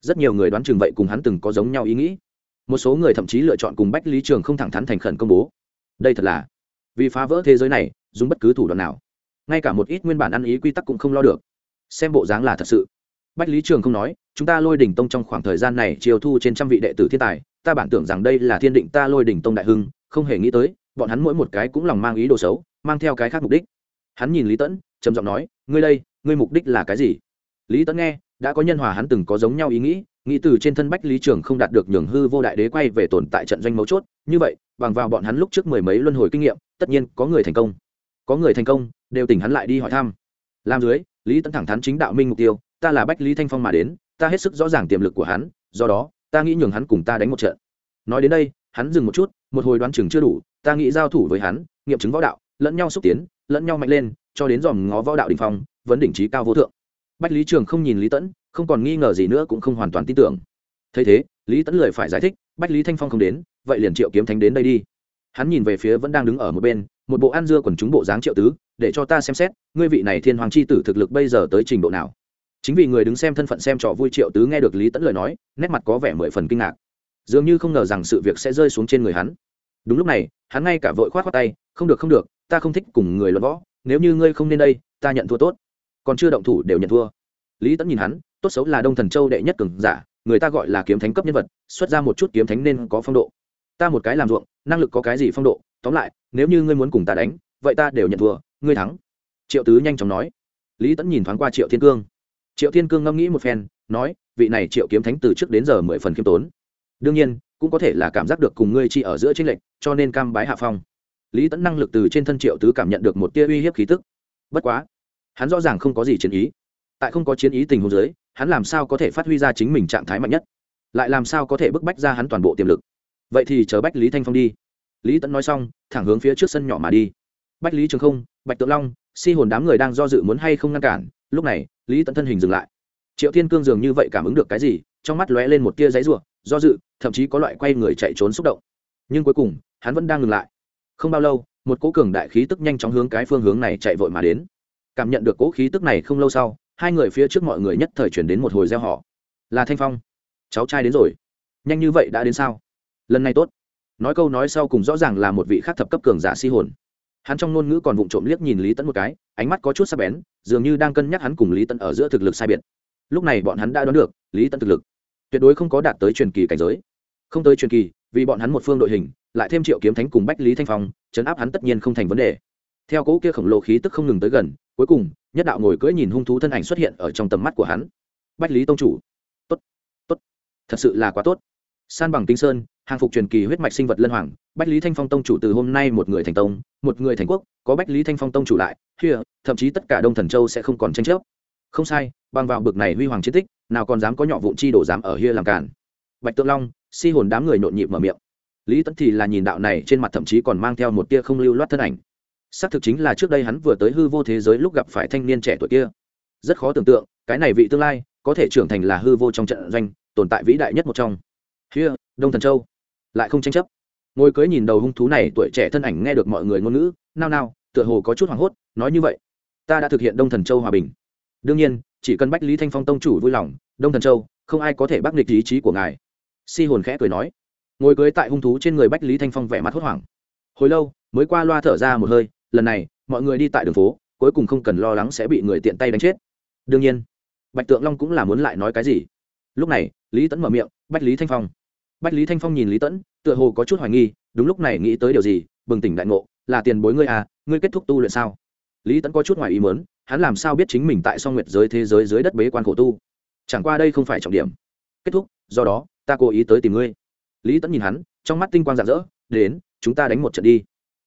Rất nhiều người đoán chừng vậy cùng hắn từng có giống nhau ý nghĩ. Một số người thậm chí lựa chọn cùng bách lý trường không thẳng thắn thành khẩn công bố. Đây thật là, vì phá vỡ thế giới này, dùng bất cứ thủ đoạn nào. Ngay cả một ít nguyên bản ăn ý quy tắc cũng không lo được. Xem bộ dáng là thật sự. Bách lý trường không nói, chúng ta lôi đỉnh tông trong khoảng thời gian này chiều thu trên trăm vị đệ tử thiên tài, ta bản tưởng rằng đây là thiên định ta lôi đỉnh tông đại hưng, không hề nghĩ tới, bọn hắn mỗi một cái cũng lòng mang ý đồ xấu, mang theo cái khác mục đích. Hắn nhìn lý tẫn, trầm giọng nói, ngươi đây, ngươi mục đích là cái gì? Lý tẫn nghe, đã có nhân hòa hắn từng có giống nhau ý nghĩ nghĩ từ trên thân bách lý trường không đạt được nhường hư vô đại đế quay về tồn tại trận doanh mấu chốt. Như vậy, bằng vào bọn hắn lúc trước mười mấy luân hồi kinh nghiệm, tất nhiên có người thành công. Có người thành công, đều tỉnh hắn lại đi hỏi thăm. Làm dưới, lý Tấn thẳng thắn chính đạo minh mục tiêu, ta là bách lý thanh phong mà đến, ta hết sức rõ ràng tiềm lực của hắn, do đó, ta nghĩ nhường hắn cùng ta đánh một trận. Nói đến đây, hắn dừng một chút, một hồi đoán chừng chưa đủ, ta nghĩ giao thủ với hắn, nghiệm chứng võ đạo, lẫn nhau xúc tiến, lẫn nhau mạnh lên, cho đến dòm ngó võ đạo đình phong, vấn đỉnh trí cao vô thượng bách lý trường không nhìn lý tẫn, không còn nghi ngờ gì nữa cũng không hoàn toàn tin tưởng. Thấy thế, lý tẫn lời phải giải thích, bách lý thanh phong không đến, vậy liền triệu kiếm thánh đến đây đi. Hắn nhìn về phía vẫn đang đứng ở một bên, một bộ ăn dưa quần chúng bộ dáng triệu tứ, để cho ta xem xét, ngươi vị này thiên hoàng c h i tử thực lực bây giờ tới trình độ nào. Chính vì người đứng xem thân phận xem trò vui triệu tứ nghe được lý tẫn lời nói, nét mặt có vẻ mười phần kinh ngạc. Dường như không ngờ rằng sự việc sẽ rơi xuống trên người hắn. Đúng lúc này, hắn ngay cả vội k h o á t khoác tay, không được không được, ta không thích cùng người luận võ, nếu như ngươi không nên đây, ta nhận thua tốt còn chưa động thủ đều nhận thua. Lý tẫn nhìn hắn, tốt xấu là đông thần châu đệ nhất cường giả, người ta gọi là kiếm thánh cấp nhân vật, xuất ra một chút kiếm thánh nên có phong độ. Ta một cái làm ruộng, năng lực có cái gì phong độ? Tóm lại, nếu như ngươi muốn cùng ta đánh, vậy ta đều nhận thua, ngươi thắng. Triệu tứ nhanh chóng nói. Lý tẫn nhìn thoáng qua triệu thiên cương. Triệu thiên cương ngẫm nghĩ một phen, nói, vị này triệu kiếm thánh từ trước đến giờ mười phần khiêm tốn. Đương nhiên, cũng có thể là cảm giác được cùng ngươi chi ở giữa tranh lệch, cho nên cam bái hạ phong. Lý tẫn năng lực từ trên thân triệu tứ cảm nhận được một tia uy hiếp khí tức. Bất quá hắn rõ ràng không có gì chiến ý. Tại không có chiến ý tình huống dưới, hắn làm sao có thể phát huy ra chính mình trạng thái mạnh nhất? Lại làm sao có thể bức bách ra hắn toàn bộ tiềm lực? Vậy thì chờ bách lý thanh phong đi. Lý tẫn nói xong, thẳng hướng phía trước sân nhỏ mà đi. Bách lý trường không, bạch tượng long, si hồn đám người đang do dự muốn hay không ngăn cản, lúc này, lý tẫn thân hình dừng lại. Triệu thiên cương dường như vậy cảm ứng được cái gì, trong mắt lóe lên một tia giấy ruộng do dự, thậm chí có loại quay người chạy trốn xúc động. Nhưng cuối cùng, hắn vẫn đang ngừng lại. Không bao lâu, một cỗ cường đại khí tức nhanh chóng hướng cái phương hướng này chạy vội mà đến cảm nhận được cỗ khí tức này không lâu sau, hai người phía trước mọi người nhất thời chuyển đến một hồi gieo họ là thanh phong, cháu trai đến rồi. Nhanh như vậy đã đến sao? Lần này tốt. Nói câu nói sau cùng rõ ràng là một vị khác thập cấp cường giả si hồn. Hắn trong ngôn ngữ còn vụng trộm liếc nhìn lý tẫn một cái, ánh mắt có chút sắc bén, dường như đang cân nhắc hắn cùng lý tẫn ở giữa thực lực sai biệt. Lúc này bọn hắn đã đoán được, lý tẫn thực lực tuyệt đối không có đạt tới truyền kỳ cảnh giới. Không tới truyền kỳ, vì bọn hắn một phương đội hình, lại thêm triệu kiếm thánh cùng bách lý thanh phong, chấn áp hắn tất nhiên không thành vấn đề. Theo cỗ kia khổng lồ khí tức không ngừng tới gần cuối cùng, nhất đạo ngồi cưỡi nhìn hung thú thân ảnh xuất hiện ở trong tầm mắt của hắn. Bách lý tông chủ. Tốt tốt. Thật sự là quá tốt. San bằng tinh sơn, hàng phục truyền kỳ huyết mạch sinh vật lân hoàng, bách lý thanh phong tông chủ từ hôm nay một người thành tông, một người thành quốc, có bách lý thanh phong tông chủ lại kia thậm chí tất cả đông thần châu sẽ không còn tranh chấp. Không sai, bằng vào bực này huy hoàng chiến tích, nào còn dám có nhỏ vụn chi đổ dám ở here làm cản bạch tượng long, si hồn đám người nhộn nhịp mở miệng. Lý Tấn thì là nhìn đạo này trên mặt thậm chí còn mang theo một tia không lưu loát thân ảnh xác thực chính là trước đây hắn vừa tới hư vô thế giới lúc gặp phải thanh niên trẻ tuổi kia. Rất khó tưởng tượng, cái này vị tương lai, có thể trưởng thành là hư vô trong trận doanh, tồn tại vĩ đại nhất một trong. Kia đông thần châu. Lại không tranh chấp. Ngồi cưới nhìn đầu hung thú này, tuổi trẻ thân ảnh nghe được mọi người ngôn ngữ, nao nao, tựa hồ có chút hoảng hốt, nói như vậy. Ta đã thực hiện đông thần châu hòa bình. Đương nhiên, chỉ cần bách lý thanh phong tông chủ vui lòng, đông thần châu, không ai có thể bác nghịch ý chí của ngài. Si hồn khẽ cười nói. Ngồi cưới tại hung thú trên người bách lý thanh phong vẻ mặt hốt hoảng. Hồi lâu, mới qua loa thở ra một hơi lần này, mọi người đi tại đường phố, cuối cùng không cần lo lắng sẽ bị người tiện tay đánh chết. Đương nhiên, bạch tượng long cũng là muốn lại nói cái gì. Lúc này, lý tẫn mở miệng, bách lý thanh phong. Bách lý thanh phong nhìn lý tẫn tựa hồ có chút hoài nghi, đúng lúc này nghĩ tới điều gì, bừng tỉnh đại ngộ, là tiền bối ngươi à ngươi kết thúc tu luyện sao? Lý tẫn có chút ngoài ý mớn hắn làm sao biết chính mình tại song nguyệt giới thế giới dưới đất bế quan khổ tu? Chẳng qua đây không phải trọng điểm. Kết thúc, do đó, ta cố ý tới tìm ngươi. Lý tẫn nhìn hắn, trong mắt tinh quang rạng rỡ, đến, chúng ta đánh một trận đi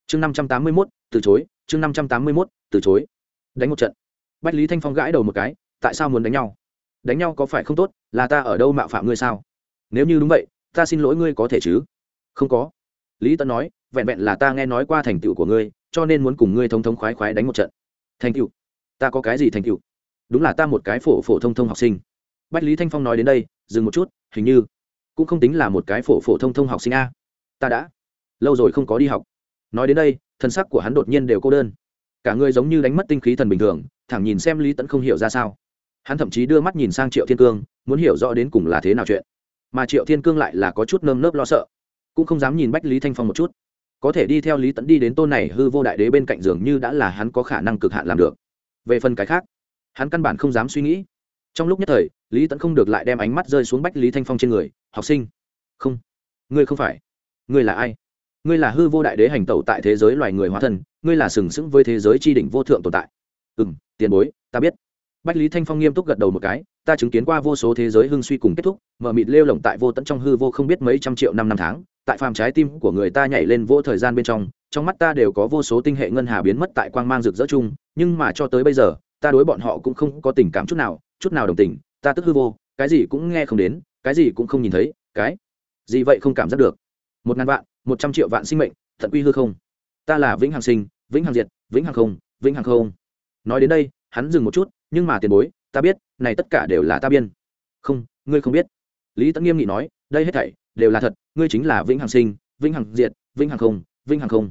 chương năm trăm tám mươi mốt, từ chối. Chương năm trăm tám mươi mốt, từ chối. Đánh một trận. Bách lý thanh phong gãi đầu một cái, tại sao muốn đánh nhau? Đánh nhau có phải không tốt? Là ta ở đâu mạo phạm ngươi sao? Nếu như đúng vậy, ta xin lỗi ngươi có thể chứ? Không có. Lý tấn nói, vẹn vẹn là ta nghe nói qua thành tựu của ngươi, cho nên muốn cùng ngươi thông thống khoái khoái đánh một trận. Thành tựu? Ta có cái gì thành tựu? Đúng là ta một cái phổ phổ thông thông học sinh. Bách lý thanh phong nói đến đây, dừng một chút, hình như cũng không tính là một cái phổ phổ thông thông học sinh a. Ta đã. Lâu rồi không có đi học nói đến đây, thân sắc của hắn đột nhiên đều cô đơn. Cả người giống như đánh mất tinh khí thần bình thường, thẳng nhìn xem lý tẫn không hiểu ra sao. Hắn thậm chí đưa mắt nhìn sang triệu thiên cương, muốn hiểu rõ đến cùng là thế nào chuyện. Mà triệu thiên cương lại là có chút nơm nớp lo sợ. Cũng không dám nhìn bách lý thanh phong một chút. Có thể đi theo lý tẫn đi đến tôn này hư vô đại đế bên cạnh giường như đã là hắn có khả năng cực hạn làm được. Về phần cái khác, hắn căn bản không dám suy nghĩ. Trong lúc nhất thời, lý tẫn không được lại đem ánh mắt rơi xuống bách lý thanh phong trên người. Học sinh. Không, ngươi không phải. Ngươi là ai? Ngươi là hư vô đại đế hành tẩu tại thế giới loài người hóa thân, ngươi là sừng sững với thế giới tri đỉnh vô thượng tồn tại. Ừ m tiền bối, ta biết. Bách lý thanh phong nghiêm túc gật đầu một cái, ta chứng kiến qua vô số thế giới hưng suy cùng kết thúc, mở mịt lêu lỏng tại vô tận trong hư vô không biết mấy trăm triệu năm năm tháng, tại phàm trái tim của người ta nhảy lên vô thời gian bên trong trong mắt ta đều có vô số tinh hệ ngân hà biến mất tại quang mang rực rỡ chung, nhưng mà cho tới bây giờ, ta đối bọn họ cũng không có tình cảm chút nào chút nào đồng tình, ta tức hư vô, cái gì cũng nghe không đến, cái gì cũng không nhìn thấy, cái gì vậy không cảm giác được. Một ngàn vạn một trăm triệu vạn sinh mệnh thận quy hư không. Ta là vĩnh hằng sinh, vĩnh hằng diệt, vĩnh hằng không, vĩnh hằng không. Nói đến đây, hắn dừng một chút, nhưng mà tiền bối, ta biết, này tất cả đều là ta biên. Không, ngươi không biết. Lý tấn nghiêm nghị nói, đây hết thảy đều là thật, ngươi chính là vĩnh hằng sinh, vĩnh hằng diệt, vĩnh hằng không, vĩnh hằng không.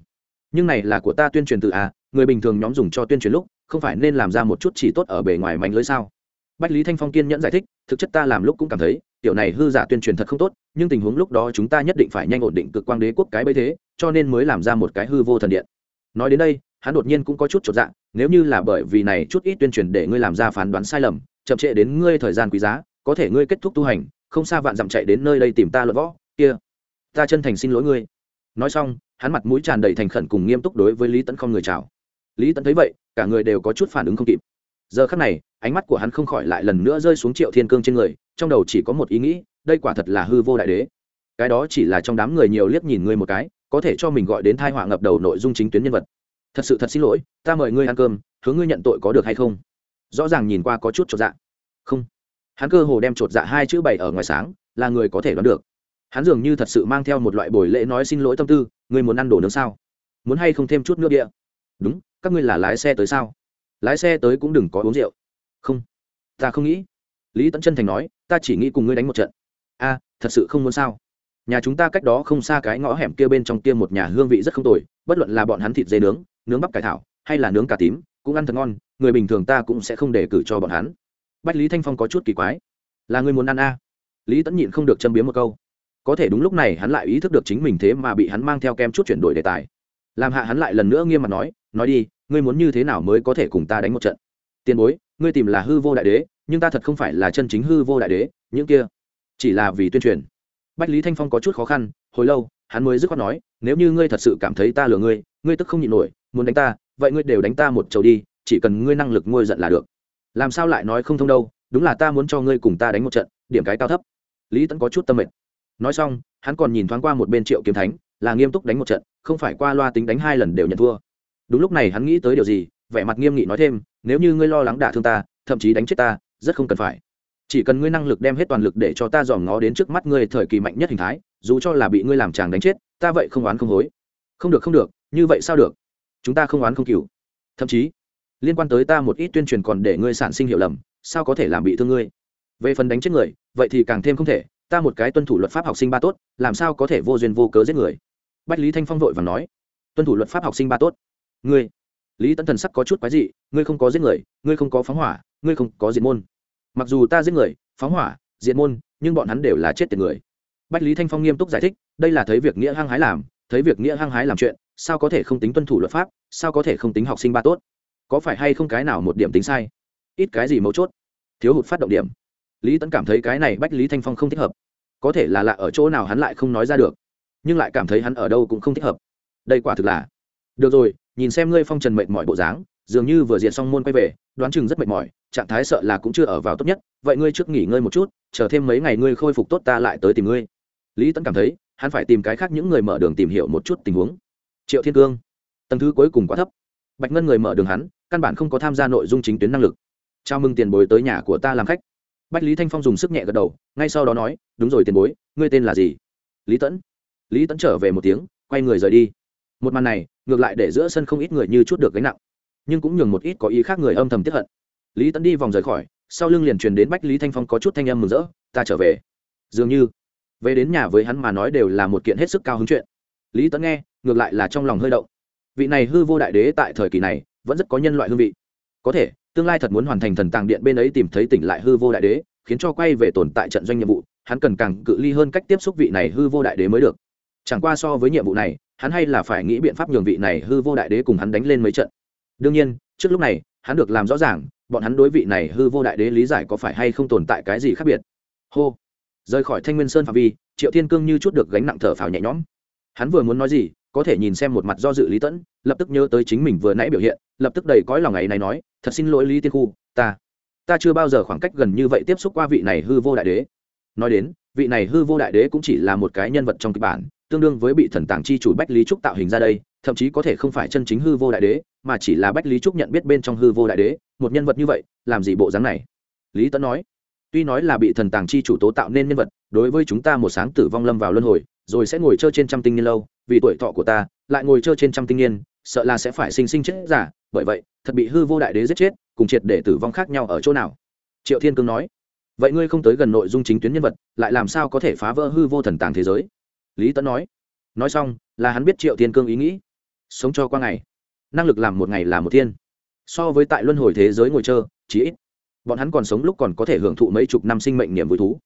Nhưng này là của ta tuyên truyền từ a người bình thường nhóm dùng cho tuyên truyền lúc, không phải nên làm ra một chút chỉ tốt ở bề ngoài mạnh lưới sao? Bách lý thanh phong kiên nhẫn giải thích, thực chất ta làm lúc cũng cảm thấy tiểu này hư giả tuyên truyền thật không tốt, nhưng tình huống lúc đó chúng ta nhất định phải nhanh ổn định cực quang đế quốc cái bấy thế, cho nên mới làm ra một cái hư vô thần điện. Nói đến đây, hắn đột nhiên cũng có chút chột dạ nếu như là bởi vì này chút ít tuyên truyền để ngươi làm ra phán đoán sai lầm, chậm trễ đến ngươi thời gian quý giá, có thể ngươi kết thúc tu hành, không xa vạn dặm chạy đến nơi đây tìm ta luận võ, kia, ta chân thành xin lỗi ngươi. Nói xong, hắn mặt mũi tràn đầy thành khẩn cùng nghiêm túc đối với lý Tấn không người chào. Lý Tấn thấy vậy, cả người đều có chút phản ứng không kịp giờ khắc này, ánh mắt của hắn không khỏi lại lần nữa rơi xuống triệu thiên cương trên người, trong đầu chỉ có một ý nghĩ, đây quả thật là hư vô đại đế. Cái đó chỉ là trong đám người nhiều liếc nhìn ngươi một cái, có thể cho mình gọi đến thai họa ngập đầu nội dung chính tuyến nhân vật. Thật sự thật xin lỗi, ta mời ngươi ăn cơm, hướng ngươi nhận tội có được hay không? Rõ ràng nhìn qua có chút chột dạ. Không. Hắn cơ hồ đem chột dạ hai chữ bảy ở ngoài sáng, là người có thể đoán được. Hắn dường như thật sự mang theo một loại buổi lễ nói xin lỗi tâm tư, ngươi muốn ăn đồ nướng sao? Muốn hay không thêm chút nước địa? Đúng, các ngươi là lái xe tới sao? Lái xe tới cũng đừng có uống rượu. Không. Ta không nghĩ. Lý tẫn chân thành nói, ta chỉ nghĩ cùng ngươi đánh một trận. A, thật sự không muốn sao? Nhà chúng ta cách đó không xa cái ngõ hẻm kia bên trong kia một nhà hương vị rất không tồi, bất luận là bọn hắn thịt dê nướng nướng bắp cải thảo, hay là nướng cà tím, cũng ăn thật ngon, người bình thường ta cũng sẽ không để cử cho bọn hắn. Bách lý thanh phong có chút kỳ quái. Là người muốn ăn a? Lý tẫn nhịn không được châm biếm một câu. Có thể đúng lúc này hắn lại ý thức được chính mình thế mà bị hắn mang theo kem chút chuyển đổi đề tài. Làm hạ hắn lại lần nữa nghiêm mặt nói nói đi ngươi muốn như thế nào mới có thể cùng ta đánh một trận? Tiền bối, ngươi tìm là hư vô đại đế, nhưng ta thật không phải là chân chính hư vô đại đế, những kia chỉ là vì tuyên truyền. Bách lý thanh phong có chút khó khăn, hồi lâu, hắn mới dứt khoát nói, nếu như ngươi thật sự cảm thấy ta lừa ngươi ngươi tức không nhịn nổi, muốn đánh ta, vậy ngươi đều đánh ta một trầu đi, chỉ cần ngươi năng lực ngôi giận là được. Làm sao lại nói không thông đâu, đúng là ta muốn cho ngươi cùng ta đánh một trận, điểm cái cao thấp. Lý tẫn có chút tâm mệt. Nói xong, hắn còn nhìn thoáng qua một bên triệu kiếm thánh, là nghiêm túc đánh một trận, không phải qua loa tính đánh hai lần đều nhận thua đúng lúc này hắn nghĩ tới điều gì, vẻ mặt nghiêm nghị nói thêm, nếu như ngươi lo lắng đả thương ta, thậm chí đánh chết ta, rất không cần phải. Chỉ cần ngươi năng lực đem hết toàn lực để cho ta dòm ngó đến trước mắt ngươi thời kỳ mạnh nhất hình thái, dù cho là bị ngươi làm chàng đánh chết, ta vậy không oán không hối. Không được không được, như vậy sao được? Chúng ta không oán không cừu. Thậm chí, liên quan tới ta một ít tuyên truyền còn để ngươi sản sinh hiểu lầm, sao có thể làm bị thương ngươi? Về phần đánh chết người, vậy thì càng thêm không thể. Ta một cái tuân thủ luật pháp học sinh ba tốt, làm sao có thể vô duyên vô cớ giết người? Bách lý thanh phong vội và nói. Tuân thủ luật pháp học sinh ba tốt ngươi, lý tấn thần sắc có chút quái dị, ngươi không có giết người, ngươi không có phóng hỏa, ngươi không có diệt môn. Mặc dù ta giết người, phóng hỏa, diệt môn, nhưng bọn hắn đều là chết tiệt người. Bách lý thanh phong nghiêm túc giải thích, đây là thấy việc nghĩa hăng hái làm, thấy việc nghĩa hăng hái làm chuyện, sao có thể không tính tuân thủ luật pháp, sao có thể không tính học sinh ba tốt? Có phải hay không cái nào một điểm tính sai? Ít cái gì mấu chốt? Thiếu hụt phát động điểm. Lý tấn cảm thấy cái này bách lý thanh phong không thích hợp. Có thể là lạ ở chỗ nào hắn lại không nói ra được, nhưng lại cảm thấy hắn ở đâu cũng không thích hợp. Đây quả thực là, được rồi nhìn xem ngươi phong trần mệt mỏi bộ dáng, dường như vừa diện xong môn quay về, đoán chừng rất mệt mỏi, trạng thái sợ là cũng chưa ở vào tốt nhất, vậy ngươi trước nghỉ ngơi một chút, chờ thêm mấy ngày ngươi khôi phục tốt ta lại tới tìm ngươi. Lý tẫn cảm thấy, hắn phải tìm cái khác những người mở đường tìm hiểu một chút tình huống. Triệu thiên cương, tầng thứ cuối cùng quá thấp. Bạch ngân người mở đường hắn, căn bản không có tham gia nội dung chính tuyến năng lực. Chào mừng tiền bối tới nhà của ta làm khách. Bách lý thanh phong dùng sức nhẹ gật đầu, ngay sau đó nói, đúng rồi tiền bối, ngươi tên là gì? Lý tẫn lý tẫn trở về một tiếng, quay người rời đi một màn này, ngược lại để giữa sân không ít người như chút được gánh nặng. Nhưng cũng nhường một ít có ý khác người âm thầm tiếp hận. Lý tẫn đi vòng rời khỏi, sau lưng liền truyền đến bách lý thanh phong có chút thanh âm mừng rỡ, ta trở về. Dường như, về đến nhà với hắn mà nói đều là một kiện hết sức cao hứng chuyện. Lý tẫn nghe, ngược lại là trong lòng hơi động. Vị này hư vô đại đế tại thời kỳ này, vẫn rất có nhân loại hương vị. Có thể, tương lai thật muốn hoàn thành thần tàng điện bên ấy tìm thấy tỉnh lại hư vô đại đế, khiến cho quay về tồn tại trận doanh nhiệm vụ, hắn cần càng cự ly hơn cách tiếp xúc vị này hư vô đại đế mới được. Chẳng qua so với nhiệm vụ này hắn hay là phải nghĩ biện pháp nhường vị này hư vô đại đế cùng hắn đánh lên mấy trận. Đương nhiên, trước lúc này, hắn được làm rõ ràng, bọn hắn đối vị này hư vô đại đế lý giải có phải hay không tồn tại cái gì khác biệt. Hô. Rời khỏi thanh nguyên sơn phạm vi, triệu thiên cương như chút được gánh nặng thở phào nhẹ nhõm. Hắn vừa muốn nói gì, có thể nhìn xem một mặt do dự lý tẫn, lập tức nhớ tới chính mình vừa nãy biểu hiện, lập tức đầy cõi lòng ngày này nói, thật xin lỗi lý tiên khu, ta ta chưa bao giờ khoảng cách gần như vậy tiếp xúc qua vị này hư vô đại đế. Nói đến, vị này hư vô đại đế cũng chỉ là một cái nhân vật trong kịch bản tương đương với bị thần tàng chi chủ bách lý trúc tạo hình ra đây, thậm chí có thể không phải chân chính hư vô đại đế, mà chỉ là bách lý trúc nhận biết bên trong hư vô đại đế, một nhân vật như vậy, làm gì bộ dáng này? Lý tấn nói, tuy nói là bị thần tàng chi chủ tố tạo nên nhân vật, đối với chúng ta một sáng tử vong lâm vào luân hồi, rồi sẽ ngồi chơi trên trăm tinh niên lâu, vì tuổi thọ của ta, lại ngồi chơi trên trăm tinh niên, sợ là sẽ phải sinh sinh chết giả, bởi vậy, thật bị hư vô đại đế giết chết, cùng triệt để tử vong khác nhau ở chỗ nào? Triệu thiên cương nói, vậy ngươi không tới gần nội dung chính tuyến nhân vật, lại làm sao có thể phá vỡ hư vô thần tàng thế giới? Lý tấn nói. Nói xong, là hắn biết triệu thiên cương ý nghĩ. Sống cho qua ngày. Năng lực làm một ngày là một thiên. So với tại luân hồi thế giới ngồi chơi, chí ít. Bọn hắn còn sống lúc còn có thể hưởng thụ mấy chục năm sinh mệnh niềm vui thú.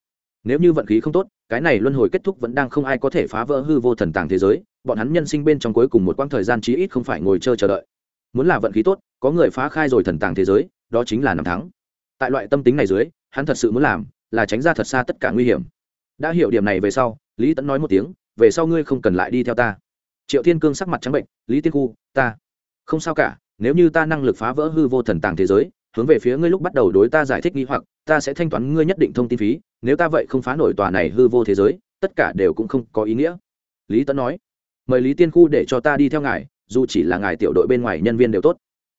Nếu như vận khí không tốt, cái này luân hồi kết thúc vẫn đang không ai có thể phá vỡ hư vô thần tàng thế giới. Bọn hắn nhân sinh bên trong cuối cùng một quãng thời gian chí ít không phải ngồi chơi chờ đợi. Muốn là vận khí tốt, có người phá khai rồi thần tàng thế giới, đó chính là năm tháng tại loại tâm tính này dưới, hắn thật sự muốn làm là tránh ra thật xa tất cả nguy hiểm đã hiểu điểm này về sau, lý tẫn nói một tiếng, về sau ngươi không cần lại đi theo ta. Triệu thiên cương sắc mặt trắng bệnh, lý tiên khu, ta. Không sao cả, nếu như ta năng lực phá vỡ hư vô thần tàng thế giới, hướng về phía ngươi lúc bắt đầu đối ta giải thích nghi hoặc, ta sẽ thanh toán ngươi nhất định thông tin phí. Nếu ta vậy không phá nổi tòa này hư vô thế giới, tất cả đều cũng không có ý nghĩa. Lý tấn nói, mời lý tiên khu để cho ta đi theo ngài, dù chỉ là ngài tiểu đội bên ngoài nhân viên đều tốt.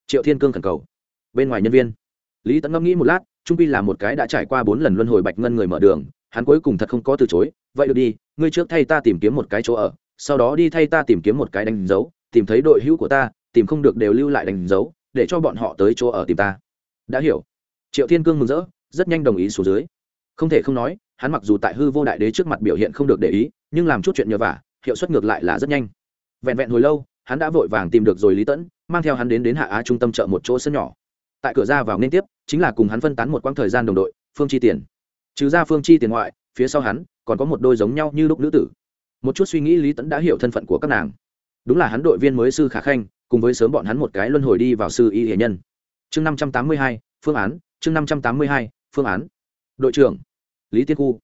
Triệu thiên cương khẩn cầu, bên ngoài nhân viên? Lý tấn ngẫm nghĩ một lát, trung pi là một cái đã trải qua bốn lần luân hồi bạch ngân người mở đường hắn cuối cùng thật không có từ chối, vậy được đi, ngươi trước thay ta tìm kiếm một cái chỗ ở, sau đó đi thay ta tìm kiếm một cái đánh dấu, tìm thấy đội hữu của ta, tìm không được đều lưu lại đánh dấu, để cho bọn họ tới chỗ ở tìm ta. Đã hiểu. Triệu thiên cương mừng rỡ, rất nhanh đồng ý xuống dưới. Không thể không nói, hắn mặc dù tại hư vô đại đế trước mặt biểu hiện không được để ý, nhưng làm chút chuyện nhờ vả, hiệu suất ngược lại là rất nhanh. Vẹn vẹn hồi lâu, hắn đã vội vàng tìm được rồi lý tẫn mang theo hắn đến đến hạ á trung tâm chợ một chỗ sân nhỏ. Tại cửa ra vào liên tiếp, chính là cùng hắn phân tán một quãng thời gian đồng đội, phương chi tiền trừ ra phương chi tiền ngoại, phía sau hắn còn có một đôi giống nhau như lúc nữ tử. Một chút suy nghĩ lý tẫn đã hiểu thân phận của các nàng. Đúng là hắn đội viên mới sư khả khanh, cùng với sớm bọn hắn một cái luân hồi đi vào sư y hệ nhân. Chương năm trăm tám mươi hai, phương án, chương năm trăm tám mươi hai, phương án. Đội trưởng, lý tiên khu.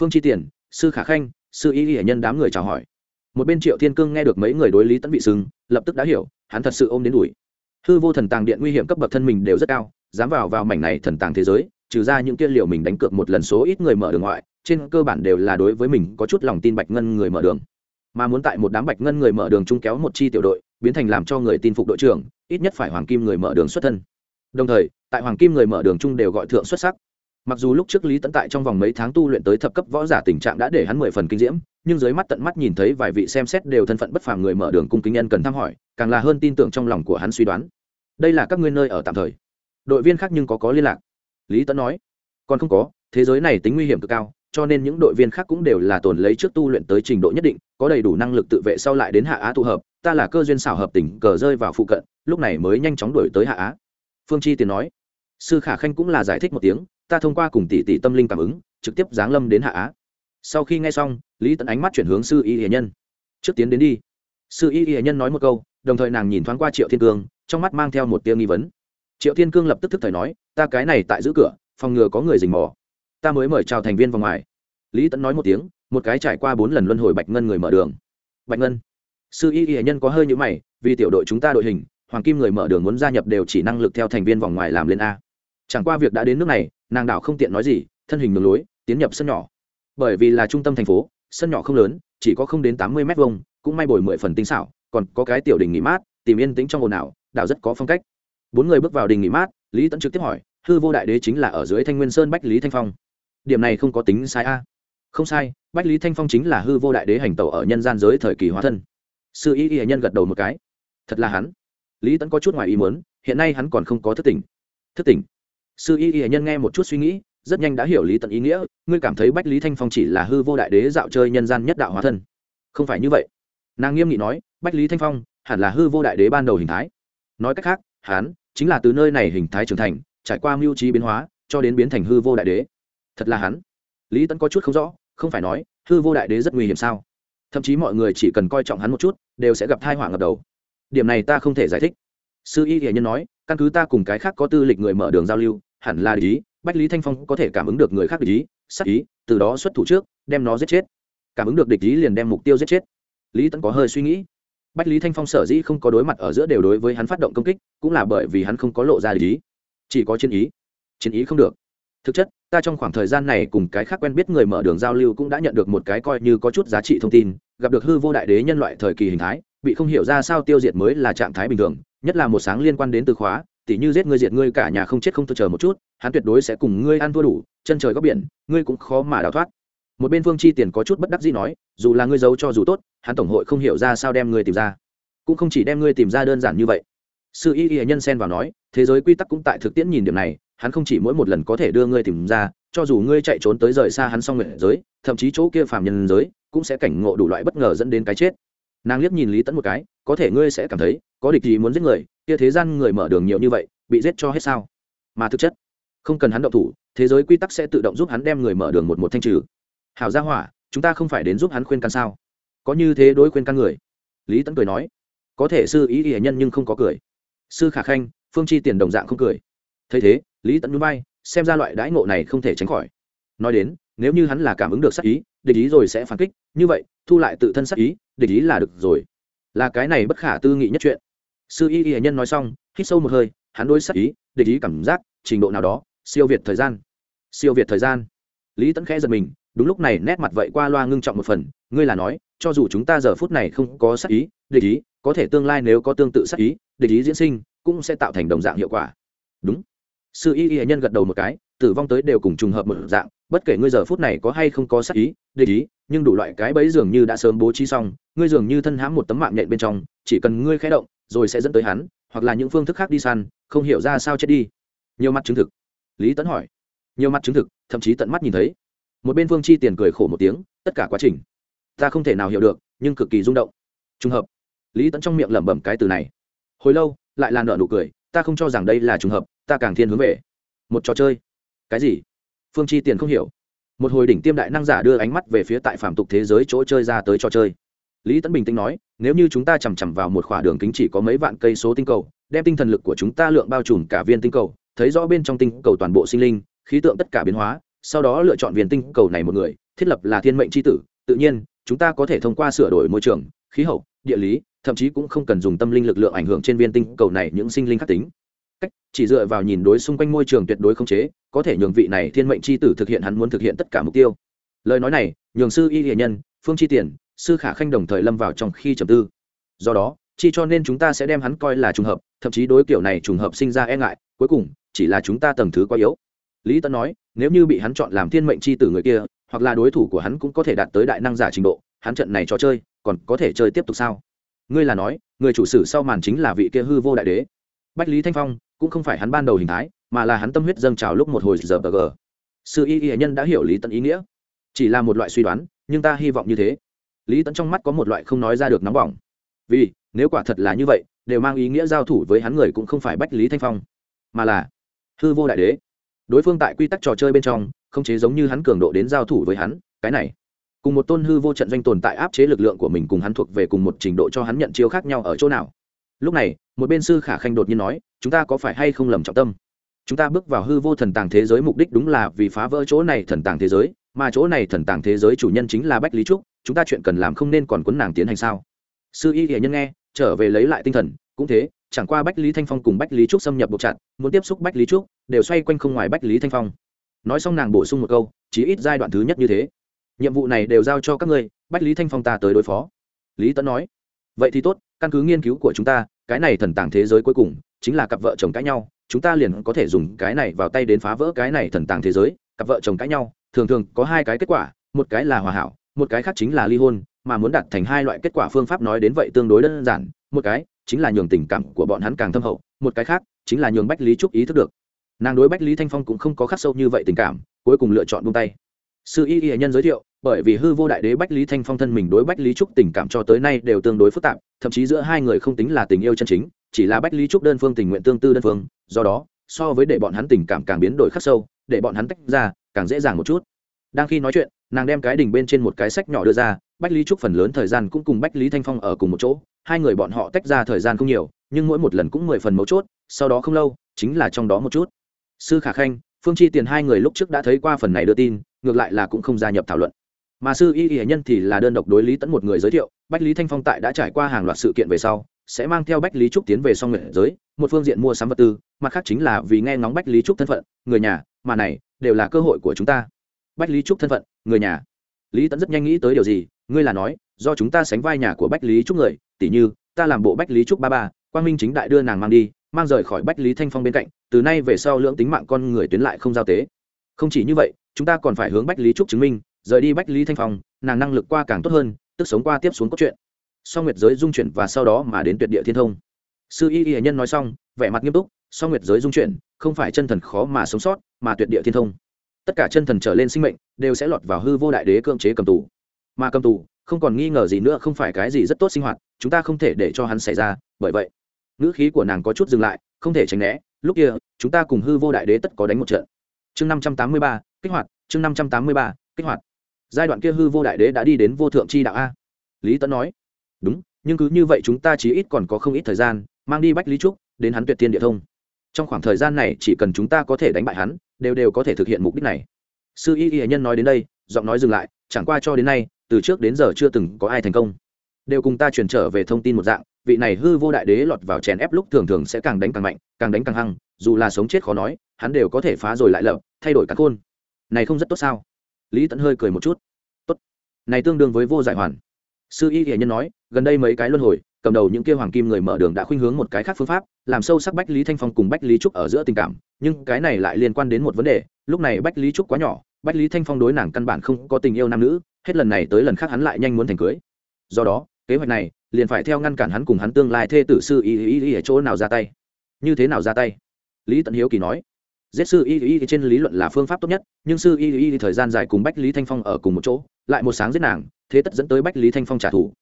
Phương chi tiền, sư khả khanh, sư y hệ nhân đám người chào hỏi. Một bên triệu thiên cương nghe được mấy người đối lý tẫn bị sừng lập tức đã hiểu, hắn thật sự ôm đến đuổi. Hư vô thần tàng điện nguy hiểm cấp bậc thân mình đều rất cao, dám vào vào mảnh này thần tàng thế giới trừ ra những kia liệu mình đánh cược một lần số ít người mở đường ngoại, trên cơ bản đều là đối với mình có chút lòng tin bạch ngân người mở đường. Mà muốn tại một đám bạch ngân người mở đường chung kéo một chi tiểu đội, biến thành làm cho người tin phục đội trưởng, ít nhất phải hoàng kim người mở đường xuất thân. Đồng thời, tại hoàng kim người mở đường chung đều gọi thượng xuất sắc. Mặc dù lúc trước lý tấn tại trong vòng mấy tháng tu luyện tới thập cấp võ giả tình trạng đã để hắn mười phần kinh diễm, nhưng dưới mắt tận mắt nhìn thấy vài vị xem xét đều thân phận bất phàm người mở đường cung kính nhân cần thăm hỏi, càng là hơn tin tưởng trong lòng của hắn suy đoán. Đây là các ngươi nơi ở tạm thời. Đội viên khác nhưng có có liên lạc lý tấn nói, còn không có, thế giới này tính nguy hiểm cực cao, cho nên những đội viên khác cũng đều là tồn lấy trước tu luyện tới trình độ nhất định, có đầy đủ năng lực tự vệ sau lại đến hạ á tụ hợp, ta là cơ duyên xảo hợp tỉnh cờ rơi vào phụ cận, lúc này mới nhanh chóng đuổi tới hạ á. Phương chi tiền nói, sư khả khanh cũng là giải thích một tiếng, ta thông qua cùng tỷ tỷ tâm linh cảm ứng, trực tiếp giáng lâm đến hạ á. Sau khi nghe xong, lý tẫn ánh mắt chuyển hướng sư y hiền nhân. Trước tiến đến đi. Sư y hiền nhân nói một câu, đồng thời nàng nhìn thoáng qua triệu thiên cương, trong mắt mang theo một tia nghi vấn triệu thiên cương lập tức thức thời nói, ta cái này tại giữ cửa, phòng ngừa có người rình mò. Ta mới mời chào thành viên vào ngoài. Lý tẫn nói một tiếng, một cái trải qua bốn lần luân hồi bạch ngân người mở đường. Bạch ngân. Sư y y nhân có hơi nhữ mày, vì tiểu đội chúng ta đội hình, hoàng kim người mở đường muốn gia nhập đều chỉ năng lực theo thành viên vòng ngoài làm lên a. Chẳng qua việc đã đến nước này, nàng đảo không tiện nói gì, thân hình đường lối, tiến nhập sân nhỏ. Bởi vì là trung tâm thành phố, sân nhỏ không lớn, chỉ có không đến tám mươi m hai cũng may bồi mười phần tinh xảo, còn có cái tiểu đình nghỉ mát, tìm yên tĩnh trong ồn ào, đảo rất có phong cách bốn người bước vào đình nghỉ mát, lý tẫn trực tiếp hỏi, hư vô đại đế chính là ở dưới thanh nguyên sơn bách lý thanh phong. Điểm này không có tính sai a? Không sai, bách lý thanh phong chính là hư vô đại đế hành tẩu ở nhân gian giới thời kỳ hóa thân. Sư y y nhân gật đầu một cái. Thật là hắn. Lý tẫn có chút ngoài ý muốn, hiện nay hắn còn không có thức tỉnh. Thức tỉnh? Sư y y nhân nghe một chút suy nghĩ, rất nhanh đã hiểu lý tận ý nghĩa, ngươi cảm thấy bách lý thanh phong chỉ là hư vô đại đế dạo chơi nhân gian nhất đạo hóa thân? Không phải như vậy. Nàng nghiêm nghị nói, bách lý thanh phong hẳn là hư vô đại đế ban đầu hình thái. Nói cách khác hán chính là từ nơi này hình thái trưởng thành, trải qua mưu trí biến hóa, cho đến biến thành hư vô đại đế. Thật là hắn. Lý tẫn có chút không rõ, không phải nói, hư vô đại đế rất nguy hiểm sao? Thậm chí mọi người chỉ cần coi trọng hắn một chút, đều sẽ gặp thai họa ngập đầu. Điểm này ta không thể giải thích. Sư y hiền nhân nói, căn cứ ta cùng cái khác có tư lịch người mở đường giao lưu, hẳn là lý bách lý thanh phong có thể cảm ứng được người khác địch ý sắc ý, từ đó xuất thủ trước, đem nó giết chết. Cảm ứng được địch ý liền đem mục tiêu giết chết. Lý tẫn có hơi suy nghĩ bách lý thanh phong sở dĩ không có đối mặt ở giữa đều đối với hắn phát động công kích, cũng là bởi vì hắn không có lộ ra lý chỉ có chiến ý. Chiến ý không được. Thực chất, ta trong khoảng thời gian này cùng cái khác quen biết người mở đường giao lưu cũng đã nhận được một cái coi như có chút giá trị thông tin, gặp được hư vô đại đế nhân loại thời kỳ hình thái, bị không hiểu ra sao tiêu diệt mới là trạng thái bình thường, nhất là một sáng liên quan đến từ khóa, tỉ như giết ngươi diệt ngươi cả nhà không chết không chờ một chút, hắn tuyệt đối sẽ cùng ngươi ăn thua đủ, chân trời góc biển, ngươi cũng khó mà đào thoát một bên phương chi tiền có chút bất đắc dĩ nói, dù là ngươi giấu cho dù tốt, hắn tổng hội không hiểu ra sao đem ngươi tìm ra. Cũng không chỉ đem ngươi tìm ra đơn giản như vậy. Sư y y nhân xen vào nói, thế giới quy tắc cũng tại thực tiễn nhìn điểm này, hắn không chỉ mỗi một lần có thể đưa ngươi tìm ra, cho dù ngươi chạy trốn tới rời xa hắn xong nguyện giới, thậm chí chỗ kia phàm nhân giới, cũng sẽ cảnh ngộ đủ loại bất ngờ dẫn đến cái chết. Nàng liếc nhìn lý tẫn một cái, có thể ngươi sẽ cảm thấy, có địch gì muốn giết người, kia thế gian người mở đường nhiều như vậy, bị giết cho hết sao? Mà thực chất, không cần hắn động thủ, thế giới quy tắc sẽ tự động giúp hắn đem người mở đường một một thanh trừ hảo gia hỏa, chúng ta không phải đến giúp hắn khuyên can sao? Có như thế đối khuyên can người? Lý tẫn cười nói. Có thể sư ý ỉa nhân nhưng không có cười. Sư khả khanh, phương chi tiền đồng dạng không cười. Thấy thế, lý tẫn núi bay xem ra loại đãi ngộ này không thể tránh khỏi. Nói đến, nếu như hắn là cảm ứng được sắc ý, địch ý rồi sẽ phản kích, như vậy, thu lại tự thân sắc ý, địch ý là được rồi. Là cái này bất khả tư nghị nhất chuyện. Sư y y nhân nói xong, hít sâu một hơi, hắn đối sắc ý, địch ý cảm giác, trình độ nào đó, siêu việt thời gian. Siêu việt thời gian. Lý tẫn khẽ giật mình đúng lúc này nét mặt vậy qua loa ngưng trọng một phần, ngươi là nói, cho dù chúng ta giờ phút này không có sắc ý, địch ý, có thể tương lai nếu có tương tự sắc ý, địch ý diễn sinh, cũng sẽ tạo thành đồng dạng hiệu quả. Đúng. Sư y y nhân gật đầu một cái, tử vong tới đều cùng trùng hợp một dạng, bất kể ngươi giờ phút này có hay không có sắc ý, địch ý, nhưng đủ loại cái bẫy dường như đã sớm bố trí xong, ngươi dường như thân hãm một tấm mạng nhện bên trong, chỉ cần ngươi khé động, rồi sẽ dẫn tới hắn, hoặc là những phương thức khác đi săn, không hiểu ra sao chết đi. Nhiều mặt chứng thực. Lý tấn hỏi. Nhiều mặt chứng thực, thậm chí tận mắt nhìn thấy một bên phương chi tiền cười khổ một tiếng, tất cả quá trình, ta không thể nào hiểu được, nhưng cực kỳ rung động. Trùng hợp. Lý tẫn trong miệng lẩm bẩm cái từ này. Hồi lâu, lại là nợ nụ cười, ta không cho rằng đây là trùng hợp, ta càng thiên hướng về. Một trò chơi. Cái gì? Phương chi tiền không hiểu. Một hồi đỉnh tiêm đại năng giả đưa ánh mắt về phía tại phạm tục thế giới chỗ chơi ra tới trò chơi. Lý tẫn bình tĩnh nói, nếu như chúng ta chằm chằm vào một khoảng đường kính chỉ có mấy vạn cây số tinh cầu, đem tinh thần lực của chúng ta lượng bao trùm cả viên tinh cầu, thấy rõ bên trong tinh cầu toàn bộ sinh linh, khí tượng tất cả biến hóa sau đó lựa chọn viên tinh cầu này một người, thiết lập là thiên mệnh c h i tử. Tự nhiên, chúng ta có thể thông qua sửa đổi môi trường, khí hậu, địa lý, thậm chí cũng không cần dùng tâm linh lực lượng ảnh hưởng trên viên tinh cầu này những sinh linh khắc tính. Cách, chỉ dựa vào nhìn đối xung quanh môi trường tuyệt đối không chế, có thể nhường vị này thiên mệnh c h i tử thực hiện hắn muốn thực hiện tất cả mục tiêu. Lời nói này, nhường sư y hiền nhân, phương chi tiền, sư khả khanh đồng thời lâm vào trong khi trầm tư. Do đó, chi cho nên chúng ta sẽ đem hắn coi là trùng hợp, thậm chí đối kiểu này trùng hợp sinh ra e ngại, cuối cùng, chỉ là chúng ta tầng thứ quá yếu lý tân nói, nếu như bị hắn chọn làm thiên mệnh c h i tử người kia, hoặc là đối thủ của hắn cũng có thể đạt tới đại năng giả trình độ, hắn trận này trò chơi, còn có thể chơi tiếp tục sao? Ngươi là nói, người chủ sử sau màn chính là vị kia hư vô đại đế. Bách lý thanh phong, cũng không phải hắn ban đầu hình thái, mà là hắn tâm huyết dâng trào lúc một hồi giờ bờ gờ. Sự y y nhân đã hiểu lý Tấn ý nghĩa. Chỉ là một loại suy đoán, nhưng ta hy vọng như thế. Lý Tấn trong mắt có một loại không nói ra được nóng bỏng. Vì, nếu quả thật là như vậy, đều mang ý nghĩa giao thủ với hắn người cũng không phải bách lý thanh phong, mà là hư vô đại đế đối phương tại quy tắc trò chơi bên trong, không chế giống như hắn cường độ đến giao thủ với hắn, cái này. Cùng một tôn hư vô trận doanh tồn tại áp chế lực lượng của mình cùng hắn thuộc về cùng một trình độ cho hắn nhận chiêu khác nhau ở chỗ nào. Lúc này, một bên sư khả khanh đột nhiên nói, chúng ta có phải hay không lầm trọng tâm? Chúng ta bước vào hư vô thần tàng thế giới mục đích đúng là vì phá vỡ chỗ này thần tàng thế giới, mà chỗ này thần tàng thế giới chủ nhân chính là bách lý trúc, chúng ta chuyện cần làm không nên còn quấn nàng tiến hành sao? Sư y hiền nhân nghe, trở về lấy lại tinh thần, cũng thế, chẳng qua bách lý thanh phong cùng bách lý trúc xâm nhập buộc chặt, muốn tiếp xúc bách lý trúc đều xoay quanh không ngoài bách lý thanh phong. Nói xong nàng bổ sung một câu chí ít giai đoạn thứ nhất như thế. Nhiệm vụ này đều giao cho các ngươi, bách lý thanh phong ta tới đối phó. Lý tấn nói, vậy thì tốt, căn cứ nghiên cứu của chúng ta, cái này thần tàng thế giới cuối cùng, chính là cặp vợ chồng cãi nhau, chúng ta liền có thể dùng cái này vào tay đến phá vỡ cái này thần tàng thế giới, cặp vợ chồng cãi nhau, thường thường có hai cái kết quả, một cái là hòa hảo, một cái khác chính là ly hôn, mà muốn đạt thành hai loại kết quả phương pháp nói đến vậy tương đối đơn giản, một cái chính là nhường tình cảm của bọn hắn càng thâm hậu, một cái khác chính là nhường bách lý trúc ý thức được nàng đối bách lý thanh phong cũng không có khắc sâu như vậy tình cảm, cuối cùng lựa chọn buông tay. Sư y y nhân giới thiệu, bởi vì hư vô đại đế bách lý thanh phong thân mình đối bách lý trúc tình cảm cho tới nay đều tương đối phức tạp, thậm chí giữa hai người không tính là tình yêu chân chính, chỉ là bách lý trúc đơn phương tình nguyện tương tư đơn phương, do đó, so với để bọn hắn tình cảm càng biến đổi khắc sâu, để bọn hắn tách ra, càng dễ dàng một chút. Đang khi nói chuyện, nàng đem cái đỉnh bên trên một cái sách nhỏ đưa ra, bách lý trúc phần lớn thời gian cũng cùng bách lý thanh phong ở cùng một chỗ, hai người bọn họ tách ra thời gian không nhiều, nhưng mỗi một lần cũng mười phần mấu chốt, sau đó không lâu, chính là trong đó một chút sư khả khanh, phương chi tiền hai người lúc trước đã thấy qua phần này đưa tin, ngược lại là cũng không gia nhập thảo luận. Mà sư y y nhân thì là đơn độc đối lý tẫn một người giới thiệu, bách lý thanh phong tại đã trải qua hàng loạt sự kiện về sau, sẽ mang theo bách lý trúc tiến về song nguyện giới, một phương diện mua sắm vật tư, mặt khác chính là vì nghe ngóng bách lý trúc thân phận, người nhà, mà này, đều là cơ hội của chúng ta. Bách lý trúc thân phận, người nhà. Lý tẫn rất nhanh nghĩ tới điều gì, ngươi là nói, do chúng ta sánh vai nhà của bách lý trúc người tỷ như, ta làm bộ bách lý trúc ba ba Quan minh chính đại đưa nàng mang đi mang rời khỏi bách lý thanh phong bên cạnh, từ nay về sau lưỡng tính mạng con người tuyến lại không giao tế. Không chỉ như vậy, chúng ta còn phải hướng bách lý trúc chứng minh, rời đi bách lý thanh phong, nàng năng lực qua càng tốt hơn, tức sống qua tiếp xuống cốt truyện. Song nguyệt giới dung chuyển và sau đó mà đến tuyệt địa thiên thông. Sư y y nhân nói xong, vẻ mặt nghiêm túc, song nguyệt giới dung chuyển, không phải chân thần khó mà sống sót, mà tuyệt địa thiên thông. Tất cả chân thần trở lên sinh mệnh, đều sẽ lọt vào hư vô đại đế cưỡng chế cầm tù. Mà cầm tù, không còn nghi ngờ gì nữa, không phải cái gì rất tốt sinh hoạt, chúng ta không thể để cho hắn xảy ra, bởi vậy ngữ khí của nàng có chút dừng lại, không thể tránh né, lúc kia, chúng ta cùng hư vô đại đế tất có đánh một trận. Chương năm trăm tám mươi ba, kích hoạt, chương năm trăm tám mươi ba, kích hoạt. Giai đoạn kia hư vô đại đế đã đi đến vô thượng c h i đạo a. Lý tấn nói, đúng, nhưng cứ như vậy chúng ta chỉ ít còn có không ít thời gian, mang đi bách lý trúc, đến hắn tuyệt thiên địa thông. Trong khoảng thời gian này chỉ cần chúng ta có thể đánh bại hắn, đều đều có thể thực hiện mục đích này. Sư y y nhân nói đến đây, giọng nói dừng lại, chẳng qua cho đến nay, từ trước đến giờ chưa từng có ai thành công. Đều cùng ta truyền trở về thông tin một dạng vị này hư vô đại đế lọt vào chèn ép lúc thường thường sẽ càng đánh càng mạnh, càng đánh càng hăng, dù là sống chết khó nói, hắn đều có thể phá rồi lại lập thay đổi các khôn. Này không rất tốt sao? Lý tẫn hơi cười một chút. Tốt. Này tương đương với vô giải hoàn. Sư y hiển nhân nói, gần đây mấy cái luân hồi, cầm đầu những kia hoàng kim người mở đường đã khuynh hướng một cái khác phương pháp, làm sâu sắc bách lý thanh phong cùng bách lý trúc ở giữa tình cảm, nhưng cái này lại liên quan đến một vấn đề, lúc này bách lý trúc quá nhỏ, bách lý thanh phong đối nàng căn bản không có tình yêu nam nữ, hết lần này tới lần khác hắn lại nhanh muốn thành cưới. Do đó kế hoạch này liền phải theo ngăn cản hắn cùng hắn tương lai thê tử sư y y y ở chỗ nào ra tay. Như thế nào ra tay? Lý tận hiếu kỳ nói. Giết sư y y trên lý luận là phương pháp tốt nhất, nhưng sư y y thời gian dài cùng bách lý thanh phong ở cùng một chỗ, lại một sáng giết nàng, thế tất dẫn tới bách lý thanh phong trả thù.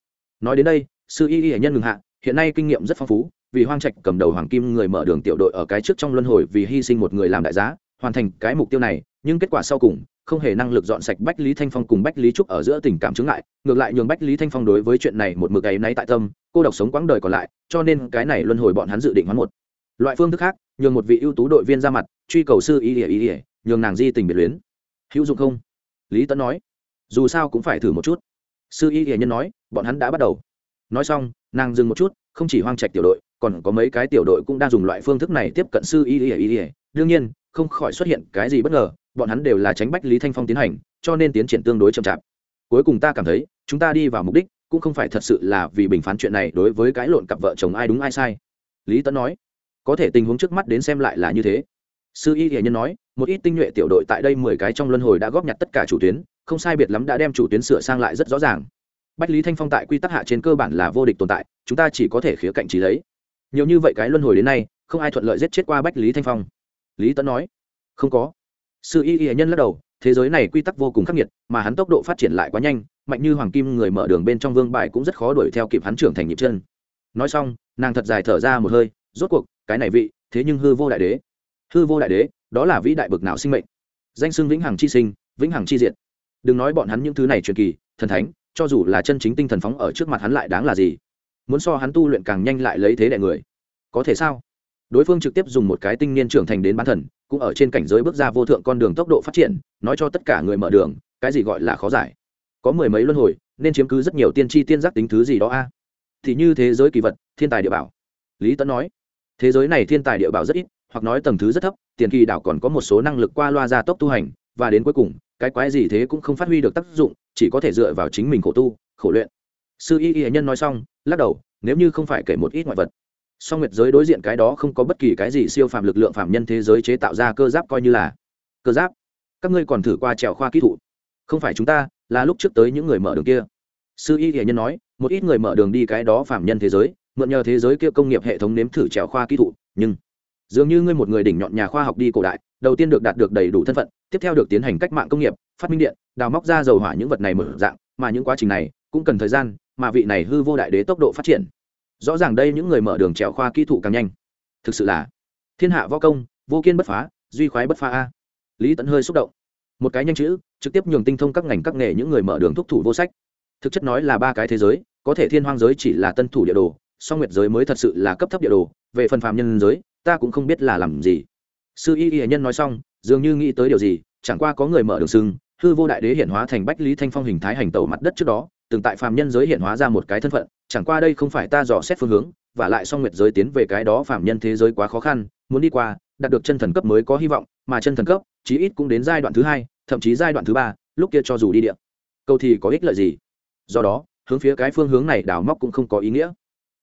Nói đến đây, sư y y nhân ngừng hạ, hiện nay kinh nghiệm rất phong phú, vì hoang trạch cầm đầu hoàng kim người mở đường tiểu đội ở cái trước trong luân hồi vì hy sinh một người làm đại giá, hoàn thành cái mục tiêu này, nhưng kết quả sau cùng không hề năng lực dọn sạch bách lý thanh phong cùng bách lý trúc ở giữa tình cảm chứng ngại, ngược lại nhường bách lý thanh phong đối với chuyện này một mực ấy náy tại tâm, cô độc sống quãng đời còn lại, cho nên cái này luân hồi bọn hắn dự định hoán một. Loại phương thức khác, nhường một vị ưu tú đội viên ra mặt, truy cầu sư ý ỉa ý ỉa nhường nàng di tình biệt luyến. Hữu dụng không? Lý tấn nói. Dù sao cũng phải thử một chút. Sư y hiền nhân nói, bọn hắn đã bắt đầu. Nói xong, nàng dừng một chút, không chỉ hoang trạch tiểu đội, còn có mấy cái tiểu đội cũng đang dùng loại phương thức này tiếp cận sư y y y. Đương nhiên không khỏi xuất hiện cái gì bất ngờ, bọn hắn đều là tránh bách lý thanh phong tiến hành, cho nên tiến triển tương đối chậm chạp. Cuối cùng ta cảm thấy, chúng ta đi vào mục đích, cũng không phải thật sự là vì bình phán chuyện này đối với cái lộn cặp vợ chồng ai đúng ai sai. Lý tấn nói, có thể tình huống trước mắt đến xem lại là như thế. Sư y hiền nhân nói, một ít tinh nhuệ tiểu đội tại đây mười cái trong luân hồi đã góp nhặt tất cả chủ tuyến, không sai biệt lắm đã đem chủ tuyến sửa sang lại rất rõ ràng. Bách lý thanh phong tại quy tắc hạ trên cơ bản là vô địch tồn tại, chúng ta chỉ có thể khía cạnh trí lấy. Nhiều như vậy cái luân hồi đến nay, không ai thuận lợi giết chết qua bách lý thanh phong lý tấn nói, không có. Sự y y nhân lắc đầu, thế giới này quy tắc vô cùng khắc nghiệt, mà hắn tốc độ phát triển lại quá nhanh, mạnh như hoàng kim người mở đường bên trong vương bài cũng rất khó đuổi theo kịp hắn trưởng thành nhịp chân. Nói xong, nàng thật dài thở ra một hơi, rốt cuộc, cái này vị, thế nhưng hư vô đại đế. Hư vô đại đế, đó là vĩ đại bực nào sinh mệnh? Danh xưng vĩnh hằng chi sinh, vĩnh hằng chi diệt. Đừng nói bọn hắn những thứ này truyền kỳ, thần thánh, cho dù là chân chính tinh thần phóng ở trước mặt hắn lại đáng là gì? Muốn so hắn tu luyện càng nhanh lại lấy thế đại người. Có thể sao? Đối phương trực tiếp dùng một cái tinh niên trưởng thành đến bán thần, cũng ở trên cảnh giới bước ra vô thượng con đường tốc độ phát triển, nói cho tất cả người mở đường, cái gì gọi là khó giải? Có mười mấy luân hồi, nên chiếm cứ rất nhiều tiên tri tiên giác tính thứ gì đó a? Thì như thế giới kỳ vật, thiên tài địa bảo. Lý tấn nói, thế giới này thiên tài địa bảo rất ít, hoặc nói tầng thứ rất thấp, tiền kỳ đảo còn có một số năng lực qua loa gia tốc tu hành, và đến cuối cùng, cái quái gì thế cũng không phát huy được tác dụng, chỉ có thể dựa vào chính mình khổ tu, khổ luyện. Sư y y nhân nói xong, lắc đầu, nếu như không phải kể một ít ngoại vật song nguyệt giới đối diện cái đó không có bất kỳ cái gì siêu phàm lực lượng phàm nhân thế giới chế tạo ra cơ giáp coi như là cơ giáp. Các ngươi còn thử qua trèo khoa kỹ thụ không phải chúng ta, là lúc trước tới những người mở đường kia. Sư y hiển nhân nói, một ít người mở đường đi cái đó phàm nhân thế giới, mượn nhờ thế giới kia công nghiệp hệ thống nếm thử trèo khoa kỹ thụ nhưng dường như ngươi một người đỉnh nhọn nhà khoa học đi cổ đại, đầu tiên được đạt được đầy đủ thân phận, tiếp theo được tiến hành cách mạng công nghiệp, phát minh điện, đào móc ra dầu hỏa những vật này mở dạng, mà những quá trình này cũng cần thời gian, mà vị này hư vô đại đế tốc độ phát triển rõ ràng đây những người mở đường trèo khoa kỹ thụ càng nhanh. Thực sự là, thiên hạ võ công, vô kiên bất phá, duy khoái bất phá a. Lý tẫn hơi xúc động. Một cái nhanh chữ, trực tiếp nhường tinh thông các ngành các nghề những người mở đường thúc thủ vô sách. Thực chất nói là ba cái thế giới, có thể thiên hoang giới chỉ là tân thủ địa đồ, song nguyệt giới mới thật sự là cấp thấp địa đồ, về phần phàm nhân giới, ta cũng không biết là làm gì. Sư y y nhân nói xong, dường như nghĩ tới điều gì, chẳng qua có người mở đường sưng hư vô đại đế hiện hóa thành bách lý thanh phong hình thái hành tẩu mặt đất trước đó, từng tại phàm nhân giới hiện hóa ra một cái thân phận chẳng qua đây không phải ta dò xét phương hướng, và lại song nguyệt giới tiến về cái đó phạm nhân thế giới quá khó khăn, muốn đi qua, đạt được chân thần cấp mới có hy vọng, mà chân thần cấp, chí ít cũng đến giai đoạn thứ hai, thậm chí giai đoạn thứ ba, lúc kia cho dù đi điện câu thì có ích lợi gì? Do đó, hướng phía cái phương hướng này đào móc cũng không có ý nghĩa.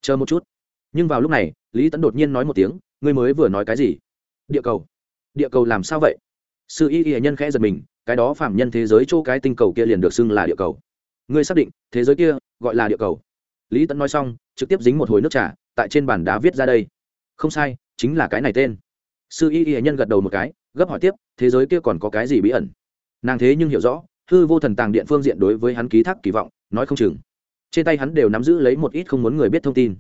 Chờ một chút. Nhưng vào lúc này, lý tấn đột nhiên nói một tiếng, ngươi mới vừa nói cái gì? Địa cầu. Địa cầu làm sao vậy? Sự y y nhân khẽ giật mình, cái đó phạm nhân thế giới chỗ cái tinh cầu kia liền được xưng là địa cầu. Ngươi xác định, thế giới kia gọi là địa cầu? Lý tẫn nói xong, trực tiếp dính một hồi nước trà, tại trên bàn đá viết ra đây. Không sai, chính là cái này tên. Sư y y nhân gật đầu một cái, gấp hỏi tiếp, thế giới kia còn có cái gì bí ẩn? Nàng thế nhưng hiểu rõ, hư vô thần tàng điện phương diện đối với hắn ký thác kỳ vọng, nói không chừng. Trên tay hắn đều nắm giữ lấy một ít không muốn người biết thông tin.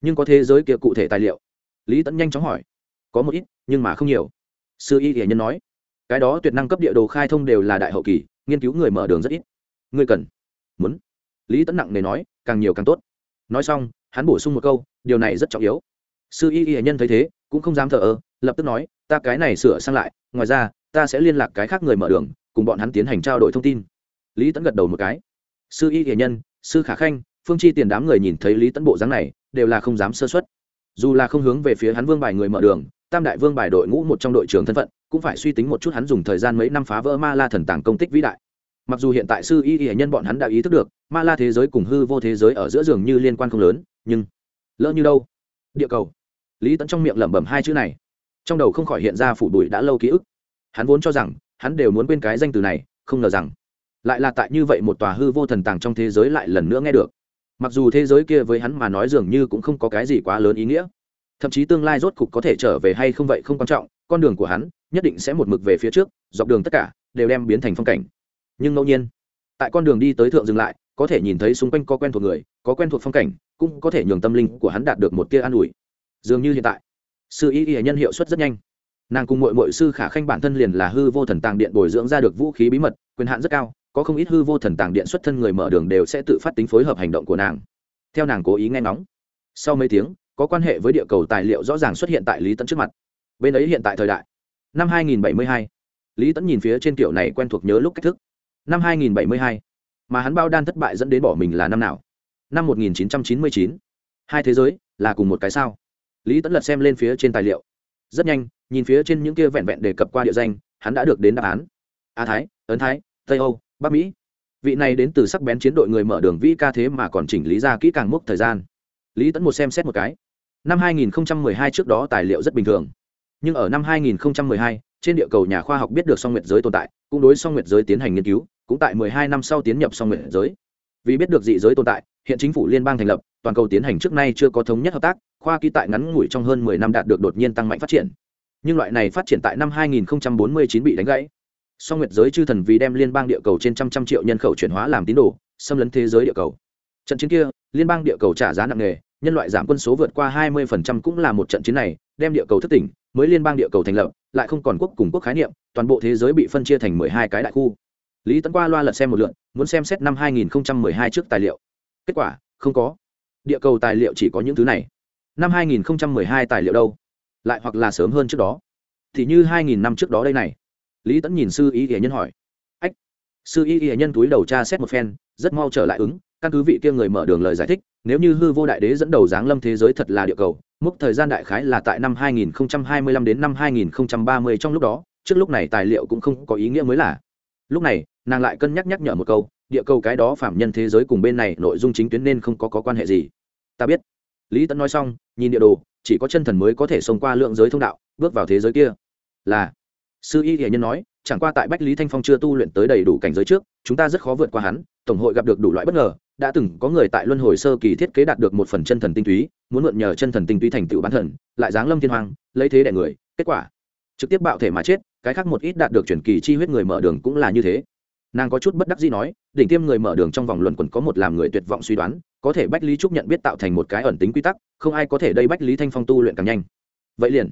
Nhưng có thế giới kia cụ thể tài liệu? Lý tẫn nhanh chóng hỏi. Có một ít, nhưng mà không nhiều. Sư y Y nhân nói. Cái đó tuyệt năng cấp địa đồ khai thông đều là đại hậu kỳ, nghiên cứu người mở đường rất ít. Ngươi cần. Muốn. Lý tẫn nặng nề nói, càng nhiều càng tốt nói xong, hắn bổ sung một câu, điều này rất trọng yếu. Sư y y nhân thấy thế, cũng không dám thờ ơ, lập tức nói, ta cái này sửa sang lại, ngoài ra, ta sẽ liên lạc cái khác người mở đường, cùng bọn hắn tiến hành trao đổi thông tin. Lý tẫn gật đầu một cái. Sư y y nhân, sư khả khanh, phương chi tiền đám người nhìn thấy lý tẫn bộ dáng này, đều là không dám sơ xuất dù là không hướng về phía hắn vương bài người mở đường, tam đại vương bài đội ngũ một trong đội trưởng thân phận, cũng phải suy tính một chút hắn dùng thời gian mấy năm phá vỡ ma la thần tàng công tích vĩ đại mặc dù hiện tại sư y y nhân bọn hắn đã ý thức được, ma la thế giới cùng hư vô thế giới ở giữa giường như liên quan không lớn, nhưng lỡ như đâu? Địa cầu. Lý tẫn trong miệng lẩm bẩm hai chữ này. Trong đầu không khỏi hiện ra phủ bụi đã lâu ký ức. Hắn vốn cho rằng, hắn đều muốn quên cái danh từ này, không ngờ rằng, lại là tại như vậy một tòa hư vô thần tàng trong thế giới lại lần nữa nghe được. Mặc dù thế giới kia với hắn mà nói dường như cũng không có cái gì quá lớn ý nghĩa, thậm chí tương lai rốt cục có thể trở về hay không vậy không quan trọng, con đường của hắn nhất định sẽ một mực về phía trước, dọc đường tất cả đều đem biến thành phong cảnh nhưng ngẫu nhiên. Tại con đường đi tới thượng dừng lại có thể nhìn thấy xung quanh có quen thuộc người có quen thuộc phong cảnh cũng có thể nhường tâm linh của hắn đạt được một tia an ủi. Dường như hiện tại sư y y nhân hiệu suất rất nhanh. Nàng cùng mội mội sư khả khanh bản thân liền là hư vô thần tàng điện bồi dưỡng ra được vũ khí bí mật quyền hạn rất cao có không ít hư vô thần tàng điện xuất thân người mở đường đều sẽ tự phát tính phối hợp hành động của nàng. Theo nàng cố ý nghe ngóng sau mấy tiếng có quan hệ với địa cầu tài liệu rõ ràng xuất hiện tại lý tấn trước mặt. Bên ấy hiện tại thời đại năm 2072, lý tấn nhìn phía trên kiểu này quen thuộc nhớ lúc cách thức năm 2072, mà hắn bao đan thất bại dẫn đến bỏ mình là năm nào? Năm 1999. hai thế giới là cùng một cái sao? Lý tẫn lật xem lên phía trên tài liệu. Rất nhanh nhìn phía trên những kia vẹn vẹn đề cập qua địa danh hắn đã được đến đáp án. A thái ấn thái tây âu bắc mỹ. Vị này đến từ sắc bén chiến đội người mở đường vĩ ca thế mà còn chỉnh lý ra kỹ càng mốc thời gian. Lý tẫn một xem xét một cái. Năm 2012 trước đó tài liệu rất bình thường. Nhưng ở năm 2012, trên địa cầu nhà khoa học biết được song nguyệt giới tồn tại cũng đối song nguyệt giới tiến hành nghiên cứu cũng tại 12 năm sau tiến nhập song nguyệt giới. Vì biết được dị giới tồn tại, hiện chính phủ liên bang thành lập, toàn cầu tiến hành trước nay chưa có thống nhất hợp tác, khoa kỹ tại ngắn ngủi trong hơn 10 năm đạt được đột nhiên tăng mạnh phát triển. Nhưng loại này phát triển tại năm 2049 bị đánh gãy. Song nguyệt giới chư thần vì đem liên bang địa cầu trên trăm trăm triệu nhân khẩu chuyển hóa làm tín đồ, xâm lấn thế giới địa cầu. Trận chiến kia, liên bang địa cầu trả giá nặng nề, nhân loại giảm quân số vượt qua 20% cũng là một trận chiến này, đem địa cầu thất tỉnh, mới liên bang địa cầu thành lập, lại không còn quốc cùng quốc khái niệm, toàn bộ thế giới bị phân chia thành 12 cái đại khu lý tấn qua loa lật xem một lượn muốn xem xét năm 2012 trước tài liệu. Kết quả, không có. Địa cầu tài liệu chỉ có những thứ này. Năm 2012 tài liệu đâu? Lại hoặc là sớm hơn trước đó. Thì như 2.000 năm trước đó đây này. Lý tẫn nhìn sư y y nhân hỏi. Ách, sư y y nhân túi đầu tra xét một phen, rất mau trở lại ứng, căn cứ vị kia người mở đường lời giải thích, nếu như hư vô đại đế dẫn đầu giáng lâm thế giới thật là địa cầu, mốc thời gian đại khái là tại năm 2025 đến năm 2030 trong lúc đó, trước lúc này tài liệu cũng không có ý nghĩa mới là. Lúc này nàng lại cân nhắc nhắc nhở một câu địa cầu cái đó phạm nhân thế giới cùng bên này nội dung chính tuyến nên không có, có quan hệ gì. Ta biết. Lý tẫn nói xong nhìn địa đồ chỉ có chân thần mới có thể xông qua lượng giới thông đạo bước vào thế giới kia. Là. Sư y hệ nhân nói chẳng qua tại bách lý thanh phong chưa tu luyện tới đầy đủ cảnh giới trước chúng ta rất khó vượt qua hắn tổng hội gặp được đủ loại bất ngờ đã từng có người tại luân hồi sơ kỳ thiết kế đạt được một phần chân thần tinh túy muốn mượn nhờ chân thần tinh túy thành tựu bán thần lại giáng lâm thiên hoàng lấy thế đẻ người kết quả. Trực tiếp bạo thể mà chết cái khác một ít đạt được chuyển kỳ chi huyết người mở đường cũng là như thế nàng có chút bất đắc dĩ nói, đỉnh tiêm người mở đường trong vòng luận quẩn có một làm người tuyệt vọng suy đoán, có thể bách lý trúc nhận biết tạo thành một cái ẩn tính quy tắc, không ai có thể đây bách lý thanh phong tu luyện càng nhanh. Vậy liền,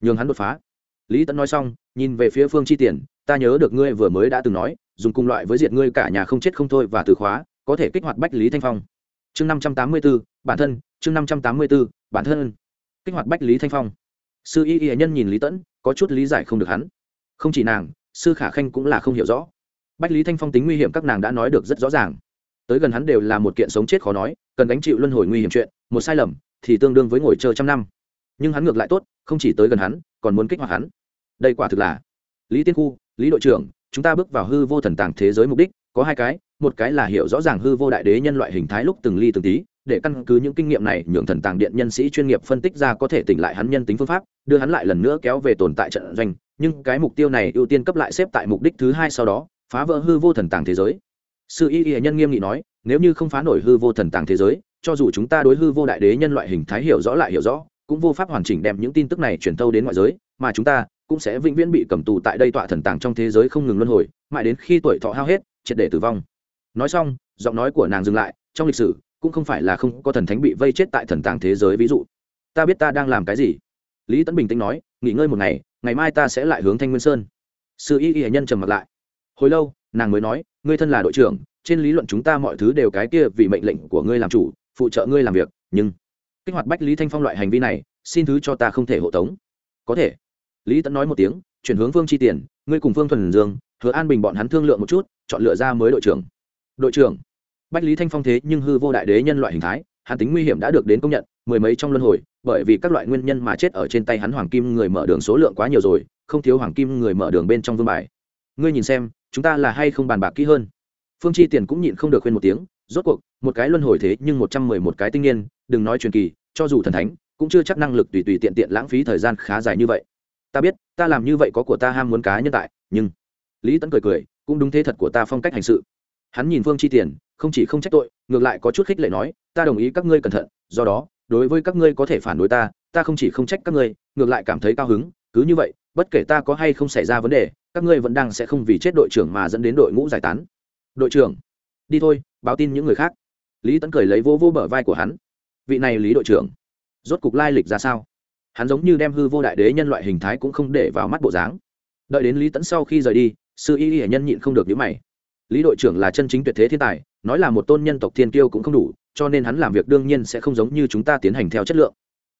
nhường hắn đột phá. Lý tẫn nói xong, nhìn về phía phương chi tiền, ta nhớ được ngươi vừa mới đã từng nói, dùng cùng loại với diệt ngươi cả nhà không chết không thôi và từ khóa, có thể kích hoạt bách lý thanh phong. Chương năm trăm tám mươi b ố bản thân, chương năm trăm tám mươi b ố bản thân. Kích hoạt bách lý thanh phong. Sư y y nhân nhìn lý tẫn có chút lý giải không được hắn. Không chỉ nàng, sư khả khanh cũng là không hiểu rõ bách lý thanh phong tính nguy hiểm các nàng đã nói được rất rõ ràng. Tới gần hắn đều là một kiện sống chết khó nói, cần gánh chịu luân hồi nguy hiểm chuyện, một sai lầm, thì tương đương với ngồi chờ trăm năm. Nhưng hắn ngược lại tốt, không chỉ tới gần hắn, còn muốn kích hoạt hắn. Đây quả thực là, lý tiên khu, lý đội trưởng, chúng ta bước vào hư vô thần tàng thế giới mục đích, có hai cái, một cái là hiểu rõ ràng hư vô đại đế nhân loại hình thái lúc từng ly từng tí, để căn cứ những kinh nghiệm này nhường thần tàng điện nhân sĩ chuyên nghiệp phân tích ra có thể tỉnh lại hắn nhân tính phương pháp, đưa hắn lại lần nữa kéo về tồn tại trận doanh, nhưng cái mục tiêu này ưu tiên cấp lại xếp tại mục đích thứ hai sau đó phá vỡ hư vô thần tàng thế giới. Sư y y nhân nghiêm nghị nói, nếu như không phá nổi hư vô thần tàng thế giới, cho dù chúng ta đối hư vô đại đế nhân loại hình thái hiểu rõ lại hiểu rõ, cũng vô pháp hoàn chỉnh đem những tin tức này truyền thâu đến ngoại giới, mà chúng ta cũng sẽ vĩnh viễn bị cầm tù tại đây tọa thần tàng trong thế giới không ngừng luân hồi, mãi đến khi tuổi thọ hao hết, triệt để tử vong. Nói xong, giọng nói của nàng dừng lại, trong lịch sử, cũng không phải là không có thần thánh bị vây chết tại thần tàng thế giới ví dụ. Ta biết ta đang làm cái gì. Lý tấn bình tĩnh nói, nghỉ ngơi một ngày ngày mai ta sẽ lại hướng thanh nguyên sơn. Sư y y nhân trầm mặt lại hồi lâu, nàng mới nói, ngươi thân là đội trưởng, trên lý luận chúng ta mọi thứ đều cái kia vì mệnh lệnh của ngươi làm chủ, phụ trợ ngươi làm việc, nhưng kích hoạt bách lý thanh phong loại hành vi này, xin thứ cho ta không thể hộ tống. Có thể. Lý tẫn nói một tiếng, chuyển hướng phương chi tiền, ngươi cùng phương thuần dương, hứa an bình bọn hắn thương lượng một chút, chọn lựa ra mới đội trưởng. Đội trưởng? Bách lý thanh phong thế nhưng hư vô đại đế nhân loại hình thái, hắn tính nguy hiểm đã được đến công nhận, mười mấy trong luân hồi, bởi vì các loại nguyên nhân mà chết ở trên tay hắn hoàng kim người mở đường số lượng quá nhiều rồi, không thiếu hoàng kim người mở đường bên trong vương bài. Ngươi nhìn xem chúng ta là hay không bàn bạc kỹ hơn? Phương chi tiền cũng nhịn không được khuyên một tiếng, rốt cuộc, một cái luân hồi thế nhưng một trăm mười một cái tinh niên, đừng nói truyền kỳ, cho dù thần thánh, cũng chưa chắc năng lực tùy tùy tiện tiện lãng phí thời gian khá dài như vậy. Ta biết, ta làm như vậy có của ta ham muốn cá nhân tại, nhưng lý tẫn cười cười, cũng đúng thế thật của ta phong cách hành sự. Hắn nhìn phương chi tiền, không chỉ không trách tội, ngược lại có chút khích lệ nói, ta đồng ý các ngươi cẩn thận, do đó, đối với các ngươi có thể phản đối ta ta không chỉ không trách các ngươi, ngược lại cảm thấy cao hứng, cứ như vậy, bất kể ta có hay không xảy ra vấn đề các ngươi vẫn đang sẽ không vì chết đội trưởng mà dẫn đến đội ngũ giải tán. Đội trưởng, đi thôi, báo tin những người khác. Lý tấn cười lấy vô vô bờ vai của hắn. Vị này lý đội trưởng, rốt cục lai lịch ra sao? Hắn giống như đem hư vô đại đế nhân loại hình thái cũng không để vào mắt bộ dáng. Đợi đến lý tấn sau khi rời đi, sư y y hệ nhân nhịn không được nhíu mày. Lý đội trưởng là chân chính tuyệt thế thiên tài, nói là một tôn nhân tộc thiên kiêu cũng không đủ, cho nên hắn làm việc đương nhiên sẽ không giống như chúng ta tiến hành theo chất lượng.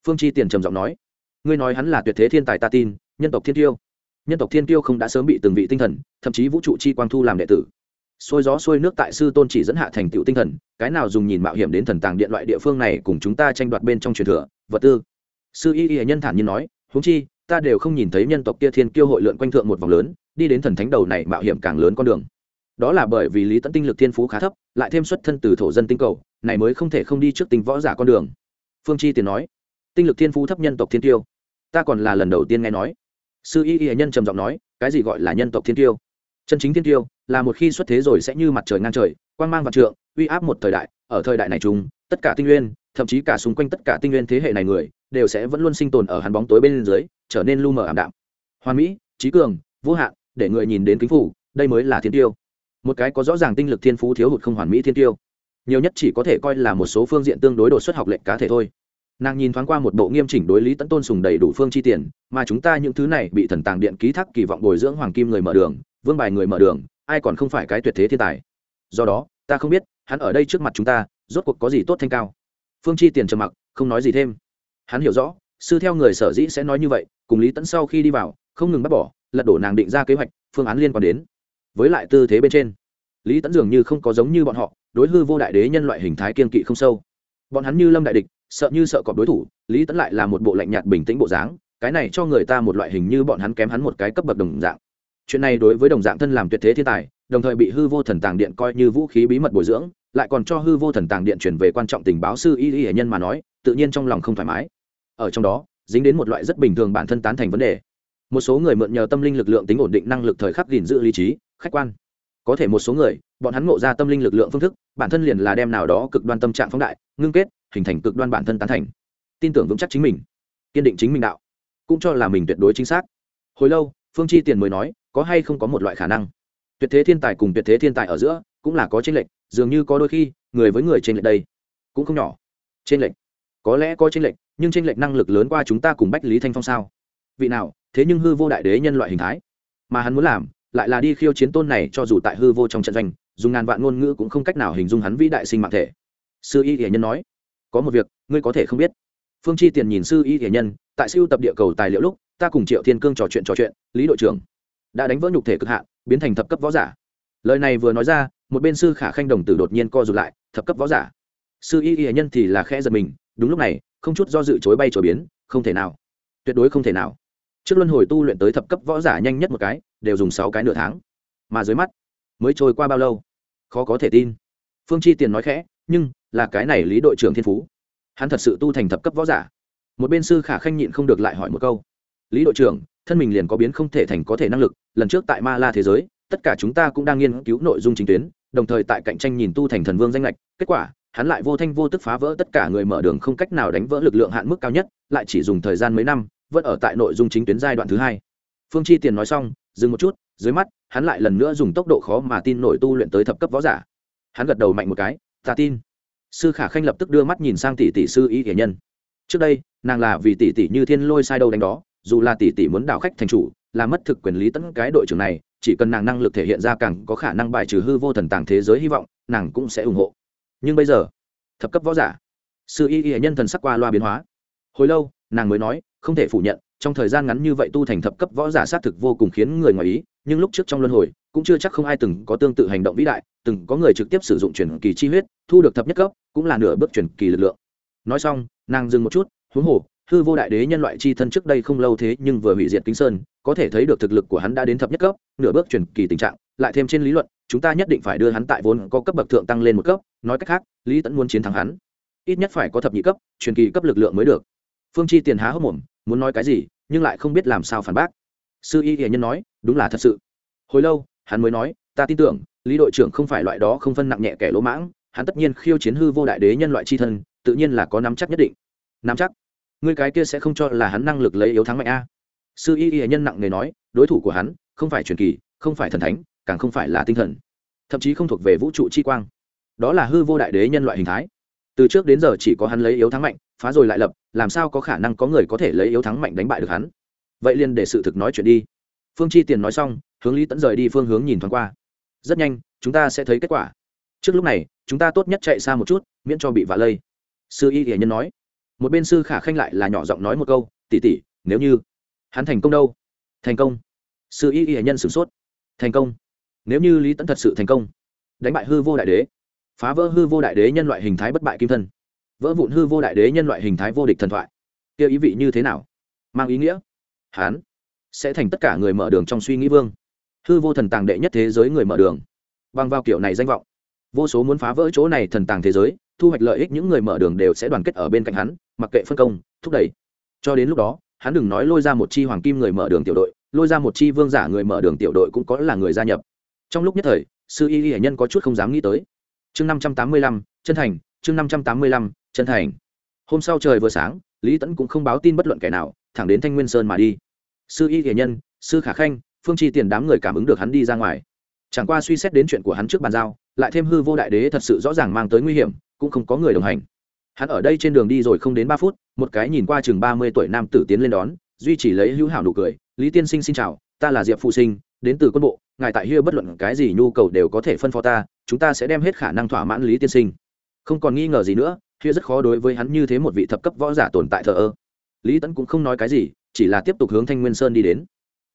Phương chi tiền trầm giọng nói, ngươi nói hắn là tuyệt thế thiên tài ta tin, nhân tộc thiên kiêu nhân tộc thiên kiêu không đã sớm bị từng vị tinh thần, thậm chí vũ trụ chi quang thu làm đệ tử. Xôi gió xuôi nước tại sư tôn chỉ dẫn hạ thành tựu tinh thần, cái nào dùng nhìn mạo hiểm đến thần tàng điện loại địa phương này cùng chúng ta tranh đoạt bên trong truyền thừa, vật tư. Sư y y nhân thản nhiên nói, huống chi, ta đều không nhìn thấy nhân tộc kia thiên kiêu hội lượn quanh thượng một vòng lớn, đi đến thần thánh đầu này mạo hiểm càng lớn con đường. Đó là bởi vì lý tẫn tinh lực thiên phú khá thấp, lại thêm xuất thân từ thổ dân tinh cầu, này mới không thể không đi trước tình võ giả con đường. Phương chi tiền nói, tinh lực thiên phú thấp nhân tộc thiên tiêu ta còn là lần đầu tiên nghe nói sư y y nhân trầm giọng nói, cái gì gọi là nhân tộc thiên tiêu? Chân chính thiên tiêu là một khi xuất thế rồi sẽ như mặt trời ngang trời, quang mang vạn trượng, uy áp một thời đại, ở thời đại này chúng, tất cả tinh nguyên, thậm chí cả xung quanh tất cả tinh nguyên thế hệ này người, đều sẽ vẫn luôn sinh tồn ở hắn bóng tối bên dưới, trở nên lu mờ ảm đạm. Hoàn mỹ, trí cường, vô hạn, để người nhìn đến kính phủ, đây mới là thiên tiêu. Một cái có rõ ràng tinh lực thiên phú thiếu hụt không hoàn mỹ thiên tiêu. Nhiều nhất chỉ có thể coi là một số phương diện tương đối đột xuất học lệnh cá thể thôi nàng nhìn thoáng qua một bộ nghiêm chỉnh đối lý tấn tôn sùng đầy đủ phương chi tiền, mà chúng ta những thứ này bị thần tàng điện ký thác kỳ vọng bồi dưỡng hoàng kim người mở đường, vương bài người mở đường, ai còn không phải cái tuyệt thế thiên tài. Do đó, ta không biết, hắn ở đây trước mặt chúng ta, rốt cuộc có gì tốt thanh cao. Phương chi tiền trầm mặc, không nói gì thêm. Hắn hiểu rõ, sư theo người sở dĩ sẽ nói như vậy, cùng lý tẫn sau khi đi vào, không ngừng bắt bỏ, lật đổ nàng định ra kế hoạch, phương án liên quan đến. Với lại tư thế bên trên, lý tẫn dường như không có giống như bọn họ, đối hư vô đại đế nhân loại hình thái kiên kỵ không sâu. Bọn hắn như lâm đại địch sợ như sợ cọp đối thủ, lý tẫn lại là một bộ lạnh nhạt bình tĩnh bộ dáng, cái này cho người ta một loại hình như bọn hắn kém hắn một cái cấp bậc đồng dạng. Chuyện này đối với đồng dạng thân làm tuyệt thế thiên tài, đồng thời bị hư vô thần tàng điện coi như vũ khí bí mật bồi dưỡng, lại còn cho hư vô thần tàng điện chuyển về quan trọng tình báo sư y y hệ nhân mà nói, tự nhiên trong lòng không thoải mái. Ở trong đó, dính đến một loại rất bình thường bản thân tán thành vấn đề. Một số người mượn nhờ tâm linh lực lượng tính ổn định năng lực thời khắc gìn giữ lý trí, khách quan. Có thể một số người, bọn hắn ngộ ra tâm linh lực lượng phương thức, bản thân liền là đem nào đó cực đoan tâm trạng phóng đại, ngưng kết hình thành cực đoan bản thân tán thành. Tin tưởng vững chắc chính mình, kiên định chính mình đạo, cũng cho là mình tuyệt đối chính xác. Hồi lâu, phương chi tiền mới nói, có hay không có một loại khả năng? Tuyệt thế thiên tài cùng tuyệt thế thiên tài ở giữa, cũng là có tranh lệch, dường như có đôi khi, người với người tranh lệch đây, cũng không nhỏ. Tranh lệch, có lẽ có tranh lệch, nhưng tranh lệch năng lực lớn qua chúng ta cùng bách lý thanh phong sao? Vị nào, thế nhưng hư vô đại đế nhân loại hình thái. Mà hắn muốn làm, lại là đi khiêu chiến tôn này cho dù tại hư vô trong trận doanh, dùng ngàn vạn ngôn ngữ cũng không cách nào hình dung hắn vĩ đại sinh mạng thể. Sư y hiển nhân nói có một việc, ngươi có thể không biết. Phương chi tiền nhìn sư y thể nhân, tại siêu tập địa cầu tài liệu lúc, ta cùng triệu thiên cương trò chuyện trò chuyện, lý đội trưởng đã đánh vỡ nhục thể cực hạn biến thành thập cấp võ giả. Lời này vừa nói ra, một bên sư khả khanh đồng tử đột nhiên co rụt lại, thập cấp võ giả. Sư y y nhân thì là khẽ giật mình, đúng lúc này, không chút do dự chối bay chối biến, không thể nào. Tuyệt đối không thể nào. Trước luân hồi tu luyện tới thập cấp võ giả nhanh nhất một cái, đều dùng sáu cái nửa tháng. Mà dưới mắt, mới trôi qua bao lâu? Khó có thể tin. Phương chi tiền nói khẽ nhưng là cái này lý đội trưởng thiên phú. Hắn thật sự tu thành thập cấp võ giả. Một bên sư khả khanh nhịn không được lại hỏi một câu. Lý đội trưởng, thân mình liền có biến không thể thành có thể năng lực, lần trước tại ma la thế giới, tất cả chúng ta cũng đang nghiên cứu nội dung chính tuyến, đồng thời tại cạnh tranh nhìn tu thành thần vương danh lệch kết quả, hắn lại vô thanh vô tức phá vỡ tất cả người mở đường không cách nào đánh vỡ lực lượng hạn mức cao nhất, lại chỉ dùng thời gian mấy năm, vẫn ở tại nội dung chính tuyến giai đoạn thứ hai. Phương chi tiền nói xong, dừng một chút, dưới mắt, hắn lại lần nữa dùng tốc độ khó mà tin nổi tu luyện tới thập cấp võ giả. Hắn gật đầu mạnh một cái ta tin. Sư khả khanh lập tức đưa mắt nhìn sang tỷ tỷ sư y hiển nhân. Trước đây, nàng là vì tỷ tỷ như thiên lôi sai đâu đánh đó, dù là tỷ tỷ muốn đảo khách thành chủ, là mất thực quyền lý tẫn cái đội trưởng này, chỉ cần nàng năng lực thể hiện ra càng có khả năng bài trừ hư vô thần tàng thế giới hy vọng, nàng cũng sẽ ủng hộ. Nhưng bây giờ, thập cấp võ giả, sư y y nhân thần sắc qua loa biến hóa. Hồi lâu, nàng mới nói, không thể phủ nhận, trong thời gian ngắn như vậy tu thành thập cấp võ giả xác thực vô cùng khiến người ngoài ý nhưng lúc trước trong luân hồi, cũng chưa chắc không ai từng có tương tự hành động vĩ đại, từng có người trực tiếp sử dụng truyền kỳ chi huyết, thu được thập nhất cấp, cũng là nửa bước truyền kỳ lực lượng. Nói xong, nàng dừng một chút, huống hồ, hư vô đại đế nhân loại chi thân trước đây không lâu thế nhưng vừa hủy diệt kính sơn, có thể thấy được thực lực của hắn đã đến thập nhất cấp, nửa bước truyền kỳ tình trạng, lại thêm trên lý luận, chúng ta nhất định phải đưa hắn tại vốn có cấp bậc thượng tăng lên một cấp, nói cách khác, lý tẫn muốn chiến thắng hắn. Ít nhất phải có thập nhị cấp, truyền kỳ cấp lực lượng mới được. Phương chi tiền há hốc mồm, muốn nói cái gì, nhưng lại không biết làm sao phản bác. Sư y hiền nhân nói đúng là thật sự. Hồi lâu, hắn mới nói, ta tin tưởng, lý đội trưởng không phải loại đó không phân nặng nhẹ kẻ lỗ mãng, hắn tất nhiên khiêu chiến hư vô đại đế nhân loại c h i thân, tự nhiên là có nắm chắc nhất định. Nắm chắc? Người cái kia sẽ không cho là hắn năng lực lấy yếu thắng mạnh a? Sư y y nhân nặng nề nói, đối thủ của hắn, không phải truyền kỳ, không phải thần thánh, càng không phải là tinh thần, thậm chí không thuộc về vũ trụ chi quang. Đó là hư vô đại đế nhân loại hình thái. Từ trước đến giờ chỉ có hắn lấy yếu thắng mạnh, phá rồi lại lập, làm sao có khả năng có người có thể lấy yếu thắng mạnh đánh bại được hắn? Vậy liền để sự thực nói chuyện đi phương chi tiền nói xong, hướng lý tẫn rời đi phương hướng nhìn thoáng qua. Rất nhanh, chúng ta sẽ thấy kết quả. Trước lúc này, chúng ta tốt nhất chạy xa một chút, miễn cho bị vạ lây. Sư y hiển nhân nói. Một bên sư khả khanh lại là nhỏ giọng nói một câu tỉ tỉ nếu như hắn thành công đâu? Thành công. Sư y hiển nhân sửng sốt. Thành công? Nếu như lý tẫn thật sự thành công, đánh bại hư vô đại đế, phá vỡ hư vô đại đế nhân loại hình thái bất bại kim thân, vỡ vụn hư vô đại đế nhân loại hình thái vô địch thần thoại, kia ý vị như thế nào? Mang ý nghĩa? Hán sẽ thành tất cả người mở đường trong suy nghĩ vương. Hư vô thần tàng đệ nhất thế giới người mở đường. Bằng vào kiểu này danh vọng, vô số muốn phá vỡ chỗ này thần tàng thế giới, thu hoạch lợi ích những người mở đường đều sẽ đoàn kết ở bên cạnh hắn, mặc kệ phân công, thúc đẩy. Cho đến lúc đó, hắn đừng nói lôi ra một chi hoàng kim người mở đường tiểu đội, lôi ra một chi vương giả người mở đường tiểu đội cũng có là người gia nhập. Trong lúc nhất thời, sư y y nhân có chút không dám nghĩ tới. Chương năm trăm tám mươi lăm, chân thành, chương năm trăm tám mươi lăm, chân thành. Hôm sau trời vừa sáng, lý tẫn cũng không báo tin bất luận kẻ nào, thẳng đến thanh nguyên sơn mà đi sư y nghệ nhân, sư khả khanh, phương chi tiền đám người cảm ứng được hắn đi ra ngoài. Chẳng qua suy xét đến chuyện của hắn trước bàn giao, lại thêm hư vô đại đế thật sự rõ ràng mang tới nguy hiểm, cũng không có người đồng hành. Hắn ở đây trên đường đi rồi không đến ba phút, một cái nhìn qua chừng ba mươi tuổi nam tử tiến lên đón, duy chỉ lấy hữu hảo nụ cười, lý tiên sinh xin chào, ta là diệp phụ sinh, đến từ quân bộ, ngài tại hia bất luận cái gì nhu cầu đều có thể phân phó ta, chúng ta sẽ đem hết khả năng thỏa mãn lý tiên sinh. Không còn nghi ngờ gì nữa hia rất khó đối với hắn như thế một vị thập cấp võ giả tồn tại thờ ơ. Lý tẫn cũng không nói cái gì chỉ là tiếp tục hướng thanh nguyên sơn đi đến.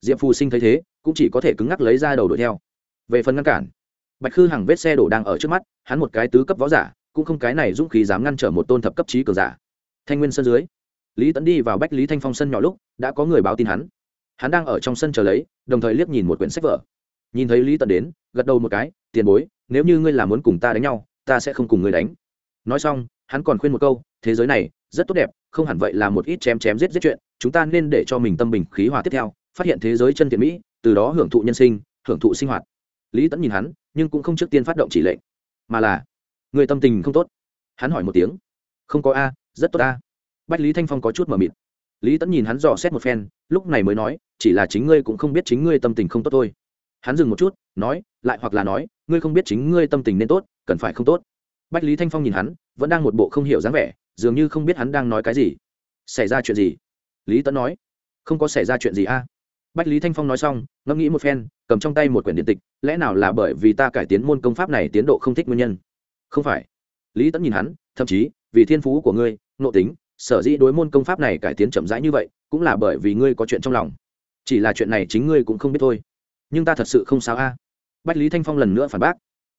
Diệp phù sinh thấy thế, cũng chỉ có thể cứng ngắc lấy ra đầu đuổi theo. Về phần ngăn cản, bạch khư hàng vết xe đổ đang ở trước mắt, hắn một cái tứ cấp võ giả, cũng không cái này dũng khí dám ngăn trở một tôn thập cấp trí cường giả. Thanh nguyên sân dưới, lý tẫn đi vào bách lý thanh phong sân nhỏ lúc, đã có người báo tin hắn. Hắn đang ở trong sân chờ lấy, đồng thời liếc nhìn một quyển sách vở. Nhìn thấy lý tẫn đến, gật đầu một cái, tiền bối, nếu như ngươi là muốn cùng ta đánh nhau, ta sẽ không cùng ngươi đánh. Nói xong, hắn còn khuyên một câu, thế giới này rất tốt đẹp, không hẳn vậy là một ít chém chém giết giết chuyện, chúng ta nên để cho mình tâm bình khí hòa tiếp theo, phát hiện thế giới chân thiện mỹ, từ đó hưởng thụ nhân sinh, hưởng thụ sinh hoạt. Lý tẫn nhìn hắn, nhưng cũng không trước tiên phát động chỉ lệnh, mà là, người tâm tình không tốt. Hắn hỏi một tiếng, không có a, rất tốt a. Bách lý thanh phong có chút mờ mịt. Lý tẫn nhìn hắn dò xét một phen, lúc này mới nói, chỉ là chính ngươi cũng không biết chính ngươi tâm tình không tốt thôi. Hắn dừng một chút, nói, lại hoặc là nói, ngươi không biết chính ngươi tâm tình nên tốt, cần phải không tốt. Bách lý thanh phong nhìn hắn, vẫn đang một bộ không hiểu dáng vẻ dường như không biết hắn đang nói cái gì. Xảy ra chuyện gì? Lý Tấn nói. Không có xảy ra chuyện gì a. Bách lý thanh phong nói xong, ngẫm nghĩ một phen, cầm trong tay một quyển điện tịch, lẽ nào là bởi vì ta cải tiến môn công pháp này tiến độ không thích nguyên nhân? Không phải. Lý tẫn nhìn hắn, thậm chí, vì thiên phú của ngươi nộ tính, sở dĩ đối môn công pháp này cải tiến chậm rãi như vậy, cũng là bởi vì ngươi có chuyện trong lòng. Chỉ là chuyện này chính ngươi cũng không biết thôi. Nhưng ta thật sự không sao a. Bách lý thanh phong lần nữa phản bác.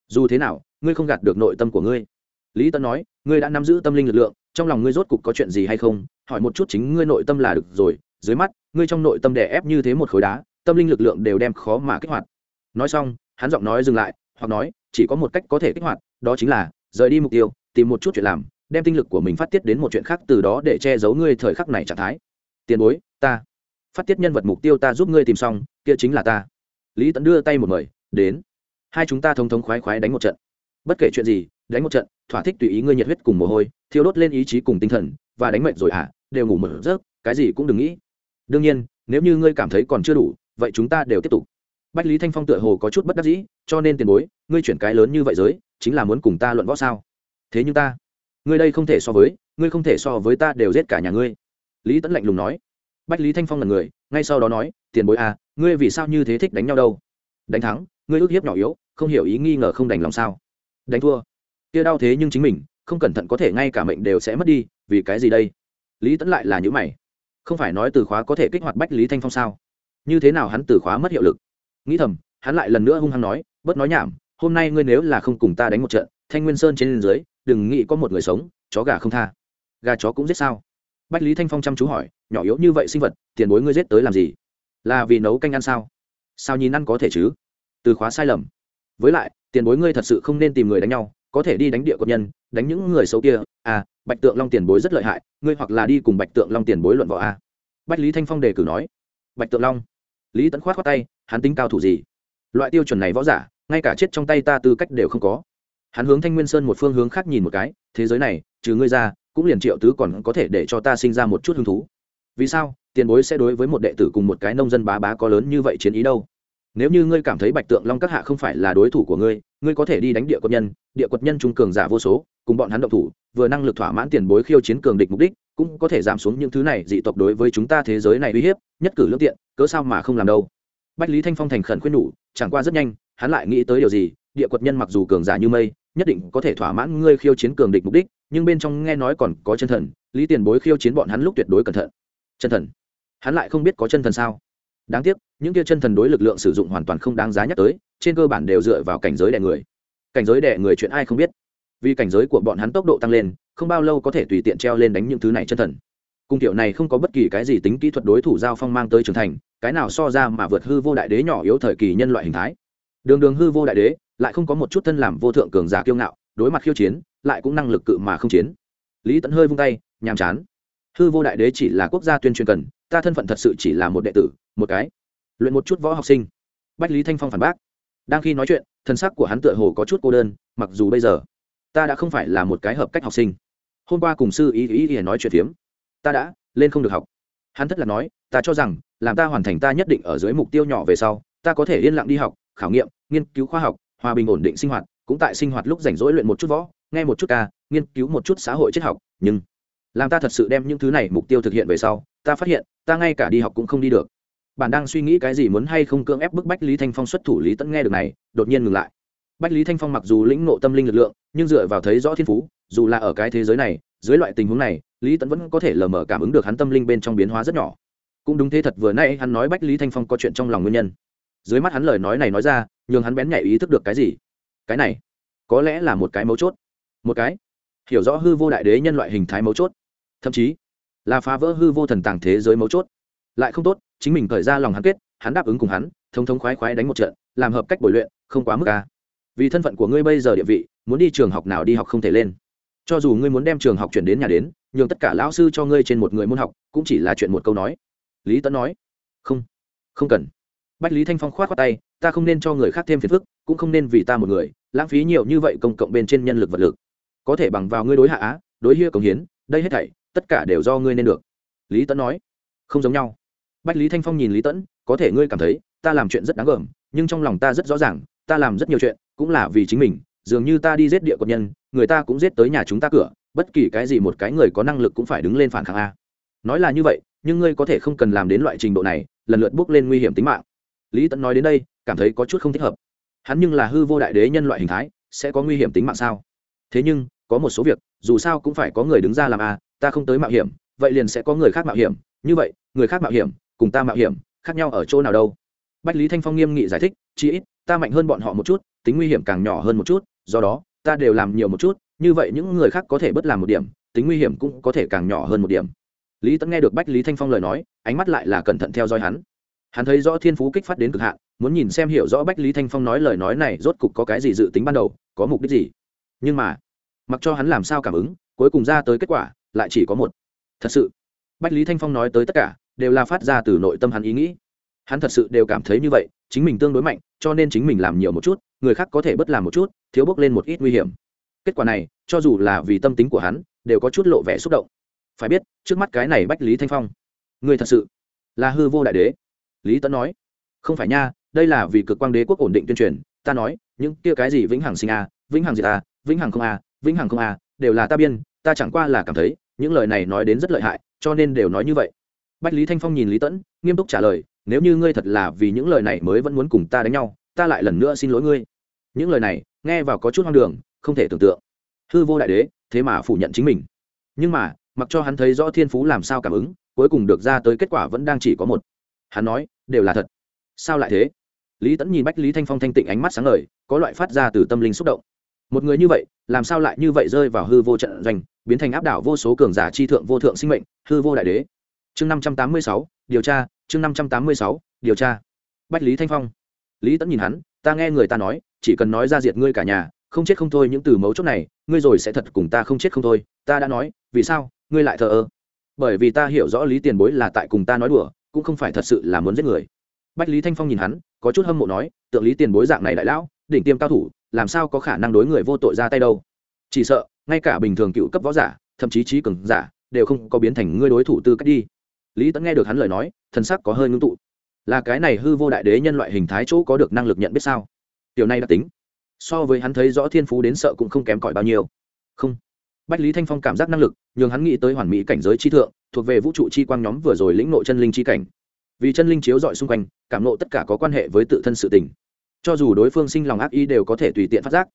Dù thế nào, ngươi không gạt được nội tâm của ngươi lý tân nói, ngươi đã nắm giữ tâm linh lực lượng, trong lòng ngươi rốt cục có chuyện gì hay không? Hỏi một chút chính ngươi nội tâm là được rồi, dưới mắt, ngươi trong nội tâm đè ép như thế một khối đá, tâm linh lực lượng đều đem khó mà kích hoạt. Nói xong, hắn giọng nói dừng lại, hoặc nói, chỉ có một cách có thể kích hoạt, đó chính là rời đi mục tiêu, tìm một chút chuyện làm, đem tinh lực của mình phát tiết đến một chuyện khác, từ đó để che giấu ngươi thời khắc này trạng thái. Tiền bối, ta, phát tiết nhân vật mục tiêu ta giúp ngươi tìm xong, kia chính là ta. Lý tẫn đưa tay một mời, đến. Hai chúng ta thông thống khoái khoái đánh một trận bất kể chuyện gì, đánh một trận, thỏa thích tùy ý ngươi nhiệt huyết cùng mồ hôi, thiêu đốt lên ý chí cùng tinh thần, và đánh mệnh rồi à đều ngủ mở giấc, cái gì cũng đừng nghĩ. Đương nhiên, nếu như ngươi cảm thấy còn chưa đủ, vậy chúng ta đều tiếp tục. Bách lý thanh phong tựa hồ có chút bất đắc dĩ, cho nên tiền bối, ngươi chuyển cái lớn như vậy giới, chính là muốn cùng ta luận võ sao? Thế nhưng ta, ngươi đây không thể so với, ngươi không thể so với ta đều giết cả nhà ngươi. Lý tẫn lạnh lùng nói. Bách lý thanh phong là người, ngay sau đó nói, tiền bối à ngươi vì sao như thế thích đánh nhau đâu? Đánh thắng, ngươi ước hiếp nhỏ yếu, không hiểu ý nghi ngờ không đành lòng sao? Đánh thua. Kia đau thế nhưng chính mình, không cẩn thận có thể ngay cả mệnh đều sẽ mất đi, vì cái gì đây? Lý tẫn lại là những mày. Không phải nói từ khóa có thể kích hoạt bách lý thanh phong sao? Như thế nào hắn từ khóa mất hiệu lực? Nghĩ thầm, hắn lại lần nữa hung hăng nói, bớt nói nhảm, hôm nay ngươi nếu là không cùng ta đánh một trận, thanh nguyên sơn trên dưới, đừng nghĩ có một người sống, chó gà không tha. Gà chó cũng giết sao? Bách lý thanh phong chăm chú hỏi, nhỏ yếu như vậy sinh vật, tiền bối ngươi giết tới làm gì? Là vì nấu canh ăn sao? Sao nhìn ăn có thể chứ? Từ khóa sai lầm. Với lại tiền bối ngươi thật sự không nên tìm người đánh nhau, có thể đi đánh địa quân nhân, đánh những người xấu kia. À bạch tượng long tiền bối rất lợi hại, ngươi hoặc là đi cùng bạch tượng long tiền bối luận võ a. Bách lý thanh phong đề cử nói. Bạch tượng long. Lý tẫn khoát khoát tay, hắn tính cao thủ gì? Loại tiêu chuẩn này võ giả, ngay cả chết trong tay ta tư cách đều không có. Hắn hướng thanh nguyên sơn một phương hướng khác nhìn một cái, thế giới này, trừ ngươi ra, cũng liền triệu tứ còn có thể để cho ta sinh ra một chút hứng thú. Vì sao, tiền bối sẽ đối với một đệ tử cùng một cái nông dân bá bá có lớn như vậy chiến ý đâu? Nếu như ngươi cảm thấy bạch tượng long các hạ không phải là đối thủ của ngươi ngươi có thể đi đánh địa quật nhân, địa quật nhân trung cường giả vô số, cùng bọn hắn động thủ, vừa năng lực thỏa mãn tiền bối khiêu chiến cường địch mục đích, cũng có thể giảm xuống những thứ này dị tộc đối với chúng ta thế giới này uy hiếp, nhất cử lương tiện, cớ sao mà không làm đâu. Bách lý thanh phong thành khẩn khuyên nhủ, chẳng qua rất nhanh, hắn lại nghĩ tới điều gì, địa quật nhân mặc dù cường giả như mây, nhất định có thể thỏa mãn ngươi khiêu chiến cường địch mục đích, nhưng bên trong nghe nói còn có chân thần, lý tiền bối khiêu chiến bọn hắn lúc tuyệt đối cẩn thận. Chân thần? Hắn lại không biết có chân thần sao? Đáng tiếc, những kia chân thần đối lực lượng sử dụng hoàn toàn không đáng giá nhắc tới, trên cơ bản đều dựa vào cảnh giới đẻ người. Cảnh giới đẻ người chuyện ai không biết. Vì cảnh giới của bọn hắn tốc độ tăng lên, không bao lâu có thể tùy tiện treo lên đánh những thứ này chân thần. Cung tiểu này không có bất kỳ cái gì tính kỹ thuật đối thủ giao phong mang tới trưởng thành, cái nào so ra mà vượt hư vô đại đế nhỏ yếu thời kỳ nhân loại hình thái. Đường đường hư vô đại đế, lại không có một chút thân làm vô thượng cường giả kiêu ngạo, đối mặt khiêu chiến, lại cũng năng lực cự mà không chiến. Lý tẫn hơi vung tay, nhàm chán hư vô đại đế chỉ là quốc gia tuyên truyền cần, ta thân phận thật sự chỉ là một đệ tử, một cái. Luyện một chút võ học sinh. Bách lý thanh phong phản bác. Đang khi nói chuyện thân sắc của hắn tựa hồ có chút cô đơn, mặc dù bây giờ, ta đã không phải là một cái hợp cách học sinh. Hôm qua cùng sư ý ý ý nói chuyện phiếm. Ta đã, lên không được học. Hắn thất là nói, ta cho rằng, làm ta hoàn thành ta nhất định ở dưới mục tiêu nhỏ về sau, ta có thể yên lặng đi học, khảo nghiệm, nghiên cứu khoa học, hòa bình ổn định sinh hoạt, cũng tại sinh hoạt lúc rảnh rỗi luyện một chút võ, nghe một chút ca, nghiên cứu một chút xã hội triết học, nhưng làm ta thật sự đem những thứ này mục tiêu thực hiện về sau, ta phát hiện, ta ngay cả đi học cũng không đi được. Bạn đang suy nghĩ cái gì muốn hay không cưỡng ép bức bách lý thanh phong xuất thủ lý tẫn nghe được này, đột nhiên ngừng lại. Bách lý thanh phong mặc dù lĩnh nộ tâm linh lực lượng, nhưng dựa vào thấy rõ thiên phú, dù là ở cái thế giới này, dưới loại tình huống này, lý tẫn vẫn có thể lờ mờ cảm ứng được hắn tâm linh bên trong biến hóa rất nhỏ. Cũng đúng thế thật vừa nay hắn nói bách lý thanh phong có chuyện trong lòng nguyên nhân. Dưới mắt hắn lời nói này nói ra, nhường hắn bén nhạy ý thức được cái gì? Cái này, có lẽ là một cái mấu chốt. Một cái, hiểu rõ hư vô đại đế nhân loại hình thái mấu chốt thậm chí là phá vỡ hư vô thần tàng thế giới mấu chốt. Lại không tốt, chính mình khởi ra lòng hắn kết, hắn đáp ứng cùng hắn thông thống khoái khoái đánh một trận, làm hợp cách bồi luyện, không quá mức ca vì thân phận của ngươi bây giờ địa vị, muốn đi trường học nào đi học không thể lên. Cho dù ngươi muốn đem trường học chuyển đến nhà đến, nhường tất cả lão sư cho ngươi trên một người môn học, cũng chỉ là chuyện một câu nói. Lý tấn nói, không không cần. Bách lý thanh phong k h o á t khoác tay, ta không nên cho người khác thêm phiền phức, cũng không nên vì ta một người, lãng phí nhiều như vậy công cộng bên trên nhân lực vật lực. Có thể bằng vào ngươi đối hạ á, đối hia cống hiến, đây hết thảy tất cả đều do ngươi nên được. Lý Tẫn nói. Không giống nhau. Bách lý thanh phong nhìn lý tẫn có thể ngươi cảm thấy, ta làm chuyện rất đáng gờm, nhưng trong lòng ta rất rõ ràng, ta làm rất nhiều chuyện, cũng là vì chính mình, dường như ta đi giết địa quật nhân, người ta cũng giết tới nhà chúng ta cửa, bất kỳ cái gì một cái người có năng lực cũng phải đứng lên phản kháng a. Nói là như vậy, nhưng ngươi có thể không cần làm đến loại trình độ này, lần lượt bước lên nguy hiểm tính mạng. Lý tẫn nói đến đây, cảm thấy có chút không thích hợp. Hắn nhưng là hư vô đại đế nhân loại hình thái, sẽ có nguy hiểm tính mạng sao? Thế nhưng có một số việc, dù sao cũng phải có người đứng ra làm a ta không tới mạo hiểm, vậy liền sẽ có người khác mạo hiểm. Như vậy, người khác mạo hiểm, cùng ta mạo hiểm, khác nhau ở chỗ nào đâu? Bách lý thanh phong nghiêm nghị giải thích, chí ít, ta mạnh hơn bọn họ một chút, tính nguy hiểm càng nhỏ hơn một chút, do đó, ta đều làm nhiều một chút, như vậy những người khác có thể bớt làm một điểm, tính nguy hiểm cũng có thể càng nhỏ hơn một điểm. Lý tẫn nghe được bách lý thanh phong lời nói, ánh mắt lại là cẩn thận theo dõi hắn. Hắn thấy rõ thiên phú kích phát đến cực hạn, muốn nhìn xem hiểu rõ bách lý thanh phong nói lời nói này rốt cục có cái gì dự tính ban đầu, có mục đích gì. Nhưng mà mặc cho hắn làm sao cảm ứng, cuối cùng ra tới kết quả, lại chỉ có một. Thật sự, bách lý thanh phong nói tới tất cả, đều là phát ra từ nội tâm hắn ý nghĩ. Hắn thật sự đều cảm thấy như vậy, chính mình tương đối mạnh, cho nên chính mình làm nhiều một chút, người khác có thể bất làm một chút, thiếu bốc lên một ít nguy hiểm. Kết quả này, cho dù là vì tâm tính của hắn, đều có chút lộ vẻ xúc động. Phải biết, trước mắt cái này bách lý thanh phong, người thật sự là hư vô đại đế. Lý tấn nói, không phải nha, đây là vì cực quang đế quốc ổn định tuyên truyền, ta nói, những kia cái gì vĩnh hằng sinh a, vĩnh hằng diệt a, vĩnh hằng không a vĩnh hằng không à đều là ta biên, ta chẳng qua là cảm thấy, những lời này nói đến rất lợi hại, cho nên đều nói như vậy. Bách lý thanh phong nhìn lý tẫn, nghiêm túc trả lời, nếu như ngươi thật là vì những lời này mới vẫn muốn cùng ta đánh nhau, ta lại lần nữa xin lỗi ngươi. Những lời này, nghe vào có chút hoang đường, không thể tưởng tượng. Hư vô đại đế, thế mà phủ nhận chính mình. Nhưng mà, mặc cho hắn thấy rõ thiên phú làm sao cảm ứng, cuối cùng được ra tới kết quả vẫn đang chỉ có một. Hắn nói, đều là thật. Sao lại thế? Lý tẫn nhìn bách lý thanh phong thanh tịnh ánh mắt sáng ngời, có loại phát ra từ tâm linh xúc động một người như vậy, làm sao lại như vậy rơi vào hư vô trận doanh, biến thành áp đảo vô số cường giả chi thượng vô thượng sinh mệnh, hư vô đại đế? Chương năm trăm tám mươi sáu, điều tra, chương năm trăm tám mươi sáu, điều tra. Bách lý thanh phong. Lý tẫn nhìn hắn, ta nghe người ta nói, chỉ cần nói ra diệt ngươi cả nhà, không chết không thôi những từ mấu chốt này, ngươi rồi sẽ thật cùng ta không chết không thôi, ta đã nói, vì sao, ngươi lại thờ ơ? Bởi vì ta hiểu rõ lý tiền bối là tại cùng ta nói đùa, cũng không phải thật sự là muốn giết người. Bách lý thanh phong nhìn hắn, có chút hâm mộ nói, tượng lý tiền bối dạng này đại lão, đỉnh tiêm cao thủ làm sao có khả năng đối người vô tội ra tay đâu? Chỉ sợ, ngay cả bình thường cựu cấp võ giả, thậm chí trí cường giả, đều không có biến thành ngươi đối thủ tư cách đi. Lý tẫn nghe được hắn lời nói thân sắc có hơi ngưng tụ. Là cái này hư vô đại đế nhân loại hình thái chỗ có được năng lực nhận biết sao? Điều này đã tính. So với hắn thấy rõ thiên phú đến sợ cũng không kém cỏi bao nhiêu. Không. Bách lý thanh phong cảm giác năng lực, nhường hắn nghĩ tới hoàn mỹ cảnh giới chi thượng, thuộc về vũ trụ chi quang nhóm vừa rồi lĩnh nội chân linh chi cảnh. Vì chân linh chiếu dọi xung quanh, cảm nộ tất cả có quan hệ với tự thân sự tình cho dù đối phương sinh lòng ác ý đều có thể tùy tiện phát giác.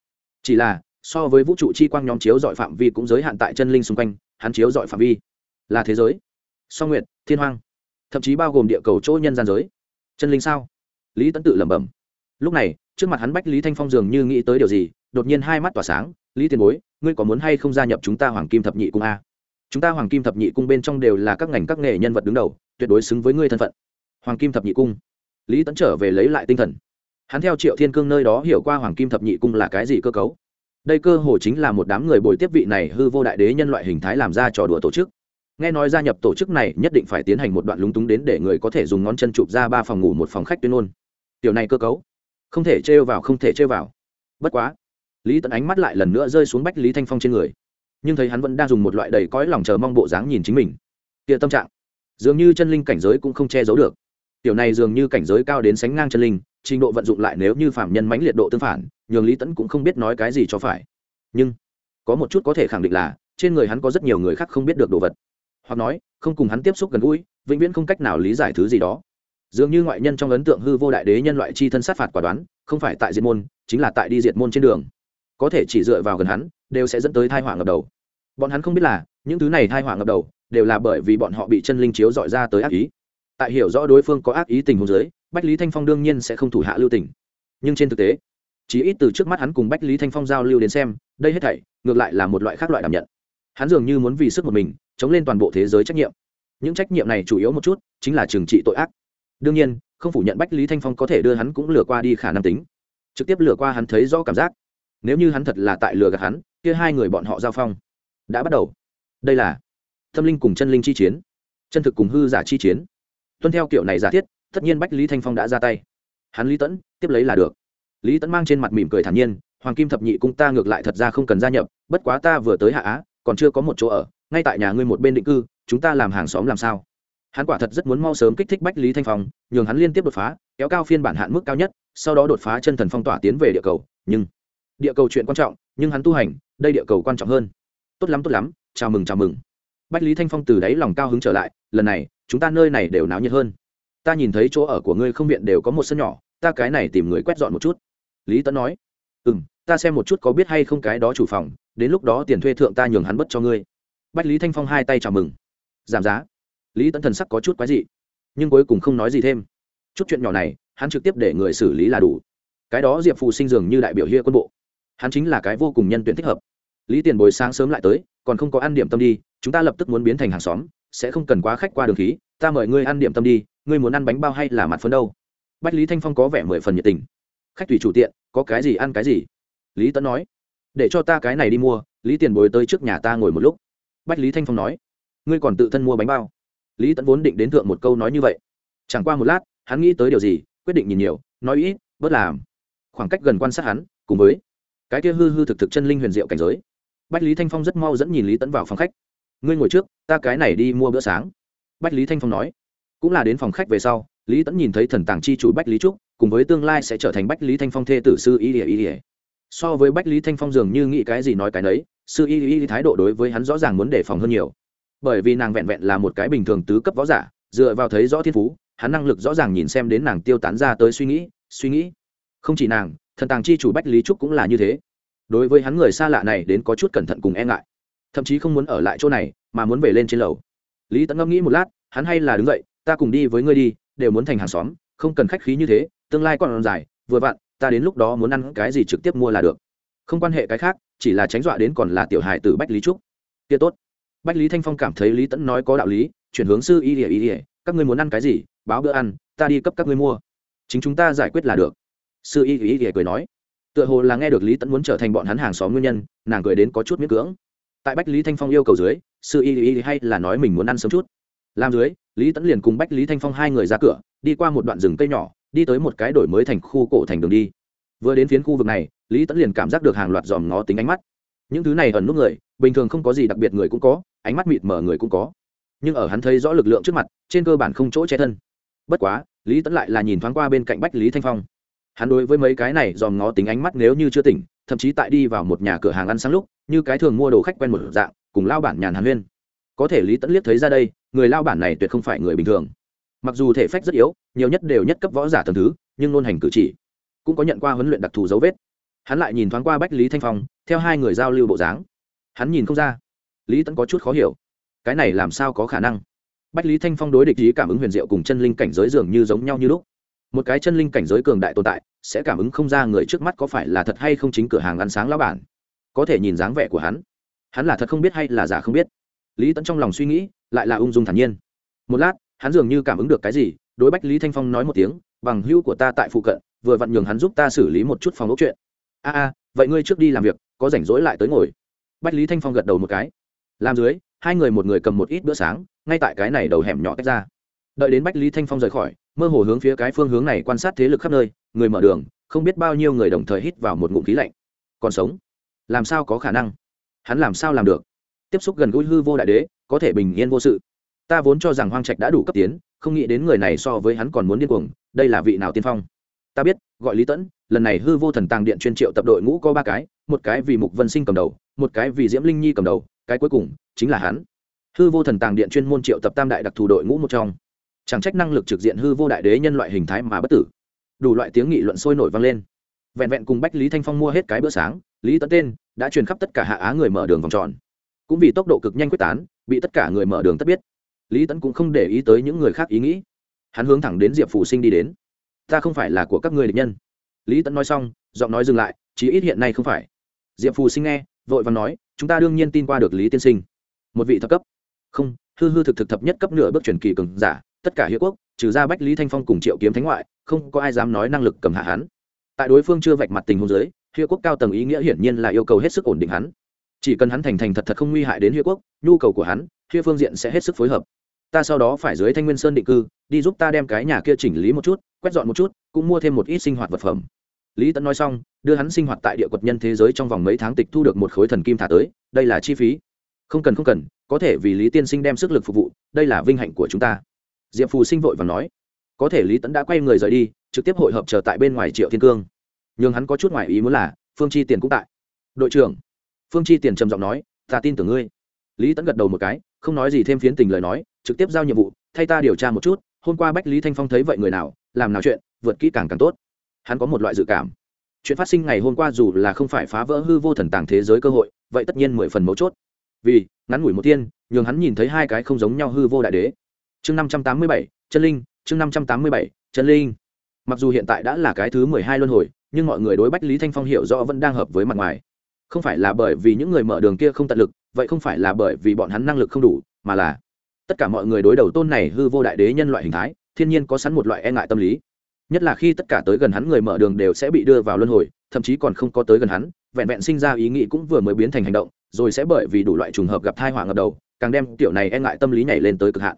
Chỉ là, so với vũ trụ chi quang nhóm chiếu dọi phạm vi cũng giới hạn tại chân linh xung quanh, hắn chiếu dọi phạm vi là thế giới. Song nguyệt, thiên hoang, thậm chí bao gồm địa cầu chỗ nhân gian giới. Chân linh sao? Lý tấn tự lẩm bẩm. Lúc này, trước mặt hắn bách lý thanh phong dường như nghĩ tới điều gì, đột nhiên hai mắt tỏa sáng, lý tiền bối, ngươi có muốn hay không gia nhập chúng ta hoàng kim thập nhị cung a? Chúng ta hoàng kim thập nhị cung bên trong đều là các ngành các nghề nhân vật đứng đầu, tuyệt đối xứng với ngươi thân phận. Hoàng kim thập nhị cung? Lý tấn trở về lấy lại tinh thần hắn theo triệu thiên cương nơi đó hiểu qua hoàng kim thập nhị cung là cái gì cơ cấu. Đây cơ hồ chính là một đám người bồi tiếp vị này hư vô đại đế nhân loại hình thái làm ra trò đùa tổ chức. Nghe nói gia nhập tổ chức này nhất định phải tiến hành một đoạn lúng túng đến để người có thể dùng ngón chân chụp ra ba phòng ngủ một phòng khách tuyên ngôn. Tiểu này cơ cấu. Không thể trêu vào, không thể trêu vào. Bất quá. Lý tận ánh mắt lại lần nữa rơi xuống bách lý thanh phong trên người. Nhưng thấy hắn vẫn đang dùng một loại đầy cõi lòng chờ mong bộ dáng nhìn chính mình. Kia tâm trạng. Dường như chân linh cảnh giới cũng không che giấu được. Tiểu này dường như cảnh giới cao đến sánh ngang chân linh trình độ vận dụng lại nếu như phạm nhân mãnh liệt độ tương phản, nhường lý tẫn cũng không biết nói cái gì cho phải. Nhưng, có một chút có thể khẳng định là, trên người hắn có rất nhiều người khác không biết được đồ vật. Hoặc nói, không cùng hắn tiếp xúc gần gũi, vĩnh viễn không cách nào lý giải thứ gì đó. Dường như ngoại nhân trong ấn tượng hư vô đại đế nhân loại chi thân sát phạt quả đoán, không phải tại diệt môn, chính là tại đi diệt môn trên đường. Có thể chỉ dựa vào gần hắn, đều sẽ dẫn tới thai họa ngập đầu. Bọn hắn không biết là, những thứ này thai họa ngập đầu, đều là bởi vì bọn họ bị chân linh chiếu dọi ra tới ác ý. Tại hiểu rõ đối phương có ác ý tình huống giới bách lý thanh phong đương nhiên sẽ không thủ hạ lưu tình. Nhưng trên thực tế chỉ ít từ trước mắt hắn cùng bách lý thanh phong giao lưu đến xem, đây hết thảy ngược lại là một loại khác loại đảm nhận. Hắn dường như muốn vì sức một mình, chống lên toàn bộ thế giới trách nhiệm. Những trách nhiệm này chủ yếu một chút, chính là trừng trị tội ác. Đương nhiên, không phủ nhận bách lý thanh phong có thể đưa hắn cũng lừa qua đi khả năng tính. Trực tiếp lừa qua hắn thấy rõ cảm giác. Nếu như hắn thật là tại lừa gạt hắn, kia hai người bọn họ giao phong đã bắt đầu. Đây là tâm linh cùng chân linh chi chiến, chân thực cùng hư giả chi chiến. Tuân theo kiểu này giả thiết tất nhiên bách lý thanh phong đã ra tay hắn lý tẫn tiếp lấy là được lý tẫn mang trên mặt mỉm cười thản nhiên hoàng kim thập nhị cung ta ngược lại thật ra không cần gia nhập bất quá ta vừa tới hạ á còn chưa có một chỗ ở ngay tại nhà ngươi một bên định cư chúng ta làm hàng xóm làm sao hắn quả thật rất muốn mau sớm kích thích bách lý thanh phong nhường hắn liên tiếp đột phá kéo cao phiên bản hạn mức cao nhất sau đó đột phá chân thần phong tỏa tiến về địa cầu nhưng địa cầu chuyện quan trọng nhưng hắn tu hành đây địa cầu quan trọng hơn tốt lắm tốt lắm chào mừng chào mừng bách lý thanh phong từ đáy lòng cao hứng trở lại lần này chúng ta nơi này đều náo nhiệt hơn ta nhìn thấy chỗ ở của ngươi không viện đều có một sân nhỏ, ta cái này tìm người quét dọn một chút. Lý tấn nói. Ừ m ta xem một chút có biết hay không cái đó chủ phòng, đến lúc đó tiền thuê thượng ta nhường hắn bất cho ngươi. Bách lý thanh phong hai tay chào mừng. Giảm giá. Lý tấn thần sắc có chút quái dị, nhưng cuối cùng không nói gì thêm. Chút chuyện nhỏ này, hắn trực tiếp để người xử lý là đủ. Cái đó diệp phù sinh dường như đại biểu hia quân bộ. Hắn chính là cái vô cùng nhân tuyển thích hợp. Lý tiền bồi sáng sớm lại tới, còn không có ăn điểm tâm đi, chúng ta lập tức muốn biến thành hàng xóm, sẽ không cần quá khách qua đường khí, ta mời ngươi ăn điểm tâm đi ngươi muốn ăn bánh bao hay là mặt phấn đâu? Bách lý thanh phong có vẻ mười phần nhiệt tình. Khách tùy chủ tiện, có cái gì ăn cái gì? Lý tấn nói. Để cho ta cái này đi mua, lý tiền bồi tới trước nhà ta ngồi một lúc. Bách lý thanh phong nói. Ngươi còn tự thân mua bánh bao. Lý tấn vốn định đến thượng một câu nói như vậy. Chẳng qua một lát, hắn nghĩ tới điều gì, quyết định nhìn nhiều, nói ít, bớt làm. Khoảng cách gần quan sát hắn, cùng với cái kia hư hư thực thực chân linh huyền diệu cảnh giới. Bách lý thanh phong rất mau dẫn nhìn lý tấn vào phòng khách. Ngươi ngồi trước, ta cái này đi mua bữa sáng. Bách lý thanh phong nói cũng là đến phòng khách về sau, lý tẫn nhìn thấy thần tàng chi chủ bách lý trúc, cùng với tương lai sẽ trở thành bách lý thanh phong thê tử sư y ỉa ỉa so với bách lý thanh phong dường như nghĩ cái gì nói cái nấy, sư y ỉa thái độ đối với hắn rõ ràng muốn đề phòng hơn nhiều. Bởi vì nàng vẹn vẹn là một cái bình thường tứ cấp võ giả, dựa vào thấy rõ thiên phú, hắn năng lực rõ ràng nhìn xem đến nàng tiêu tán ra tới suy nghĩ suy nghĩ. Không chỉ nàng, thần tàng chi chủ bách lý trúc cũng là như thế. Đối với hắn người xa lạ này đến có chút cẩn thận cùng e ngại. Thậm chí không muốn ở lại chỗ này, mà muốn về lên trên lầu. Lý tẫn ngẫm nghĩ một lát, hắn hay là đứng dậy ta cùng đi với ngươi đi, đều muốn thành hàng xóm, không cần khách khí như thế, tương lai còn dài, vừa vặn, ta đến lúc đó muốn ăn cái gì trực tiếp mua là được. Không quan hệ cái khác, chỉ là tránh dọa đến còn là tiểu hài từ bách lý trúc. Kia tốt. Bách lý thanh phong cảm thấy lý tẫn nói có đạo lý, chuyển hướng sư y ỉa y ỉa các ngươi muốn ăn cái gì, báo bữa ăn, ta đi cấp các ngươi mua. Chính chúng ta giải quyết là được. Sư y y ỉa cười nói. Tựa hồ là nghe được lý tẫn muốn trở thành bọn hắn hàng xóm nguyên nhân, nàng cười đến có chút miễn cưỡng. Tại bách lý thanh phong yêu cầu dưới, sư y ỉa hay là nói mình muốn ăn sớm chút làm dưới, lý tẫn liền cùng bách lý thanh phong hai người ra cửa, đi qua một đoạn rừng cây nhỏ, đi tới một cái đổi mới thành khu cổ thành đường đi. Vừa đến phiến khu vực này, lý tẫn liền cảm giác được hàng loạt dòm ngó tính ánh mắt. Những thứ này ẩn nút người, bình thường không có gì đặc biệt người cũng có, ánh mắt mịt mở người cũng có. Nhưng ở hắn thấy rõ lực lượng trước mặt, trên cơ bản không chỗ che thân. Bất quá, lý tẫn lại là nhìn thoáng qua bên cạnh bách lý thanh phong. Hắn đối với mấy cái này dòm ngó tính ánh mắt nếu như chưa tỉnh, thậm chí tại đi vào một nhà cửa hàng ăn sáng lúc, như cái thường mua đồ khách quen một dạng, cùng lao bản nhàn hàn huyên. Có thể lý tẫn liếc thấy ra đây người lao bản này tuyệt không phải người bình thường. Mặc dù thể phách rất yếu, nhiều nhất đều nhất cấp võ giả thần thứ, nhưng nôn hành cử chỉ, cũng có nhận qua huấn luyện đặc thù dấu vết. Hắn lại nhìn thoáng qua bách lý thanh phong, theo hai người giao lưu bộ dáng. Hắn nhìn không ra, lý tẫn có chút khó hiểu. Cái này làm sao có khả năng? Bách lý thanh phong đối địch ý cảm ứng huyền diệu cùng chân linh cảnh giới dường như giống nhau như lúc. Một cái chân linh cảnh giới cường đại tồn tại, sẽ cảm ứng không ra người trước mắt có phải là thật hay không chính cửa hàng ăn sáng lao bản. Có thể nhìn dáng vẻ của hắn. Hắn là thật không biết hay là giả không biết. Lý tẫn trong lòng suy nghĩ lại là ung dung thản nhiên. Một lát, hắn dường như cảm ứng được cái gì, đối bách lý thanh phong nói một tiếng, bằng hữu của ta tại phụ cận, vừa vặn nhường hắn giúp ta xử lý một chút phòng ốc chuyện. A a, vậy ngươi trước đi làm việc, có rảnh rỗi lại tới ngồi. Bách lý thanh phong gật đầu một cái. Làm dưới, hai người một người cầm một ít bữa sáng, ngay tại cái này đầu hẻm nhỏ tách ra. Đợi đến bách lý thanh phong rời khỏi, mơ hồ hướng phía cái phương hướng này quan sát thế lực khắp nơi, người mở đường, không biết bao nhiêu người đồng thời hít vào một ngụm khí lạnh. Còn sống? Làm sao có khả năng? Hắn làm sao làm được? Tiếp xúc gần gũi hư vô đại đế có thể bình yên vô sự. Ta vốn cho rằng hoang trạch đã đủ cấp tiến, không nghĩ đến người này so với hắn còn muốn điên cuồng, đây là vị nào tiên phong? Ta biết, gọi lý tẫn, lần này hư vô thần tàng điện chuyên triệu tập đội ngũ có ba cái, một cái vì mục vân sinh cầm đầu, một cái vì diễm linh nhi cầm đầu, cái cuối cùng chính là hắn. Hư vô thần tàng điện chuyên môn triệu tập tam đại đặc thù đội ngũ một trong. Chẳng trách năng lực trực diện hư vô đại đế nhân loại hình thái mà bất tử. Đủ loại tiếng nghị luận sôi nổi vang lên. Vẹn vẹn cùng bách lý thanh phong mua hết cái bữa sáng, lý tấn tên đã truyền khắp tất cả hạ á người mở đường vòng tròn. Cũng vì tốc độ cực nhanh quyết tán bị tất cả người mở đường tất biết. Lý tấn cũng không để ý tới những người khác ý nghĩ. Hắn hướng thẳng đến diệp phụ sinh đi đến. Ta không phải là của các ngươi địch nhân. Lý tấn nói xong, giọng nói dừng lại, chí ít hiện nay không phải. Diệp phù sinh nghe, vội và nói, chúng ta đương nhiên tin qua được lý tiên sinh. Một vị thập cấp. Không, hư hư thực thực thập nhất cấp nửa bước truyền kỳ cường giả, tất cả hiệu quốc, trừ ra bách lý thanh phong cùng triệu kiếm thánh ngoại, không có ai dám nói năng lực cầm hạ hắn. Tại đối phương chưa vạch mặt tình huống giới hiệu quốc cao tầng ý nghĩa hiển nhiên là yêu cầu hết sức ổn định hắn chỉ cần hắn thành thành thật thật không nguy hại đến Huy quốc, nhu cầu của hắn Huy phương diện sẽ hết sức phối hợp. Ta sau đó phải dưới thanh nguyên sơn định cư, đi giúp ta đem cái nhà kia chỉnh lý một chút, quét dọn một chút, cũng mua thêm một ít sinh hoạt vật phẩm. Lý tẫn nói xong, đưa hắn sinh hoạt tại địa quật nhân thế giới trong vòng mấy tháng tịch thu được một khối thần kim thả tới, đây là chi phí. Không cần không cần, có thể vì lý tiên sinh đem sức lực phục vụ, đây là vinh hạnh của chúng ta. Diệp phù sinh vội và nói, có thể lý tẫn đã quay người rời đi, trực tiếp hội hợp chờ tại bên ngoài triệu thiên cương. N h ư n g hắn có chút ngoài ý muốn là, phương chi tiền cũng tại. Đội trưởng phương chi tiền trầm giọng nói, ta tin tưởng ngươi. Lý tẫn gật đầu một cái, không nói gì thêm phiến tình lời nói, trực tiếp giao nhiệm vụ, thay ta điều tra một chút, hôm qua bách lý thanh phong thấy vậy người nào, làm nào chuyện, vượt kỹ càng càng tốt. Hắn có một loại dự cảm. Chuyện phát sinh ngày hôm qua dù là không phải phá vỡ hư vô thần tàng thế giới cơ hội, vậy tất nhiên mười phần mấu chốt. Vì, ngắn ngủi một tiên, nhường hắn nhìn thấy hai cái không giống nhau hư vô đại đế. Chương năm trăm tám mươi bảy, chân linh, chương năm trăm tám mươi bảy, chân linh. Mặc dù hiện tại đã là cái thứ mười hai luân hồi, nhưng mọi người đối bách lý thanh phong hiểu rõ vẫn đang hợp với mặt ngoài không phải là bởi vì những người mở đường kia không tận lực, vậy không phải là bởi vì bọn hắn năng lực không đủ, mà là tất cả mọi người đối đầu tôn này hư vô đại đế nhân loại hình thái, thiên nhiên có sẵn một loại e ngại tâm lý. Nhất là khi tất cả tới gần hắn người mở đường đều sẽ bị đưa vào luân hồi, thậm chí còn không có tới gần hắn, vẹn vẹn sinh ra ý nghĩ cũng vừa mới biến thành hành động, rồi sẽ bởi vì đủ loại trùng hợp gặp thai họa ngập đầu, càng đem tiểu này e ngại tâm lý nhảy lên tới cực hạn.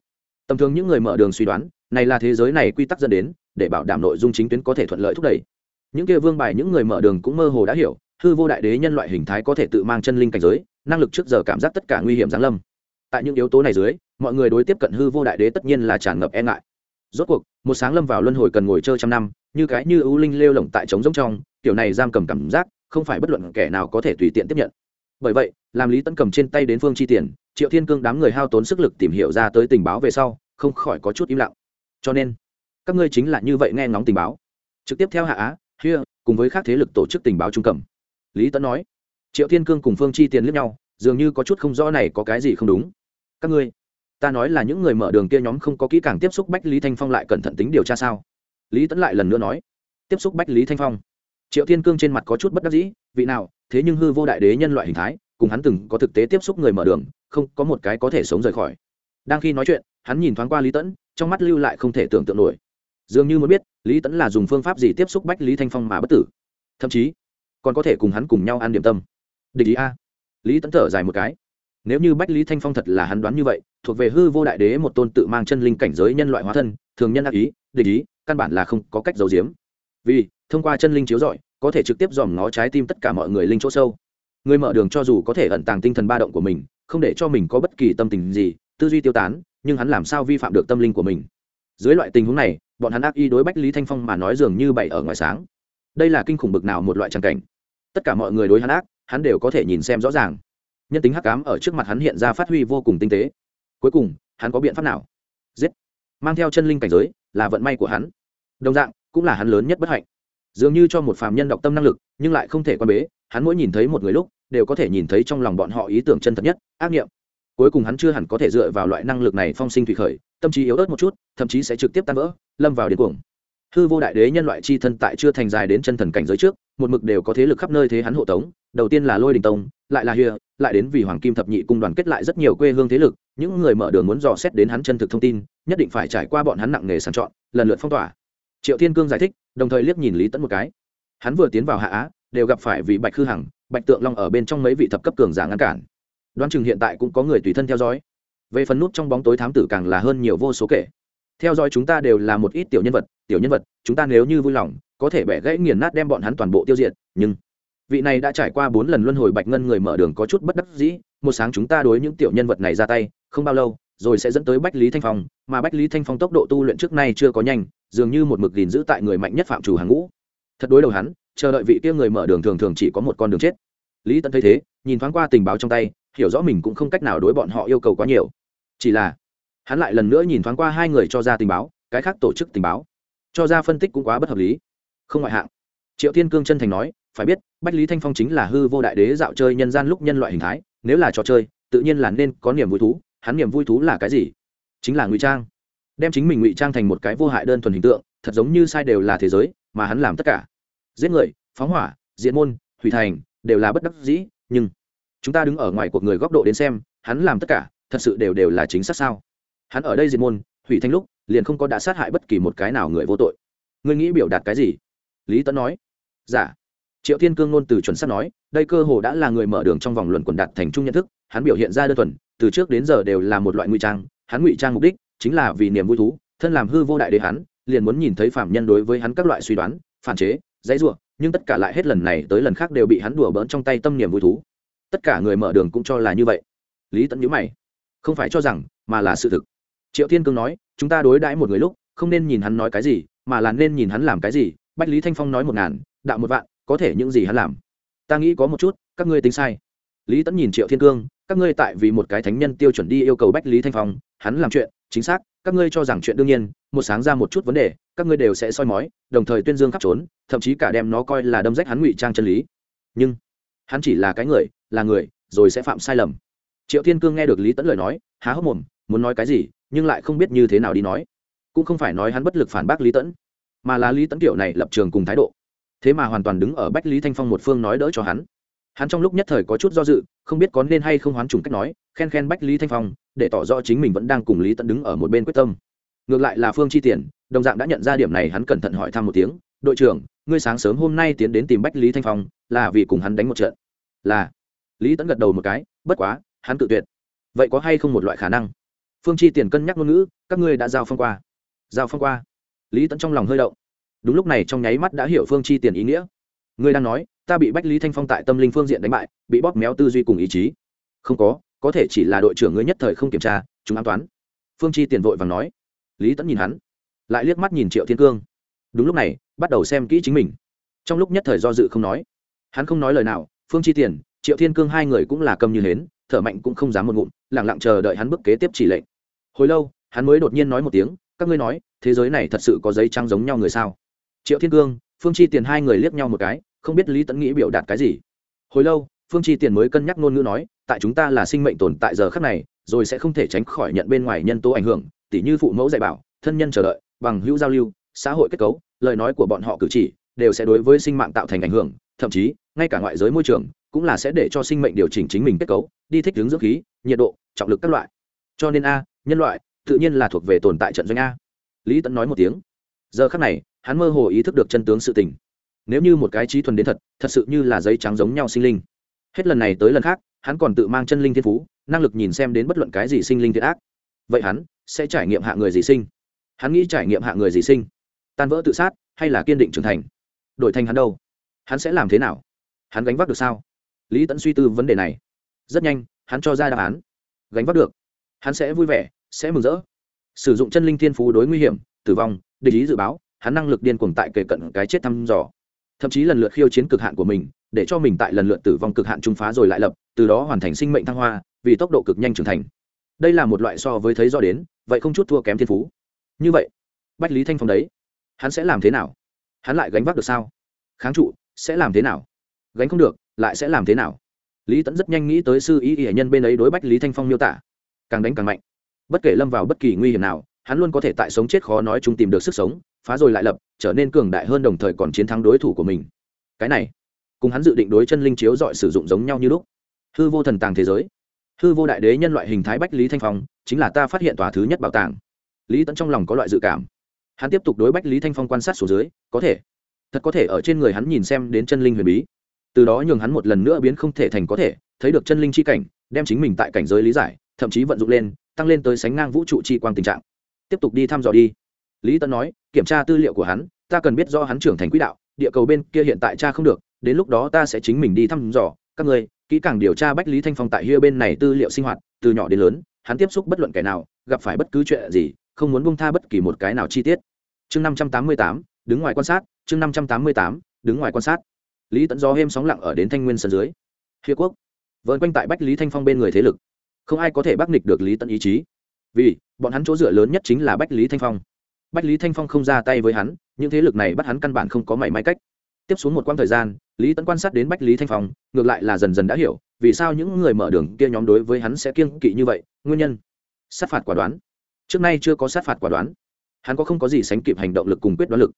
Tầm thường những người mở đường suy đoán, này là thế giới này quy tắc dẫn đến, để bảo đảm nội dung chính tuyến có thể thuận lợi thúc đẩy. Những kia vương bài những người mở đường cũng mơ hồ đã hiểu hư vô đại đế nhân loại hình thái có thể tự mang chân linh cảnh giới, năng lực trước giờ cảm giác tất cả nguy hiểm giáng lâm. Tại những yếu tố này dưới, mọi người đối tiếp cận hư vô đại đế tất nhiên là tràn ngập e ngại. Rốt cuộc, một sáng lâm vào luân hồi cần ngồi chơi trăm năm, như cái như ưu linh lêu lỏng tại trống giống trong, kiểu này giam cầm cảm giác, không phải bất luận kẻ nào có thể tùy tiện tiếp nhận. Bởi vậy, làm lý tân cầm trên tay đến phương chi tiền, triệu thiên cương đám người hao tốn sức lực tìm hiểu ra tới tình báo về sau, không khỏi có chút im lặng. Cho nên, các ngươi chính là như vậy nghe ngóng tình báo. Trực tiếp theo hạ á, hia, cùng với các thế lực tổ chức tình báo trung cầm lý tẫn nói. Triệu thiên cương cùng phương chi tiền liếc nhau, dường như có chút không rõ này có cái gì không đúng. Các ngươi, ta nói là những người mở đường kia nhóm không có kỹ càng tiếp xúc bách lý thanh phong lại cẩn thận tính điều tra sao? Lý tẫn lại lần nữa nói. Tiếp xúc bách lý thanh phong. Triệu thiên cương trên mặt có chút bất đắc dĩ, vị nào, thế nhưng hư vô đại đế nhân loại hình thái, cùng hắn từng có thực tế tiếp xúc người mở đường, không có một cái có thể sống rời khỏi. Đang khi nói chuyện, hắn nhìn thoáng qua lý tẫn trong mắt lưu lại không thể tưởng tượng nổi. Dường như muốn biết, lý tẫn là dùng phương pháp gì tiếp xúc bách lý thanh phong mà bất tử. Thậm chí còn có thể cùng hắn cùng nhau ăn điểm tâm. Địch ý a. Lý tấn thở dài một cái. Nếu như bách lý thanh phong thật là hắn đoán như vậy, thuộc về hư vô đại đế một tôn tự mang chân linh cảnh giới nhân loại hóa thân, thường nhân ác ý, địch ý, căn bản là không có cách giấu giếm. Vì, thông qua chân linh chiếu rọi, có thể trực tiếp dòm ngó trái tim tất cả mọi người linh chỗ sâu. Người mở đường cho dù có thể ẩn tàng tinh thần ba động của mình, không để cho mình có bất kỳ tâm tình gì, tư duy tiêu tán, nhưng hắn làm sao vi phạm được tâm linh của mình? Dưới loại tình huống này, bọn hắn ác y đối bách lý thanh phong mà nói dường như bậy ở ngoài sáng. Đây là kinh khủng bực nào một loại tràng cảnh? Tất cả mọi người đối hắn ác, hắn đều có thể nhìn xem rõ ràng. Nhân tính hắc cám ở trước mặt hắn hiện ra phát huy vô cùng tinh tế. Cuối cùng, hắn có biện pháp nào? Giết. Mang theo chân linh cảnh giới, là vận may của hắn. Đồng dạng, cũng là hắn lớn nhất bất hạnh. Dường như cho một phàm nhân đọc tâm năng lực, nhưng lại không thể quan bế, hắn mỗi nhìn thấy một người lúc, đều có thể nhìn thấy trong lòng bọn họ ý tưởng chân thật nhất, ác nghiệm. Cuối cùng hắn chưa hẳn có thể dựa vào loại năng lực này phong sinh thủy khởi, tâm trí yếu ớt một chút, thậm chí sẽ trực tiếp tan vỡ, lâm vào điên cuồng. Hư vô đại đế nhân loại chi thân tại chưa thành dài đến chân thần cảnh giới trước một mực đều có thế lực khắp nơi thế hắn hộ tống, đầu tiên là lôi đình tông, lại là hia lại đến vì hoàng kim thập nhị cung đoàn kết lại rất nhiều quê hương thế lực, những người mở đường muốn dò xét đến hắn chân thực thông tin, nhất định phải trải qua bọn hắn nặng nghề sàng chọn, lần lượt phong tỏa. Triệu thiên cương giải thích, đồng thời liếc nhìn lý tẫn một cái. Hắn vừa tiến vào hạ á, đều gặp phải vì bạch khư hằng, bạch tượng long ở bên trong mấy vị thập cấp cường giả ngăn cản. Đoán chừng hiện tại cũng có người tùy thân theo dõi. Về phần nút trong bóng tối thám tử càng là hơn nhiều vô số kể. Theo dõi chúng ta đều là một ít tiểu nhân vật, tiểu nhân vật, chúng ta nếu như vui lòng có thể bẻ gãy nghiền nát đem bọn hắn toàn bộ tiêu diệt, nhưng vị này đã trải qua bốn lần luân hồi bạch ngân người mở đường có chút bất đắc dĩ, một sáng chúng ta đối những tiểu nhân vật này ra tay, không bao lâu, rồi sẽ dẫn tới bách lý thanh phong, mà bách lý thanh phong tốc độ tu luyện trước nay chưa có nhanh, dường như một mực gìn giữ tại người mạnh nhất phạm chủ hàng ngũ. Thật đối đầu hắn, chờ đợi vị kia người mở đường thường thường chỉ có một con đường chết. Lý tận thấy thế, nhìn thoáng qua tình báo trong tay, hiểu rõ mình cũng không cách nào đối bọn họ yêu cầu quá nhiều. Chỉ là, hắn lại lần nữa nhìn thoáng qua hai người cho ra tình báo, cái khác tổ chức tình báo. Cho ra phân tích cũng quá bất hợp lý không ngoại hạng. Triệu thiên cương chân thành nói, phải biết, bách lý thanh phong chính là hư vô đại đế dạo chơi nhân gian lúc nhân loại hình thái, nếu là trò chơi, tự nhiên là nên có niềm vui thú, hắn niềm vui thú là cái gì? Chính là ngụy trang. Đem chính mình ngụy trang thành một cái vô hại đơn thuần hình tượng, thật giống như sai đều là thế giới, mà hắn làm tất cả. Giết người, phóng hỏa diễn môn, hủy thành, đều là bất đắc dĩ, nhưng chúng ta đứng ở ngoài cuộc người góc độ đến xem, hắn làm tất cả, thật sự đều đều là chính xác sao? Hắn ở đây diệt môn, hủy thanh lúc, liền không có đã sát hại bất kỳ một cái nào người vô tội. Ngươi nghĩ biểu đạt cái gì? Lý tấn nói giả dạ. triệu thiên cương ngôn từ chuẩn xác nói, đây cơ hồ đã là người mở đường trong vòng luận quần đạt thành trung nhận thức, hắn biểu hiện ra đơn thuần, từ trước đến giờ đều là một loại ngụy trang, hắn ngụy trang mục đích chính là vì niềm vui thú, thân làm hư vô đại đế hắn, liền muốn nhìn thấy phạm nhân đối với hắn các loại suy đoán, phản chế, dãy ruộng nhưng tất cả lại hết lần này tới lần khác đều bị hắn đùa bỡn trong tay tâm niềm vui thú. Tất cả người mở đường cũng cho là như vậy. Lý tẫn nhữ mày, không phải cho rằng, mà là sự thực. Triệu thiên cương nói, chúng ta đối đãi một người lúc, không nên nhìn hắn nói cái gì, mà là nên nhìn hắn làm cái gì bách lý thanh phong nói một ngàn, đạo một vạn, có thể những gì hắn làm? Ta nghĩ có một chút, các ngươi tính sai. Lý tẫn nhìn triệu thiên cương, các ngươi tại vì một cái thánh nhân tiêu chuẩn đi yêu cầu bách lý thanh phong, hắn làm chuyện, chính xác, các ngươi cho rằng chuyện đương nhiên, một sáng ra một chút vấn đề, các ngươi đều sẽ soi mói, đồng thời tuyên dương khắp trốn, thậm chí cả đem nó coi là đâm rách hắn ngụy trang chân lý. Nhưng, hắn chỉ là cái người, là người, rồi sẽ phạm sai lầm. Triệu thiên cương nghe được lý tẫn lời nói, há hốc mồm, muốn nói cái gì, nhưng lại không biết như thế nào đi nói. Cũng không phải nói hắn bất lực phản bác lý tẫn mà là lý Tấn kiểu này lập trường cùng thái độ. Thế mà hoàn toàn đứng ở bách lý thanh phong một phương nói đỡ cho hắn. Hắn trong lúc nhất thời có chút do dự, không biết có nên hay không hoán trùng cách nói, khen khen bách lý thanh phong, để tỏ rõ chính mình vẫn đang cùng lý Tấn đứng ở một bên quyết tâm. Ngược lại là phương chi tiền, đồng dạng đã nhận ra điểm này hắn cẩn thận hỏi thăm một tiếng, đội trưởng, ngươi sáng sớm hôm nay tiến đến tìm bách lý thanh phong, là vì cùng hắn đánh một trận? Là. Lý tẫn gật đầu một cái, bất quá, hắn tự tuyệt. Vậy có hay không một loại khả năng? Phương chi tiền cân nhắc ngôn ngữ, các ngươi đã giao phong qua. Giao phong qua? Lý tẫn trong lòng hơi động. Đúng lúc này trong nháy mắt đã hiểu phương chi tiền ý nghĩa. Ngươi đang nói, ta bị bách lý thanh phong tại tâm linh phương diện đánh bại, bị bóp méo tư duy cùng ý chí. Không có có thể chỉ là đội trưởng ngươi nhất thời không kiểm tra, chúng an toán. Phương chi tiền vội và nói. Lý tẫn nhìn hắn, lại liếc mắt nhìn triệu thiên cương. Đúng lúc này, bắt đầu xem kỹ chính mình. Trong lúc nhất thời do dự không nói. Hắn không nói lời nào, phương chi tiền, triệu thiên cương hai người cũng là cầm như hến, thở mạnh cũng không dám một ngụm lẳng lặng chờ đợi hắn bước kế tiếp chỉ lệnh. Hồi lâu, hắn mới đột nhiên nói một tiếng các ngươi nói, thế giới này thật sự có giấy trắng giống nhau người sao? Triệu thiên cương, phương chi tiền hai người liếc nhau một cái, không biết lý tẫn nghĩ biểu đạt cái gì. Hồi lâu, phương chi tiền mới cân nhắc ngôn ngữ nói, tại chúng ta là sinh mệnh tồn tại giờ khắc này, rồi sẽ không thể tránh khỏi nhận bên ngoài nhân tố ảnh hưởng, tỉ như phụ mẫu dạy bảo, thân nhân chờ đợi, bằng hữu giao lưu, xã hội kết cấu, lời nói của bọn họ cử chỉ đều sẽ đối với sinh mạng tạo thành ảnh hưởng, thậm chí, ngay cả ngoại giới môi trường cũng là sẽ để cho sinh mệnh điều chỉnh chính mình kết cấu, đi thích ứng dưỡng khí, nhiệt độ, trọng lực các loại. Cho nên a, nhân loại tự nhiên là thuộc về tồn tại trận doanh a. Lý tẫn nói một tiếng. Giờ khắc này, hắn mơ hồ ý thức được chân tướng sự tình. Nếu như một cái trí thuần đến thật thật sự như là giấy trắng giống nhau sinh linh. Hết lần này tới lần khác, hắn còn tự mang chân linh thiên phú, năng lực nhìn xem đến bất luận cái gì sinh linh thiệt ác. Vậy hắn sẽ trải nghiệm hạ người gì sinh? Hắn nghĩ trải nghiệm hạ người gì sinh? Tan vỡ tự sát hay là kiên định trưởng thành? Đổi thành hắn đâu? Hắn sẽ làm thế nào? Hắn gánh vác được sao? Lý tẫn suy tư vấn đề này. Rất nhanh, hắn cho ra đáp án. Gánh vác được. Hắn sẽ vui vẻ sẽ mừng rỡ. Sử dụng chân linh thiên phú đối nguy hiểm, tử vong, địch ý dự báo, hắn năng lực điên cuồng tại kề cận cái chết thăm dò. Thậm chí lần lượt khiêu chiến cực hạn của mình, để cho mình tại lần lượt tử vong cực hạn trung phá rồi lại lập, từ đó hoàn thành sinh mệnh thăng hoa, vì tốc độ cực nhanh trưởng thành. Đây là một loại so với thấy rõ đến, vậy không chút thua kém thiên phú. Như vậy, bách lý thanh phong đấy, hắn sẽ làm thế nào? Hắn lại gánh vác được sao? Kháng trụ, sẽ làm thế nào? Gánh không được, lại sẽ làm thế nào? Lý tẫn rất nhanh nghĩ tới sư ý y nhân bên ấy đối bách lý thanh phong miêu tả. Càng đánh càng mạnh bất kể lâm vào bất kỳ nguy hiểm nào, hắn luôn có thể tại sống chết khó nói chung tìm được sức sống, phá rồi lại lập, trở nên cường đại hơn đồng thời còn chiến thắng đối thủ của mình. Cái này, cùng hắn dự định đối chân linh chiếu dọi sử dụng giống nhau như lúc. Hư vô thần tàng thế giới. Hư vô đại đế nhân loại hình thái bách lý thanh phong, chính là ta phát hiện tòa thứ nhất bảo tàng. Lý tẫn trong lòng có loại dự cảm. Hắn tiếp tục đối bách lý thanh phong quan sát số dưới, có thể, thật có thể ở trên người hắn nhìn xem đến chân linh huyền bí. Từ đó nhường hắn một lần nữa biến không thể thành có thể, thấy được chân linh chi cảnh, đem chính mình tại cảnh giới lý giải, thậm chí vận dụng lên tăng lên tới sánh ngang vũ trụ chi quang tình trạng. Tiếp tục đi thăm dò đi. Lý tấn nói, kiểm tra tư liệu của hắn, ta cần biết do hắn trưởng thành quỹ đạo, địa cầu bên kia hiện tại cha không được, đến lúc đó ta sẽ chính mình đi thăm dò. Các người, kỹ càng điều tra bách lý thanh phong tại hia bên này tư liệu sinh hoạt, từ nhỏ đến lớn, hắn tiếp xúc bất luận kẻ nào, gặp phải bất cứ chuyện gì, không muốn bông tha bất kỳ một cái nào chi tiết. Chương năm trăm tám mươi tám, đứng ngoài quan sát, chương năm trăm tám mươi tám, đứng ngoài quan sát. Lý tẫn gió êm sóng lặng ở đến thanh nguyên sân dưới. Hiệu quốc. Vợn quanh tại bách lý thanh phong bên người thế lực không ai có thể bác nghịch được lý tẫn ý chí. Vì, bọn hắn chỗ dựa lớn nhất chính là bách lý thanh phong. Bách lý thanh phong không ra tay với hắn, những thế lực này bắt hắn căn bản không có mảy may cách. Tiếp xuống một quãng thời gian, lý tẫn quan sát đến bách lý thanh phong, ngược lại là dần dần đã hiểu, vì sao những người mở đường kia nhóm đối với hắn sẽ kiêng kỵ như vậy, nguyên nhân? Sát phạt quả đoán. Trước nay chưa có sát phạt quả đoán. Hắn có không có gì sánh kịp hành động lực cùng quyết đoán lực.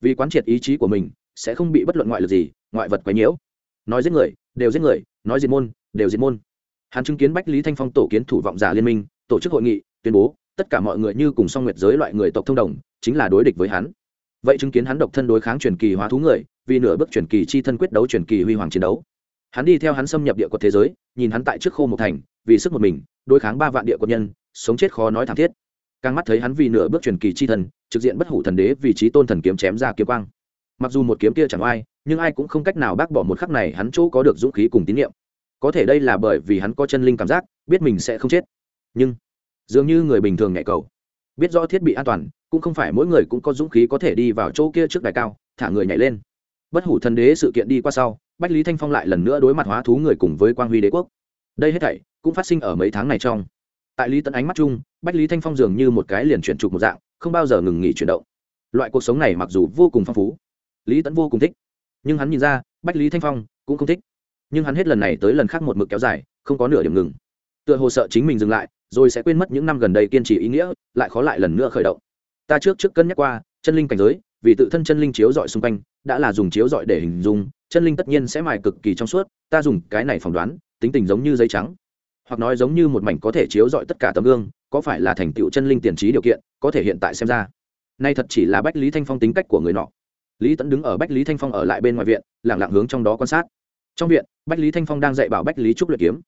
Vì quán triệt ý chí của mình, sẽ không bị bất luận ngoại lực gì, ngoại vật quấy nhiễu. Nói giết người, đều giết người, nói diệt môn, đều diệt môn hắn chứng kiến bách lý thanh phong tổ kiến thủ vọng giả liên minh, tổ chức hội nghị, tuyên bố, tất cả mọi người như cùng song nguyệt giới loại người tộc thông đồng, chính là đối địch với hắn. Vậy chứng kiến hắn độc thân đối kháng truyền kỳ hóa thú người, vì nửa bước truyền kỳ chi thân quyết đấu truyền kỳ huy hoàng chiến đấu. Hắn đi theo hắn xâm nhập địa quật thế giới, nhìn hắn tại trước khô một thành, vì sức một mình, đối kháng ba vạn địa quật nhân, sống chết khó nói thảm thiết. Càng mắt thấy hắn vì nửa bước truyền kỳ chi thần trực diện bất hủ thần đế vì trí tôn thần kiếm chém ra kiếm quang. Mặc dù một kiếm kia chẳng ai nhưng ai cũng không cách nào bác bỏ một khắc này hắn chỗ có được dũng khí cùng tín nhiệm có thể đây là bởi vì hắn có chân linh cảm giác, biết mình sẽ không chết. Nhưng, dường như người bình thường nhạy cầu, biết rõ thiết bị an toàn, cũng không phải mỗi người cũng có dũng khí có thể đi vào chỗ kia trước đài cao, thả người nhảy lên. Bất hủ thần đế sự kiện đi qua sau, bách lý thanh phong lại lần nữa đối mặt hóa thú người cùng với quang huy đế quốc. Đây hết thảy cũng phát sinh ở mấy tháng này trong. Tại lý tấn ánh mắt chung, bách lý thanh phong dường như một cái liền chuyển trục một dạng, không bao giờ ngừng nghỉ chuyển động. Loại cuộc sống này mặc dù vô cùng phong phú, lý tấn vô cùng thích, nhưng hắn nhìn ra, bách lý thanh phong cũng không thích nhưng hắn hết lần này tới lần khác một mực kéo dài, không có nửa điểm ngừng. Tựa hồ sợ chính mình dừng lại, rồi sẽ quên mất những năm gần đây kiên trì ý nghĩa, lại khó lại lần nữa khởi động. Ta trước trước cân nhắc qua, chân linh cảnh giới, vì tự thân chân linh chiếu dọi xung quanh, đã là dùng chiếu dọi để hình dung, chân linh tất nhiên sẽ mài cực kỳ trong suốt, ta dùng cái này phỏng đoán, tính tình giống như giấy trắng. Hoặc nói giống như một mảnh có thể chiếu dọi tất cả tấm gương, có phải là thành tựu chân linh tiền trí điều kiện, có thể hiện tại xem ra. Nay thật chỉ là bách lý thanh phong tính cách của người nọ. Lý tẫn đứng ở bách lý thanh phong ở lại bên ngoài viện lẳng lặng hướng trong đó quan sát trong viện, bách lý thanh phong đang dạy bảo bách lý trúc luyện kiếm.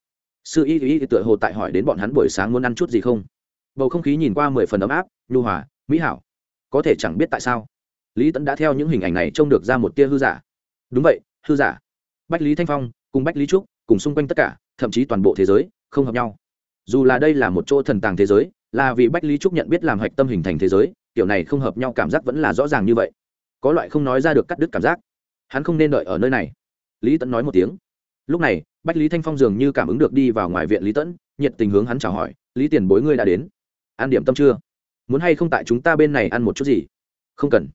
Sư y y tựa hồ tại hỏi đến bọn hắn buổi sáng muốn ăn chút gì không? Bầu không khí nhìn qua mười phần ấm áp, nhu hòa, mỹ hảo. Có thể chẳng biết tại sao, lý tẫn đã theo những hình ảnh này trông được ra một tia hư giả. Đúng vậy, hư giả. Bách lý thanh phong, cùng bách lý trúc, cùng xung quanh tất cả, thậm chí toàn bộ thế giới, không hợp nhau. Dù là đây là một chỗ thần tàng thế giới, là vì bách lý trúc nhận biết làm hạch tâm hình thành thế giới, kiểu này không hợp nhau cảm giác vẫn là rõ ràng như vậy. Có loại không nói ra được cắt đứt cảm giác. Hắn không nên đợi ở nơi này lý tẫn nói một tiếng. Lúc này, bách lý thanh phong dường như cảm ứng được đi vào ngoài viện lý tẫn nhiệt tình hướng hắn chào hỏi, lý tiền bối ngươi đã đến. Ăn điểm tâm chưa? Muốn hay không tại chúng ta bên này ăn một chút gì? Không cần.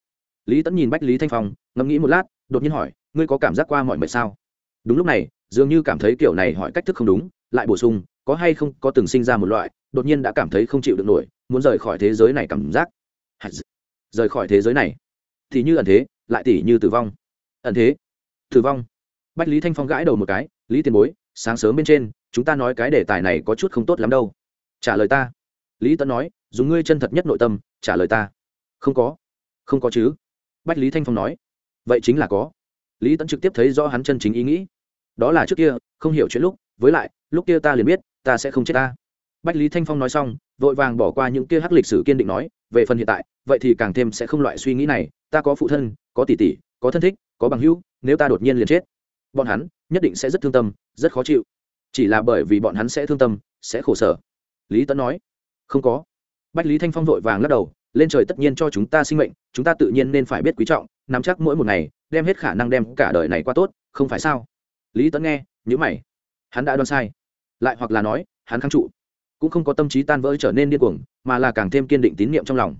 Lý tẫn nhìn bách lý thanh phong, ngẫm nghĩ một lát, đột nhiên hỏi, ngươi có cảm giác qua mọi mệt sao? Đúng lúc này, dường như cảm thấy kiểu này hỏi cách thức không đúng, lại bổ sung, có hay không, có từng sinh ra một loại, đột nhiên đã cảm thấy không chịu được nổi, muốn rời khỏi thế giới này cảm giác. Rời khỏi thế giới này. Thì như ẩn thế, lại tỉ như tử vong. Ẩn thế, tử vong bách lý thanh phong gãi đầu một cái, lý tiền bối, sáng sớm bên trên, chúng ta nói cái đề tài này có chút không tốt lắm đâu. Trả lời ta. Lý tấn nói, dùng ngươi chân thật nhất nội tâm, trả lời ta. Không có. Không có chứ. Bách lý thanh phong nói, vậy chính là có. Lý tấn trực tiếp thấy rõ hắn chân chính ý nghĩ. Đó là trước kia, không hiểu chuyện lúc, với lại, lúc kia ta liền biết, ta sẽ không chết ta. Bách lý thanh phong nói xong, vội vàng bỏ qua những kia hắc lịch sử kiên định nói, về phần hiện tại, vậy thì càng thêm sẽ không loại suy nghĩ này, ta có phụ thân, có tỷ tỷ, có thân thích, có bằng hữu, nếu ta đột nhiên liền chết bọn hắn nhất định sẽ rất thương tâm, rất khó chịu. Chỉ là bởi vì bọn hắn sẽ thương tâm, sẽ khổ sở. Lý tấn nói, không có. Bách lý thanh phong vội vàng lắc đầu, lên trời tất nhiên cho chúng ta sinh mệnh, chúng ta tự nhiên nên phải biết quý trọng, nắm chắc mỗi một ngày, đem hết khả năng đem cả đời này qua tốt, không phải sao? Lý tấn nghe nhữ mày. Hắn đã đoán sai. Lại hoặc là nói, hắn kháng trụ. Cũng không có tâm trí tan vỡ trở nên điên cuồng, mà là càng thêm kiên định tín nhiệm trong lòng.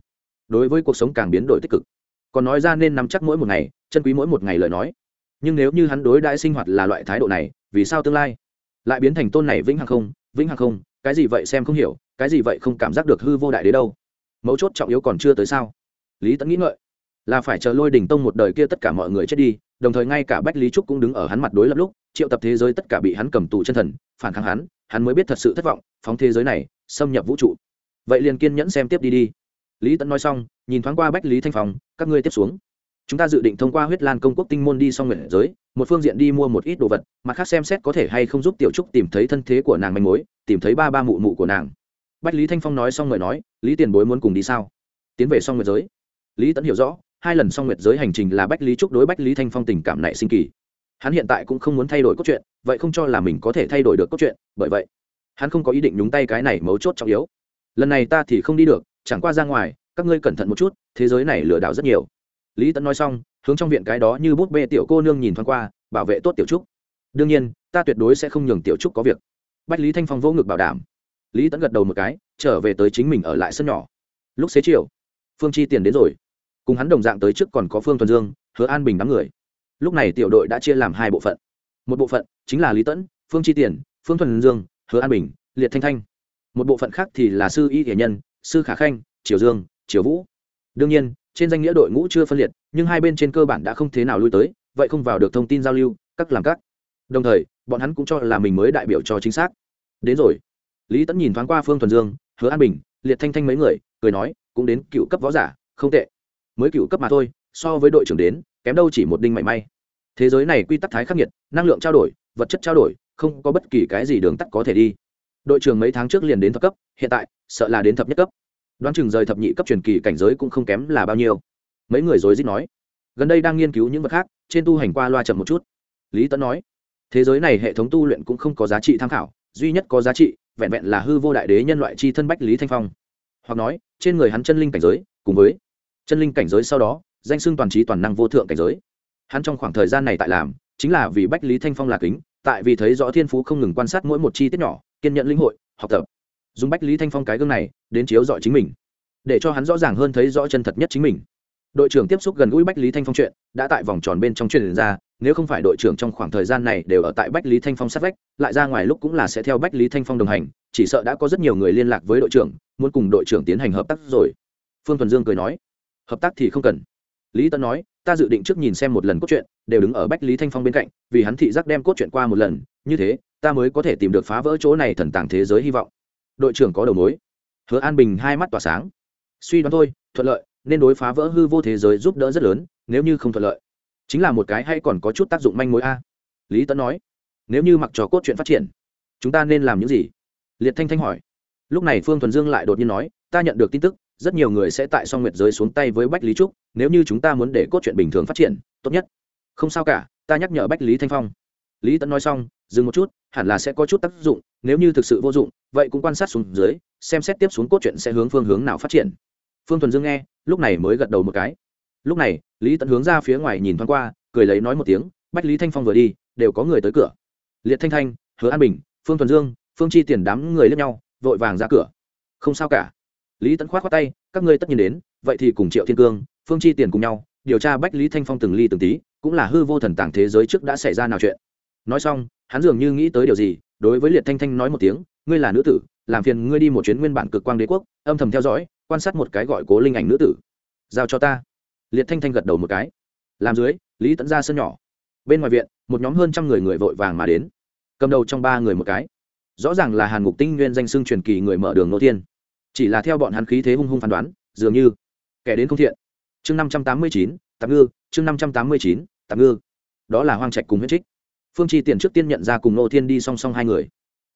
Đối với cuộc sống càng biến đổi tích cực. Còn nói ra nên nắm chắc mỗi một ngày, chân quý mỗi một ngày lời nói nhưng nếu như hắn đối đãi sinh hoạt là loại thái độ này, vì sao tương lai? Lại biến thành tôn này vĩnh hằng không? Vĩnh hằng không? Cái gì vậy xem không hiểu, cái gì vậy không cảm giác được hư vô đại đế đâu? Mấu chốt trọng yếu còn chưa tới sao? Lý tẫn nghĩ ngợi. Là phải chờ lôi đình tông một đời kia tất cả mọi người chết đi, đồng thời ngay cả bách lý trúc cũng đứng ở hắn mặt đối lập lúc, triệu tập thế giới tất cả bị hắn cầm tù chân thần, phản kháng hắn hắn mới biết thật sự thất vọng, phóng thế giới này, xâm nhập vũ trụ. Vậy liền kiên nhẫn xem tiếp đi đi. Lý tẫn nói xong, nhìn thoáng qua bách lý thanh phòng các ngươi tiếp xuống chúng ta dự định thông qua huyết lan công quốc tinh môn đi xong nguyện giới, một phương diện đi mua một ít đồ vật, mặt khác xem xét có thể hay không giúp tiểu trúc tìm thấy thân thế của nàng manh mối, tìm thấy ba ba mụ mụ của nàng. Bách lý thanh phong nói xong người nói, lý tiền bối muốn cùng đi sao? Tiến về xong nguyệt giới. Lý tẫn hiểu rõ, hai lần xong nguyệt giới hành trình là bách lý trúc đối bách lý thanh phong tình cảm nảy sinh kỳ. Hắn hiện tại cũng không muốn thay đổi cốt truyện, vậy không cho là mình có thể thay đổi được cốt truyện, bởi vậy, hắn không có ý định nhúng tay cái này mấu chốt trọng yếu. Lần này ta thì không đi được, chẳng qua ra ngoài, các ngươi cẩn thận một chút, thế giới này lừa đảo rất nhiều lý tẫn nói xong, hướng trong viện cái đó như bút bê tiểu cô nương nhìn thoáng qua, bảo vệ tốt tiểu trúc. Đương nhiên, ta tuyệt đối sẽ không nhường tiểu trúc có việc. Bách lý thanh phong vỗ ngực bảo đảm. Lý tẫn gật đầu một cái, trở về tới chính mình ở lại sân nhỏ. Lúc xế chiều, phương chi tiền đến rồi. Cùng hắn đồng dạng tới trước còn có phương thuần dương, hứa an bình đám người. Lúc này tiểu đội đã chia làm hai bộ phận. Một bộ phận chính là lý tẫn phương chi tiền, phương thuần dương, hứa an bình, liệt thanh thanh. Một bộ phận khác thì là sư y thể nhân, sư khả khanh, triều dương, triều vũ. Đương nhiên trên danh nghĩa đội ngũ chưa phân liệt, nhưng hai bên trên cơ bản đã không thế nào lui tới, vậy không vào được thông tin giao lưu, các làm các. Đồng thời, bọn hắn cũng cho là mình mới đại biểu cho chính xác. Đến rồi. Lý tẫn nhìn thoáng qua phương thuần dương, hứa an bình, liệt thanh thanh mấy người, cười nói, cũng đến cựu cấp võ giả, không tệ. Mới cựu cấp mà thôi, so với đội trưởng đến, kém đâu chỉ một đinh mảy may. Thế giới này quy tắc thái khắc nghiệt, năng lượng trao đổi, vật chất trao đổi, không có bất kỳ cái gì đường tắt có thể đi. Đội trưởng mấy tháng trước liền đến thập cấp, hiện tại, sợ là đến thập nhất cấp đoán chừng rời thập nhị cấp truyền kỳ cảnh giới cũng không kém là bao nhiêu. Mấy người rối rít nói. Gần đây đang nghiên cứu những vật khác, trên tu hành qua loa chậm một chút. Lý tấn nói, thế giới này hệ thống tu luyện cũng không có giá trị tham khảo, duy nhất có giá trị, vẹn vẹn là hư vô đại đế nhân loại c h i thân bách lý thanh phong. Hoặc nói, trên người hắn chân linh cảnh giới, cùng với chân linh cảnh giới sau đó, danh xưng toàn trí toàn năng vô thượng cảnh giới. Hắn trong khoảng thời gian này tại làm, chính là vì bách lý thanh phong là kính, tại vì thấy rõ thiên phú không ngừng quan sát mỗi một chi tiết nhỏ, kiên nhận linh hội, học tập dùng bách lý thanh phong cái gương này đến chiếu dọi chính mình, để cho hắn rõ ràng hơn thấy rõ chân thật nhất chính mình. Đội trưởng tiếp xúc gần gũi bách lý thanh phong chuyện đã tại vòng tròn bên trong truyền ra, nếu không phải đội trưởng trong khoảng thời gian này đều ở tại bách lý thanh phong sát vách, lại ra ngoài lúc cũng là sẽ theo bách lý thanh phong đồng hành, chỉ sợ đã có rất nhiều người liên lạc với đội trưởng, muốn cùng đội trưởng tiến hành hợp tác rồi. Phương thuần dương cười nói, hợp tác thì không cần. Lý tân nói, ta dự định trước nhìn xem một lần cốt truyện, đều đứng ở bách lý thanh phong bên cạnh, vì hắn thị giác đem cốt truyện qua một lần, như thế, ta mới có thể tìm được phá vỡ chỗ này thần tàng thế giới hy vọng đội trưởng có đầu mối. Hứa an bình hai mắt tỏa sáng. Suy đoán thôi, thuận lợi, nên đối phá vỡ hư vô thế giới giúp đỡ rất lớn, nếu như không thuận lợi. Chính là một cái hay còn có chút tác dụng manh mối a. Lý tấn nói, nếu như mặc trò cốt chuyện phát triển, chúng ta nên làm những gì? Liệt thanh thanh hỏi. Lúc này phương thuần dương lại đột nhiên nói, ta nhận được tin tức, rất nhiều người sẽ tại song nguyệt giới xuống tay với bách lý trúc, nếu như chúng ta muốn để cốt truyện bình thường phát triển, tốt nhất. Không sao cả, ta nhắc nhở bách lý thanh phong. Lý tấn nói xong dừng một chút, hẳn là sẽ có chút tác dụng, nếu như thực sự vô dụng, vậy cũng quan sát xuống dưới, xem xét tiếp xuống cốt truyện sẽ hướng phương hướng nào phát triển. Phương thuần dương nghe, lúc này mới gật đầu một cái. Lúc này, lý tẫn hướng ra phía ngoài nhìn thoáng qua, cười lấy nói một tiếng, bách lý thanh phong vừa đi, đều có người tới cửa. Liệt thanh thanh, hứa an bình, phương thuần dương, phương chi tiền đám người lẫn nhau, vội vàng ra cửa. Không sao cả. Lý tẫn khoát khoát tay, các ngươi tất nhiên đến, vậy thì cùng triệu thiên cương, phương chi tiền cùng nhau, điều tra bách lý thanh phong từng ly từng tí, cũng là hư vô thần tàng thế giới trước đã xảy ra nào chuyện. Nói xong hắn dường như nghĩ tới điều gì, đối với liệt thanh thanh nói một tiếng, ngươi là nữ tử, làm phiền ngươi đi một chuyến nguyên bản cực quang đế quốc, âm thầm theo dõi, quan sát một cái gọi cố linh ảnh nữ tử. Giao cho ta. Liệt thanh thanh gật đầu một cái. Làm dưới, lý tẫn ra sân nhỏ. Bên ngoài viện, một nhóm hơn trăm người người vội vàng mà đến. Cầm đầu trong ba người một cái. Rõ ràng là hàn ngục tinh nguyên danh xưng truyền kỳ người mở đường nô thiên. Chỉ là theo bọn hắn khí thế hung hung phán đoán, dường như kẻ đến không thiện. Chương năm trăm tám mươi chín, tạm ngư, chương năm trăm tám mươi chín, tạm ngư. Đó là hoang trạch cùng huyết trích phương chi tiền trước tiên nhận ra cùng nô thiên đi song song hai người.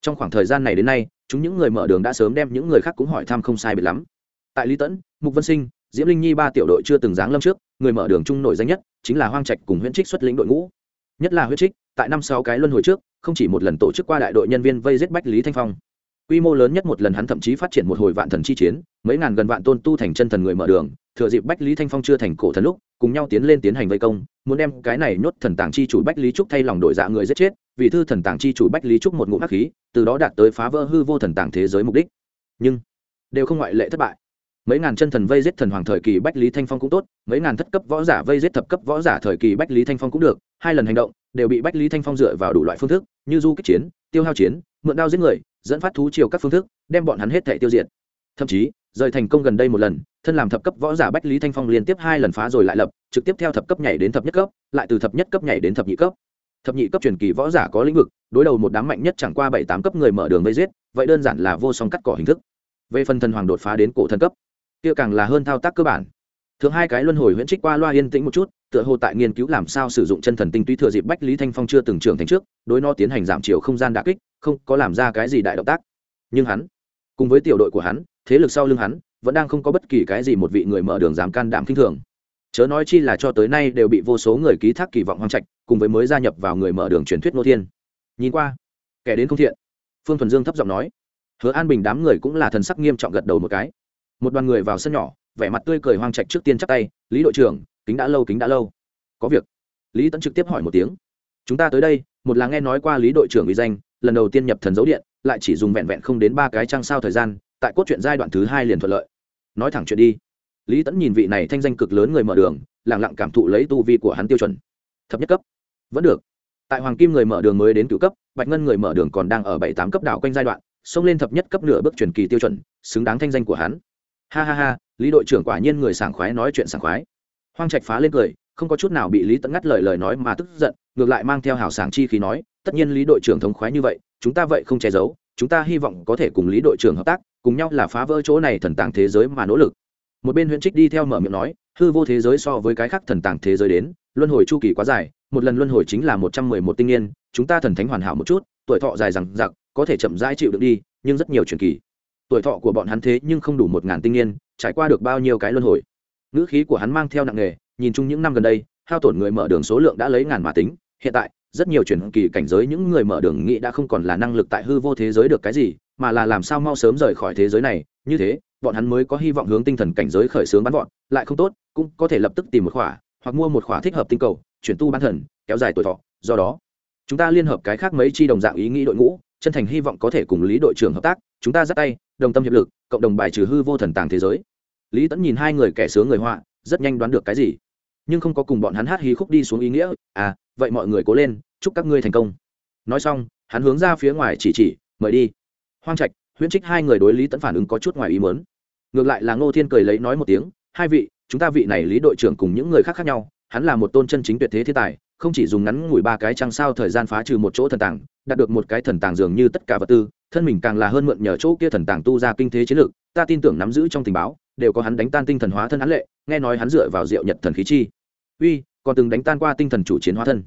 Trong khoảng thời gian này đến nay, chúng những người mở đường đã sớm đem những người khác cũng hỏi thăm không sai biệt lắm. Tại lý tẫn, mục vân sinh, diễm linh nhi ba tiểu đội chưa từng giáng lâm trước, người mở đường chung nổi danh nhất chính là hoang trạch cùng Huyễn trích xuất lĩnh đội ngũ. Nhất là Huyễn trích, tại năm sáu cái luân hồi trước, không chỉ một lần tổ chức qua đại đội nhân viên vây giết bách lý thanh phong. Quy mô lớn nhất một lần hắn thậm chí phát triển một hồi vạn thần chi chiến, mấy ngàn gần vạn tôn tu thành chân thần người mở đường thừa dịp bách lý thanh phong chưa thành cổ thần lúc, cùng nhau tiến lên tiến hành vây công, muốn đem cái này nhốt thần tàng chi chủ bách lý trúc thay lòng đổi dạ người giết chết, vì thư thần tàng chi chủ bách lý trúc một ngụm hắc khí, từ đó đạt tới phá vỡ hư vô thần tàng thế giới mục đích. Nhưng, đều không ngoại lệ thất bại. Mấy ngàn chân thần vây giết thần hoàng thời kỳ bách lý thanh phong cũng tốt, mấy ngàn thất cấp võ giả vây giết thập cấp võ giả thời kỳ bách lý thanh phong cũng được, hai lần hành động, đều bị bách lý thanh phong dựa vào đủ loại phương thức, như du kích chiến, tiêu hao chiến, mượn đao giết người, dẫn phát thú chiều các phương thức, đem bọn hắn hết thể tiêu diệt. Thậm chí, rời thành công gần đây một lần thân làm thập cấp võ giả bách lý thanh phong liên tiếp hai lần phá rồi lại lập, trực tiếp theo thập cấp nhảy đến thập nhất cấp, lại từ thập nhất cấp nhảy đến thập nhị cấp. Thập nhị cấp truyền kỳ võ giả có lĩnh vực, đối đầu một đám mạnh nhất chẳng qua bảy tám cấp người mở đường vây giết, vậy đơn giản là vô song cắt cỏ hình thức. Về phần thần hoàng đột phá đến cổ thần cấp, kia càng là hơn thao tác cơ bản. Thường hai cái luân hồi huyễn trích qua loa yên tĩnh một chút, tựa hồ tại nghiên cứu làm sao sử dụng chân thần tinh túy thừa dịp bách lý thanh phong chưa từng trưởng thành trước, đối nó tiến hành giảm chiều không gian đà kích, không có làm ra cái gì đại động tác. Nhưng hắn, cùng với tiểu đội của hắn, thế lực sau lưng hắn vẫn đang không có bất kỳ cái gì một vị người mở đường dám can đảm khinh thường. Chớ nói chi là cho tới nay đều bị vô số người ký thác kỳ vọng hoang trạch, cùng với mới gia nhập vào người mở đường truyền thuyết nô thiên. Nhìn qua, kẻ đến không thiện. Phương thuần dương thấp giọng nói, hứa an bình đám người cũng là thần sắc nghiêm trọng gật đầu một cái. Một đoàn người vào sân nhỏ, vẻ mặt tươi cười hoang trạch trước tiên chắc tay, lý đội trưởng, kính đã lâu, kính đã lâu. Có việc. Lý tẫn trực tiếp hỏi một tiếng, chúng ta tới đây, một là nghe nói qua lý đội trưởng uy danh, lần đầu tiên nhập thần dấu điện, lại chỉ dùng vẹn vẹn không đến ba cái trang sao thời gian tại cốt truyện giai đoạn thứ hai liền thuận lợi. Nói thẳng chuyện đi. Lý tẫn nhìn vị này thanh danh cực lớn người mở đường lẳng lặng cảm thụ lấy tu vi của hắn tiêu chuẩn. Thập nhất cấp. Vẫn được. Tại hoàng kim người mở đường mới đến cựu cấp, bạch ngân người mở đường còn đang ở bảy tám cấp đảo quanh giai đoạn, xông lên thập nhất cấp nửa bước truyền kỳ tiêu chuẩn, xứng đáng thanh danh của hắn. Ha ha ha, lý đội trưởng quả nhiên người sảng khoái nói chuyện sảng khoái. Hoang trạch phá lên cười, không có chút nào bị lý tẫn ngắt lời lời nói mà tức giận, ngược lại mang theo hào sảng chi khí nói, tất nhiên lý đội trưởng thống khoái như vậy, chúng ta vậy không che giấu, chúng ta hy vọng có thể cùng lý đội trưởng hợp tác cùng nhau là phá vỡ chỗ này thần tàng thế giới mà nỗ lực. Một bên huyễn trích đi theo mở miệng nói, hư vô thế giới so với cái khác thần tàng thế giới đến, luân hồi chu kỳ quá dài, một lần luân hồi chính là một trăm mười một tinh niên, chúng ta thần thánh hoàn hảo một chút, tuổi thọ dài rằng giặc có thể chậm rãi chịu được đi, nhưng rất nhiều truyền kỳ. Tuổi thọ của bọn hắn thế nhưng không đủ một ngàn tinh niên, trải qua được bao nhiêu cái luân hồi. Ngữ khí của hắn mang theo nặng nghề nhìn chung những năm gần đây, hao tổn người mở đường số lượng đã lấy ngàn mà tính, hiện tại rất nhiều chuyển kỳ cảnh giới những người mở đường nghĩ đã không còn là năng lực tại hư vô thế giới được cái gì, mà là làm sao mau sớm rời khỏi thế giới này. Như thế, bọn hắn mới có hy vọng hướng tinh thần cảnh giới khởi xướng bắn bọn lại không tốt, cũng có thể lập tức tìm một khỏa, hoặc mua một khỏa thích hợp tinh cầu, chuyển tu bán thần, kéo dài tuổi thọ. Do đó, chúng ta liên hợp cái khác mấy chi đồng dạng ý nghĩ đội ngũ, chân thành hy vọng có thể cùng lý đội trưởng hợp tác. Chúng ta dắt tay, đồng tâm hiệp lực, cộng đồng bài trừ hư vô thần tàng thế giới. Lý tẫn nhìn hai người kẻ sướng người họa, rất nhanh đoán được cái gì. Nhưng không có cùng bọn hắn hát hí khúc đi xuống ý nghĩa. À vậy mọi người cố lên, chúc các ngươi thành công. Nói xong, hắn hướng ra phía ngoài chỉ chỉ, mời đi. Hoang trạch, huyễn trích hai người đối lý tẫn phản ứng có chút ngoài ý mớn ngược lại là ngô thiên cười lấy nói một tiếng, hai vị, chúng ta vị này lý đội trưởng cùng những người khác khác nhau, hắn là một tôn chân chính tuyệt thế thiên tài, không chỉ dùng ngắn ngủi ba cái trăng sao thời gian phá trừ một chỗ thần tàng, đạt được một cái thần tàng dường như tất cả vật tư, thân mình càng là hơn mượn nhờ chỗ kia thần tàng tu ra kinh thế chiến lược, ta tin tưởng nắm giữ trong tình báo, đều có hắn đánh tan tinh thần hóa thân hắn lệ, nghe nói hắn dựa vào diệu nhật thần khí chi. Uy còn từng đánh tan qua tinh thần chủ chiến hóa thân.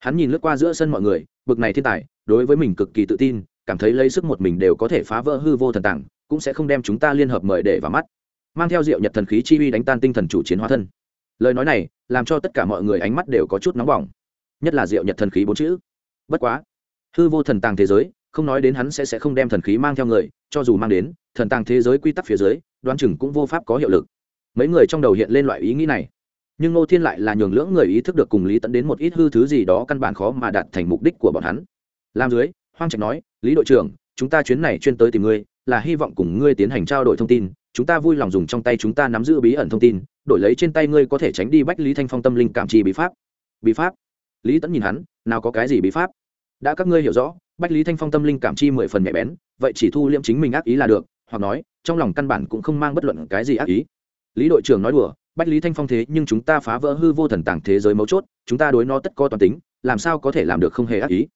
Hắn nhìn lướt qua giữa sân mọi người, bực này thiên tài, đối với mình cực kỳ tự tin, cảm thấy lấy sức một mình đều có thể phá vỡ hư vô thần tàng cũng sẽ không đem chúng ta liên hợp mời để vào mắt. Mang theo diệu nhật thần khí chi uy đánh tan tinh thần chủ chiến hóa thân. Lời nói này, làm cho tất cả mọi người ánh mắt đều có chút nóng bỏng. Nhất là diệu nhật thần khí bốn chữ. Bất quá, hư vô thần tàng thế giới, không nói đến hắn sẽ sẽ không đem thần khí mang theo người, cho dù mang đến, thần tàng thế giới quy tắc phía dưới, đoán chừng cũng vô pháp có hiệu lực. Mấy người trong đầu hiện lên loại ý nghĩ này nhưng ngô thiên lại là nhường lưỡng người ý thức được cùng lý tẫn đến một ít hư thứ gì đó căn bản khó mà đạt thành mục đích của bọn hắn. Làm dưới, hoang trạch nói, lý đội trưởng, chúng ta chuyến này chuyên tới tìm ngươi, là hy vọng cùng ngươi tiến hành trao đổi thông tin. Chúng ta vui lòng dùng trong tay chúng ta nắm giữ bí ẩn thông tin, đổi lấy trên tay ngươi có thể tránh đi bách lý thanh phong tâm linh cảm trì bí pháp. Bí pháp? Lý tẫn nhìn hắn, nào có cái gì bí pháp? Đã các ngươi hiểu rõ, bách lý thanh phong tâm linh cảm chi mười phần nhạy bén, vậy chỉ thu liễm chính mình ác ý là được. Hoặc nói, trong lòng căn bản cũng không mang bất luận cái gì ác ý. Lý đội trưởng nói đùa bách lý thanh phong thế nhưng chúng ta phá vỡ hư vô thần tàng thế giới mấu chốt, chúng ta đối nó tất có toàn tính, làm sao có thể làm được không hề ác ý?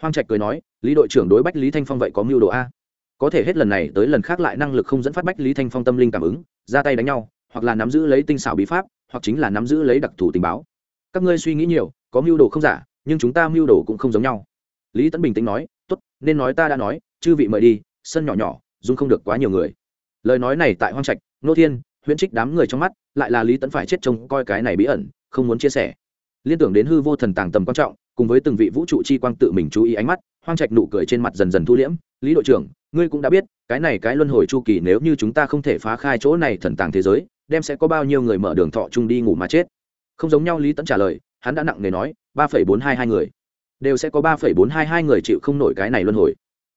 Hoang trạch cười nói, lý đội trưởng đối bách lý thanh phong vậy có mưu đồ a? Có thể hết lần này tới lần khác lại năng lực không dẫn phát bách lý thanh phong tâm linh cảm ứng, ra tay đánh nhau, hoặc là nắm giữ lấy tinh xảo bí pháp, hoặc chính là nắm giữ lấy đặc thù tình báo. Các ngươi suy nghĩ nhiều, có mưu đồ không giả, nhưng chúng ta mưu đồ cũng không giống nhau. Lý tấn bình tĩnh nói, tốt, nên nói ta đã nói, chư vị mời đi, sân nhỏ nhỏ dung không được quá nhiều người. Lời nói này tại hoang trạch, nô thiên huyễn trích đám người trong mắt, lại là lý tẫn phải chết trông coi cái này bí ẩn, không muốn chia sẻ. Liên tưởng đến hư vô thần tàng tầm quan trọng, cùng với từng vị vũ trụ chi quang tự mình chú ý ánh mắt, hoang trạch nụ cười trên mặt dần dần thu liễm. Lý đội trưởng, ngươi cũng đã biết, cái này cái luân hồi chu kỳ nếu như chúng ta không thể phá khai chỗ này thần tàng thế giới, đem sẽ có bao nhiêu người mở đường thọ chung đi ngủ mà chết? Không giống nhau, lý tẫn trả lời, hắn đã nặng nề nói, ba phẩy bốn hai hai người, đều sẽ có ba phẩy bốn hai hai người chịu không nổi cái này luân hồi.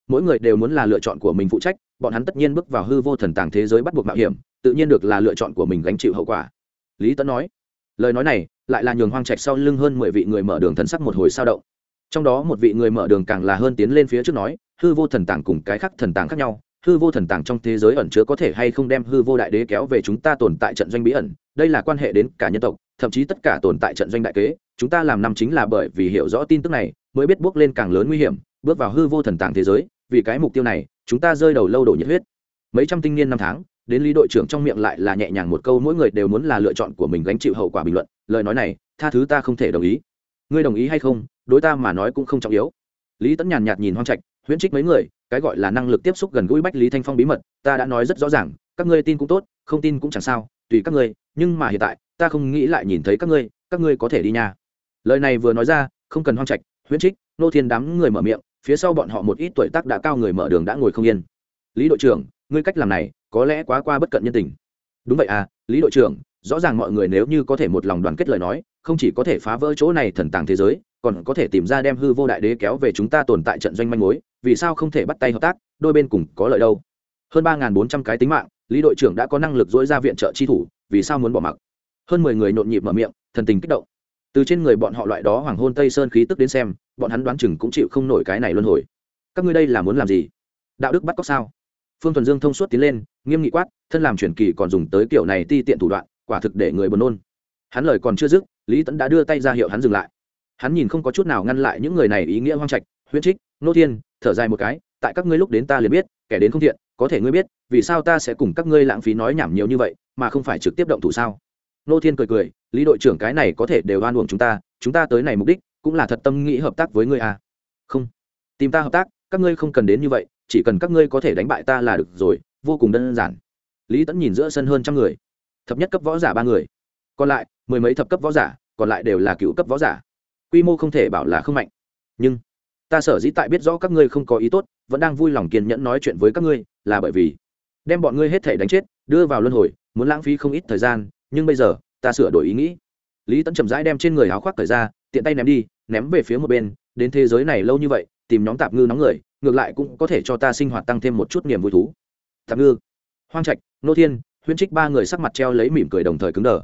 Mỗi người đều muốn là lựa chọn của mình phụ trách, bọn hắn tất nhiên bước vào hư vô thần tàng thế giới bắt buộc mạo hiểm tự nhiên được là lựa chọn của mình gánh chịu hậu quả. Lý Tấn nói, lời nói này lại là nhường hoang trạch sau lưng hơn mười vị người mở đường thần sắc một hồi sao động. Trong đó một vị người mở đường càng là hơn tiến lên phía trước nói, hư vô thần tàng cùng cái khác thần tàng khác nhau, hư vô thần tàng trong thế giới ẩn chứa có thể hay không đem hư vô đại đế kéo về chúng ta tồn tại trận doanh bí ẩn, đây là quan hệ đến cả nhân tộc, thậm chí tất cả tồn tại trận doanh đại kế, chúng ta làm năm chính là bởi vì hiểu rõ tin tức này mới biết bước lên càng lớn nguy hiểm, bước vào hư vô thần tàng thế giới, vì cái mục tiêu này, chúng ta rơi đầu lâu đổ nhiệt huyết. Mấy trăm tinh niên năm tháng đến lý đội trưởng trong miệng lại là nhẹ nhàng một câu, mỗi người đều muốn là lựa chọn của mình gánh chịu hậu quả bình luận. Lời nói này, tha thứ ta không thể đồng ý. Ngươi đồng ý hay không, đối ta mà nói cũng không trọng yếu. Lý tẫn nhàn nhạt nhìn hoang trạch, huyễn trích mấy người, cái gọi là năng lực tiếp xúc gần gũi bách lý thanh phong bí mật, ta đã nói rất rõ ràng, các ngươi tin cũng tốt, không tin cũng chẳng sao, tùy các ngươi, nhưng mà hiện tại, ta không nghĩ lại nhìn thấy các ngươi các ngươi có thể đi nhà lời này vừa nói ra, không cần hoang trạch, huyễn trích, nô thiên đám người mở miệng, phía sau bọn họ một ít tuổi tác đã cao người mở đường đã ngồi không yên. Lý đội trưởng, ngươi cách làm này có lẽ quá qua bất cận nhân tình. Đúng vậy à lý đội trưởng, rõ ràng mọi người nếu như có thể một lòng đoàn kết lời nói, không chỉ có thể phá vỡ chỗ này thần tàng thế giới, còn có thể tìm ra đem hư vô đại đế kéo về chúng ta tồn tại trận doanh manh mối, vì sao không thể bắt tay hợp tác, đôi bên cùng có lợi đâu. Hơn ba bốn trăm cái tính mạng, lý đội trưởng đã có năng lực dỗi ra viện trợ chi thủ, vì sao muốn bỏ mặc? Hơn mười người nhộn nhịp mở miệng, thần tình kích động. Từ trên người bọn họ loại đó hoàng hôn tây sơn khí tức đến xem, bọn hắn đoán chừng cũng chịu không nổi cái này luân hồi. Các ngươi đây là muốn làm gì? Đạo đức bắt cóc sao? Phương thuần dương thông suốt tiến lên, nghiêm nghị quát, thân làm truyền kỳ còn dùng tới kiểu này ti tiện thủ đoạn, quả thực để người buồn nôn. Hắn lời còn chưa dứt, lý tẫn đã đưa tay ra hiệu hắn dừng lại. Hắn nhìn không có chút nào ngăn lại những người này ý nghĩa hoang trạch, huyễn trích, nô thiên, thở dài một cái, tại các ngươi lúc đến ta liền biết, kẻ đến không thiện, có thể ngươi biết, vì sao ta sẽ cùng các ngươi lãng phí nói nhảm nhiều như vậy, mà không phải trực tiếp động thủ sao? Nô thiên cười cười, lý đội trưởng cái này có thể đều oan uổng chúng ta chúng ta tới này mục đích cũng là thật tâm nghĩ hợp tác với ngươi à. Không, tìm ta hợp tác, các ngươi không cần đến như vậy chỉ cần các ngươi có thể đánh bại ta là được rồi, vô cùng đơn giản. Lý tẫn nhìn giữa sân hơn trăm người, thập nhất cấp võ giả ba người. Còn lại, mười mấy thập cấp võ giả, còn lại đều là cựu cấp võ giả. Quy mô không thể bảo là không mạnh. Nhưng, ta sở dĩ tại biết rõ các ngươi không có ý tốt, vẫn đang vui lòng kiên nhẫn nói chuyện với các ngươi, là bởi vì đem bọn ngươi hết thể đánh chết, đưa vào luân hồi, muốn lãng phí không ít thời gian, nhưng bây giờ, ta sửa đổi ý nghĩ. Lý tẫn chậm rãi đem trên người áo khoác thời ra, tiện tay ném đi, ném về phía một bên, đến thế giới này lâu như vậy, tìm nhóm tạp ngư nóng người ngược lại cũng có thể cho ta sinh hoạt tăng thêm một chút niềm vui thú. Tạm ngư, hoang trạch, nô thiên, huyễn trích ba người sắc mặt treo lấy mỉm cười đồng thời cứng đờ.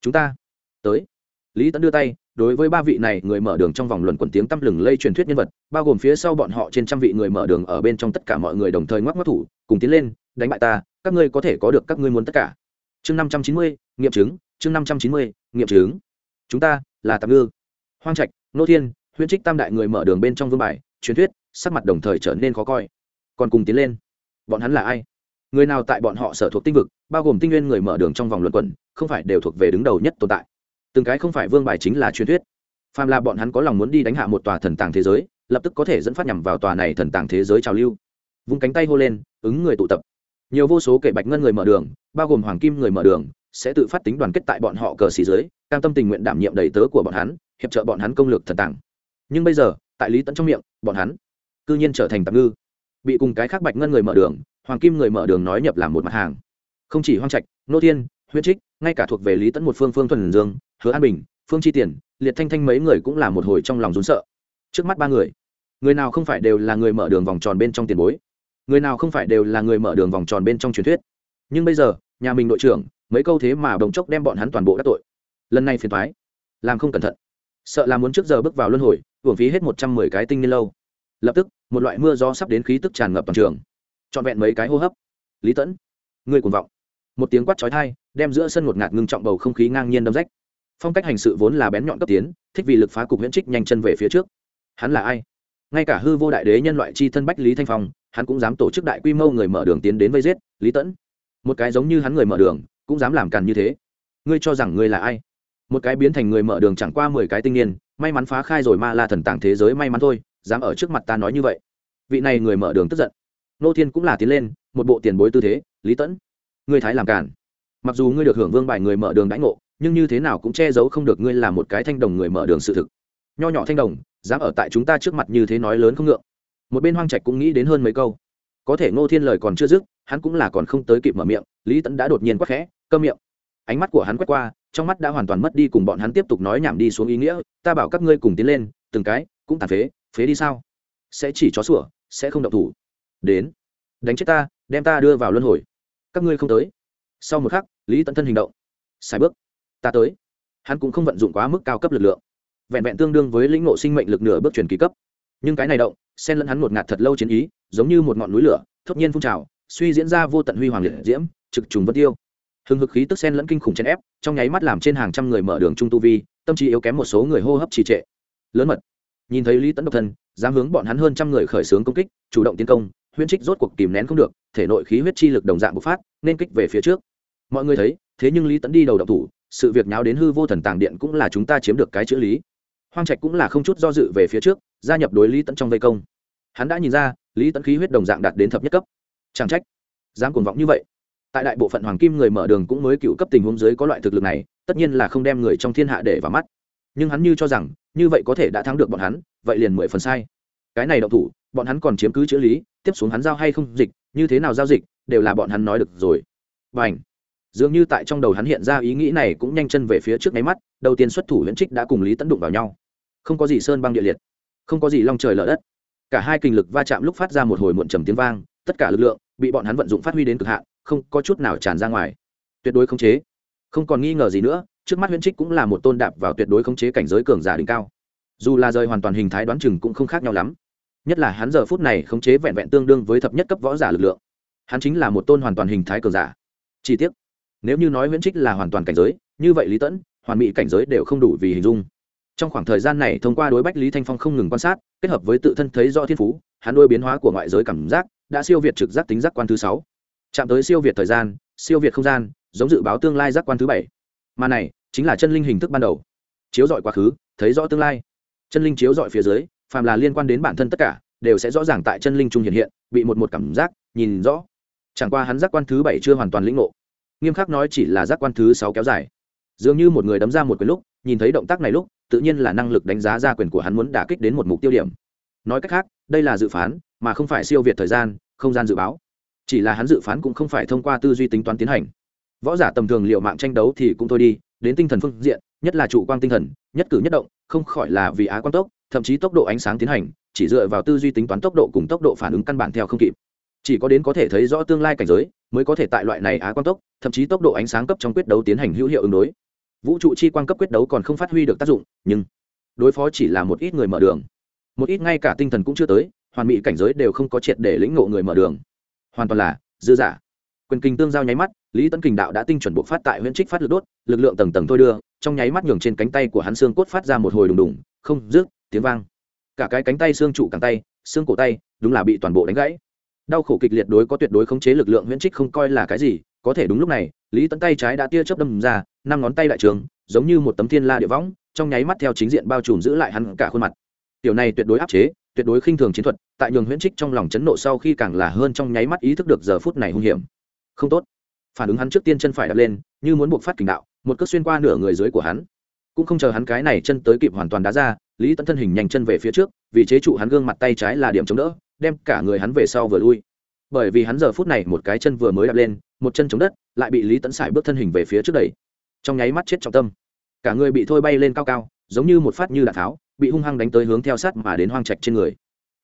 Chúng ta tới. Lý tấn đưa tay, đối với ba vị này người mở đường trong vòng luận quần tiếng tăm lừng lây truyền thuyết nhân vật, bao gồm phía sau bọn họ trên trăm vị người mở đường ở bên trong tất cả mọi người đồng thời ngoắc ngoắc thủ, cùng tiến lên, đánh bại ta, các ngươi có thể có được các ngươi muốn tất cả. Chương năm trăm chín mươi, nghiệm chứng, chương năm trăm chín mươi, nghiệm chứng. Chúng ta là tạm ngư, hoang trạch, nô thiên, huyễn trích tam đại người mở đường bên trong vương bài, truyền thuyết sắc mặt đồng thời trở nên khó coi. Còn cùng tiến lên. Bọn hắn là ai? Người nào tại bọn họ sở thuộc tinh vực, bao gồm tinh nguyên người mở đường trong vòng luận quẩn, không phải đều thuộc về đứng đầu nhất tồn tại. Từng cái không phải vương bài chính là truyền thuyết. Phàm là bọn hắn có lòng muốn đi đánh hạ một tòa thần tàng thế giới, lập tức có thể dẫn phát nhằm vào tòa này thần tàng thế giới trào lưu. Vung cánh tay hô lên, ứng người tụ tập. Nhiều vô số kể bạch ngân người mở đường, bao gồm hoàng kim người mở đường, sẽ tự phát tính đoàn kết tại bọn họ cờ xì dưới, cam tâm tình nguyện đảm nhiệm đầy tớ của bọn hắn, hiệp trợ bọn hắn công lược thần tàng. Nhưng bây giờ, tại lý tẫn trong miệng, bọn hắn cư nhiên trở thành tạm ngư. Bị cùng cái khác bạch ngân người mở đường, hoàng kim người mở đường nói nhập làm một mặt hàng. Không chỉ hoang trạch, nô thiên huyết trích, ngay cả thuộc về lý tẫn một phương phương thuần dương, hứa an bình, phương chi tiền, liệt thanh thanh mấy người cũng là một hồi trong lòng rốn sợ. Trước mắt ba người người nào không phải đều là người mở đường vòng tròn bên trong tiền bối? Người nào không phải đều là người mở đường vòng tròn bên trong truyền thuyết? Nhưng bây giờ, nhà mình đội trưởng, mấy câu thế mà đồng chốc đem bọn hắn toàn bộ các tội. Lần này phiền thoái làm không cẩn thận. Sợ là muốn trước giờ bước vào luân hồi hưởng phí hết một trăm mười cái tinh niên lâu. Lập tức một loại mưa gió sắp đến khí tức tràn ngập toàn trường. Trọn vẹn mấy cái hô hấp. Lý tẫn người cuồng vọng. Một tiếng quát trói thai đem giữa sân ngột ngạt ngưng trọng bầu không khí ngang nhiên đâm rách. Phong cách hành sự vốn là bén nhọn cấp tiến, thích vì lực phá cục huyễn trích nhanh chân về phía trước. Hắn là ai? Ngay cả hư vô đại đế nhân loại chi thân bách lý thanh phong, hắn cũng dám tổ chức đại quy mô người mở đường tiến đến vây giết, lý tẫn. Một cái giống như hắn người mở đường, cũng dám làm càn như thế. Ngươi cho rằng ngươi là ai? Một cái biến thành người mở đường chẳng qua mười cái tinh niên, may mắn phá khai rồi ma la thần tàng thế giới may mắn thôi dám ở trước mặt ta nói như vậy. Vị này người mở đường tức giận. Nô thiên cũng là tiến lên, một bộ tiền bối tư thế, lý tẫn, ngươi thái làm cản mặc dù ngươi được hưởng vương bài người mở đường đãi ngộ, nhưng như thế nào cũng che giấu không được ngươi là một cái thanh đồng người mở đường sự thực. Nho nhỏ thanh đồng, dám ở tại chúng ta trước mặt như thế nói lớn không ngượng. Một bên hoang trạch cũng nghĩ đến hơn mấy câu. Có thể ngô thiên lời còn chưa dứt, hắn cũng là còn không tới kịp mở miệng, lý tẫn đã đột nhiên quắc khẽ cơm miệng. Ánh mắt của hắn quét qua, trong mắt đã hoàn toàn mất đi cùng bọn hắn tiếp tục nói nhảm đi xuống ý nghĩa, ta bảo các ngươi cùng tiến lên, từng cái, cũng tàn phế phế đi sao? Sẽ chỉ chó sủa, sẽ không động thủ. Đến. Đánh chết ta, đem ta đưa vào luân hồi. Các ngươi không tới. Sau một khắc, lý tận thân hình động. Sai bước. Ta tới. Hắn cũng không vận dụng quá mức cao cấp lực lượng. Vẹn vẹn tương đương với lĩnh ngộ sinh mệnh lực nửa bước chuyển kỳ cấp. Nhưng cái này động, xen lẫn hắn một ngạt thật lâu chiến ý, giống như một ngọn núi lửa, thốt nhiên phun trào, suy diễn ra vô tận huy hoàng liệt diễm, trực trùng vân tiêu. Hừng hực khí tức xen lẫn kinh khủng chèn ép, trong nháy mắt làm trên hàng trăm người mở đường trung tu vi, tâm trí yếu kém một số người hô hấp trì trệ. Lớn mật nhìn thấy lý tấn độc thân, dám hướng bọn hắn hơn trăm người khởi xướng công kích, chủ động tiến công, huyễn trích rốt cuộc kìm nén không được, thể nội khí huyết chi lực đồng dạng bộc phát, nên kích về phía trước. Mọi người thấy, thế nhưng lý tấn đi đầu động thủ, sự việc nháo đến hư vô thần tàng điện cũng là chúng ta chiếm được cái chữ lý. Hoang trạch cũng là không chút do dự về phía trước, gia nhập đối lý tấn trong vây công. Hắn đã nhìn ra, lý tấn khí huyết đồng dạng đạt đến thập nhất cấp. Chẳng trách, dám cuồng vọng như vậy. Tại đại bộ phận hoàng kim người mở đường cũng mới cựu cấp tình huống dưới có loại thực lực này, tất nhiên là không đem người trong thiên hạ để vào mắt nhưng hắn như cho rằng, như vậy có thể đã thắng được bọn hắn, vậy liền mười phần sai. Cái này động thủ, bọn hắn còn chiếm cứ chữ lý, tiếp xuống hắn giao hay không dịch, như thế nào giao dịch, đều là bọn hắn nói được rồi. Và ảnh dường như tại trong đầu hắn hiện ra ý nghĩ này cũng nhanh chân về phía trước máy mắt, đầu tiên xuất thủ viễn trích đã cùng lý tấn đụng vào nhau. Không có gì sơn băng địa liệt, không có gì long trời lở đất. Cả hai kinh lực va chạm lúc phát ra một hồi muộn trầm tiếng vang, tất cả lực lượng bị bọn hắn vận dụng phát huy đến cực hạn, không có chút nào tràn ra ngoài. Tuyệt đối khống chế không còn nghi ngờ gì nữa, trước mắt huyễn trích cũng là một tôn đạp vào tuyệt đối khống chế cảnh giới cường giả đỉnh cao. Dù là rời hoàn toàn hình thái đoán chừng cũng không khác nhau lắm. Nhất là hắn giờ phút này khống chế vẹn vẹn tương đương với thập nhất cấp võ giả lực lượng. Hắn chính là một tôn hoàn toàn hình thái cường giả. Chi tiết nếu như nói huyễn trích là hoàn toàn cảnh giới, như vậy lý tẫn, hoàn mỹ cảnh giới đều không đủ vì hình dung. Trong khoảng thời gian này thông qua đối bách lý thanh phong không ngừng quan sát, kết hợp với tự thân thấy do thiên phú, hắn đôi biến hóa của ngoại giới cảm giác đã siêu việt trực giác tính giác quan thứ sáu. Chạm tới siêu việt thời gian, siêu việt không gian giống dự báo tương lai giác quan thứ bảy. Mà này, chính là chân linh hình thức ban đầu. Chiếu dọi quá khứ, thấy rõ tương lai. Chân linh chiếu dọi phía dưới, phàm là liên quan đến bản thân tất cả, đều sẽ rõ ràng tại chân linh trung hiện hiện, bị một một cảm giác, nhìn rõ. Chẳng qua hắn giác quan thứ bảy chưa hoàn toàn lĩnh ngộ. Nghiêm khắc nói chỉ là giác quan thứ sáu kéo dài. Dường như một người đấm ra một quyền lúc, nhìn thấy động tác này lúc, tự nhiên là năng lực đánh giá ra quyền của hắn muốn đả kích đến một mục tiêu điểm. Nói cách khác, đây là dự phán, mà không phải siêu việt thời gian, không gian dự báo. Chỉ là hắn dự phán cũng không phải thông qua tư duy tính toán tiến hành võ giả tầm thường liệu mạng tranh đấu thì cũng thôi đi, đến tinh thần phương diện, nhất là chủ quan tinh thần, nhất cử nhất động, không khỏi là vì á quan tốc, thậm chí tốc độ ánh sáng tiến hành, chỉ dựa vào tư duy tính toán tốc độ cùng tốc độ phản ứng căn bản theo không kịp. Chỉ có đến có thể thấy rõ tương lai cảnh giới, mới có thể tại loại này á quan tốc, thậm chí tốc độ ánh sáng cấp trong quyết đấu tiến hành hữu hiệu ứng đối. Vũ trụ chi quan cấp quyết đấu còn không phát huy được tác dụng, nhưng đối phó chỉ là một ít người mở đường. Một ít ngay cả tinh thần cũng chưa tới, hoàn mỹ cảnh giới đều không có triệt để lĩnh ngộ người mở đường. Hoàn toàn là dư giả quyền kinh tương giao nháy mắt, lý tấn kình đạo đã tinh chuẩn buộc phát tại huyện trích phát lực đốt, lực lượng tầng tầng thôi đưa, trong nháy mắt nhường trên cánh tay của hắn xương cốt phát ra một hồi đùng đùng, không rước tiếng vang. Cả cái cánh tay xương trụ càng tay, xương cổ tay, đúng là bị toàn bộ đánh gãy. Đau khổ kịch liệt đối có tuyệt đối khống chế lực lượng huyễn trích không coi là cái gì, có thể đúng lúc này, lý tấn tay trái đã tia chớp đâm ra, năm ngón tay đại trường, giống như một tấm thiên la địa võng, trong nháy mắt theo chính diện bao trùm giữ lại hắn cả khuôn mặt. Tiểu này tuyệt đối áp chế, tuyệt đối khinh thường chiến thuật, tại nhường huyễn trích trong lòng chấn nộ sau khi càng là hơn trong nháy mắt ý thức được giờ phút này hung hiểm không tốt. Phản ứng hắn trước tiên chân phải đập lên, như muốn buộc phát kình đạo, một cước xuyên qua nửa người dưới của hắn. Cũng không chờ hắn cái này chân tới kịp hoàn toàn đá ra, lý tấn thân hình nhanh chân về phía trước, vì chế trụ hắn gương mặt tay trái là điểm chống đỡ, đem cả người hắn về sau vừa lui. Bởi vì hắn giờ phút này một cái chân vừa mới đập lên, một chân chống đất, lại bị lý tấn xài bước thân hình về phía trước đẩy. Trong nháy mắt chết trọng tâm. Cả người bị thôi bay lên cao cao, giống như một phát như đạn tháo, bị hung hăng đánh tới hướng theo sát mà đến hoang trạch trên người.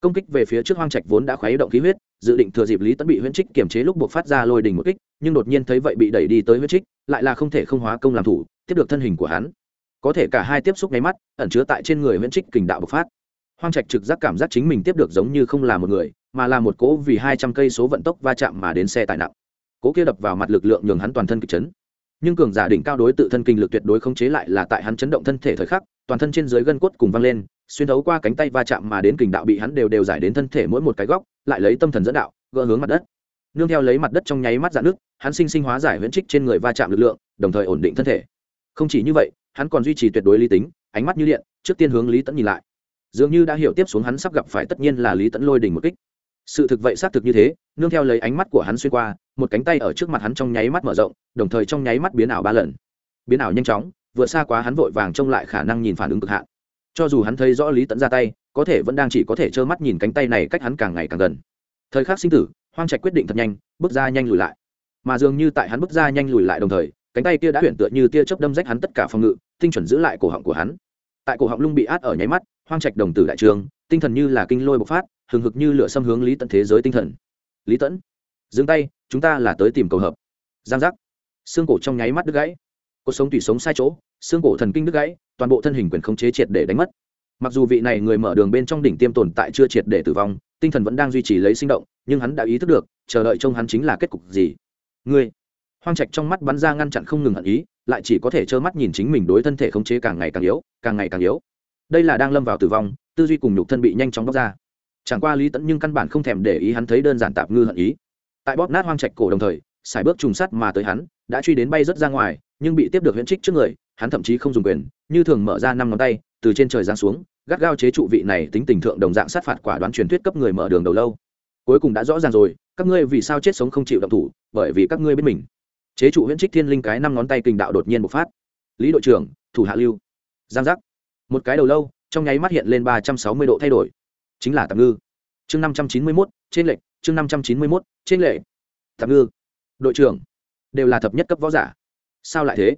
Công kích về phía trước hoang trạch vốn đã khuấy động khí huyết dự định thừa dịp lý tấn bị huyễn trích kiềm chế lúc buộc phát ra lôi đình một kích, nhưng đột nhiên thấy vậy bị đẩy đi tới huyễn trích, lại là không thể không hóa công làm thủ, tiếp được thân hình của hắn. Có thể cả hai tiếp xúc nháy mắt, ẩn chứa tại trên người huyễn trích kình đạo bộc phát. Hoang trạch trực giác cảm giác chính mình tiếp được giống như không là một người, mà là một cỗ vì hai trăm cây số vận tốc va chạm mà đến xe tải nặng. Cỗ kia đập vào mặt lực lượng nhường hắn toàn thân kịch chấn. Nhưng cường giả đỉnh cao đối tự thân kinh lực tuyệt đối không chế lại là tại hắn chấn động thân thể thời khắc, toàn thân trên dưới gân cốt cùng văng lên xuyên thấu qua cánh tay va chạm mà đến kình đạo bị hắn đều đều giải đến thân thể mỗi một cái góc, lại lấy tâm thần dẫn đạo, gỡ hướng mặt đất. Nương theo lấy mặt đất trong nháy mắt dạn nước hắn sinh sinh hóa giải huyễn trích trên người va chạm lực lượng, đồng thời ổn định thân thể. Không chỉ như vậy, hắn còn duy trì tuyệt đối lý tính, ánh mắt như điện, trước tiên hướng lý tẫn nhìn lại. Dường như đã hiểu tiếp xuống hắn sắp gặp phải tất nhiên là lý tẫn lôi đỉnh một kích. Sự thực vậy xác thực như thế, nương theo lấy ánh mắt của hắn xuyên qua, một cánh tay ở trước mặt hắn trong nháy mắt mở rộng, đồng thời trong nháy mắt biến ảo ba lần. Biến ảo nhanh chóng vượt xa quá hắn vội vàng trông lại khả năng nhìn phản ứng cực hạn cho dù hắn thấy rõ lý tẫn ra tay, có thể vẫn đang chỉ có thể trơ mắt nhìn cánh tay này cách hắn càng ngày càng gần. Thời khắc sinh tử, hoang trạch quyết định thật nhanh, bước ra nhanh lùi lại. Mà dường như tại hắn bước ra nhanh lùi lại đồng thời, cánh tay kia đã chuyển tựa như tia chớp đâm rách hắn tất cả phòng ngự, tinh chuẩn giữ lại cổ họng của hắn. Tại cổ họng lung bị át ở nháy mắt, hoang trạch đồng tử đại trường, tinh thần như là kinh lôi bộc phát, hừng hực như lửa xâm hướng lý tận thế giới tinh thần. Lý tẫn dừng tay, chúng ta là tới tìm cầu hợp. Giang giác. Xương cổ trong nháy mắt đứt gãy. Cuộc sống tùy sống sai chỗ, xương cổ thần kinh đứt gãy toàn bộ thân hình quyền khống chế triệt để đánh mất. Mặc dù vị này người mở đường bên trong đỉnh tiêm tồn tại chưa triệt để tử vong, tinh thần vẫn đang duy trì lấy sinh động, nhưng hắn đã ý thức được, chờ đợi trông hắn chính là kết cục gì. Ngươi. Hoang trạch trong mắt bắn ra ngăn chặn không ngừng hận ý, lại chỉ có thể trơ mắt nhìn chính mình đối thân thể khống chế càng ngày càng yếu, càng ngày càng yếu. Đây là đang lâm vào tử vong, tư duy cùng nhục thân bị nhanh chóng bóc ra. Chẳng qua lý tẫn nhưng căn bản không thèm để ý hắn thấy đơn giản tạp ngư hận ý. Tại bóp nát hoang trạch cổ đồng thời, sải bước trùng sắt mà tới hắn, đã truy đến bay rất ra ngoài, nhưng bị tiếp được huyễn trích trước người, hắn thậm chí không dùng quyền như thường mở ra năm ngón tay, từ trên trời giáng xuống, gắt gao chế trụ vị này tính tình thượng đồng dạng sát phạt quả đoán truyền thuyết cấp người mở đường đầu lâu. Cuối cùng đã rõ ràng rồi, các ngươi vì sao chết sống không chịu động thủ, bởi vì các ngươi biết mình. Chế trụ huyễn trích thiên linh cái năm ngón tay kình đạo đột nhiên bộc phát. Lý đội trưởng, thủ hạ lưu. Giang giác. Một cái đầu lâu, trong nháy mắt hiện lên ba trăm sáu mươi độ thay đổi. Chính là tạm ngư. Chương năm trăm chín mươi mốt, trên lệnh chương năm trăm chín mươi mốt, trên lệ tạm ngư. Đội trưởng. Đều là thập nhất cấp võ giả. Sao lại thế?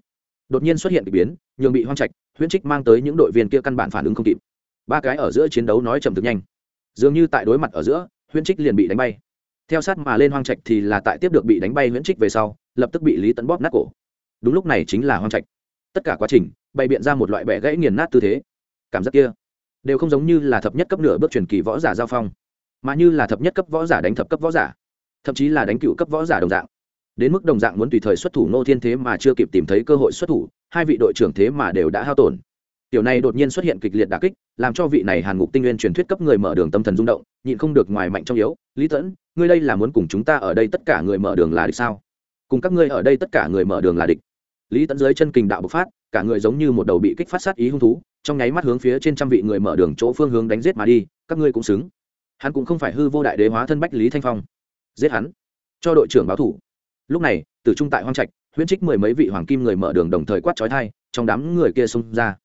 Đột nhiên xuất hiện k ị biến, nhường bị hoang trạch huyễn trích mang tới những đội viên kia căn bản phản ứng không kịp. Ba cái ở giữa chiến đấu nói chậm thực nhanh. Dường như tại đối mặt ở giữa, huyễn trích liền bị đánh bay. Theo sát mà lên hoang trạch thì là tại tiếp được bị đánh bay huyễn trích về sau, lập tức bị lý tấn bóp nát cổ. Đúng lúc này chính là hoang trạch. Tất cả quá trình, bày biện ra một loại bẻ gãy nghiền nát tư thế. Cảm giác kia, đều không giống như là thập nhất cấp nửa bước truyền kỳ võ giả giao phong, mà như là thập nhất cấp võ giả đánh thập cấp võ giả, thậm chí là đánh cựu cấp võ giả đồng dạng. Đến mức đồng dạng muốn tùy thời xuất thủ nô thiên thế mà chưa kịp tìm thấy cơ hội xuất thủ hai vị đội trưởng thế mà đều đã hao tổn. Tiểu này đột nhiên xuất hiện kịch liệt đà kích, làm cho vị này hàn ngục tinh nguyên truyền thuyết cấp người mở đường tâm thần rung động, nhịn không được ngoài mạnh trong yếu. Lý tẫn, ngươi đây là muốn cùng chúng ta ở đây tất cả người mở đường là địch sao? Cùng các ngươi ở đây tất cả người mở đường là địch. Lý tẫn dưới chân kình đạo bộc phát, cả người giống như một đầu bị kích phát sát ý hung thú, trong nháy mắt hướng phía trên trăm vị người mở đường chỗ phương hướng đánh giết mà đi, các ngươi cũng xứng. Hắn cũng không phải hư vô đại đế hóa thân bách lý thanh phong. Giết hắn. Cho đội trưởng báo thủ. Lúc này từ trung tại hoang trạch huyễn trích mười mấy vị hoàng kim người mở đường đồng thời quát trói thai, trong đám người kia xông ra.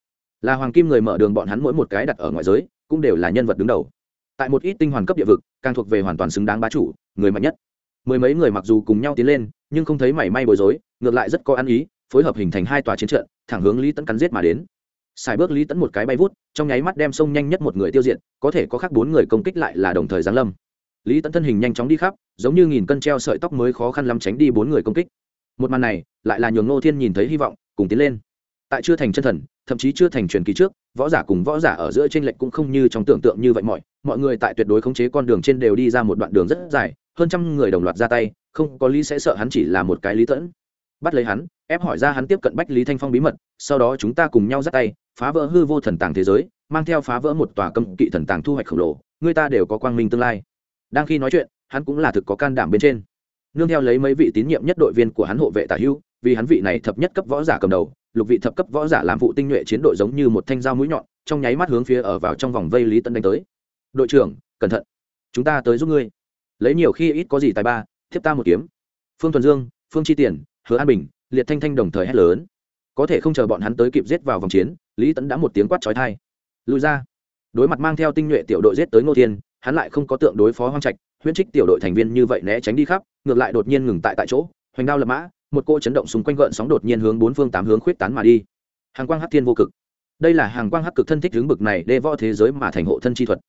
Là hoàng kim người mở đường bọn hắn mỗi một cái đặt ở ngoại giới, cũng đều là nhân vật đứng đầu. Tại một ít tinh hoàn cấp địa vực, càng thuộc về hoàn toàn xứng đáng bá chủ, người mạnh nhất. Mười mấy người mặc dù cùng nhau tiến lên, nhưng không thấy mảy may bối rối, ngược lại rất có ăn ý, phối hợp hình thành hai tòa chiến trận, thẳng hướng lý tấn cắn giết mà đến. Xài bước lý tấn một cái bay vút, trong nháy mắt đem sông nhanh nhất một người tiêu diệt, có thể có khác bốn người công kích lại là đồng thời giáng lâm. Lý tấn thân hình nhanh chóng đi khắp, giống như nghìn cân treo sợi tóc mới khó khăn lắm tránh đi bốn người công kích một màn này lại là nhường ngô thiên nhìn thấy hy vọng, cùng tiến lên. Tại chưa thành chân thần, thậm chí chưa thành truyền kỳ trước, võ giả cùng võ giả ở giữa trên lệnh cũng không như trong tưởng tượng như vậy mọi. Mọi người tại tuyệt đối khống chế con đường trên đều đi ra một đoạn đường rất dài, hơn trăm người đồng loạt ra tay, không có lý sẽ sợ hắn chỉ là một cái lý tẫn. Bắt lấy hắn, ép hỏi ra hắn tiếp cận bách lý thanh phong bí mật, sau đó chúng ta cùng nhau dắt tay, phá vỡ hư vô thần tàng thế giới, mang theo phá vỡ một tòa cấm kỵ thần tàng thu hoạch khổng lồ, người ta đều có quang minh tương lai. Đang khi nói chuyện, hắn cũng là thực có can đảm bên trên nương theo lấy mấy vị tín nhiệm nhất đội viên của hắn hộ vệ tả hưu, vì hắn vị này thập nhất cấp võ giả cầm đầu, lục vị thập cấp võ giả làm vụ tinh nhuệ chiến đội giống như một thanh dao mũi nhọn, trong nháy mắt hướng phía ở vào trong vòng vây lý tân đánh tới. Đội trưởng, cẩn thận. Chúng ta tới giúp ngươi. Lấy nhiều khi ít có gì tài ba, thiếp ta một kiếm. Phương thuần dương, phương chi tiền, hứa an bình, liệt thanh thanh đồng thời hét lớn. Có thể không chờ bọn hắn tới kịp giết vào vòng chiến, lý tấn đã một tiếng quát trói thai lùi ra. Đối mặt mang theo tinh nhuệ tiểu đội giết tới ngô thiên hắn lại không có tượng đối phó hoang trạch, huyễn trích tiểu đội thành viên như vậy né tránh đi khắp, ngược lại đột nhiên ngừng tại tại chỗ, hoành đao lập mã, một cô chấn động xung quanh gợn sóng đột nhiên hướng bốn phương tám hướng khuyết tán mà đi. Hàng quang hắc thiên vô cực. Đây là hàng quang hắc cực thân thích hướng bực này đê võ thế giới mà thành hộ thân chi thuật.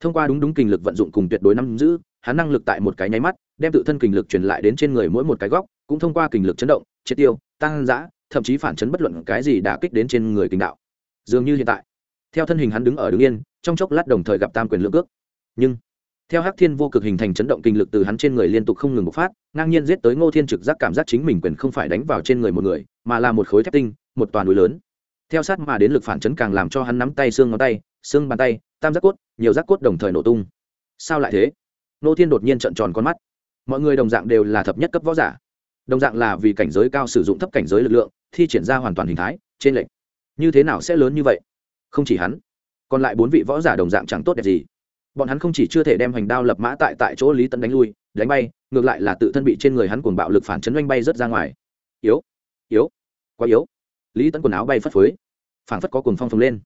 Thông qua đúng đúng kinh lực vận dụng cùng tuyệt đối nắm giữ, hắn năng lực tại một cái nháy mắt, đem tự thân kinh lực truyền lại đến trên người mỗi một cái góc, cũng thông qua kinh lực chấn động, triệt tiêu, tăng giã thậm chí phản chấn bất luận cái gì đã kích đến trên người kinh đạo. Dường như hiện tại, theo thân hình hắn đứng ở đứng yên, trong chốc lát đồng thời gặp tam quyền lượng cước nhưng, theo hắc thiên vô cực hình thành chấn động kinh lực từ hắn trên người liên tục không ngừng bộc phát, ngang nhiên giết tới ngô thiên trực giác cảm giác chính mình quyền không phải đánh vào trên người một người, mà là một khối thép tinh, một toàn núi lớn. Theo sát mà đến lực phản chấn càng làm cho hắn nắm tay xương ngón tay, xương bàn tay, tam giác cốt, nhiều giác cốt đồng thời nổ tung. Sao lại thế? Ngô thiên đột nhiên trợn tròn con mắt. Mọi người đồng dạng đều là thập nhất cấp võ giả. Đồng dạng là vì cảnh giới cao sử dụng thấp cảnh giới lực lượng, thi triển ra hoàn toàn hình thái, trên lệnh như thế nào sẽ lớn như vậy? Không chỉ hắn, còn lại bốn vị võ giả đồng dạng chẳng tốt đẹp gì bọn hắn không chỉ chưa thể đem hoành đao lập mã tại tại chỗ lý tẫn đánh lui, đánh bay, ngược lại là tự thân bị trên người hắn cuồng bạo lực phản chấn oanh bay rớt ra ngoài. Yếu yếu, quá yếu. Lý tẫn quần áo bay phất phới, phảng phất có cuồng phong phồng lên.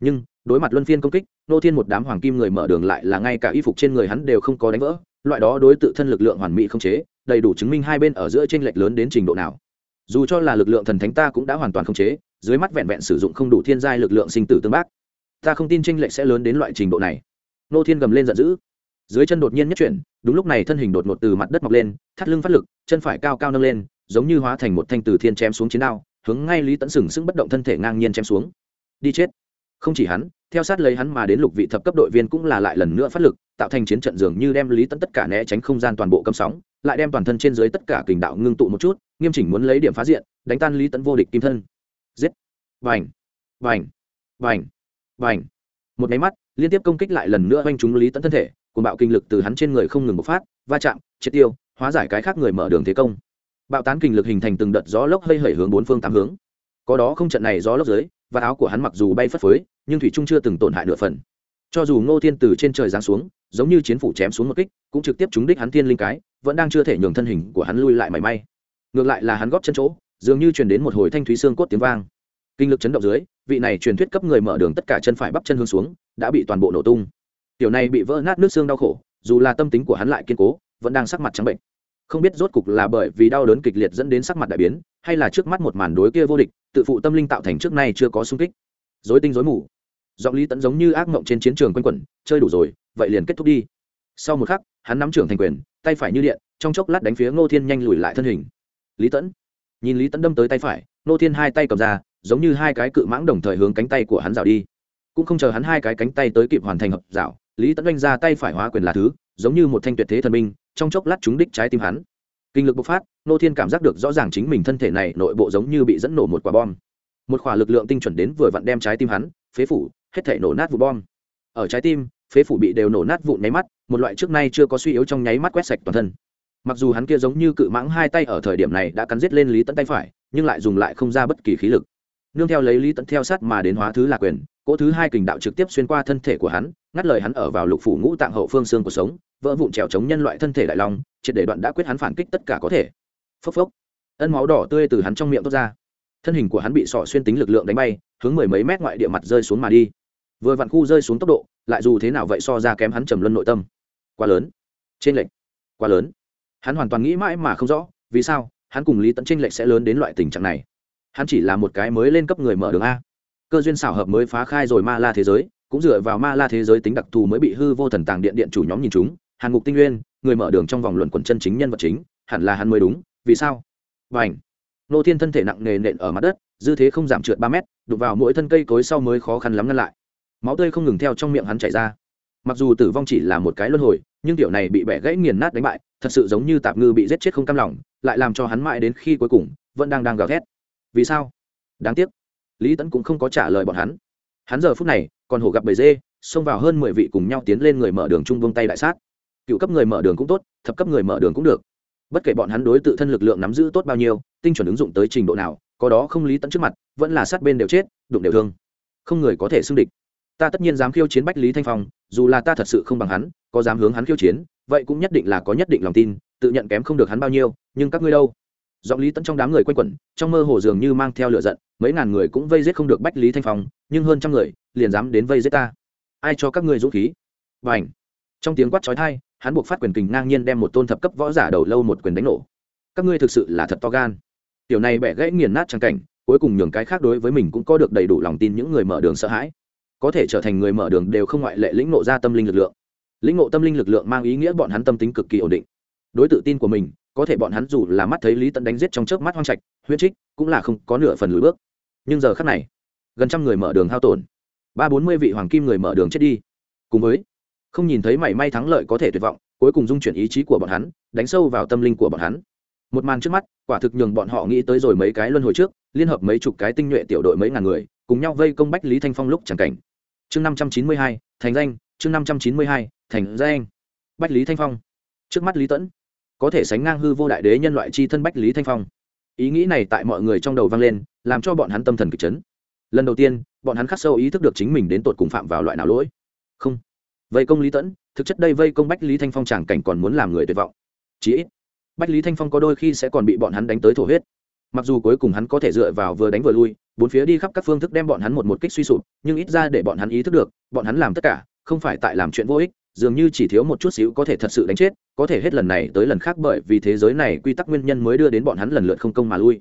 Nhưng, đối mặt luân phiên công kích, nô thiên một đám hoàng kim người mở đường lại là ngay cả y phục trên người hắn đều không có đánh vỡ, loại đó đối tự thân lực lượng hoàn mỹ không chế, đầy đủ chứng minh hai bên ở giữa t r ê n lệch lớn đến trình độ nào. Dù cho là lực lượng thần thánh ta cũng đã hoàn toàn không chế, dưới mắt vẹn vẹn sử dụng không đủ thiên giai lực lượng sinh tử tương bác, ta không tin tranh lệch sẽ lớn đến loại trình độ này nô thiên gầm lên giận dữ. Dưới chân đột nhiên nhất chuyển, đúng lúc này thân hình đột ngột từ mặt đất mọc lên, thắt lưng phát lực, chân phải cao cao nâng lên, giống như hóa thành một thanh từ thiên chém xuống chiến đao, hướng ngay lý tẫn sừng sững bất động thân thể ngang nhiên chém xuống. Đi chết. Không chỉ hắn, theo sát lấy hắn mà đến lục vị thập cấp đội viên cũng là lại lần nữa phát lực, tạo thành chiến trận dường như đem lý tẫn tất cả né tránh không gian toàn bộ cấm sóng, lại đem toàn thân trên dưới tất cả kình đạo ngưng tụ một chút, nghiêm chỉnh muốn lấy điểm phá diện, đánh tan lý tẫn vô địch kim thân. Giết. Vành vành vành vành một máy mắt liên tiếp công kích lại lần nữa oanh trúng lý tẫn thân thể cùng bạo kinh lực từ hắn trên người không ngừng bộc phát, va chạm, triệt tiêu, hóa giải cái khác người mở đường thế công. Bạo tán kinh lực hình thành từng đợt gió lốc hơi hẩy hướng bốn phương tám hướng. Có đó không trận này gió lốc dưới và áo của hắn mặc dù bay phất phới, nhưng thủy trung chưa từng tổn hại nửa phần. Cho dù ngô thiên từ trên trời giáng xuống, giống như chiến phủ chém xuống một kích, cũng trực tiếp trúng đích hắn thiên linh cái, vẫn đang chưa thể nhường thân hình của hắn lui lại mảy may. Ngược lại là hắn góp chân chỗ, dường như truyền đến một hồi thanh thúy xương cốt tiếng vang. Kinh lực chấn động dưới, vị này truyền thuyết cấp người mở đường tất cả chân phải bắp chân hướng xuống đã bị toàn bộ nổ tung. Tiểu này bị vỡ nát nước xương đau khổ, dù là tâm tính của hắn lại kiên cố, vẫn đang sắc mặt trắng bệnh. Không biết rốt cục là bởi vì đau đớn kịch liệt dẫn đến sắc mặt đại biến, hay là trước mắt một màn đối kia vô địch, tự phụ tâm linh tạo thành trước nay chưa có sung kích. Dối tinh dối mù. Giọng lý tẫn giống như ác mộng trên chiến trường quanh quẩn, chơi đủ rồi, vậy liền kết thúc đi. Sau một khắc, hắn nắm trưởng thành quyền, tay phải như điện, trong chốc lát đánh phía ngô thiên nhanh lùi lại thân hình. Lý tẫn nhìn lý tẫn đâm tới tay phải, ngô thiên hai tay cầm ra, giống như hai cái cự mãng đồng thời hướng cánh tay của hắn rào đi cũng không chờ hắn hai cái cánh tay tới kịp hoàn thành hợp dạo, lý tẫn oanh ra tay phải hóa quyền là thứ, giống như một thanh tuyệt thế thần minh trong chốc lát chúng đích trái tim hắn. Kinh lực bộc phát, nô thiên cảm giác được rõ ràng chính mình thân thể này nội bộ giống như bị dẫn nổ một quả bom. Một khỏa lực lượng tinh chuẩn đến vừa vặn đem trái tim hắn, phế phủ, hết thể nổ nát vụ bom. Ở trái tim, phế phủ bị đều nổ nát vụ nháy mắt, một loại trước nay chưa có suy yếu trong nháy mắt quét sạch toàn thân. Mặc dù hắn kia giống như cự mãng hai tay ở thời điểm này đã cắn giết lên lý tẫn tay phải, nhưng lại dùng lại không ra bất kỳ khí lực. Nương theo lấy lý tẫn theo sát mà đến hóa thứ là quyền cỗ thứ hai kình đạo trực tiếp xuyên qua thân thể của hắn, ngắt lời hắn ở vào lục phủ ngũ tạng hậu phương xương của sống, vỡ vụn trèo chống nhân loại thân thể đại long, triệt để đoạn đã quyết hắn phản kích tất cả có thể. Phốc phốc. Ân máu đỏ tươi từ hắn trong miệng thoát ra. Thân hình của hắn bị sọ xuyên tính lực lượng đánh bay, hướng mười mấy mét ngoại địa mặt rơi xuống mà đi. Vừa vặn khu rơi xuống tốc độ, lại dù thế nào vậy so ra kém hắn trầm luân nội tâm. Quá lớn. Trên lệnh quá lớn. Hắn hoàn toàn nghĩ mãi mà không rõ, vì sao hắn cùng lý tẫn tranh lệch sẽ lớn đến loại tình trạng này. Hắn chỉ là một cái mới lên cấp người mở đường a cơ duyên xảo hợp mới phá khai rồi ma la thế giới, cũng dựa vào ma la thế giới tính đặc thù mới bị hư vô thần tàng điện điện chủ nhóm nhìn chúng. Hàn ngục tinh nguyên, người mở đường trong vòng luận quần chân chính nhân vật chính, hẳn là hắn mới đúng, vì sao? Và ảnh nô thiên thân thể nặng nề nện ở mặt đất, dư thế không giảm trượt ba mét đục vào mỗi thân cây cối sau mới khó khăn lắm ngăn lại. Máu tươi không ngừng theo trong miệng hắn chảy ra. Mặc dù tử vong chỉ là một cái luân hồi, nhưng tiểu này bị bẻ gãy nghiền nát đánh bại, thật sự giống như tạp ngư bị giết chết không cam lòng, lại làm cho hắn mãi đến khi cuối cùng, vẫn đang đang gào thét. Vì sao? Đáng tiếc lý tẫn cũng không có trả lời bọn hắn. Hắn giờ phút này, còn hổ gặp bầy dê, xông vào hơn mười vị cùng nhau tiến lên người mở đường chung vung tay đại sát. Cựu cấp người mở đường cũng tốt, thập cấp người mở đường cũng được. Bất kể bọn hắn đối tự thân lực lượng nắm giữ tốt bao nhiêu, tinh chuẩn ứng dụng tới trình độ nào, có đó không lý tẫn trước mặt, vẫn là sát bên đều chết, đụng đều thương. Không người có thể xưng địch. Ta tất nhiên dám khiêu chiến bách lý thanh phong, dù là ta thật sự không bằng hắn, có dám hướng hắn khiêu chiến, vậy cũng nhất định là có nhất định lòng tin, tự nhận kém không được hắn bao nhiêu, nhưng các ngươi đâu? Giọng lý tẫn trong đám người quanh quẩn, trong mơ hồ dường như mang theo lửa giận, mấy ngàn người cũng vây giết không được bách lý thanh phong, nhưng hơn trăm người liền dám đến vây giết ta. Ai cho các ngươi dũng khí? Và ảnh trong tiếng quát trói thai hắn buộc phát quyền kình ngang nhiên đem một tôn thập cấp võ giả đầu lâu một quyền đánh nổ. Các ngươi thực sự là thật to gan. Tiểu này bẻ gãy nghiền nát trang cảnh, cuối cùng nhường cái khác đối với mình cũng có được đầy đủ lòng tin những người mở đường sợ hãi. Có thể trở thành người mở đường đều không ngoại lệ lĩnh nộ ra tâm linh lực lượng. Lĩnh ngộ tâm linh lực lượng mang ý nghĩa bọn hắn tâm tính cực kỳ ổn định. Đối tự tin của mình có thể bọn hắn dù là mắt thấy lý tận đánh giết trong chớp mắt hoang trạch huyết trích, cũng là không có nửa phần lùi bước. Nhưng giờ khắc này, gần trăm người mở đường hao tổn. Ba bốn mươi vị hoàng kim người mở đường chết đi. Cùng với, không nhìn thấy mảy may thắng lợi có thể tuyệt vọng, cuối cùng dung chuyển ý chí của bọn hắn, đánh sâu vào tâm linh của bọn hắn. Một màn trước mắt, quả thực nhường bọn họ nghĩ tới rồi mấy cái luân hồi trước, liên hợp mấy chục cái tinh nhuệ tiểu đội mấy ngàn người, cùng nhau vây công bách lý thanh phong lúc chẳng cảnh. Chương năm trăm chín mươi hai, thành danh, chương năm trăm chín mươi hai, thành danh. Bách lý thanh phong. Trước mắt lý tẫn có thể sánh ngang hư vô đại đế nhân loại chi thân bách lý thanh phong. Ý nghĩ này tại mọi người trong đầu vang lên, làm cho bọn hắn tâm thần kịch chấn. Lần đầu tiên, bọn hắn khắc sâu ý thức được chính mình đến tột cùng phạm vào loại nào lỗi. Không. Vây công lý tẫn, thực chất đây vây công bách lý thanh phong chẳng cảnh còn muốn làm người tuyệt vọng. Chí ít, bách lý thanh phong có đôi khi sẽ còn bị bọn hắn đánh tới thổ huyết. Mặc dù cuối cùng hắn có thể dựa vào vừa đánh vừa lui, bốn phía đi khắp các phương thức đem bọn hắn một một kích suy sụp, nhưng ít ra để bọn hắn ý thức được, bọn hắn làm tất cả, không phải tại làm chuyện vô ích dường như chỉ thiếu một chút xíu có thể thật sự đánh chết, có thể hết lần này tới lần khác bởi vì thế giới này quy tắc nguyên nhân mới đưa đến bọn hắn lần lượt không công mà lui.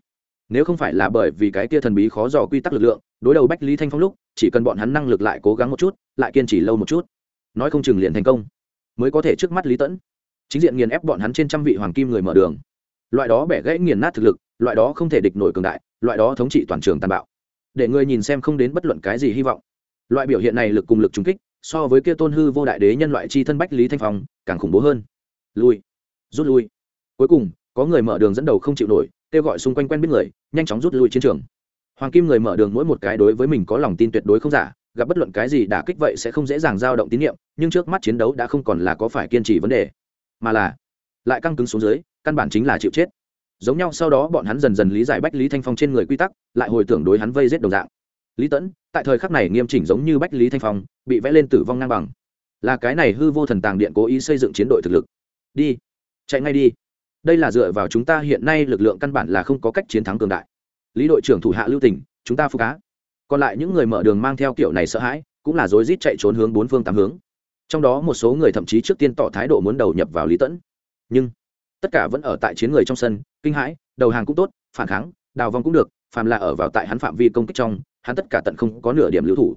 Nếu không phải là bởi vì cái kia thần bí khó dò quy tắc lực lượng, đối đầu bách lý thanh phong lúc, chỉ cần bọn hắn năng lực lại cố gắng một chút, lại kiên trì lâu một chút. Nói không chừng liền thành công. Mới có thể trước mắt lý tẫn. Chính diện nghiền ép bọn hắn trên trăm vị hoàng kim người mở đường. Loại đó bẻ gãy nghiền nát thực lực, loại đó không thể địch nổi cường đại, loại đó thống trị toàn trường tàn bạo. Để người nhìn xem không đến bất luận cái gì hy vọng. Loại biểu hiện này lực cùng lực trúng kích so với kia tôn hư vô đại đế nhân loại chi thân bách lý thanh phong, càng khủng bố hơn. Lui, rút lui. Cuối cùng, có người mở đường dẫn đầu không chịu nổi, kêu gọi xung quanh quen biết người, nhanh chóng rút lui chiến trường. Hoàng kim người mở đường mỗi một cái đối với mình có lòng tin tuyệt đối không giả, gặp bất luận cái gì đã kích vậy sẽ không dễ dàng dao động tín nhiệm, nhưng trước mắt chiến đấu đã không còn là có phải kiên trì vấn đề, mà là lại căng cứng xuống dưới, căn bản chính là chịu chết. Giống nhau sau đó bọn hắn dần dần lý giải bách lý thanh phong trên người quy tắc, lại hồi tưởng đối hắn vây giết đồng dạng lý tẫn, tại thời khắc này nghiêm chỉnh giống như bách lý thanh phong, bị vẽ lên tử vong ngang bằng. Là cái này hư vô thần tàng điện cố ý xây dựng chiến đội thực lực. Đi, chạy ngay đi. Đây là dựa vào chúng ta hiện nay lực lượng căn bản là không có cách chiến thắng cường đại. Lý đội trưởng thủ hạ lưu tỉnh chúng ta phục cá còn lại những người mở đường mang theo kiểu này sợ hãi, cũng là rối rít chạy trốn hướng bốn phương tám hướng. Trong đó một số người thậm chí trước tiên tỏ thái độ muốn đầu nhập vào lý tẫn. Nhưng, tất cả vẫn ở tại chiến người trong sân, kinh hãi, đầu hàng cũng tốt, phản kháng, đào vong cũng được, phàm là ở vào tại hắn phạm vi công kích trong hắn tất cả tận không có nửa điểm lưu thủ.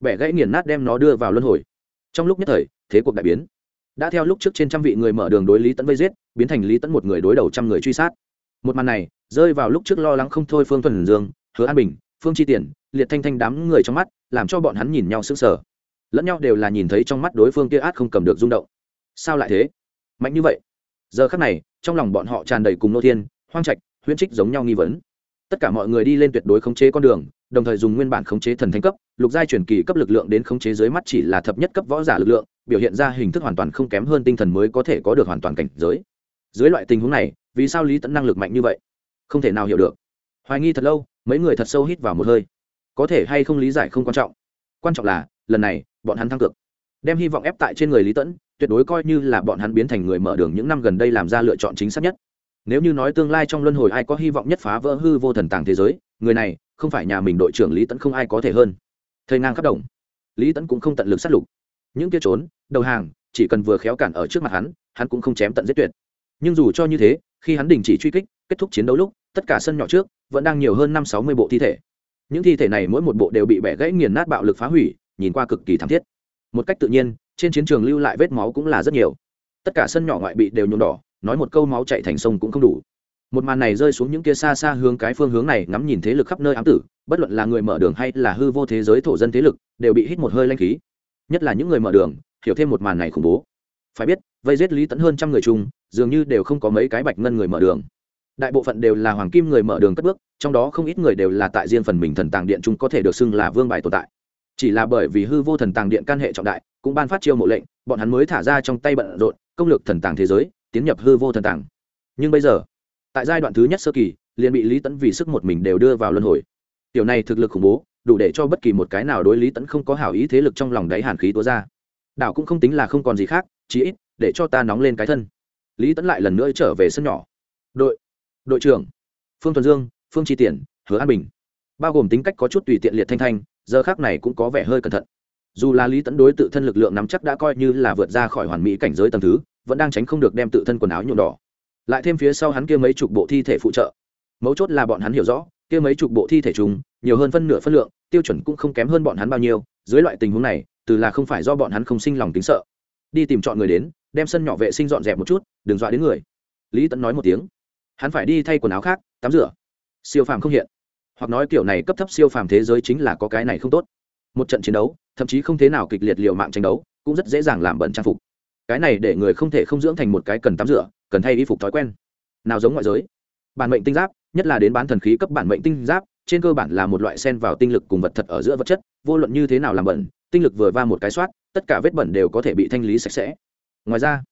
Bẻ gãy nghiền nát đem nó đưa vào luân hồi. Trong lúc nhất thời, thế cuộc đại biến. Đã theo lúc trước trên trăm vị người mở đường đối lý tẫn vây giết, biến thành lý tẫn một người đối đầu trăm người truy sát. Một màn này, rơi vào lúc trước lo lắng không thôi phương thuần dương, hứa an bình, phương chi tiền, liệt thanh thanh đám người trong mắt, làm cho bọn hắn nhìn nhau sững sờ. Lẫn nhau đều là nhìn thấy trong mắt đối phương kia át không cầm được rung động. Sao lại thế? Mạnh như vậy? Giờ khắc này, trong lòng bọn họ tràn đầy cùng nô thiên, hoang trạch, huyễn trích giống nhau nghi vấn. Tất cả mọi người đi lên tuyệt đối khống chế con đường đồng thời dùng nguyên bản khống chế thần thánh cấp, lục giai truyền kỳ cấp lực lượng đến khống chế dưới mắt chỉ là thập nhất cấp võ giả lực lượng, biểu hiện ra hình thức hoàn toàn không kém hơn tinh thần mới có thể có được hoàn toàn cảnh giới. Dưới loại tình huống này, vì sao lý tẫn năng lực mạnh như vậy? Không thể nào hiểu được. Hoài nghi thật lâu, mấy người thật sâu hít vào một hơi. Có thể hay không lý giải không quan trọng. Quan trọng là, lần này, bọn hắn thăng cực đem hy vọng ép tại trên người lý tẫn tuyệt đối coi như là bọn hắn biến thành người mở đường những năm gần đây làm ra lựa chọn chính xác nhất. Nếu như nói tương lai trong luân hồi ai có hy vọng nhất phá vỡ hư vô thần tàng thế giới, người này không phải nhà mình đội trưởng lý tẫn không ai có thể hơn thời ngang khắp đồng lý tẫn cũng không tận lực sát lục những kia trốn đầu hàng chỉ cần vừa khéo cản ở trước mặt hắn hắn cũng không chém tận giết tuyệt nhưng dù cho như thế khi hắn đình chỉ truy kích kết thúc chiến đấu lúc tất cả sân nhỏ trước vẫn đang nhiều hơn năm sáu mươi bộ thi thể những thi thể này mỗi một bộ đều bị bẻ gãy nghiền nát bạo lực phá hủy nhìn qua cực kỳ thảm thiết một cách tự nhiên trên chiến trường lưu lại vết máu cũng là rất nhiều tất cả sân nhỏ ngoại bị đều nhuộm đỏ nói một câu máu chạy thành sông cũng không đủ một màn này rơi xuống những kia xa xa hướng cái phương hướng này ngắm nhìn thế lực khắp nơi ám tử, bất luận là người mở đường hay là hư vô thế giới thổ dân thế lực, đều bị hít một hơi lanh khí. Nhất là những người mở đường, hiểu thêm một màn này khủng bố. Phải biết, vây giết lý tẫn hơn trăm người chung, dường như đều không có mấy cái bạch ngân người mở đường. Đại bộ phận đều là hoàng kim người mở đường cất bước, trong đó không ít người đều là tại riêng phần mình thần tàng điện chung có thể được xưng là vương bài tồn tại. Chỉ là bởi vì hư vô thần tàng điện can hệ trọng đại, cũng ban phát chiêu mộ lệnh, bọn hắn mới thả ra trong tay bận rộn, công lược thần tàng thế giới, tiến nhập hư vô thần tàng. Nhưng bây giờ tại giai đoạn thứ nhất sơ kỳ, liền bị lý tẫn vì sức một mình đều đưa vào luân hồi. Tiểu này thực lực khủng bố, đủ để cho bất kỳ một cái nào đối lý tẫn không có hảo ý thế lực trong lòng đáy hàn khí túa ra. Đảo cũng không tính là không còn gì khác, chí ít, để cho ta nóng lên cái thân. Lý tẫn lại lần nữa trở về sân nhỏ. Đội đội trưởng, phương thuần dương, phương tri tiền, hứa an bình. Bao gồm tính cách có chút tùy tiện liệt thanh thanh, giờ khác này cũng có vẻ hơi cẩn thận. Dù là lý tẫn đối tự thân lực lượng nắm chắc đã coi như là vượt ra khỏi hoàn mỹ cảnh giới tầm thứ, vẫn đang tránh không được đem tự thân quần áo nhuộm đỏ lại thêm phía sau hắn kia mấy chục bộ thi thể phụ trợ. Mấu chốt là bọn hắn hiểu rõ, kia mấy chục bộ thi thể chúng nhiều hơn phân nửa phân lượng, tiêu chuẩn cũng không kém hơn bọn hắn bao nhiêu, dưới loại tình huống này, từ là không phải do bọn hắn không sinh lòng tính sợ. Đi tìm chọn người đến, đem sân nhỏ vệ sinh dọn dẹp một chút, đừng dọa đến người. Lý tẫn nói một tiếng. Hắn phải đi thay quần áo khác, tắm rửa. Siêu phàm không hiện. Hoặc nói kiểu này cấp thấp siêu phàm thế giới chính là có cái này không tốt. Một trận chiến đấu, thậm chí không thế nào kịch liệt liều mạng tranh đấu, cũng rất dễ dàng làm bẩn trang phục cái này để người không thể không dưỡng thành một cái cần tắm rửa, cần thay y phục thói quen. Nào giống ngoại giới. Bản mệnh tinh giáp, nhất là đến bán thần khí cấp bản mệnh tinh giáp, trên cơ bản là một loại sen vào tinh lực cùng vật thật ở giữa vật chất, vô luận như thế nào làm bẩn, tinh lực vừa va một cái soát, tất cả vết bẩn đều có thể bị thanh lý sạch sẽ. Ngoài ra,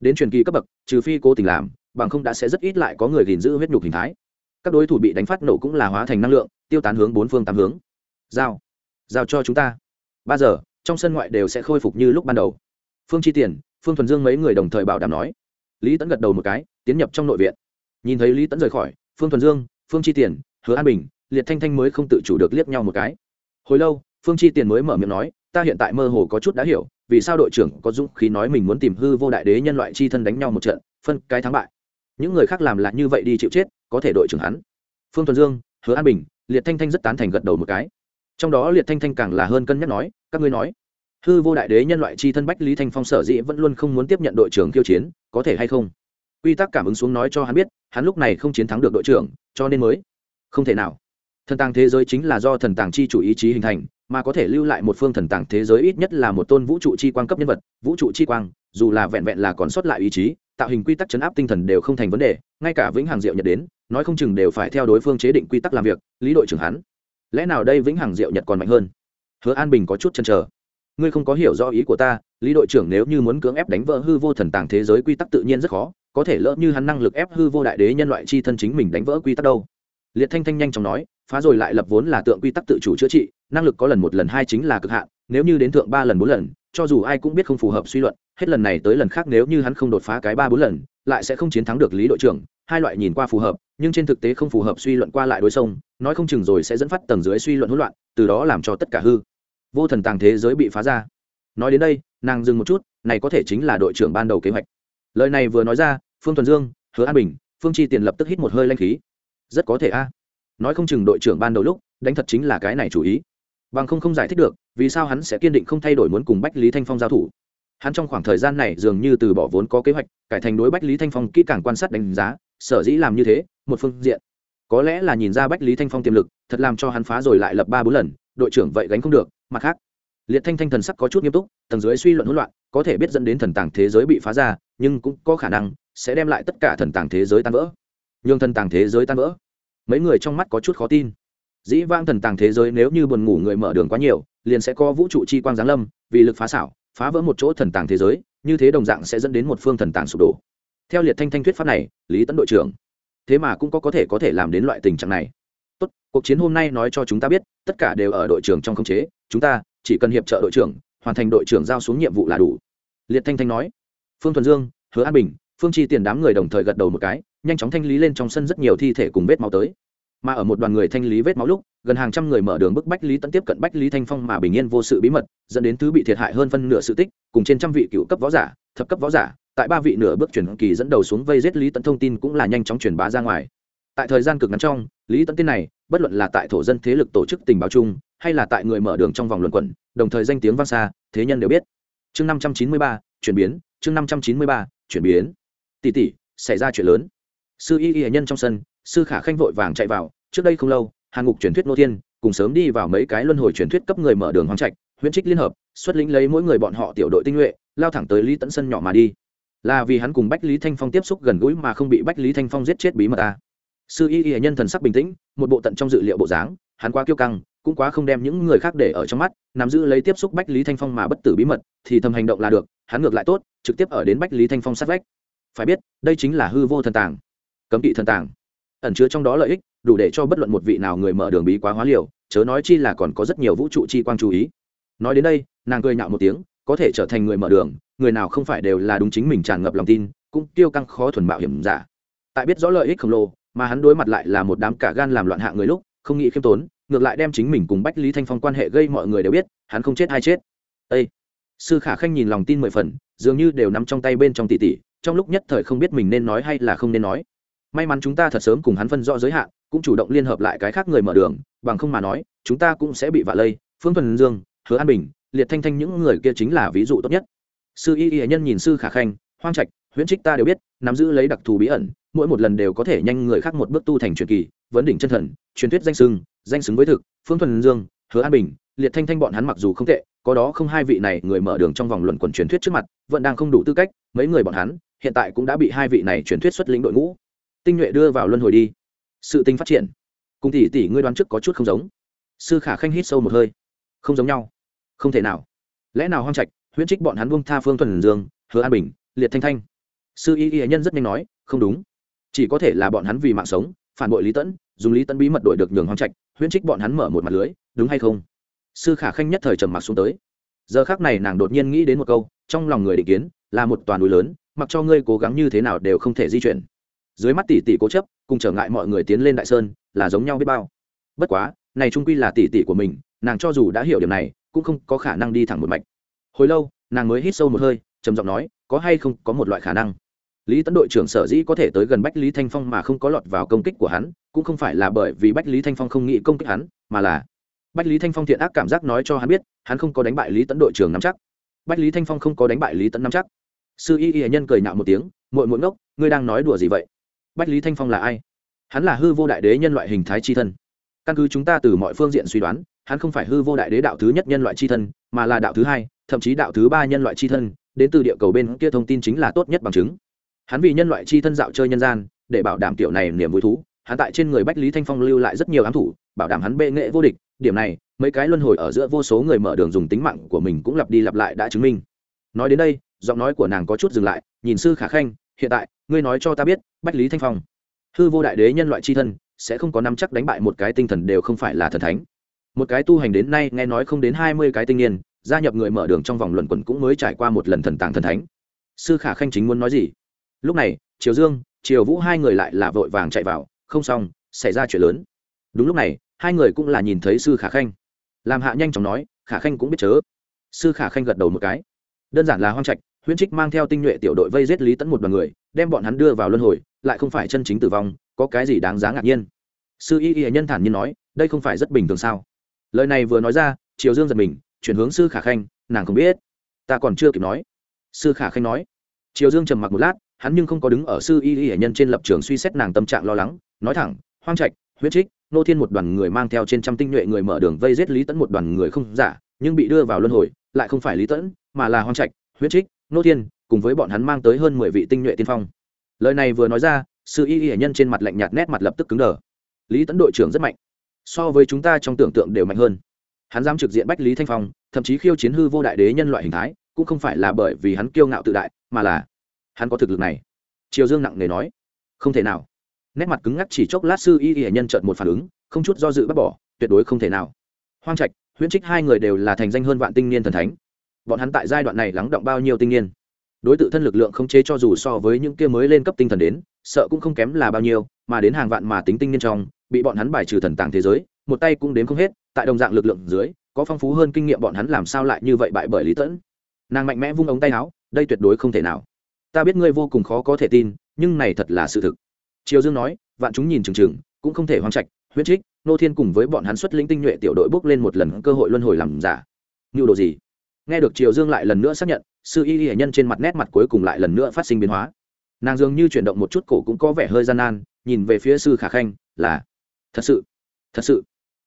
đến truyền kỳ cấp bậc, trừ phi cố tình làm, bằng không đã sẽ rất ít lại có người gìn giữ huyết nhục hình thái. Các đối thủ bị đánh phát nổ cũng là hóa thành năng lượng, tiêu tán hướng bốn phương tám hướng. Giao giao cho chúng ta. Ba giờ, trong sân ngoại đều sẽ khôi phục như lúc ban đầu. Phương chi tiền phương thuần dương mấy người đồng thời bảo đảm nói. Lý tẫn gật đầu một cái, tiến nhập trong nội viện. Nhìn thấy lý tẫn rời khỏi, phương thuần dương, phương chi tiền, hứa an bình, liệt thanh thanh mới không tự chủ được liếc nhau một cái. Hồi lâu, phương chi tiền mới mở miệng nói, ta hiện tại mơ hồ có chút đã hiểu, vì sao đội trưởng có dũng khí nói mình muốn tìm hư vô đại đế nhân loại chi thân đánh nhau một trận, phân cái thắng bại. Những người khác làm là như vậy đi chịu chết, có thể đội trưởng hắn. Phương thuần dương, hứa an bình, liệt thanh thanh rất tán thành gật đầu một cái. Trong đó liệt thanh thanh càng là hơn cân nhắc nói, các ngươi nói hư vô đại đế nhân loại chi thân bách lý thanh phong sở dĩ vẫn luôn không muốn tiếp nhận đội trưởng kiêu chiến, có thể hay không? Quy tắc cảm ứng xuống nói cho hắn biết, hắn lúc này không chiến thắng được đội trưởng, cho nên mới không thể nào. Thần tàng thế giới chính là do thần tàng chi chủ ý chí hình thành, mà có thể lưu lại một phương thần tàng thế giới ít nhất là một tôn vũ trụ chi quang cấp nhân vật, vũ trụ chi quang, dù là vẹn vẹn là còn sót lại ý chí, tạo hình quy tắc chấn áp tinh thần đều không thành vấn đề, ngay cả vĩnh hằng diệu nhật đến, nói không chừng đều phải theo đối phương chế định quy tắc làm việc, lý đội trưởng hắn. Lẽ nào đây vĩnh hằng diệu nhật còn mạnh hơn? Hứa an bình có chút chăn trở ngươi không có hiểu rõ ý của ta, lý đội trưởng nếu như muốn cưỡng ép đánh vỡ hư vô thần tàng thế giới quy tắc tự nhiên rất khó, có thể lỡ như hắn năng lực ép hư vô đại đế nhân loại chi thân chính mình đánh vỡ quy tắc đâu. Liệt thanh thanh nhanh chóng nói, phá rồi lại lập vốn là tượng quy tắc tự chủ chữa trị, năng lực có lần một lần hai chính là cực hạn, nếu như đến thượng ba lần bốn lần, cho dù ai cũng biết không phù hợp suy luận, hết lần này tới lần khác nếu như hắn không đột phá cái ba bốn lần, lại sẽ không chiến thắng được lý đội trưởng, hai loại nhìn qua phù hợp, nhưng trên thực tế không phù hợp suy luận qua lại đối sông nói không chừng rồi sẽ dẫn phát tầng dưới suy luận hỗn loạn, từ đó làm cho tất cả hư vô thần tàng thế giới bị phá ra. Nói đến đây, nàng dừng một chút, này có thể chính là đội trưởng ban đầu kế hoạch. Lời này vừa nói ra, phương thuần dương, hứa an bình, phương chi tiền lập tức hít một hơi lanh khí. Rất có thể a. Nói không chừng đội trưởng ban đầu lúc, đánh thật chính là cái này chủ ý. Bằng không không giải thích được, vì sao hắn sẽ kiên định không thay đổi muốn cùng bách lý thanh phong giao thủ? Hắn trong khoảng thời gian này dường như từ bỏ vốn có kế hoạch, cải thành đối bách lý thanh phong kỹ càng quan sát đánh giá, sở dĩ làm như thế, một phương diện. Có lẽ là nhìn ra bách lý thanh phong tiềm lực, thật làm cho hắn phá rồi lại lập ba bốn lần, đội trưởng vậy gánh không được mặt khác, liệt thanh thanh thần sắc có chút nghiêm túc, tầng dưới suy luận hỗn loạn, có thể biết dẫn đến thần tàng thế giới bị phá ra, nhưng cũng có khả năng sẽ đem lại tất cả thần tàng thế giới tan vỡ. Nhưng thần tàng thế giới tan vỡ, mấy người trong mắt có chút khó tin. Dĩ vang thần tàng thế giới nếu như buồn ngủ người mở đường quá nhiều, liền sẽ có vũ trụ chi quang giáng lâm, vì lực phá xảo, phá vỡ một chỗ thần tàng thế giới, như thế đồng dạng sẽ dẫn đến một phương thần tàng sụp đổ. Theo liệt thanh thanh thuyết pháp này, lý tấn đội trưởng, thế mà cũng có có thể có thể làm đến loại tình trạng này cuộc chiến hôm nay nói cho chúng ta biết, tất cả đều ở đội trưởng trong khống chế, chúng ta chỉ cần hiệp trợ đội trưởng, hoàn thành đội trưởng giao xuống nhiệm vụ là đủ. Liệt thanh thanh nói. Phương thuần dương, hứa an bình, phương chi tiền đám người đồng thời gật đầu một cái, nhanh chóng thanh lý lên trong sân rất nhiều thi thể cùng vết máu tới. Mà ở một đoàn người thanh lý vết máu lúc, gần hàng trăm người mở đường bức bách lý tấn tiếp cận bách lý thanh phong mà bình yên vô sự bí mật, dẫn đến thứ bị thiệt hại hơn phân nửa sự tích, cùng trên trăm vị cựu cấp võ giả, thập cấp võ giả, tại ba vị nửa bước chuyển kỳ dẫn đầu xuống vây giết lý tấn thông tin cũng là nhanh chóng truyền bá ra ngoài tại thời gian cực ngắn trong, lý Tẫn tên này, bất luận là tại thổ dân thế lực tổ chức tình báo chung, hay là tại người mở đường trong vòng luận quẩn, đồng thời danh tiếng vang xa, thế nhân đều biết. Chương năm trăm chín mươi ba, chuyển biến, chương năm trăm chín mươi ba, chuyển biến. Tỷ tỷ, xảy ra chuyện lớn. Sư y y nhân trong sân, sư khả khanh vội vàng chạy vào, trước đây không lâu, hàn ngục truyền thuyết nô thiên, cùng sớm đi vào mấy cái luân hồi truyền thuyết cấp người mở đường hoang trạch, huyễn trích liên hợp, xuất lĩnh lấy mỗi người bọn họ tiểu đội tinh nhuệ, lao thẳng tới lý tẫn sân nhỏ mà đi. Là vì hắn cùng bách lý thanh phong tiếp xúc gần gũi mà không bị bách lý thanh phong giết chết bí mật ta sư y y nhân thần sắc bình tĩnh, một bộ tận trong dự liệu bộ dáng, hắn quá kiêu căng, cũng quá không đem những người khác để ở trong mắt, nắm giữ lấy tiếp xúc bách lý thanh phong mà bất tử bí mật, thì thầm hành động là được, hắn ngược lại tốt, trực tiếp ở đến bách lý thanh phong sát vách. Phải biết, đây chính là hư vô thần tàng, cấm kỵ thần tàng. Ẩn chứa trong đó lợi ích, đủ để cho bất luận một vị nào người mở đường bí quá hóa liều, chớ nói chi là còn có rất nhiều vũ trụ chi quang chú ý. Nói đến đây, nàng cười nhạo một tiếng, có thể trở thành người mở đường, người nào không phải đều là đúng chính mình tràn ngập lòng tin, cũng tiêu căng khó thuần mạo hiểm giả. Tại biết rõ lợi ích khổng lồ mà hắn đối mặt lại là một đám cả gan làm loạn hạ người lúc, không nghĩ khiêm tốn, ngược lại đem chính mình cùng bách lý thanh phong quan hệ gây mọi người đều biết, hắn không chết hay chết. Ê! sư khả khanh nhìn lòng tin mười phần, dường như đều nằm trong tay bên trong tỷ tỷ, trong lúc nhất thời không biết mình nên nói hay là không nên nói. May mắn chúng ta thật sớm cùng hắn phân rõ giới hạn, cũng chủ động liên hợp lại cái khác người mở đường, bằng không mà nói, chúng ta cũng sẽ bị vạ lây. Phương thuần dương, hứa an bình, liệt thanh thanh những người kia chính là ví dụ tốt nhất. Sư y y nhân nhìn sư khả khanh, hoang trạch, huyễn trích ta đều biết nắm giữ lấy đặc thù bí ẩn, mỗi một lần đều có thể nhanh người khác một bước tu thành truyền kỳ, vấn đỉnh chân thần, truyền thuyết danh sưng, danh xứng với thực, phương thuần dương, hứa an bình, liệt thanh thanh bọn hắn mặc dù không tệ, có đó không hai vị này người mở đường trong vòng luận quần truyền thuyết trước mặt, vẫn đang không đủ tư cách, mấy người bọn hắn, hiện tại cũng đã bị hai vị này truyền thuyết xuất lĩnh đội ngũ. Tinh nhuệ đưa vào luân hồi đi. Sự tinh phát triển. Cùng tỷ tỷ ngươi đoán trước có chút không giống. Sư khả khanh hít sâu một hơi. Không giống nhau. Không thể nào. Lẽ nào hoang trạch, huyễn trích bọn hắn buông tha phương thuần dương, hứa an bình, liệt thanh thanh sư y y nhân rất nhanh nói, không đúng. Chỉ có thể là bọn hắn vì mạng sống, phản bội lý tẫn dùng lý tẫn bí mật đổi được nhường hoang trạch, huyễn trích bọn hắn mở một mặt lưới, đúng hay không? Sư khả khanh nhất thời trầm mặc xuống tới. Giờ khác này nàng đột nhiên nghĩ đến một câu, trong lòng người định kiến, là một toàn núi lớn, mặc cho ngươi cố gắng như thế nào đều không thể di chuyển. Dưới mắt tỷ tỷ cố chấp, cùng trở ngại mọi người tiến lên đại sơn, là giống nhau biết bao. Bất quá, này trung quy là tỷ tỷ của mình, nàng cho dù đã hiểu điểm này, cũng không có khả năng đi thẳng một mạch. Hồi lâu, nàng mới hít sâu một hơi, trầm giọng nói có hay không có một loại khả năng. Lý tấn đội trưởng sở dĩ có thể tới gần bách lý thanh phong mà không có lọt vào công kích của hắn, cũng không phải là bởi vì bách lý thanh phong không nghĩ công kích hắn, mà là bách lý thanh phong thiện ác cảm giác nói cho hắn biết, hắn không có đánh bại lý tấn đội trưởng nắm chắc. Bách lý thanh phong không có đánh bại lý tấn nắm chắc. Sư y y nhân cười nhạo một tiếng, muội muội ngốc, ngươi đang nói đùa gì vậy? Bách lý thanh phong là ai? Hắn là hư vô đại đế nhân loại hình thái chi thân. Căn cứ chúng ta từ mọi phương diện suy đoán, hắn không phải hư vô đại đế đạo thứ nhất nhân loại chi thân, mà là đạo thứ hai, thậm chí đạo thứ ba nhân loại chi thân đến từ địa cầu bên kia thông tin chính là tốt nhất bằng chứng. Hắn vì nhân loại chi thân dạo chơi nhân gian, để bảo đảm tiểu này niềm vui thú, hắn tại trên người bách lý thanh phong lưu lại rất nhiều ám thủ, bảo đảm hắn bệ nghệ vô địch, điểm này, mấy cái luân hồi ở giữa vô số người mở đường dùng tính mạng của mình cũng lặp đi lặp lại đã chứng minh. Nói đến đây, giọng nói của nàng có chút dừng lại, nhìn sư khả khanh, hiện tại, ngươi nói cho ta biết, bách lý thanh phong, hư vô đại đế nhân loại c h i thân, sẽ không có năm chắc đánh bại một cái tinh thần đều không phải là thần thánh. Một cái tu hành đến nay nghe nói không đến hai mươi cái tinh niên gia nhập người mở đường trong vòng luận quẩn cũng mới trải qua một lần thần tàng thần thánh. Sư khả khanh chính muốn nói gì? Lúc này, triều dương, triều vũ hai người lại là vội vàng chạy vào, không xong, xảy ra chuyện lớn. Đúng lúc này, hai người cũng là nhìn thấy sư khả khanh. Làm hạ nhanh chóng nói, khả khanh cũng biết chớ. Sư khả khanh gật đầu một cái. Đơn giản là hoang trạch, huyễn trích mang theo tinh nhuệ tiểu đội vây giết lý tẫn một đoàn người, đem bọn hắn đưa vào luân hồi, lại không phải chân chính tử vong, có cái gì đáng giá ngạc nhiên. Sư y y nhân thản nhiên nói, đây không phải rất bình thường sao? Lời này vừa nói ra, triều dương giật mình chuyển hướng sư khả khanh, nàng không biết. Ta còn chưa kịp nói. Sư khả khanh nói. Triều dương trầm mặc một lát, hắn nhưng không có đứng ở sư y y nhân trên lập trường suy xét nàng tâm trạng lo lắng, nói thẳng, hoang trạch huyết trích, nô thiên một đoàn người mang theo trên trăm tinh nhuệ người mở đường vây giết lý tẫn một đoàn người không giả, nhưng bị đưa vào luân hồi, lại không phải lý tẫn mà là hoang trạch huyết trích, nô thiên, cùng với bọn hắn mang tới hơn mười vị tinh nhuệ tiên phong. Lời này vừa nói ra, sư y y nhân trên mặt lạnh nhạt nét mặt lập tức cứng đờ. Lý tẫn đội trưởng rất mạnh, so với chúng ta trong tưởng tượng đều mạnh hơn hắn dám trực diện bách lý thanh phong, thậm chí khiêu chiến hư vô đại đế nhân loại hình thái, cũng không phải là bởi vì hắn kiêu ngạo tự đại, mà là hắn có thực lực này. Triều dương nặng nề nói, không thể nào. Nét mặt cứng ngắc chỉ chốc lát sư y y nhân trợn một phản ứng, không chút do dự bác bỏ, tuyệt đối không thể nào. Hoang trạch, huyễn trích hai người đều là thành danh hơn vạn tinh niên thần thánh. Bọn hắn tại giai đoạn này lắng động bao nhiêu tinh niên? Đối t thân lực lượng không chế cho dù so với những kia mới lên cấp tinh thần đến, sợ cũng không kém là bao nhiêu, mà đến hàng vạn mà tính tinh niên trong, bị bọn hắn bài trừ thần tàng thế giới, một tay cũng đếm không hết tại đồng dạng lực lượng dưới, có phong phú hơn kinh nghiệm bọn hắn làm sao lại như vậy bại bởi lý tẫn. Nàng mạnh mẽ vung ống tay áo, đây tuyệt đối không thể nào. Ta biết ngươi vô cùng khó có thể tin, nhưng này thật là sự thực. Triều dương nói, vạn chúng nhìn chừng chừng, cũng không thể hoang trạch, huyết trích, nô thiên cùng với bọn hắn xuất lĩnh tinh nhuệ tiểu đội bước lên một lần cơ hội luân hồi làm giả. Như đồ gì? Nghe được triều dương lại lần nữa xác nhận, sư y y nhân trên mặt nét mặt cuối cùng lại lần nữa phát sinh biến hóa. Nàng dường như chuyển động một chút cổ cũng có vẻ hơi gian nan, nhìn về phía sư khả khanh, là, thật sự thật sự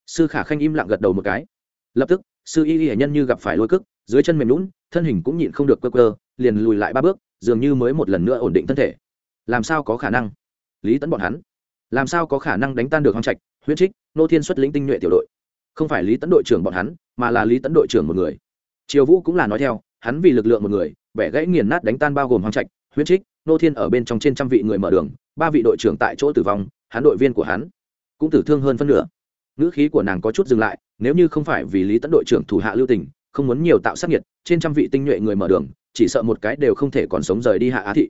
sư khả khanh im lặng gật đầu một cái. Lập tức, sư y y nhân như gặp phải lôi cức dưới chân mềm lún thân hình cũng nhịn không được cơ cơ liền lùi lại ba bước, dường như mới một lần nữa ổn định thân thể. Làm sao có khả năng? Lý tấn bọn hắn. Làm sao có khả năng đánh tan được hoang trạch huyết trích, nô thiên xuất lĩnh tinh nhuệ tiểu đội? Không phải lý tấn đội trưởng bọn hắn, mà là lý tấn đội trưởng một người. Triều vũ cũng là nói theo, hắn vì lực lượng một người, bẻ gãy nghiền nát đánh tan bao gồm hoang trạch huyết trích, nô thiên ở bên trong trên trăm vị người mở đường, ba vị đội trưởng tại chỗ tử vong, hắn đội viên của hắn cũng tử thương hơn phân nửa ngữ khí của nàng có chút dừng lại, nếu như không phải vì lý tấn đội trưởng thủ hạ lưu tình, không muốn nhiều tạo sát nhiệt, trên trăm vị tinh nhuệ người mở đường, chỉ sợ một cái đều không thể còn sống rời đi hạ á thị.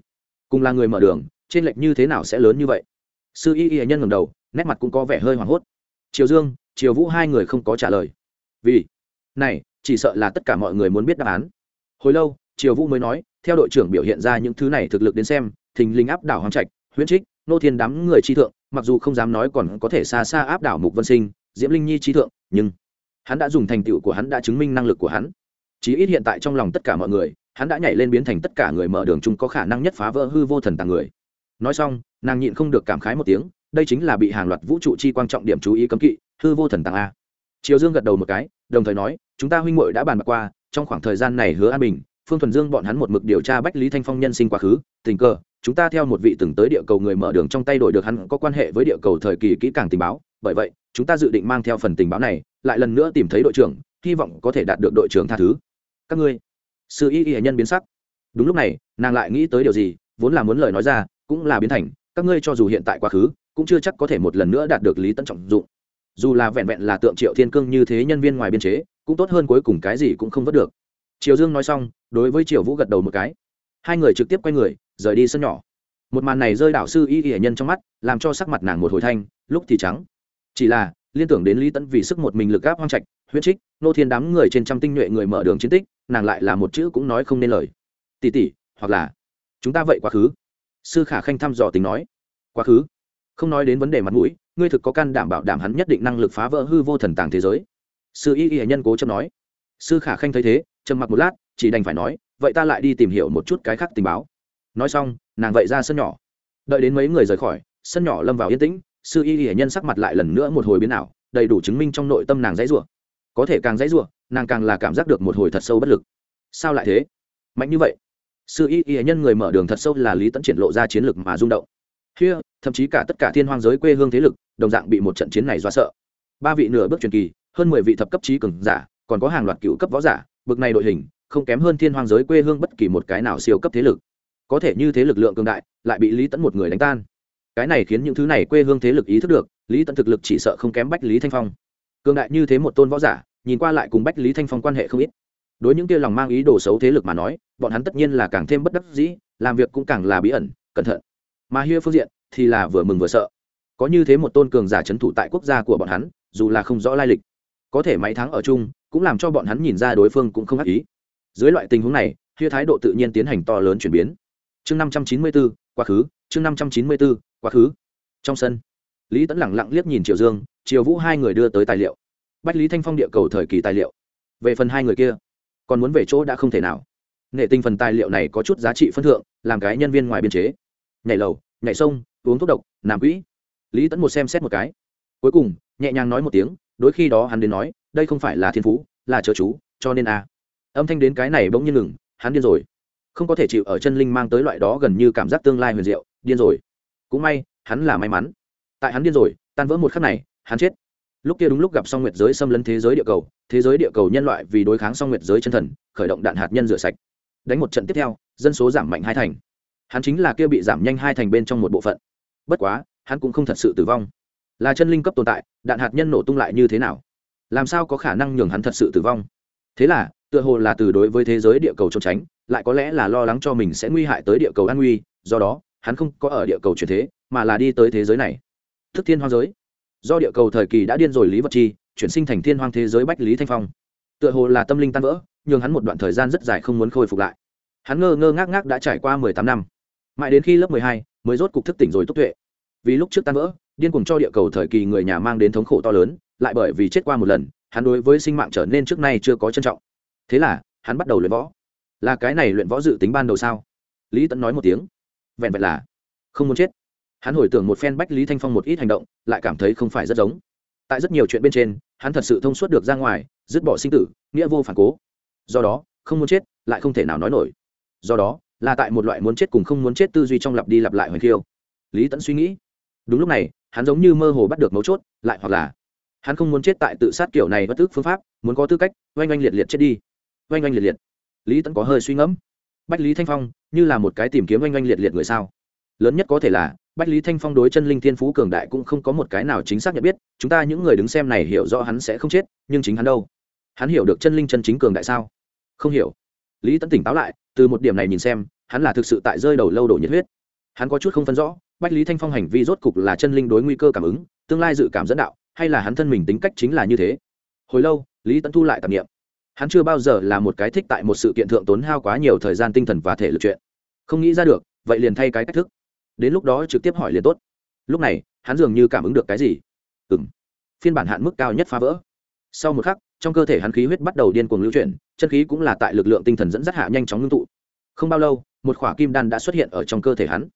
Cùng là người mở đường, trên lệch như thế nào sẽ lớn như vậy? Sư y y nhân ngầm đầu, nét mặt cũng có vẻ hơi hoảng hốt. Triều dương, triều vũ hai người không có trả lời. Vì, này, chỉ sợ là tất cả mọi người muốn biết đáp án. Hồi lâu, triều vũ mới nói, theo đội trưởng biểu hiện ra những thứ này thực lực đến xem, thình linh áp đảo hoàng trạch, huyễn trích nô thiên đám người chi thượng, mặc dù không dám nói còn có thể xa xa áp đảo mục vân sinh, diễm linh nhi chi thượng, nhưng hắn đã dùng thành tựu của hắn đã chứng minh năng lực của hắn. Chí ít hiện tại trong lòng tất cả mọi người, hắn đã nhảy lên biến thành tất cả người mở đường chung có khả năng nhất phá vỡ hư vô thần tàng người. Nói xong, nàng nhịn không được cảm khái một tiếng, đây chính là bị hàng loạt vũ trụ chi quan trọng điểm chú ý cấm kỵ, hư vô thần tàng a. Triều dương gật đầu một cái, đồng thời nói, chúng ta huynh muội đã bàn bạc qua, trong khoảng thời gian này hứa an bình, phương thuần dương bọn hắn một mực điều tra bách lý thanh phong nhân sinh quá khứ, tình cờ chúng ta theo một vị từng tới địa cầu người mở đường trong tay đổi được hắn có quan hệ với địa cầu thời kỳ kỹ càng tình báo. Bởi vậy, chúng ta dự định mang theo phần tình báo này, lại lần nữa tìm thấy đội trưởng, hy vọng có thể đạt được đội trưởng tha thứ. Các ngươi sự y y nhân biến sắc. Đúng lúc này, nàng lại nghĩ tới điều gì, vốn là muốn lời nói ra, cũng là biến thành, các ngươi cho dù hiện tại quá khứ, cũng chưa chắc có thể một lần nữa đạt được lý tấn trọng dụng. Dù là vẹn vẹn là tượng triệu thiên cương như thế nhân viên ngoài biên chế, cũng tốt hơn cuối cùng cái gì cũng không vớt được. Triều dương nói xong, đối với triều vũ gật đầu một cái. Hai người trực tiếp quay người rời đi sân nhỏ. Một màn này rơi đảo sư y y nhân trong mắt, làm cho sắc mặt nàng một hồi thanh, lúc thì trắng. Chỉ là, liên tưởng đến lý tẫn vì sức một mình lực gáp hoang trạch huyết trích, nô thiên đám người trên trăm tinh nhuệ người mở đường chiến tích, nàng lại là một chữ cũng nói không nên lời. Tỉ tỉ hoặc là, chúng ta vậy quá khứ. Sư khả khanh thăm dò tính nói. Quá khứ? Không nói đến vấn đề mặt mũi, ngươi thực có can đảm bảo đảm hắn nhất định năng lực phá vỡ hư vô thần tàng thế giới. Sư y y nhân cố chấp nói. Sư khả khanh thấy thế, trầm mặc một lát, chỉ đành phải nói, vậy ta lại đi tìm hiểu một chút cái khác tình báo nói xong nàng vậy ra sân nhỏ. Đợi đến mấy người rời khỏi sân nhỏ lâm vào yên tĩnh sư y y nhân sắc mặt lại lần nữa một hồi biến ảo đầy đủ chứng minh trong nội tâm nàng dãy rủa. Có thể càng dãy rủa nàng càng là cảm giác được một hồi thật sâu bất lực. Sao lại thế? Mạnh như vậy? Sư y y nhân người mở đường thật sâu là lý tẫn triển lộ ra chiến lược mà rung động. Kia, thậm chí cả tất cả thiên hoang giới quê hương thế lực đồng dạng bị một trận chiến này do sợ. Ba vị nửa bước truyền kỳ hơn mười vị thập cấp trí cường giả còn có hàng loạt cựu cấp võ giả bực này đội hình không kém hơn thiên hoang giới quê hương bất kỳ một cái nào siêu cấp thế lực có thể như thế lực lượng cường đại, lại bị lý tẫn một người đánh tan. Cái này khiến những thứ này quê hương thế lực ý thức được, lý tẫn thực lực chỉ sợ không kém bách lý thanh phong. Cường đại như thế một tôn võ giả, nhìn qua lại cùng bách lý thanh phong quan hệ không ít. Đối những kia lòng mang ý đồ xấu thế lực mà nói, bọn hắn tất nhiên là càng thêm bất đắc dĩ, làm việc cũng càng là bí ẩn, cẩn thận. Mà hia phương diện thì là vừa mừng vừa sợ. Có như thế một tôn cường giả c h ấ n thủ tại quốc gia của bọn hắn, dù là không rõ lai lịch, có thể mấy tháng ở chung, cũng làm cho bọn hắn nhìn ra đối phương cũng không ác ý. Dưới loại tình huống này, hia thái độ tự nhiên tiến hành to lớn chuyển biến chương năm trăm chín mươi b ố quá khứ, chương năm trăm chín mươi b ố quá khứ. Trong sân, lý tẫn lẳng lặng liếc nhìn triệu dương, triều vũ hai người đưa tới tài liệu. Bách lý thanh phong địa cầu thời kỳ tài liệu. Về phần hai người kia, còn muốn về chỗ đã không thể nào. Nghệ tinh phần tài liệu này có chút giá trị phân thượng, làm cái nhân viên ngoài biên chế. Nhảy lầu, nhảy sông, uống thuốc độc, làm quỹ. Lý tẫn một xem xét một cái. Cuối cùng, nhẹ nhàng nói một tiếng đôi khi đó hắn đến nói, đây không phải là thiên phú, là chớ chú, cho nên a âm thanh đến cái này bỗng nhiên ngừng, hắn điên rồi không có thể chịu ở chân linh mang tới loại đó gần như cảm giác tương lai huyền diệu, điên rồi. Cũng may, hắn là may mắn. Tại hắn điên rồi, tan vỡ một khắc này, hắn chết. Lúc kia đúng lúc gặp song nguyệt giới xâm lấn thế giới địa cầu, thế giới địa cầu nhân loại vì đối kháng song nguyệt giới chân thần, khởi động đạn hạt nhân rửa sạch. Đánh một trận tiếp theo, dân số giảm mạnh hai thành. Hắn chính là kia bị giảm nhanh hai thành bên trong một bộ phận. Bất quá, hắn cũng không thật sự tử vong. Là chân linh cấp tồn tại, đạn hạt nhân nổ tung lại như thế nào? Làm sao có khả năng nhường hắn thật sự tử vong? Thế là, tựa hồ là từ đối với thế giới địa cầu trốn tránh lại có lẽ là lo lắng cho mình sẽ nguy hại tới địa cầu an nguy, do đó, hắn không có ở địa cầu chuyển thế, mà là đi tới thế giới này. Thức thiên hoang giới. Do địa cầu thời kỳ đã điên rồi lý vật chi, chuyển sinh thành thiên hoang thế giới bách lý thanh phong. Tựa hồ là tâm linh tan vỡ, nhường hắn một đoạn thời gian rất dài không muốn khôi phục lại. Hắn ngơ ngơ ngác ngác đã trải qua mười tám năm. Mãi đến khi lớp mười hai, mới rốt cục thức tỉnh rồi tốt tuệ. Vì lúc trước tan vỡ, điên cùng cho địa cầu thời kỳ người nhà mang đến thống khổ to lớn, lại bởi vì chết qua một lần, hắn đối với sinh mạng trở nên trước nay chưa có trân trọng. Thế là, hắn bắt đầu luyện võ là cái này luyện võ dự tính ban đầu sao? Lý tẫn nói một tiếng. Vẹn vẹn là không muốn chết. Hắn hồi tưởng một phen bách lý thanh phong một ít hành động, lại cảm thấy không phải rất giống. Tại rất nhiều chuyện bên trên, hắn thật sự thông suốt được ra ngoài, dứt bỏ sinh tử, nghĩa vô phản cố. Do đó, không muốn chết, lại không thể nào nói nổi. Do đó, là tại một loại muốn chết cùng không muốn chết tư duy trong lặp đi lặp lại hoành khiêu. Lý tẫn suy nghĩ. Đúng lúc này, hắn giống như mơ hồ bắt được mấu chốt, lại hoặc là hắn không muốn chết tại tự sát kiểu này bất tức phương pháp, muốn có tư cách, oanh oanh liệt liệt chết đi. Oanh oanh liệt liệt lý tẫn có hơi suy ngẫm. Bách lý thanh phong, như là một cái tìm kiếm oanh oanh liệt liệt người sao? Lớn nhất có thể là, bách lý thanh phong đối chân linh thiên phú cường đại cũng không có một cái nào chính xác nhận biết, chúng ta những người đứng xem này hiểu rõ hắn sẽ không chết, nhưng chính hắn đâu? Hắn hiểu được chân linh chân chính cường đại sao? Không hiểu. Lý tẫn tỉnh táo lại, từ một điểm này nhìn xem, hắn là thực sự tại rơi đầu lâu đổ nhiệt huyết. Hắn có chút không phân rõ, bách lý thanh phong hành vi rốt cục là chân linh đối nguy cơ cảm ứng, tương lai dự cảm dẫn đạo, hay là hắn thân mình tính cách chính là như thế? Hồi lâu, lý Tẫn thu lại tạp nghiệm hắn chưa bao giờ là một cái thích tại một sự kiện thượng tốn hao quá nhiều thời gian tinh thần và thể lực chuyện. Không nghĩ ra được, vậy liền thay cái cách thức. Đến lúc đó trực tiếp hỏi liền tốt. Lúc này, hắn dường như cảm ứng được cái gì. Ừ m phiên bản hạn mức cao nhất phá vỡ. Sau một khắc, trong cơ thể hắn khí huyết bắt đầu điên cuồng lưu chuyển, chân khí cũng là tại lực lượng tinh thần dẫn dắt hạ nhanh chóng ngưng tụ. Không bao lâu, một khỏa kim đan đã xuất hiện ở trong cơ thể hắn.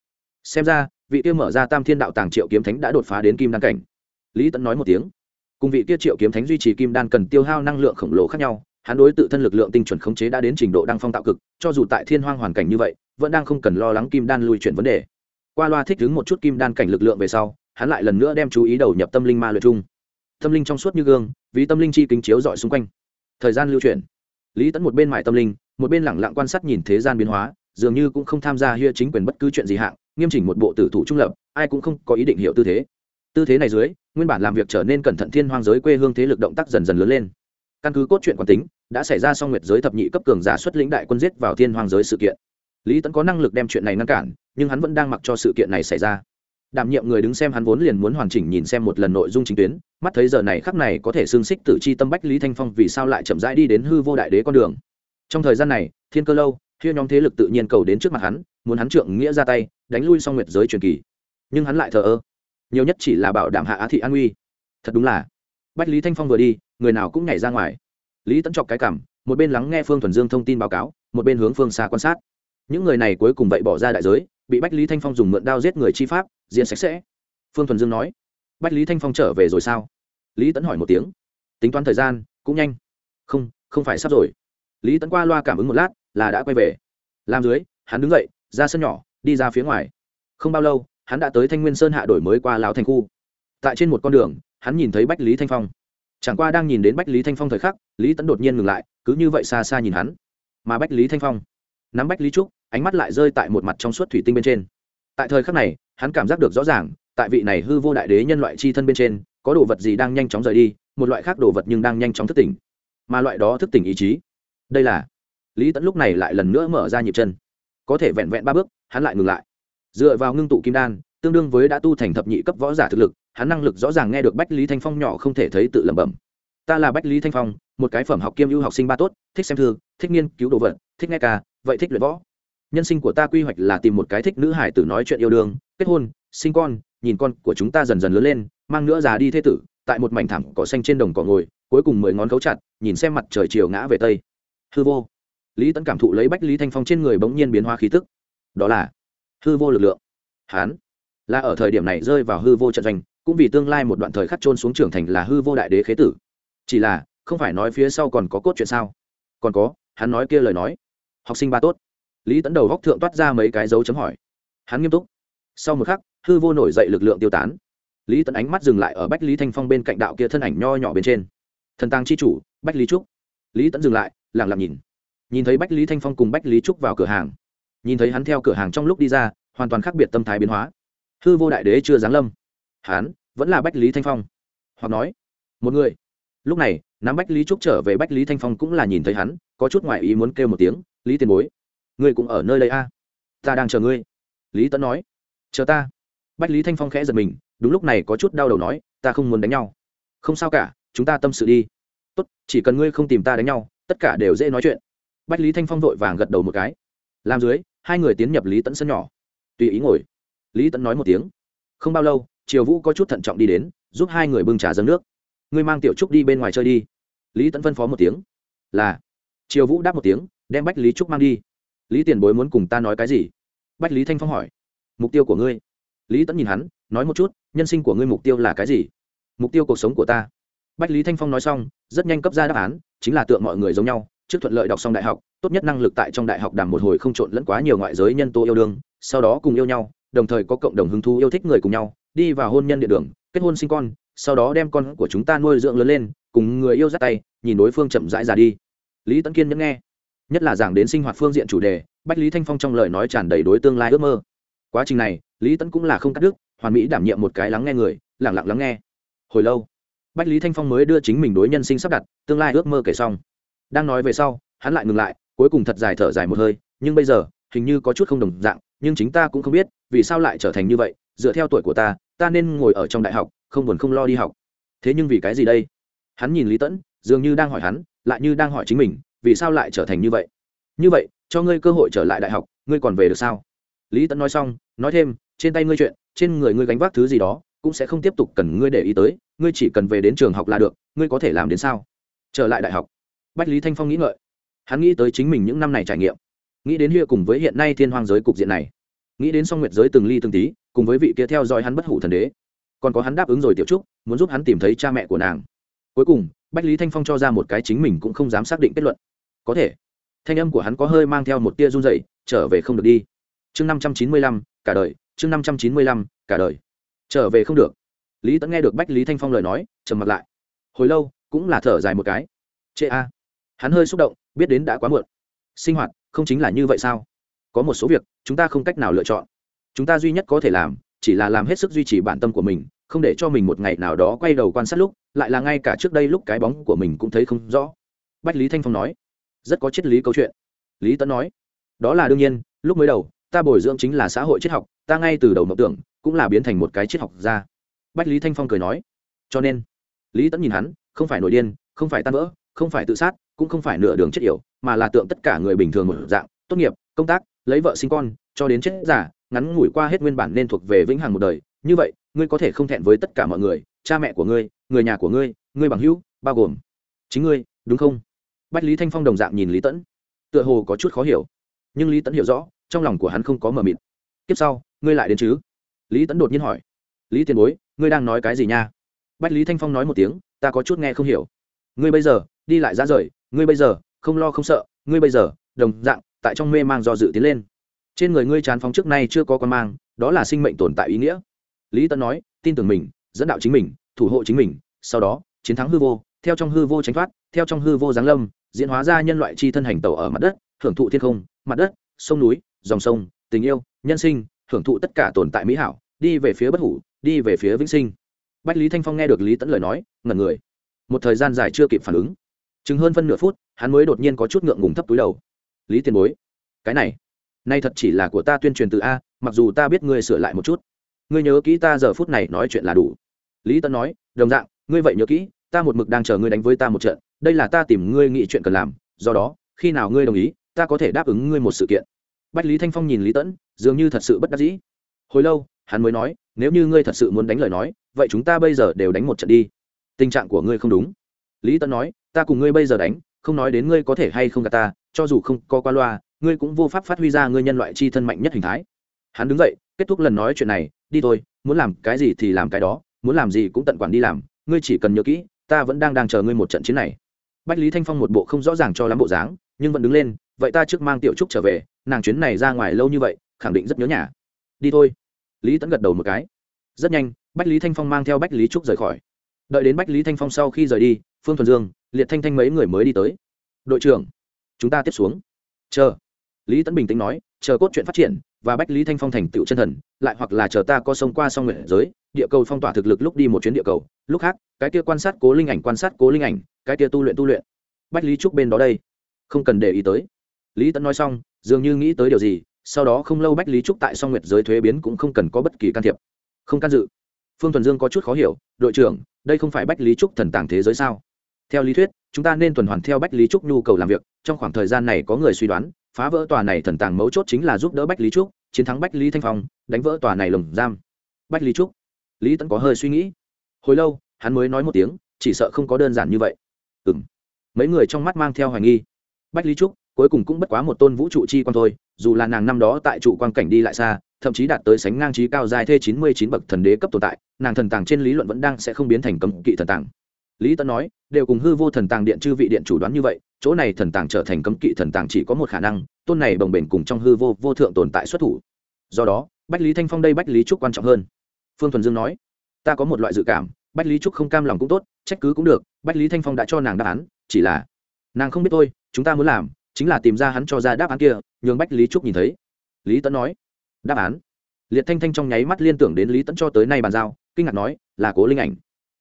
Xem ra, vị kia mở ra tam thiên đạo tàng triệu kiếm thánh đã đột phá đến kim đan cảnh. Lý tẫn nói một tiếng. Cùng vị kia triệu kiếm thánh duy trì kim đan cần tiêu hao năng lượng khổng lồ khác nhau hắn đối tự thân lực lượng tinh chuẩn khống chế đã đến trình độ đăng phong tạo cực, cho dù tại thiên hoang hoàn cảnh như vậy, vẫn đang không cần lo lắng kim đan lui chuyển vấn đề. Qua loa thích ứng một chút kim đan cảnh lực lượng về sau, hắn lại lần nữa đem chú ý đầu nhập tâm linh ma luyện chung. Tâm linh trong suốt như gương, vì tâm linh chi kính chiếu dọi xung quanh. Thời gian lưu chuyển. Lý tẫn một bên mải tâm linh, một bên lẳng lặng quan sát nhìn thế gian biến hóa, dường như cũng không tham gia hia chính quyền bất cứ chuyện gì hạng, nghiêm chỉnh một bộ tử thủ trung lập, ai cũng không có ý định hiểu tư thế. Tư thế này dưới, nguyên bản làm việc trở nên cẩn thận thiên hoang giới quê hương thế lực động tác dần dần lớn lên căn cứ cốt truyện quán tính, đã xảy ra song nguyệt giới thập nhị cấp cường giả xuất lĩnh đại quân giết vào thiên hoàng giới sự kiện. Lý tẫn có năng lực đem chuyện này ngăn cản, nhưng hắn vẫn đang mặc cho sự kiện này xảy ra. Đảm nhiệm người đứng xem hắn vốn liền muốn hoàn chỉnh nhìn xem một lần nội dung chính tuyến, mắt thấy giờ này khắc này có thể xương xích tử chi tâm bách lý thanh phong vì sao lại chậm rãi đi đến hư vô đại đế con đường. Trong thời gian này, thiên cơ lâu hiêu nhóm thế lực tự nhiên cầu đến trước mặt hắn, muốn hắn trượng nghĩa ra tay, đánh lui song nguyệt giới truyền kỳ. Nhưng hắn lại thờ ơ. Nhiều nhất chỉ là bảo đảm hạ á thị an uy thật đúng là. Bách lý thanh phong vừa đi người nào cũng nhảy ra ngoài. Lý tẫn chọc cái cảm, một bên lắng nghe phương thuần dương thông tin báo cáo, một bên hướng phương xa quan sát. Những người này cuối cùng vậy bỏ ra đại giới, bị bách lý thanh phong dùng mượn đao giết người chi pháp diện sạch sẽ. Phương thuần dương nói, bách lý thanh phong trở về rồi sao? Lý tẫn hỏi một tiếng. Tính toán thời gian, cũng nhanh. Không không phải sắp rồi. Lý tẫn qua loa cảm ứng một lát, là đã quay về. Làm dưới, hắn đứng dậy, ra sân nhỏ, đi ra phía ngoài. Không bao lâu, hắn đã tới thanh nguyên sơn hạ đổi mới qua lão thành khu. Tại trên một con đường, hắn nhìn thấy bách lý thanh phong chẳng qua đang nhìn đến bách lý thanh phong thời khắc, lý tẫn đột nhiên ngừng lại, cứ như vậy xa xa nhìn hắn. Mà bách lý thanh phong nắm bách lý trúc, ánh mắt lại rơi tại một mặt trong suốt thủy tinh bên trên. Tại thời khắc này, hắn cảm giác được rõ ràng, tại vị này hư vô đại đế nhân loại chi thân bên trên, có đồ vật gì đang nhanh chóng rời đi, một loại khác đồ vật nhưng đang nhanh chóng thức tỉnh. Mà loại đó thức tỉnh ý chí, đây là lý tẫn lúc này lại lần nữa mở ra nhịp chân. Có thể vẹn vẹn ba bước, hắn lại ngừng lại. Dựa vào ngưng tụ kim đan tương đương với đã tu thành thập nhị cấp võ giả thực lực, hắn năng lực rõ ràng nghe được bách lý thanh phong nhỏ không thể thấy tự lẩm bẩm. Ta là bách lý thanh phong, một cái phẩm học kiêm ưu học sinh ba tốt, thích xem thư, thích nghiên cứu đồ vật, thích nghe ca, vậy thích luyện võ. Nhân sinh của ta quy hoạch là tìm một cái thích nữ hải tử nói chuyện yêu đương, kết hôn, sinh con, nhìn con của chúng ta dần dần lớn lên, mang nữa già đi thế tử, tại một mảnh thảm cỏ xanh trên đồng cỏ ngồi, cuối cùng mười ngón cấu chặt, nhìn xem mặt trời chiều ngã về tây. Hư vô. Lý tấn cảm thụ lấy bách lý thanh phong trên người bỗng nhiên biến hóa khí tức. Đó là hư vô lực lượng. Hán là ở thời điểm này rơi vào hư vô trận doanh, cũng vì tương lai một đoạn thời khắc trôn xuống trưởng thành là hư vô đại đế khế tử. Chỉ là, không phải nói phía sau còn có cốt chuyện sao? Còn có, hắn nói kia lời nói. Học sinh ba tốt. Lý tấn đầu góc thượng toát ra mấy cái dấu chấm hỏi. Hắn nghiêm túc. Sau một khắc, hư vô nổi dậy lực lượng tiêu tán. Lý tấn ánh mắt dừng lại ở bách lý thanh phong bên cạnh đạo kia thân ảnh nho nhỏ bên trên. Thần tàng c h i chủ, bách lý trúc. Lý tấn dừng lại lẳng lặng nhìn. Nhìn thấy bách lý thanh phong cùng bách lý trúc vào cửa hàng. Nhìn thấy hắn theo cửa hàng trong lúc đi ra, hoàn toàn khác biệt tâm thái biến hóa hư vô đại đế chưa giáng lâm. Hắn vẫn là bách lý thanh phong. Hoặc nói, một người. Lúc này, nắm bách lý trúc trở về bách lý thanh phong cũng là nhìn thấy hắn, có chút ngoại ý muốn kêu một tiếng, lý tiền bối, ngươi cũng ở nơi đây a? À? ta đang chờ ngươi. Lý tấn nói, chờ ta. Bách lý thanh phong khẽ giật mình, đúng lúc này có chút đau đầu nói, ta không muốn đánh nhau. Không sao cả, chúng ta tâm sự đi. Tốt, chỉ cần ngươi không tìm ta đánh nhau, tất cả đều dễ nói chuyện. Bách lý thanh phong vội vàng gật đầu một cái. Làm dưới, hai người tiến nhập lý tẫn sân nhỏ. Tùy ý ngồi lý tẫn nói một tiếng. Không bao lâu, triều vũ có chút thận trọng đi đến, giúp hai người bưng trà dâng nước. Ngươi mang tiểu trúc đi bên ngoài chơi đi. Lý tẫn phân phó một tiếng. Là. Triều vũ đáp một tiếng, đem bách lý trúc mang đi. Lý tiền bối muốn cùng ta nói cái gì? Bách lý thanh phong hỏi. Mục tiêu của ngươi. Lý tẫn nhìn hắn, nói một chút, nhân sinh của ngươi mục tiêu là cái gì? Mục tiêu cuộc sống của ta. Bách lý thanh phong nói xong, rất nhanh cấp ra đáp án, chính là tượng mọi người giống nhau, trước thuận lợi đọc xong đại học, tốt nhất năng lực tại trong đại học đàm một hồi không trộn lẫn quá nhiều ngoại giới nhân tố yêu đương, sau đó cùng yêu nhau đồng thời có cộng đồng hứng thú yêu thích người cùng nhau, đi vào hôn nhân địa đường, kết hôn sinh con, sau đó đem con của chúng ta nuôi dưỡng lớn lên, cùng người yêu dắt tay, nhìn đối phương chậm rãi ra đi. Lý tấn kiên nhẫn nghe, nhất là giảng đến sinh hoạt phương diện chủ đề, bách lý thanh phong trong lời nói tràn đầy đối tương lai ước mơ. Quá trình này, lý tấn cũng là không cắt đứt, hoàn mỹ đảm nhiệm một cái lắng nghe người lẳng lặng lắng nghe. Hồi lâu, bách lý thanh phong mới đưa chính mình đối nhân sinh sắp đặt, tương lai ước mơ kể xong. Đang nói về sau, hắn lại ngừng lại, cuối cùng thật dài thở dài một hơi, nhưng bây giờ, hình như có chút không đồng dạng nhưng chính ta cũng không biết, vì sao lại trở thành như vậy, dựa theo tuổi của ta ta nên ngồi ở trong đại học, không buồn không lo đi học. Thế nhưng vì cái gì đây? Hắn nhìn lý tẫn, dường như đang hỏi hắn, lại như đang hỏi chính mình, vì sao lại trở thành như vậy? Như vậy, cho ngươi cơ hội trở lại đại học, ngươi còn về được sao? Lý tẫn nói xong, nói thêm, trên tay ngươi chuyện, trên người ngươi gánh vác thứ gì đó, cũng sẽ không tiếp tục cần ngươi để ý tới, ngươi chỉ cần về đến trường học là được, ngươi có thể làm đến sao? Trở lại đại học. Bách lý thanh phong nghĩ ngợi. Hắn nghĩ tới chính mình những năm này trải nghiệm nghĩ đến hia cùng với hiện nay thiên hoang giới cục diện này. Nghĩ đến song nguyệt giới từng ly từng tí, cùng với vị kia theo dõi hắn bất hủ thần đế. Còn có hắn đáp ứng rồi tiểu trúc, muốn giúp hắn tìm thấy cha mẹ của nàng. Cuối cùng, bách lý thanh phong cho ra một cái chính mình cũng không dám xác định kết luận. Có thể, thanh âm của hắn có hơi mang theo một tia run dậy trở về không được đi. Chương năm trăm chín mươi lăm, cả đời, chương năm trăm chín mươi lăm, cả đời. Trở về không được. Lý tẫn nghe được bách lý thanh phong lời nói, trầm mặt lại. Hồi lâu, cũng là thở dài một cái. Chê a. Hắn hơi xúc động, biết đến đã quá muộn. Sinh hoạt không chính là như vậy sao? Có một số việc, chúng ta không cách nào lựa chọn. Chúng ta duy nhất có thể làm, chỉ là làm hết sức duy trì bản tâm của mình, không để cho mình một ngày nào đó quay đầu quan sát lúc, lại là ngay cả trước đây lúc cái bóng của mình cũng thấy không rõ. Bách lý thanh phong nói, rất có triết lý câu chuyện. Lý Tấn nói, đó là đương nhiên, lúc mới đầu, ta bồi dưỡng chính là xã hội triết học, ta ngay từ đầu mộng tưởng, cũng là biến thành một cái triết học ra bách lý thanh phong cười nói, cho nên, lý Tấn nhìn hắn, không phải nổi điên, không phải tan vỡ, không phải tự sát cũng không phải nửa đường chết yểu, mà là tượng tất cả người bình thường một dạng, tốt nghiệp, công tác, lấy vợ sinh con, cho đến chết giả ngắn ngủi qua hết nguyên bản nên thuộc về vĩnh hằng một đời. Như vậy, ngươi có thể không thẹn với tất cả mọi người, cha mẹ của ngươi, người nhà của ngươi ngươi bằng hữu, bao gồm chính ngươi, đúng không? Bách lý thanh phong đồng dạng nhìn lý tẫn, tựa hồ có chút khó hiểu, nhưng lý tẫn hiểu rõ, trong lòng của hắn không có mờ mịt. Tiếp sau, ngươi lại đến chứ? Lý tẫn đột nhiên hỏi. Lý tiền bối, ngươi đang nói cái gì nha? Bách lý thanh phong nói một tiếng, ta có chút nghe không hiểu. Ngươi bây giờ, đi lại ra rời ngươi bây giờ, không lo không sợ, ngươi bây giờ, đồng dạng, tại trong mê mang do dự tiến lên. Trên người ngươi chán phóng trước nay chưa có con mang, đó là sinh mệnh tồn tại ý nghĩa. Lý tấn nói, tin tưởng mình, dẫn đạo chính mình, thủ hộ chính mình, sau đó, chiến thắng hư vô, theo trong hư vô tránh thoát, theo trong hư vô giáng lâm, diễn hóa ra nhân loại chi thân hành tẩu ở mặt đất, hưởng thụ thiên không, mặt đất, sông núi, dòng sông, tình yêu, nhân sinh, hưởng thụ tất cả tồn tại mỹ hảo, đi về phía bất hủ, đi về phía vĩnh sinh. Bách lý thanh phong nghe được lý tẫn lời nói, ngẩn người. Một thời gian dài chưa kịp phản ứng chừng hơn phân nửa phút, hắn mới đột nhiên có chút ngượng ngùng thấp túi đầu. Lý tiền bối, cái này, nay thật chỉ là của ta tuyên truyền từ a, mặc dù ta biết ngươi sửa lại một chút. Ngươi nhớ kỹ ta giờ phút này nói chuyện là đủ. Lý tẫn nói, đồng dạng, ngươi vậy nhớ kỹ, ta một mực đang chờ ngươi đánh với ta một trận, đây là ta tìm ngươi nghị chuyện cần làm, do đó, khi nào ngươi đồng ý, ta có thể đáp ứng ngươi một sự kiện. Bách lý thanh phong nhìn lý tẫn dường như thật sự bất đắc dĩ. Hồi lâu, hắn mới nói, nếu như ngươi thật sự muốn đánh lời nói, vậy chúng ta bây giờ đều đánh một trận đi. Tình trạng của ngươi không đúng lý tẫn nói, ta cùng ngươi bây giờ đánh, không nói đến ngươi có thể hay không gạt ta, cho dù không có qua loa, ngươi cũng vô pháp phát huy ra ngươi nhân loại chi thân mạnh nhất hình thái. Hắn đứng dậy, kết thúc lần nói chuyện này, đi thôi, muốn làm cái gì thì làm cái đó, muốn làm gì cũng tận quản đi làm, ngươi chỉ cần nhớ kỹ, ta vẫn đang đang chờ ngươi một trận chiến này. Bách lý thanh phong một bộ không rõ ràng cho lắm bộ dáng, nhưng vẫn đứng lên, vậy ta trước mang tiểu trúc trở về, nàng chuyến này ra ngoài lâu như vậy, khẳng định rất nhớ nhà. Đi thôi. Lý tẫn gật đầu một cái. Rất nhanh, bách lý thanh phong mang theo bách lý trúc rời khỏi. Đợi đến bách lý thanh phong sau khi rời đi phương thuần dương, liệt thanh thanh mấy người mới đi tới. Đội trưởng, chúng ta tiếp xuống. Chờ. Lý Tấn bình tĩnh nói, chờ cốt chuyện phát triển và bách lý thanh phong thành tựu chân thần, lại hoặc là chờ ta có sông qua song nguyện giới, địa cầu phong tỏa thực lực lúc đi một chuyến địa cầu. Lúc khác, cái kia quan sát cố linh ảnh, quan sát cố linh ảnh, cái kia tu luyện tu luyện. Bách lý trúc bên đó đây. Không cần để ý tới. Lý Tấn nói xong, dường như nghĩ tới điều gì, sau đó không lâu bách lý trúc tại song nguyệt giới thuế biến cũng không cần có bất kỳ can thiệp. Không can dự. Phương thuần dương có chút khó hiểu, đội trưởng, đây không phải bách lý trúc thần tàng thế giới sao? Theo lý thuyết, chúng ta nên tuần hoàn theo bách lý trúc nhu cầu làm việc, trong khoảng thời gian này có người suy đoán, phá vỡ tòa này thần tàng mấu chốt chính là giúp đỡ bách lý trúc, chiến thắng bách lý thanh phong, đánh vỡ tòa này lồng giam. Bách lý trúc. Lý tẫn có hơi suy nghĩ. Hồi lâu, hắn mới nói một tiếng, chỉ sợ không có đơn giản như vậy. Ừ m mấy người trong mắt mang theo hoài nghi. Bách lý trúc, cuối cùng cũng bất quá một tôn vũ trụ chi quan thôi, dù là nàng năm đó tại trụ quan cảnh đi lại xa, thậm chí đạt tới sánh ngang trí cao dài thê chín mươi chín bậc thần đế cấp tồn tại, nàng thần tàng trên lý luận vẫn đang sẽ không biến thành cấm kỵ thần tàng lý tấn nói, đều cùng hư vô thần tàng điện chư vị điện chủ đoán như vậy, chỗ này thần tàng trở thành cấm kỵ thần tàng chỉ có một khả năng, tôn này bồng bềnh cùng trong hư vô vô thượng tồn tại xuất thủ. Do đó, bách lý thanh phong đây bách lý trúc quan trọng hơn. Phương thuần dương nói, ta có một loại dự cảm, bách lý trúc không cam lòng cũng tốt, trách cứ cũng được, bách lý thanh phong đã cho nàng đáp án, chỉ là, nàng không biết tôi chúng ta muốn làm, chính là tìm ra hắn cho ra đáp án kia, nhường bách lý trúc nhìn thấy. Lý tấn nói, đáp án. Liệt thanh thanh trong nháy mắt liên tưởng đến lý tấn cho tới nay bàn giao, kinh ngạc nói, là cố linh ảnh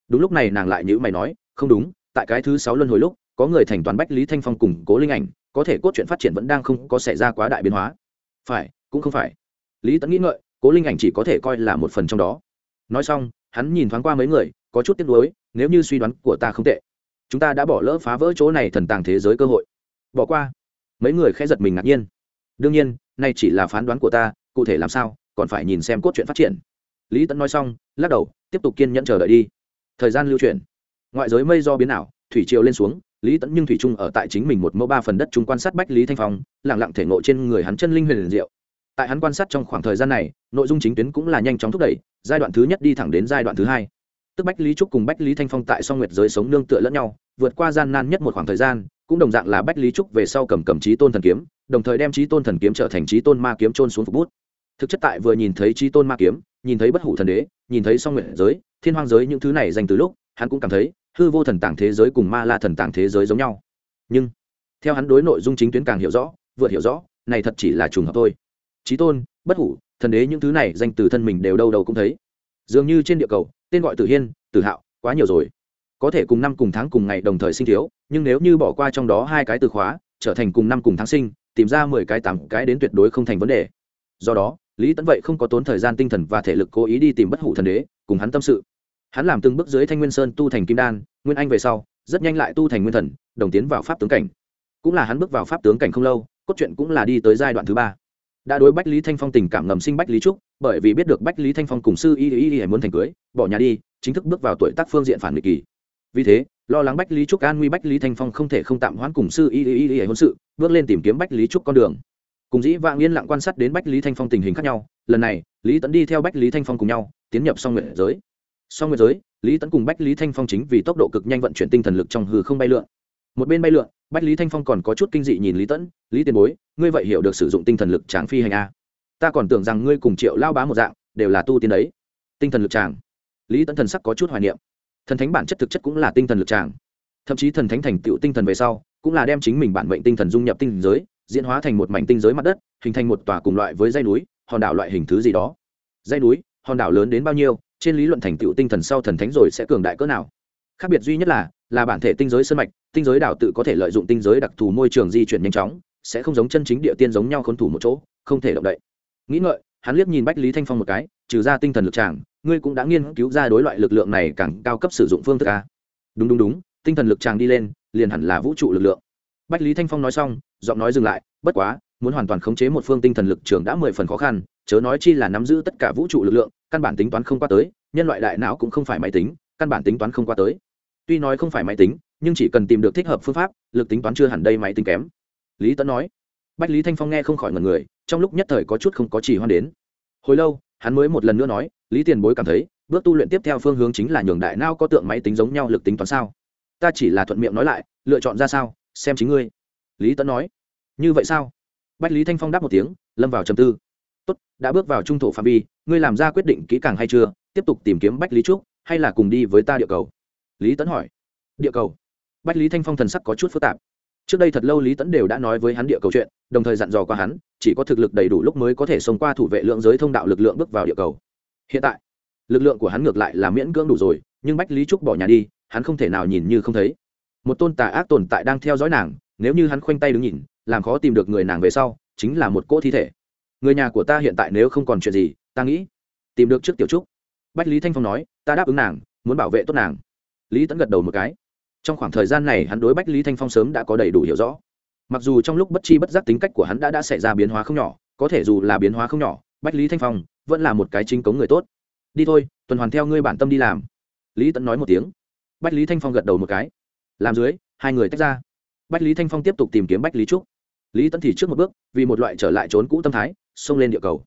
đúng lúc này nàng lại nhữ mày nói, không đúng, tại cái thứ sáu luân hồi lúc, có người thành toàn bách lý thanh phong củng cố linh ảnh, có thể cốt truyện phát triển vẫn đang không có xảy ra quá đại biến hóa. Phải, cũng không phải. Lý tấn nghĩ ngợi, cố linh ảnh chỉ có thể coi là một phần trong đó. Nói xong, hắn nhìn thoáng qua mấy người, có chút tiếc nuối, nếu như suy đoán của ta không tệ, chúng ta đã bỏ lỡ phá vỡ chỗ này thần tàng thế giới cơ hội. Bỏ qua. Mấy người khẽ giật mình ngạc nhiên. Đương nhiên, nay chỉ là phán đoán của ta, cụ thể làm sao, còn phải nhìn xem cốt truyện phát triển. Lý tẫn nói xong, lắc đầu, tiếp tục kiên nhẫn chờ đợi đi thời gian lưu chuyển ngoại giới mây do biến ảo, thủy triều lên xuống, lý tẫn nhưng thủy trung ở tại chính mình một mẫu ba phần đất chúng quan sát bách lý thanh phong lẳng lặng thể ngộ trên người hắn chân linh huyền diệu. Tại hắn quan sát trong khoảng thời gian này, nội dung chính tuyến cũng là nhanh chóng thúc đẩy, giai đoạn thứ nhất đi thẳng đến giai đoạn thứ hai. Tức bách lý trúc cùng bách lý thanh phong tại song nguyệt giới sống nương tựa lẫn nhau, vượt qua gian nan nhất một khoảng thời gian, cũng đồng dạng là bách lý trúc về sau cầm cầm trí tôn thần kiếm, đồng thời đem trí tôn thần kiếm trở thành trí tôn ma kiếm trôn xuống phục bút thực chất tại vừa nhìn thấy trí tôn ma kiếm, nhìn thấy bất hủ thần đế, nhìn thấy song nguyện giới, thiên hoang giới những thứ này dành từ lúc, hắn cũng cảm thấy, hư vô thần tàng thế giới cùng ma la thần tàng thế giới giống nhau. Nhưng, theo hắn đối nội dung chính tuyến càng hiểu rõ vượt hiểu rõ, này thật chỉ là trùng hợp thôi. Trí tôn, bất hủ, thần đế những thứ này danh từ thân mình đều đâu đâu cũng thấy. Dường như trên địa cầu, tên gọi tử hiên, tử hạo, quá nhiều rồi. Có thể cùng năm cùng tháng cùng ngày đồng thời sinh thiếu, nhưng nếu như bỏ qua trong đó hai cái từ khóa, trở thành cùng năm cùng tháng sinh, tìm ra mười cái tám cái đến tuyệt đối không thành vấn đề. Do đó lý tẫn vậy không có tốn thời gian tinh thần và thể lực cố ý đi tìm bất hủ thần đế, cùng hắn tâm sự. Hắn làm từng bước dưới thanh nguyên sơn tu thành kim đan, nguyên anh về sau, rất nhanh lại tu thành nguyên thần, đồng tiến vào pháp tướng cảnh. Cũng là hắn bước vào pháp tướng cảnh không lâu, cốt truyện cũng là đi tới giai đoạn thứ ba. Đã đối bách lý thanh phong tình cảm ngầm sinh bách lý trúc, bởi vì biết được bách lý thanh phong cùng sư y y y muốn thành cưới, bỏ nhà đi, chính thức bước vào tuổi tác phương diện phản nghịch kỳ. Vì thế, lo lắng bách lý trúc an nguy bách lý thanh phong không thể không tạm hoãn cùng sư y y y hôn sự, bước lên tìm kiếm bách lý trúc con đường cùng dĩ vãng yên lặng quan sát đến bách lý thanh phong tình hình khác nhau, lần này, lý tẫn đi theo bách lý thanh phong cùng nhau, tiến nhập song nguyện giới. Song nguyện giới, lý tẫn cùng bách lý thanh phong chính vì tốc độ cực nhanh vận chuyển tinh thần lực trong hư không bay lượn. Một bên bay lượn, bách lý thanh phong còn có chút kinh dị nhìn lý tẫn lý tiền bối, ngươi vậy hiểu được sử dụng tinh thần lực tráng phi hành a ta còn tưởng rằng ngươi cùng triệu lao bá một dạng, đều là tu tiên đấy. Tinh thần lực tràng. Lý tẫn thần sắc có chút hoài niệm. Thần thánh bản chất thực chất cũng là tinh thần lực tràng. Thậm chí thần thánh thành tựu tinh thần về sau, cũng là đem chính mình bản mệnh tinh thần dung nhập tinh giới diễn hóa thành một mảnh tinh giới mặt đất, hình thành một tòa cùng loại với dây núi, hòn đảo loại hình thứ gì đó. Dây núi, hòn đảo lớn đến bao nhiêu, trên lý luận thành tựu tinh thần sau thần thánh rồi sẽ cường đại cỡ nào. Khác biệt duy nhất là là bản thể tinh giới sân mạch, tinh giới đảo tự có thể lợi dụng tinh giới đặc thù môi trường di chuyển nhanh chóng, sẽ không giống chân chính địa tiên giống nhau khốn thủ một chỗ, không thể động đậy. Nghĩ ngợi, hắn liếc nhìn bách lý thanh phong một cái, trừ ra tinh thần lực tràng ngươi cũng đã nghiên cứu ra đối loại lực lượng này càng cao cấp sử dụng phương thức a. Đúng đúng đúng, tinh thần lực tràng đi lên, liền hẳn là vũ trụ lực lượng bách lý thanh phong nói xong, giọng nói dừng lại, bất quá, muốn hoàn toàn khống chế một phương tinh thần lực trường đã mười phần khó khăn, chớ nói chi là nắm giữ tất cả vũ trụ lực lượng, căn bản tính toán không qua tới, nhân loại đại não cũng không phải máy tính, căn bản tính toán không qua tới. Tuy nói không phải máy tính, nhưng chỉ cần tìm được thích hợp phương pháp, lực tính toán chưa hẳn đây máy tính kém. Lý tấn nói. Bách lý thanh phong nghe không khỏi ngần người, trong lúc nhất thời có chút không có chỉ hoan đến. Hồi lâu, hắn mới một lần nữa nói, lý tiền bối cảm thấy, bước tu luyện tiếp theo phương hướng chính là nhường đại não có tượng máy tính giống nhau lực tính toán sao? Ta chỉ là thuận miệng nói lại, lựa chọn ra sao? Xem chính ngươi. Lý tấn nói. Như vậy sao? Bách lý thanh phong đáp một tiếng, lâm vào trầm tư. Tốt, đã bước vào trung thổ phạm vi, ngươi làm ra quyết định kỹ càng hay chưa? Tiếp tục tìm kiếm bách lý trúc, hay là cùng đi với ta địa cầu? Lý tấn hỏi. Địa cầu? Bách lý thanh phong thần sắc có chút phức tạp. Trước đây thật lâu lý tấn đều đã nói với hắn địa cầu chuyện, đồng thời dặn dò qua hắn, chỉ có thực lực đầy đủ lúc mới có thể xông qua thủ vệ lượng giới thông đạo lực lượng bước vào địa cầu. Hiện tại, lực lượng của hắn ngược lại là miễn cưỡng đủ rồi, nhưng bách lý trúc bỏ nhà đi, hắn không thể nào nhìn như không thấy một tôn tà ác tồn tại đang theo dõi nàng, nếu như hắn khoanh tay đứng nhìn, làm khó tìm được người nàng về sau, chính là một cỗ thi thể. Người nhà của ta hiện tại nếu không còn chuyện gì, ta nghĩ, tìm được trước tiểu trúc. Bách lý thanh phong nói, ta đáp ứng nàng, muốn bảo vệ tốt nàng. Lý tẫn gật đầu một cái. Trong khoảng thời gian này hắn đối bách lý thanh phong sớm đã có đầy đủ hiểu rõ. Mặc dù trong lúc bất chi bất giác tính cách của hắn đã đã xảy ra biến hóa không nhỏ, có thể dù là biến hóa không nhỏ, bách lý thanh phong vẫn là một cái chính cống người tốt. Đi thôi, tuần hoàn theo ngươi bản tâm đi làm. Lý tẫn nói một tiếng. Bách lý thanh phong gật đầu một cái làm dưới, hai người tách ra. Bách lý thanh phong tiếp tục tìm kiếm bách lý trúc. Lý Tấn thì trước một bước, vì một loại trở lại trốn cũ tâm thái, xông lên địa cầu.